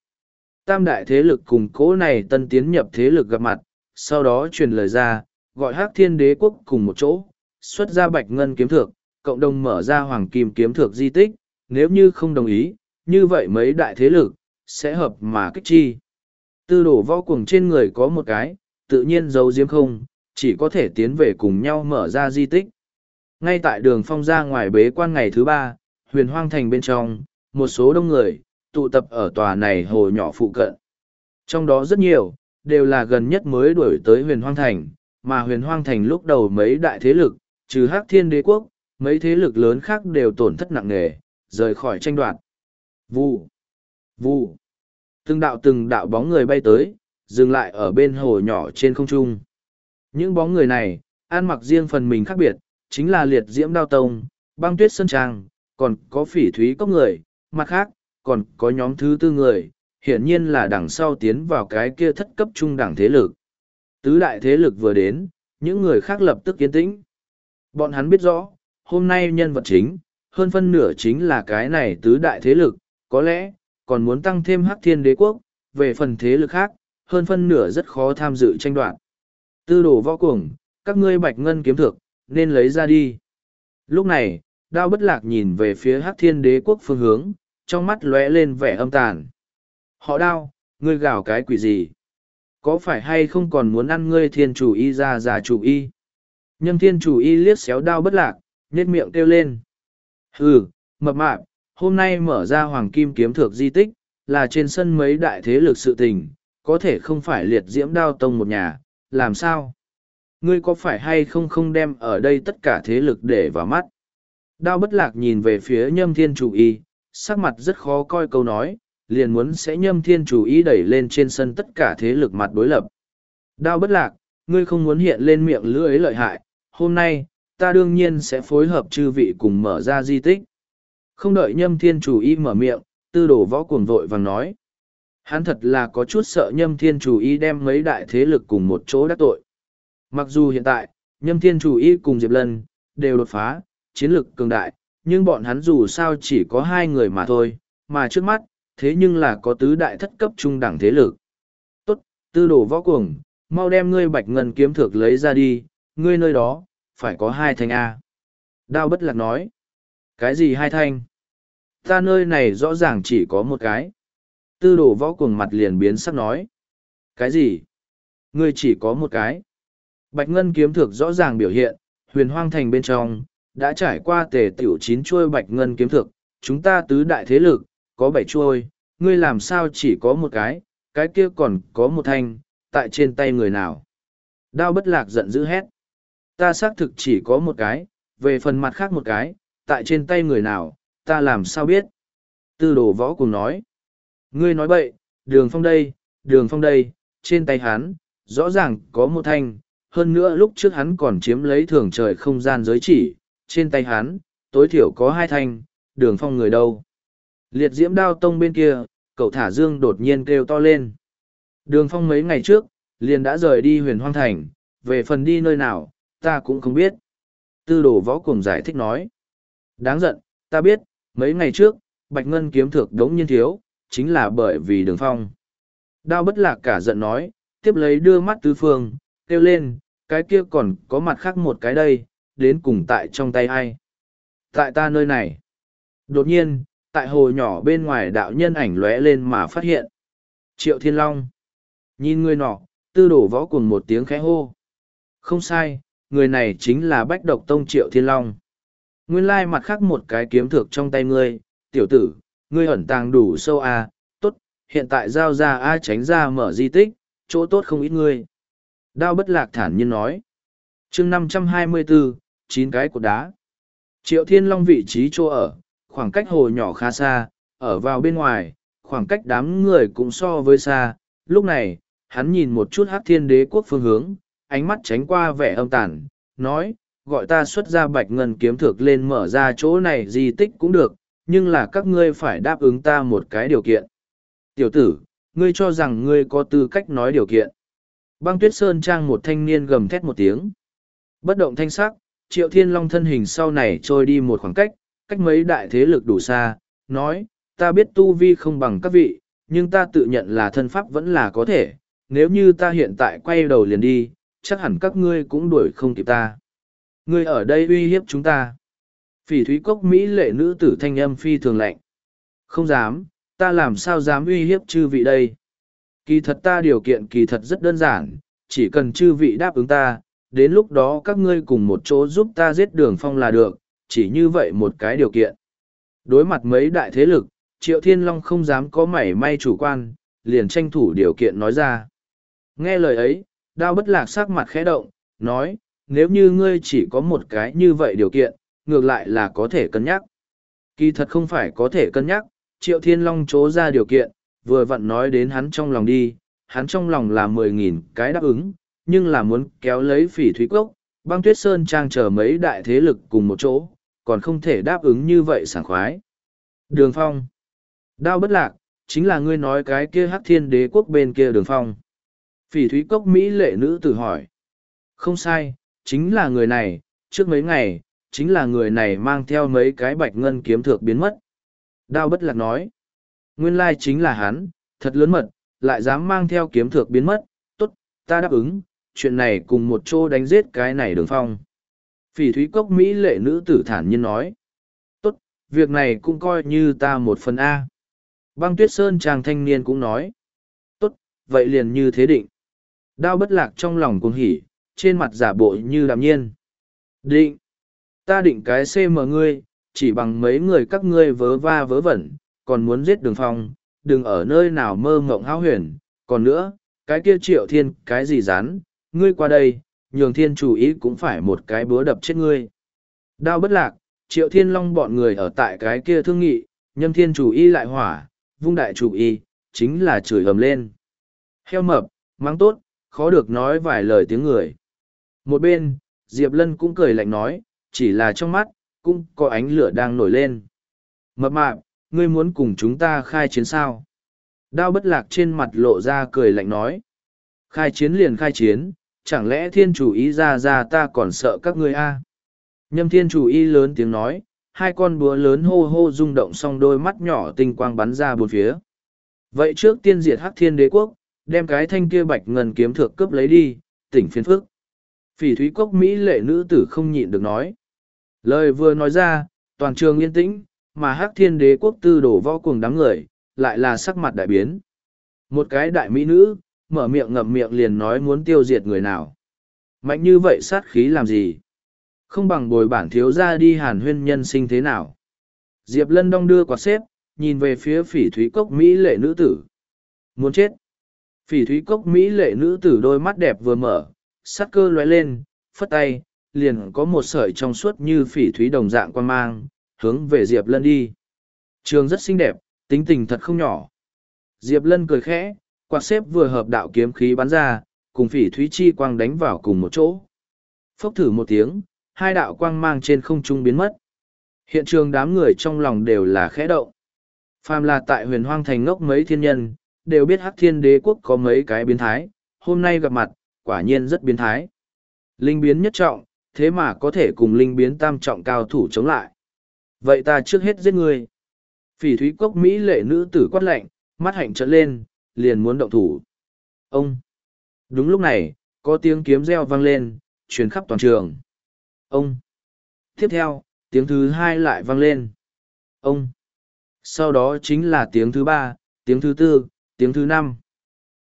Tam đại thế lực cùng cố này tân tiến nhập thế lực gặp mặt, sau đó truyền lời ra, gọi hắc thiên đế quốc cùng một chỗ, xuất ra bạch ngân kiếm thược, cộng đồng mở ra hoàng kim kiếm thược di tích, nếu như không đồng ý, như vậy mấy đại thế lực, sẽ hợp mà kích chi. Tư đổ võ cuồng trên người có một cái, tự nhiên giấu diếm không, chỉ có thể tiến về cùng nhau mở ra di tích. Ngay tại đường phong ra ngoài bế quan ngày thứ ba, huyền hoang thành bên trong, một số đông người, tụ tập ở tòa này hồ nhỏ phụ cận. Trong đó rất nhiều, đều là gần nhất mới đuổi tới huyền hoang thành, mà huyền hoang thành lúc đầu mấy đại thế lực, trừ hắc thiên đế quốc, mấy thế lực lớn khác đều tổn thất nặng nề, rời khỏi tranh đoạt. Vụ, vụ, từng đạo từng đạo bóng người bay tới, dừng lại ở bên hồ nhỏ trên không trung. Những bóng người này, ăn mặc riêng phần mình khác biệt, chính là liệt diễm đao tông, băng tuyết sơn trang, còn có phỉ thúy cốc người, mặt khác, còn có nhóm thứ tư người, hiển nhiên là đằng sau tiến vào cái kia thất cấp trung đẳng thế lực. Tứ đại thế lực vừa đến, những người khác lập tức kiến tĩnh. Bọn hắn biết rõ, hôm nay nhân vật chính, hơn phân nửa chính là cái này tứ đại thế lực, có lẽ, còn muốn tăng thêm hắc thiên đế quốc, về phần thế lực khác, hơn phân nửa rất khó tham dự tranh đoạt. Tư đồ võ cuồng, các ngươi bạch ngân kiếm thực, nên lấy ra đi. Lúc này, đao bất lạc nhìn về phía hắc thiên đế quốc phương hướng, trong mắt lóe lên vẻ âm tàn. Họ đao, ngươi gào cái quỷ gì? Có phải hay không còn muốn ăn ngươi thiên chủ y ra giả chủ y? nhân thiên chủ y liếc xéo đao bất lạc, nhét miệng kêu lên. ừ mập mạp, hôm nay mở ra hoàng kim kiếm thược di tích, là trên sân mấy đại thế lực sự tình, có thể không phải liệt diễm đao tông một nhà, làm sao? Ngươi có phải hay không không đem ở đây tất cả thế lực để vào mắt? Đao bất lạc nhìn về phía nhâm thiên chủ y, sắc mặt rất khó coi câu nói, liền muốn sẽ nhâm thiên chủ y đẩy lên trên sân tất cả thế lực mặt đối lập. Đao bất lạc, ngươi không muốn hiện lên miệng lưỡi lợi hại, hôm nay, ta đương nhiên sẽ phối hợp chư vị cùng mở ra di tích. Không đợi nhâm thiên chủ y mở miệng, tư đồ võ cuồng vội vàng nói. Hắn thật là có chút sợ nhâm thiên chủ y đem mấy đại thế lực cùng một chỗ đắc tội. Mặc dù hiện tại, nhâm thiên chủ y cùng Diệp Lân, đều đột phá, chiến lực cường đại, nhưng bọn hắn dù sao chỉ có hai người mà thôi, mà trước mắt, thế nhưng là có tứ đại thất cấp trung đẳng thế lực. Tốt, tư đồ võ cuồng, mau đem ngươi bạch ngân kiếm thược lấy ra đi, ngươi nơi đó, phải có hai thanh A. Đao bất lạc nói. Cái gì hai thanh? Ta nơi này rõ ràng chỉ có một cái. Tư đồ võ cuồng mặt liền biến sắc nói. Cái gì? Ngươi chỉ có một cái. Bạch ngân kiếm thược rõ ràng biểu hiện, huyền hoang thành bên trong, đã trải qua tề tiểu chín chuôi bạch ngân kiếm thược, chúng ta tứ đại thế lực, có bảy chuôi, ngươi làm sao chỉ có một cái, cái kia còn có một thanh, tại trên tay người nào. Đao bất lạc giận dữ hét. Ta xác thực chỉ có một cái, về phần mặt khác một cái, tại trên tay người nào, ta làm sao biết. Tư đồ võ cùng nói. Ngươi nói bậy, đường phong đây, đường phong đây, trên tay hắn, rõ ràng có một thanh, hơn nữa lúc trước hắn còn chiếm lấy thường trời không gian giới chỉ, trên tay hắn, tối thiểu có hai thanh, đường phong người đâu. Liệt diễm đao tông bên kia, cậu thả dương đột nhiên kêu to lên. Đường phong mấy ngày trước, liền đã rời đi huyền hoang thành, về phần đi nơi nào, ta cũng không biết. Tư đồ võ cùng giải thích nói. Đáng giận, ta biết, mấy ngày trước, Bạch Ngân kiếm thược đống nhiên thiếu, chính là bởi vì đường phong. Đao bất lạc cả giận nói, tiếp lấy đưa mắt tứ phương, kêu lên, cái kia còn có mặt khác một cái đây, đến cùng tại trong tay ai. Tại ta nơi này. Đột nhiên, tại hồ nhỏ bên ngoài đạo nhân ảnh lóe lên mà phát hiện. Triệu Thiên Long. Nhìn người nọ, tư đổ võ cùng một tiếng khẽ hô. Không sai, người này chính là bách độc tông Triệu Thiên Long. Nguyên lai mặt khác một cái kiếm thược trong tay ngươi, tiểu tử, ngươi ẩn tàng đủ sâu à, tốt, hiện tại giao ra ai tránh ra mở di tích, chỗ tốt không ít ngươi. Đao bất lạc thản nhiên nói. chương năm trăm hai mươi bốn chín cái cột đá. Triệu Thiên Long vị trí chỗ ở, khoảng cách hồ nhỏ khá xa, ở vào bên ngoài, khoảng cách đám người cũng so với xa. Lúc này, hắn nhìn một chút hát thiên đế quốc phương hướng, ánh mắt tránh qua vẻ âm tàn, nói, gọi ta xuất ra bạch ngân kiếm thực lên mở ra chỗ này di tích cũng được, nhưng là các ngươi phải đáp ứng ta một cái điều kiện. Tiểu tử, ngươi cho rằng ngươi có tư cách nói điều kiện. Băng tuyết sơn trang một thanh niên gầm thét một tiếng. Bất động thanh sắc, triệu thiên long thân hình sau này trôi đi một khoảng cách, cách mấy đại thế lực đủ xa, nói, ta biết tu vi không bằng các vị, nhưng ta tự nhận là thân pháp vẫn là có thể, nếu như ta hiện tại quay đầu liền đi, chắc hẳn các ngươi cũng đuổi không kịp ta. Ngươi ở đây uy hiếp chúng ta. Phỉ thúy cốc Mỹ lệ nữ tử thanh âm phi thường lạnh. Không dám, ta làm sao dám uy hiếp chư vị đây. Kỳ thật ta điều kiện kỳ thật rất đơn giản, chỉ cần chư vị đáp ứng ta, đến lúc đó các ngươi cùng một chỗ giúp ta giết đường phong là được, chỉ như vậy một cái điều kiện. Đối mặt mấy đại thế lực, Triệu Thiên Long không dám có mảy may chủ quan, liền tranh thủ điều kiện nói ra. Nghe lời ấy, đao bất lạc sắc mặt khẽ động, nói, nếu như ngươi chỉ có một cái như vậy điều kiện, ngược lại là có thể cân nhắc. Kỳ thật không phải có thể cân nhắc, Triệu Thiên Long chố ra điều kiện, vừa vặn nói đến hắn trong lòng đi, hắn trong lòng là mười nghìn cái đáp ứng, nhưng là muốn kéo lấy phỉ thúy cốc, băng tuyết sơn trang chờ mấy đại thế lực cùng một chỗ, còn không thể đáp ứng như vậy sảng khoái. Đường phong. Đao bất lạc, chính là ngươi nói cái kia hắc thiên đế quốc bên kia đường phong. Phỉ thúy cốc Mỹ lệ nữ tử hỏi. Không sai, chính là người này, trước mấy ngày, chính là người này mang theo mấy cái bạch ngân kiếm thược biến mất. Đao bất lạc nói. Nguyên lai chính là hắn, thật lớn mật, lại dám mang theo kiếm thược biến mất, tốt, ta đáp ứng, chuyện này cùng một chỗ đánh giết cái này đường phong. Phỉ thúy cốc Mỹ lệ nữ tử thản nhiên nói. Tốt, việc này cũng coi như ta một phần A. Băng tuyết sơn chàng thanh niên cũng nói. Tốt, vậy liền như thế định. Đao bất lạc trong lòng cuồng hỉ, trên mặt giả bộ như đạm nhiên. Định. Ta định cái CM ngươi, chỉ bằng mấy người các ngươi vớ va vớ vẩn, còn muốn giết đường phong, đừng ở nơi nào mơ mộng hao huyền. Còn nữa, cái kia triệu thiên, cái gì rán, ngươi qua đây, nhường thiên chủ ý cũng phải một cái búa đập chết ngươi. Đao bất lạc, triệu thiên long bọn người ở tại cái kia thương nghị, nhâm thiên chủ y lại hỏa, vung đại chủ y, chính là chửi ầm lên. Heo mập, mang tốt, khó được nói vài lời tiếng người. Một bên, Diệp Lân cũng cười lạnh nói, chỉ là trong mắt, cũng có ánh lửa đang nổi lên. Mập mạp, ngươi muốn cùng chúng ta khai chiến sao? Đao bất lạc trên mặt lộ ra cười lạnh nói. Khai chiến liền khai chiến, chẳng lẽ thiên chủ ý ra ra ta còn sợ các ngươi a à? Nhâm thiên chủ y lớn tiếng nói, hai con búa lớn hô hô rung động xong đôi mắt nhỏ tinh quang bắn ra bốn phía. Vậy trước tiên diệt hắc thiên đế quốc, đem cái thanh kia bạch ngân kiếm thược cướp lấy đi, tỉnh phiên phức. Phỉ thúy cốc Mỹ lệ nữ tử không nhịn được nói. Lời vừa nói ra, toàn trường yên tĩnh, mà hắc thiên đế quốc tư đổ võ cuồng đám người, lại là sắc mặt đại biến. Một cái đại mỹ nữ, mở miệng ngậm miệng liền nói muốn tiêu diệt người nào. Mạnh như vậy sát khí làm gì? Không bằng bồi bản thiếu ra đi hàn huyên nhân sinh thế nào. Diệp Lân đong đưa quạt xếp, nhìn về phía phỉ thúy cốc Mỹ lệ nữ tử. Muốn chết. Phỉ thúy cốc Mỹ lệ nữ tử đôi mắt đẹp vừa mở, sắc cơ lóe lên, phất tay, liền có một sợi trong suốt như phỉ thúy đồng dạng quan mang, hướng về Diệp Lân đi. Trường rất xinh đẹp, tính tình thật không nhỏ. Diệp Lân cười khẽ, quạt xếp vừa hợp đạo kiếm khí bắn ra, cùng phỉ thúy chi quang đánh vào cùng một chỗ. Phốc thử một tiếng, hai đạo quang mang trên không trung biến mất. Hiện trường đám người trong lòng đều là khẽ động. Phàm là tại huyền hoang thành ngốc mấy thiên nhân, đều biết hắc thiên đế quốc có mấy cái biến thái, hôm nay gặp mặt, quả nhiên rất biến thái. Linh biến nhất trọng, thế mà có thể cùng linh biến tam trọng cao thủ chống lại. Vậy ta trước hết giết ngươi. Phỉ thúy cốc Mỹ lệ nữ tử quát lạnh, mắt hạnh trợn lên, liền muốn động thủ. Ông! Đúng lúc này, có tiếng kiếm reo vang lên, truyền khắp toàn trường. Ông! Tiếp theo, tiếng thứ hai lại vang lên. Ông! Sau đó chính là tiếng thứ ba, tiếng thứ tư, tiếng thứ năm.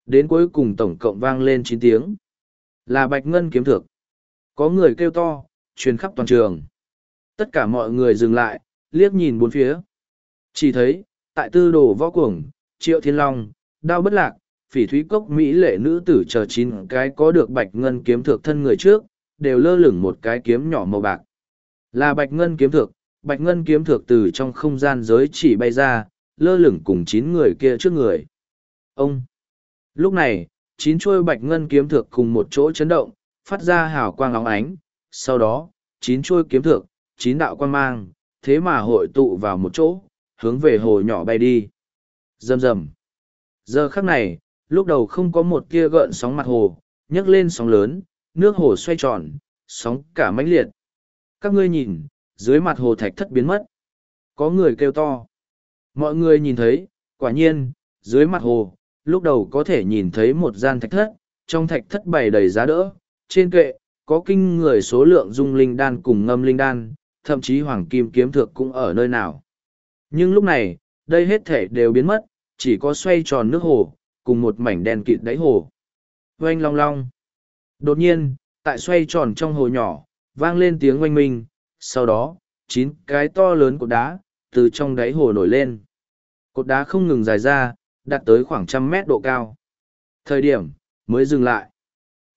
Đến cuối cùng tổng cộng vang lên chín tiếng. Là bạch ngân kiếm thực. Có người kêu to, truyền khắp toàn trường. Tất cả mọi người dừng lại, liếc nhìn bốn phía. Chỉ thấy, tại tư đồ võ cuồng, triệu thiên long, đao bất lạc, phỉ thúy cốc Mỹ lệ nữ tử chờ chín cái có được bạch ngân kiếm thược thân người trước, đều lơ lửng một cái kiếm nhỏ màu bạc. Là bạch ngân kiếm thược, bạch ngân kiếm thược từ trong không gian giới chỉ bay ra, lơ lửng cùng chín người kia trước người. Ông! Lúc này, chín chuôi bạch ngân kiếm thược cùng một chỗ chấn động, phát ra hào quang óng ánh, sau đó, chín chuôi kiếm thược, chín đạo quang mang, thế mà hội tụ vào một chỗ, hướng về hồ nhỏ bay đi. Rầm rầm. Giờ khắc này, lúc đầu không có một kia gợn sóng mặt hồ, nhấc lên sóng lớn, nước hồ xoay tròn, sóng cả mãnh liệt. Các ngươi nhìn, dưới mặt hồ thạch thất biến mất. Có người kêu to. Mọi người nhìn thấy, quả nhiên, dưới mặt hồ, lúc đầu có thể nhìn thấy một gian thạch thất, trong thạch thất bày đầy giá đỡ, trên kệ, có kinh người số lượng dung linh đan cùng ngâm linh đan, thậm chí hoàng kim kiếm thược cũng ở nơi nào. Nhưng lúc này, đây hết thể đều biến mất, chỉ có xoay tròn nước hồ, cùng một mảnh đen kịt đáy hồ. Oanh long long. Đột nhiên, tại xoay tròn trong hồ nhỏ, vang lên tiếng oanh minh, sau đó, chín cái to lớn cột đá, từ trong đáy hồ nổi lên. Cột đá không ngừng dài ra, đạt tới khoảng trăm mét độ cao. Thời điểm, mới dừng lại.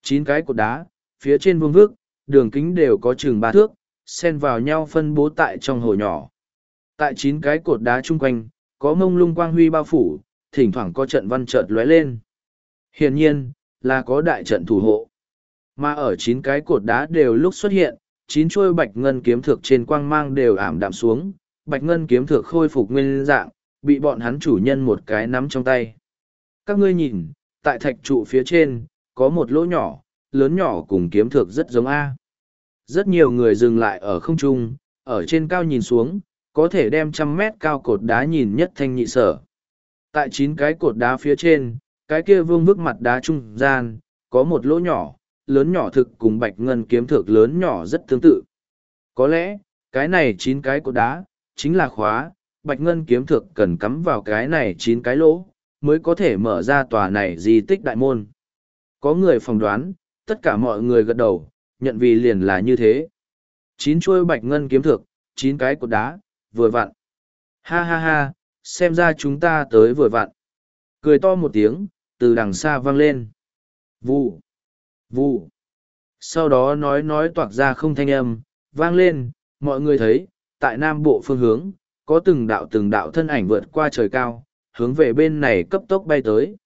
Chín cái cột đá, phía trên vương vước, đường kính đều có chừng ba thước, xen vào nhau phân bố tại trong hồ nhỏ. Tại chín cái cột đá chung quanh, có mông lung quang huy bao phủ, thỉnh thoảng có trận văn chợt lóe lên. Hiển nhiên, là có đại trận thủ hộ. Mà ở chín cái cột đá đều lúc xuất hiện, chín chuôi bạch ngân kiếm thược trên quang mang đều ảm đạm xuống, bạch ngân kiếm thược khôi phục nguyên dạng, bị bọn hắn chủ nhân một cái nắm trong tay. Các ngươi nhìn, tại thạch trụ phía trên, có một lỗ nhỏ, lớn nhỏ cùng kiếm thược rất giống A. Rất nhiều người dừng lại ở không trung, ở trên cao nhìn xuống, có thể đem trăm mét cao cột đá nhìn nhất thanh nhị sở. Tại chín cái cột đá phía trên, cái kia vương vức mặt đá trung gian, có một lỗ nhỏ, lớn nhỏ thực cùng bạch ngân kiếm thược lớn nhỏ rất tương tự. Có lẽ, cái này chín cái cột đá, chính là khóa, bạch ngân kiếm thực cần cắm vào cái này chín cái lỗ, mới có thể mở ra tòa này di tích đại môn. Có người phỏng đoán, tất cả mọi người gật đầu, nhận vì liền là như thế. Chín chuôi bạch ngân kiếm thực, chín cái cột đá, vừa vặn. Ha ha ha, xem ra chúng ta tới vừa vặn. Cười to một tiếng, từ đằng xa vang lên. Vụ, vụ. Sau đó nói nói toạc ra không thanh âm, vang lên, mọi người thấy, tại nam bộ phương hướng, có từng đạo từng đạo thân ảnh vượt qua trời cao, hướng về bên này cấp tốc bay tới.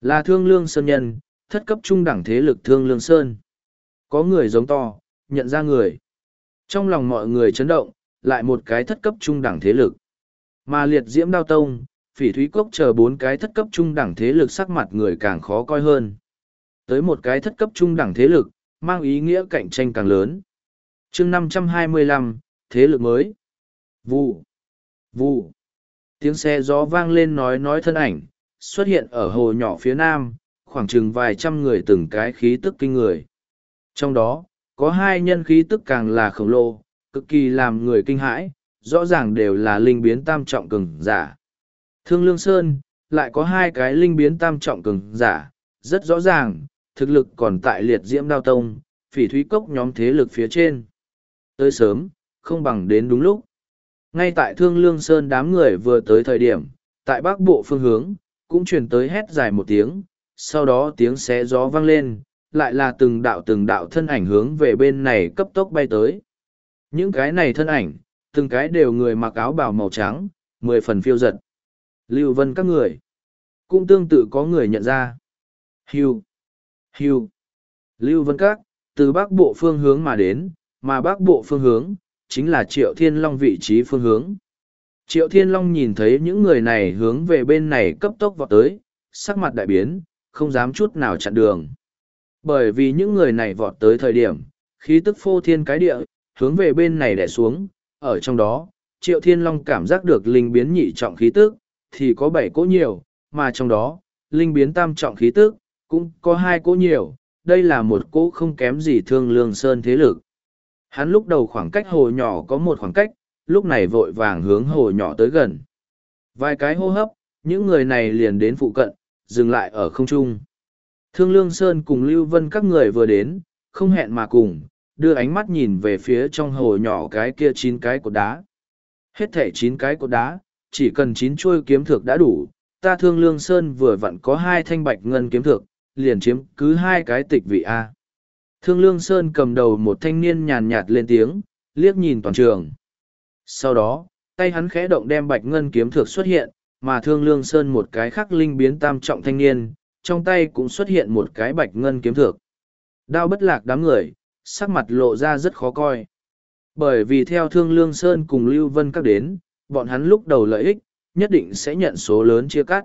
Là thương lương sơn nhân, thất cấp trung đẳng thế lực thương lương sơn. Có người giống to, nhận ra người. Trong lòng mọi người chấn động, lại một cái thất cấp trung đẳng thế lực. Mà liệt diễm đao tông, phỉ thúy cốc chờ bốn cái thất cấp trung đẳng thế lực sắc mặt người càng khó coi hơn. Tới một cái thất cấp trung đẳng thế lực, mang ý nghĩa cạnh tranh càng lớn. chương năm trăm hai mươi lăm thế lực mới. Vụ. Vụ. Tiếng xe gió vang lên nói nói thân ảnh, xuất hiện ở hồ nhỏ phía nam, khoảng chừng vài trăm người từng cái khí tức kinh người. Trong đó, có hai nhân khí tức càng là khổng lồ, cực kỳ làm người kinh hãi, rõ ràng đều là linh biến tam trọng cường giả. Thương Lương Sơn, lại có hai cái linh biến tam trọng cường giả, rất rõ ràng, thực lực còn tại liệt diễm đao tông, phỉ thúy cốc nhóm thế lực phía trên. Tới sớm, không bằng đến đúng lúc. Ngay tại Thương Lương Sơn đám người vừa tới thời điểm, tại bắc bộ phương hướng, cũng truyền tới hét dài một tiếng, sau đó tiếng xé gió vang lên, lại là từng đạo từng đạo thân ảnh hướng về bên này cấp tốc bay tới. Những cái này thân ảnh, từng cái đều người mặc áo bào màu trắng, mười phần phiêu giật. Lưu vân các người, cũng tương tự có người nhận ra. Hưu, hưu, Lưu vân các, từ bắc bộ phương hướng mà đến, mà bắc bộ phương hướng, chính là Triệu Thiên Long vị trí phương hướng. Triệu Thiên Long nhìn thấy những người này hướng về bên này cấp tốc vọt tới, sắc mặt đại biến, không dám chút nào chặn đường. Bởi vì những người này vọt tới thời điểm, khí tức phô thiên cái địa, hướng về bên này đè xuống, ở trong đó, Triệu Thiên Long cảm giác được linh biến nhị trọng khí tức, thì có bảy cỗ nhiều, mà trong đó, linh biến tam trọng khí tức, cũng có hai cỗ nhiều, đây là một cỗ không kém gì thương lương sơn thế lực. Hắn lúc đầu khoảng cách hồ nhỏ có một khoảng cách, lúc này vội vàng hướng hồ nhỏ tới gần. Vài cái hô hấp, những người này liền đến phụ cận, dừng lại ở không trung. Thương Lương Sơn cùng Lưu Vân các người vừa đến, không hẹn mà cùng, đưa ánh mắt nhìn về phía trong hồ nhỏ cái kia chín cái cột đá. Hết thể chín cái cột đá, chỉ cần chín chuôi kiếm thược đã đủ, ta Thương Lương Sơn vừa vặn có hai thanh bạch ngân kiếm thược, liền chiếm cứ hai cái tịch vị A. Thương Lương Sơn cầm đầu một thanh niên nhàn nhạt lên tiếng, liếc nhìn toàn trường. Sau đó, tay hắn khẽ động đem bạch ngân kiếm thược xuất hiện, mà Thương Lương Sơn một cái khắc linh biến tam trọng thanh niên, trong tay cũng xuất hiện một cái bạch ngân kiếm thược. Đao bất lạc đám người, sắc mặt lộ ra rất khó coi. Bởi vì theo Thương Lương Sơn cùng Lưu Vân các đến, bọn hắn lúc đầu lợi ích, nhất định sẽ nhận số lớn chia cắt.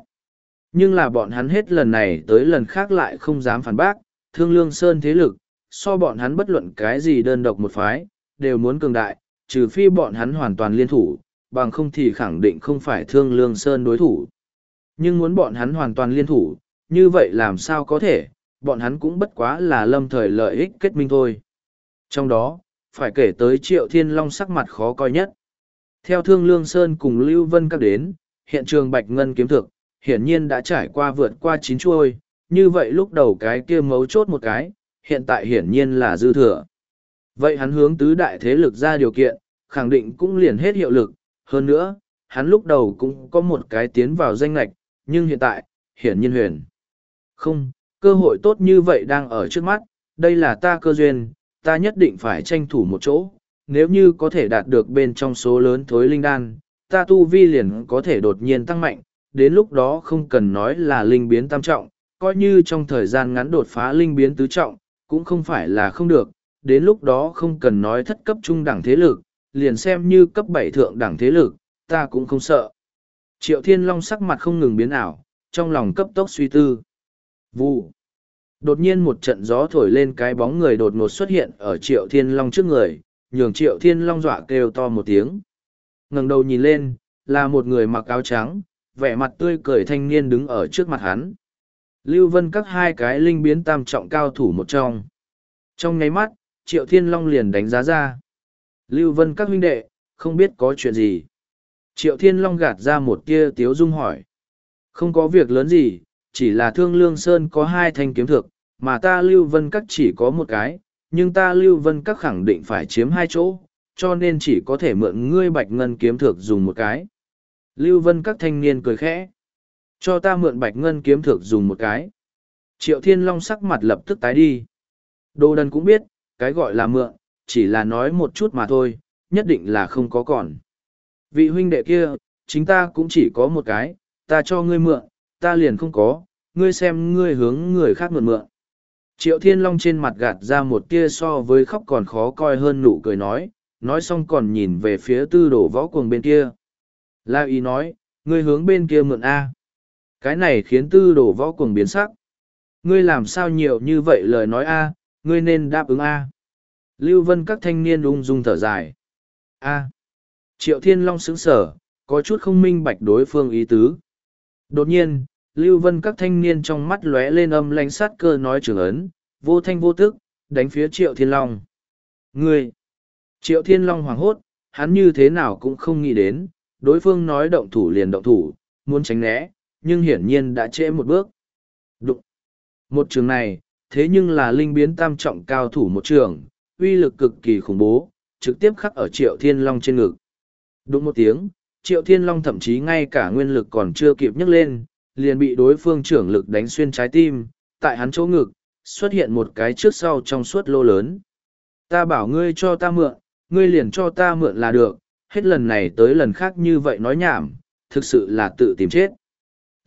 Nhưng là bọn hắn hết lần này tới lần khác lại không dám phản bác, Thương Lương Sơn thế lực, so bọn hắn bất luận cái gì đơn độc một phái, đều muốn cường đại, trừ phi bọn hắn hoàn toàn liên thủ, bằng không thì khẳng định không phải Thương Lương Sơn đối thủ. Nhưng muốn bọn hắn hoàn toàn liên thủ, như vậy làm sao có thể, bọn hắn cũng bất quá là lâm thời lợi ích kết minh thôi. Trong đó, phải kể tới Triệu Thiên Long sắc mặt khó coi nhất. Theo Thương Lương Sơn cùng Lưu Vân các đến, hiện trường Bạch Ngân kiếm thực, hiển nhiên đã trải qua vượt qua chín chuôi, như vậy lúc đầu cái kia mấu chốt một cái, hiện tại hiển nhiên là dư thừa. Vậy hắn hướng tứ đại thế lực ra điều kiện, khẳng định cũng liền hết hiệu lực, hơn nữa, hắn lúc đầu cũng có một cái tiến vào danh lạch, nhưng hiện tại, hiển nhiên huyền. Không, cơ hội tốt như vậy đang ở trước mắt, đây là ta cơ duyên, ta nhất định phải tranh thủ một chỗ, nếu như có thể đạt được bên trong số lớn thối linh đan, ta tu vi liền có thể đột nhiên tăng mạnh, đến lúc đó không cần nói là linh biến tam trọng, coi như trong thời gian ngắn đột phá linh biến tứ trọng, cũng không phải là không được, đến lúc đó không cần nói thất cấp trung đẳng thế lực, liền xem như cấp bảy thượng đẳng thế lực, ta cũng không sợ. Triệu Thiên Long sắc mặt không ngừng biến ảo, trong lòng cấp tốc suy tư. Vụ. Đột nhiên một trận gió thổi lên cái bóng người đột ngột xuất hiện ở Triệu Thiên Long trước người, nhường Triệu Thiên Long dọa kêu to một tiếng. ngẩng đầu nhìn lên, là một người mặc áo trắng, vẻ mặt tươi cười thanh niên đứng ở trước mặt hắn. Lưu Vân các hai cái linh biến tam trọng cao thủ một trong. Trong nháy mắt, Triệu Thiên Long liền đánh giá ra. Lưu Vân các huynh đệ, không biết có chuyện gì. Triệu Thiên Long gạt ra một kia tiếu dung hỏi. Không có việc lớn gì, chỉ là thương lương sơn có hai thanh kiếm thực, mà ta Lưu Vân các chỉ có một cái, nhưng ta Lưu Vân các khẳng định phải chiếm hai chỗ, cho nên chỉ có thể mượn ngươi bạch ngân kiếm thực dùng một cái. Lưu Vân các thanh niên cười khẽ. Cho ta mượn bạch ngân kiếm thược dùng một cái. Triệu Thiên Long sắc mặt lập tức tái đi. Đô đần cũng biết, cái gọi là mượn, chỉ là nói một chút mà thôi, nhất định là không có còn. Vị huynh đệ kia, chính ta cũng chỉ có một cái, ta cho ngươi mượn, ta liền không có, ngươi xem ngươi hướng người khác mượn mượn. Triệu Thiên Long trên mặt gạt ra một tia so với khóc còn khó coi hơn nụ cười nói, nói xong còn nhìn về phía tư đổ võ cuồng bên kia. La ý nói, ngươi hướng bên kia mượn A. Cái này khiến tư đổ võ cuồng biến sắc. Ngươi làm sao nhiều như vậy lời nói A, ngươi nên đáp ứng A. Lưu Vân các thanh niên ung dung thở dài. A. Triệu Thiên Long sững sở, có chút không minh bạch đối phương ý tứ. Đột nhiên, Lưu Vân các thanh niên trong mắt lóe lên âm lãnh sát cơ nói trường ấn, vô thanh vô tức, đánh phía Triệu Thiên Long. Ngươi! Triệu Thiên Long hoảng hốt, hắn như thế nào cũng không nghĩ đến, đối phương nói động thủ liền động thủ, muốn tránh né, nhưng hiển nhiên đã trễ một bước. Đụng! Một trường này, thế nhưng là linh biến tam trọng cao thủ một trường, uy lực cực kỳ khủng bố, trực tiếp khắc ở Triệu Thiên Long trên ngực. Đúng một tiếng, Triệu Thiên Long thậm chí ngay cả nguyên lực còn chưa kịp nhấc lên, liền bị đối phương trưởng lực đánh xuyên trái tim, tại hắn chỗ ngực, xuất hiện một cái trước sau trong suốt lô lớn. Ta bảo ngươi cho ta mượn, ngươi liền cho ta mượn là được, hết lần này tới lần khác như vậy nói nhảm, thực sự là tự tìm chết.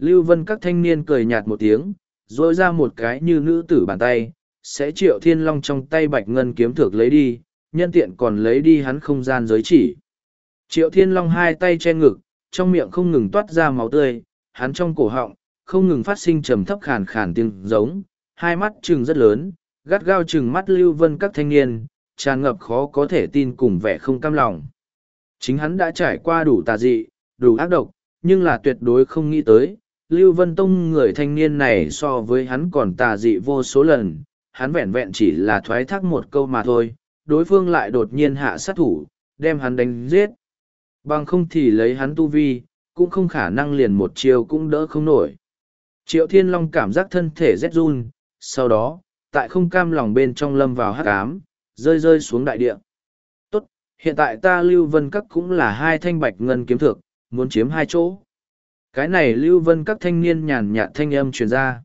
Lưu Vân các thanh niên cười nhạt một tiếng, rồi ra một cái như nữ tử bàn tay, sẽ triệu thiên long trong tay bạch ngân kiếm thược lấy đi, nhân tiện còn lấy đi hắn không gian giới chỉ. Triệu thiên long hai tay che ngực, trong miệng không ngừng toát ra máu tươi, hắn trong cổ họng, không ngừng phát sinh trầm thấp khàn khàn tiếng giống, hai mắt trừng rất lớn, gắt gao trừng mắt lưu vân các thanh niên, tràn ngập khó có thể tin cùng vẻ không cam lòng. Chính hắn đã trải qua đủ tà dị, đủ ác độc, nhưng là tuyệt đối không nghĩ tới, Lưu Vân Tông người thanh niên này so với hắn còn tà dị vô số lần, hắn vẹn vẹn chỉ là thoái thác một câu mà thôi, đối phương lại đột nhiên hạ sát thủ, đem hắn đánh giết. Bằng không thì lấy hắn tu vi, cũng không khả năng liền một chiều cũng đỡ không nổi. Triệu Thiên Long cảm giác thân thể rét run, sau đó, tại không cam lòng bên trong lâm vào hắc ám, rơi rơi xuống đại địa. Tốt, hiện tại ta Lưu Vân Các cũng là hai thanh bạch ngân kiếm thực, muốn chiếm hai chỗ. Cái này Lưu Vân Các thanh niên nhàn nhạt thanh âm truyền ra.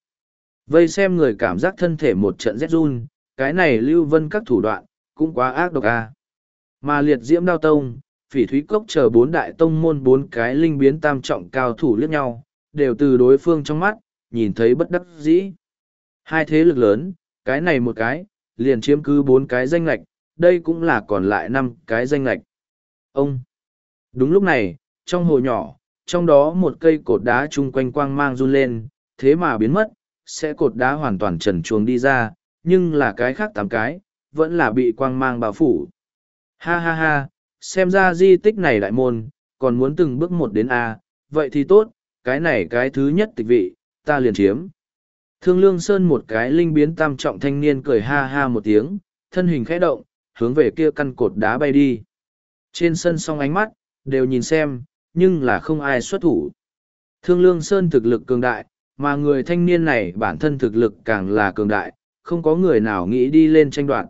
Vây xem người cảm giác thân thể một trận rét run, cái này Lưu Vân Các thủ đoạn, cũng quá ác độc a. Mà liệt diễm đao tông, phỉ thúy cốc chờ bốn đại tông môn bốn cái linh biến tam trọng cao thủ liếc nhau, đều từ đối phương trong mắt, nhìn thấy bất đắc dĩ. Hai thế lực lớn, cái này một cái, liền chiếm cứ bốn cái danh lạch, đây cũng là còn lại năm cái danh lạch. Ông! Đúng lúc này, trong hồ nhỏ, trong đó một cây cột đá chung quanh quang mang run lên, thế mà biến mất, sẽ cột đá hoàn toàn trần chuồng đi ra, nhưng là cái khác tám cái, vẫn là bị quang mang bao phủ. Ha ha ha, xem ra di tích này đại môn, còn muốn từng bước một đến A, vậy thì tốt, cái này cái thứ nhất tịch vị, ta liền chiếm. Thương Lương Sơn một cái linh biến tam trọng thanh niên cười ha ha một tiếng, thân hình khẽ động, hướng về kia căn cột đá bay đi. Trên sân song ánh mắt, đều nhìn xem, nhưng là không ai xuất thủ. Thương Lương Sơn thực lực cường đại, mà người thanh niên này bản thân thực lực càng là cường đại, không có người nào nghĩ đi lên tranh đoạt.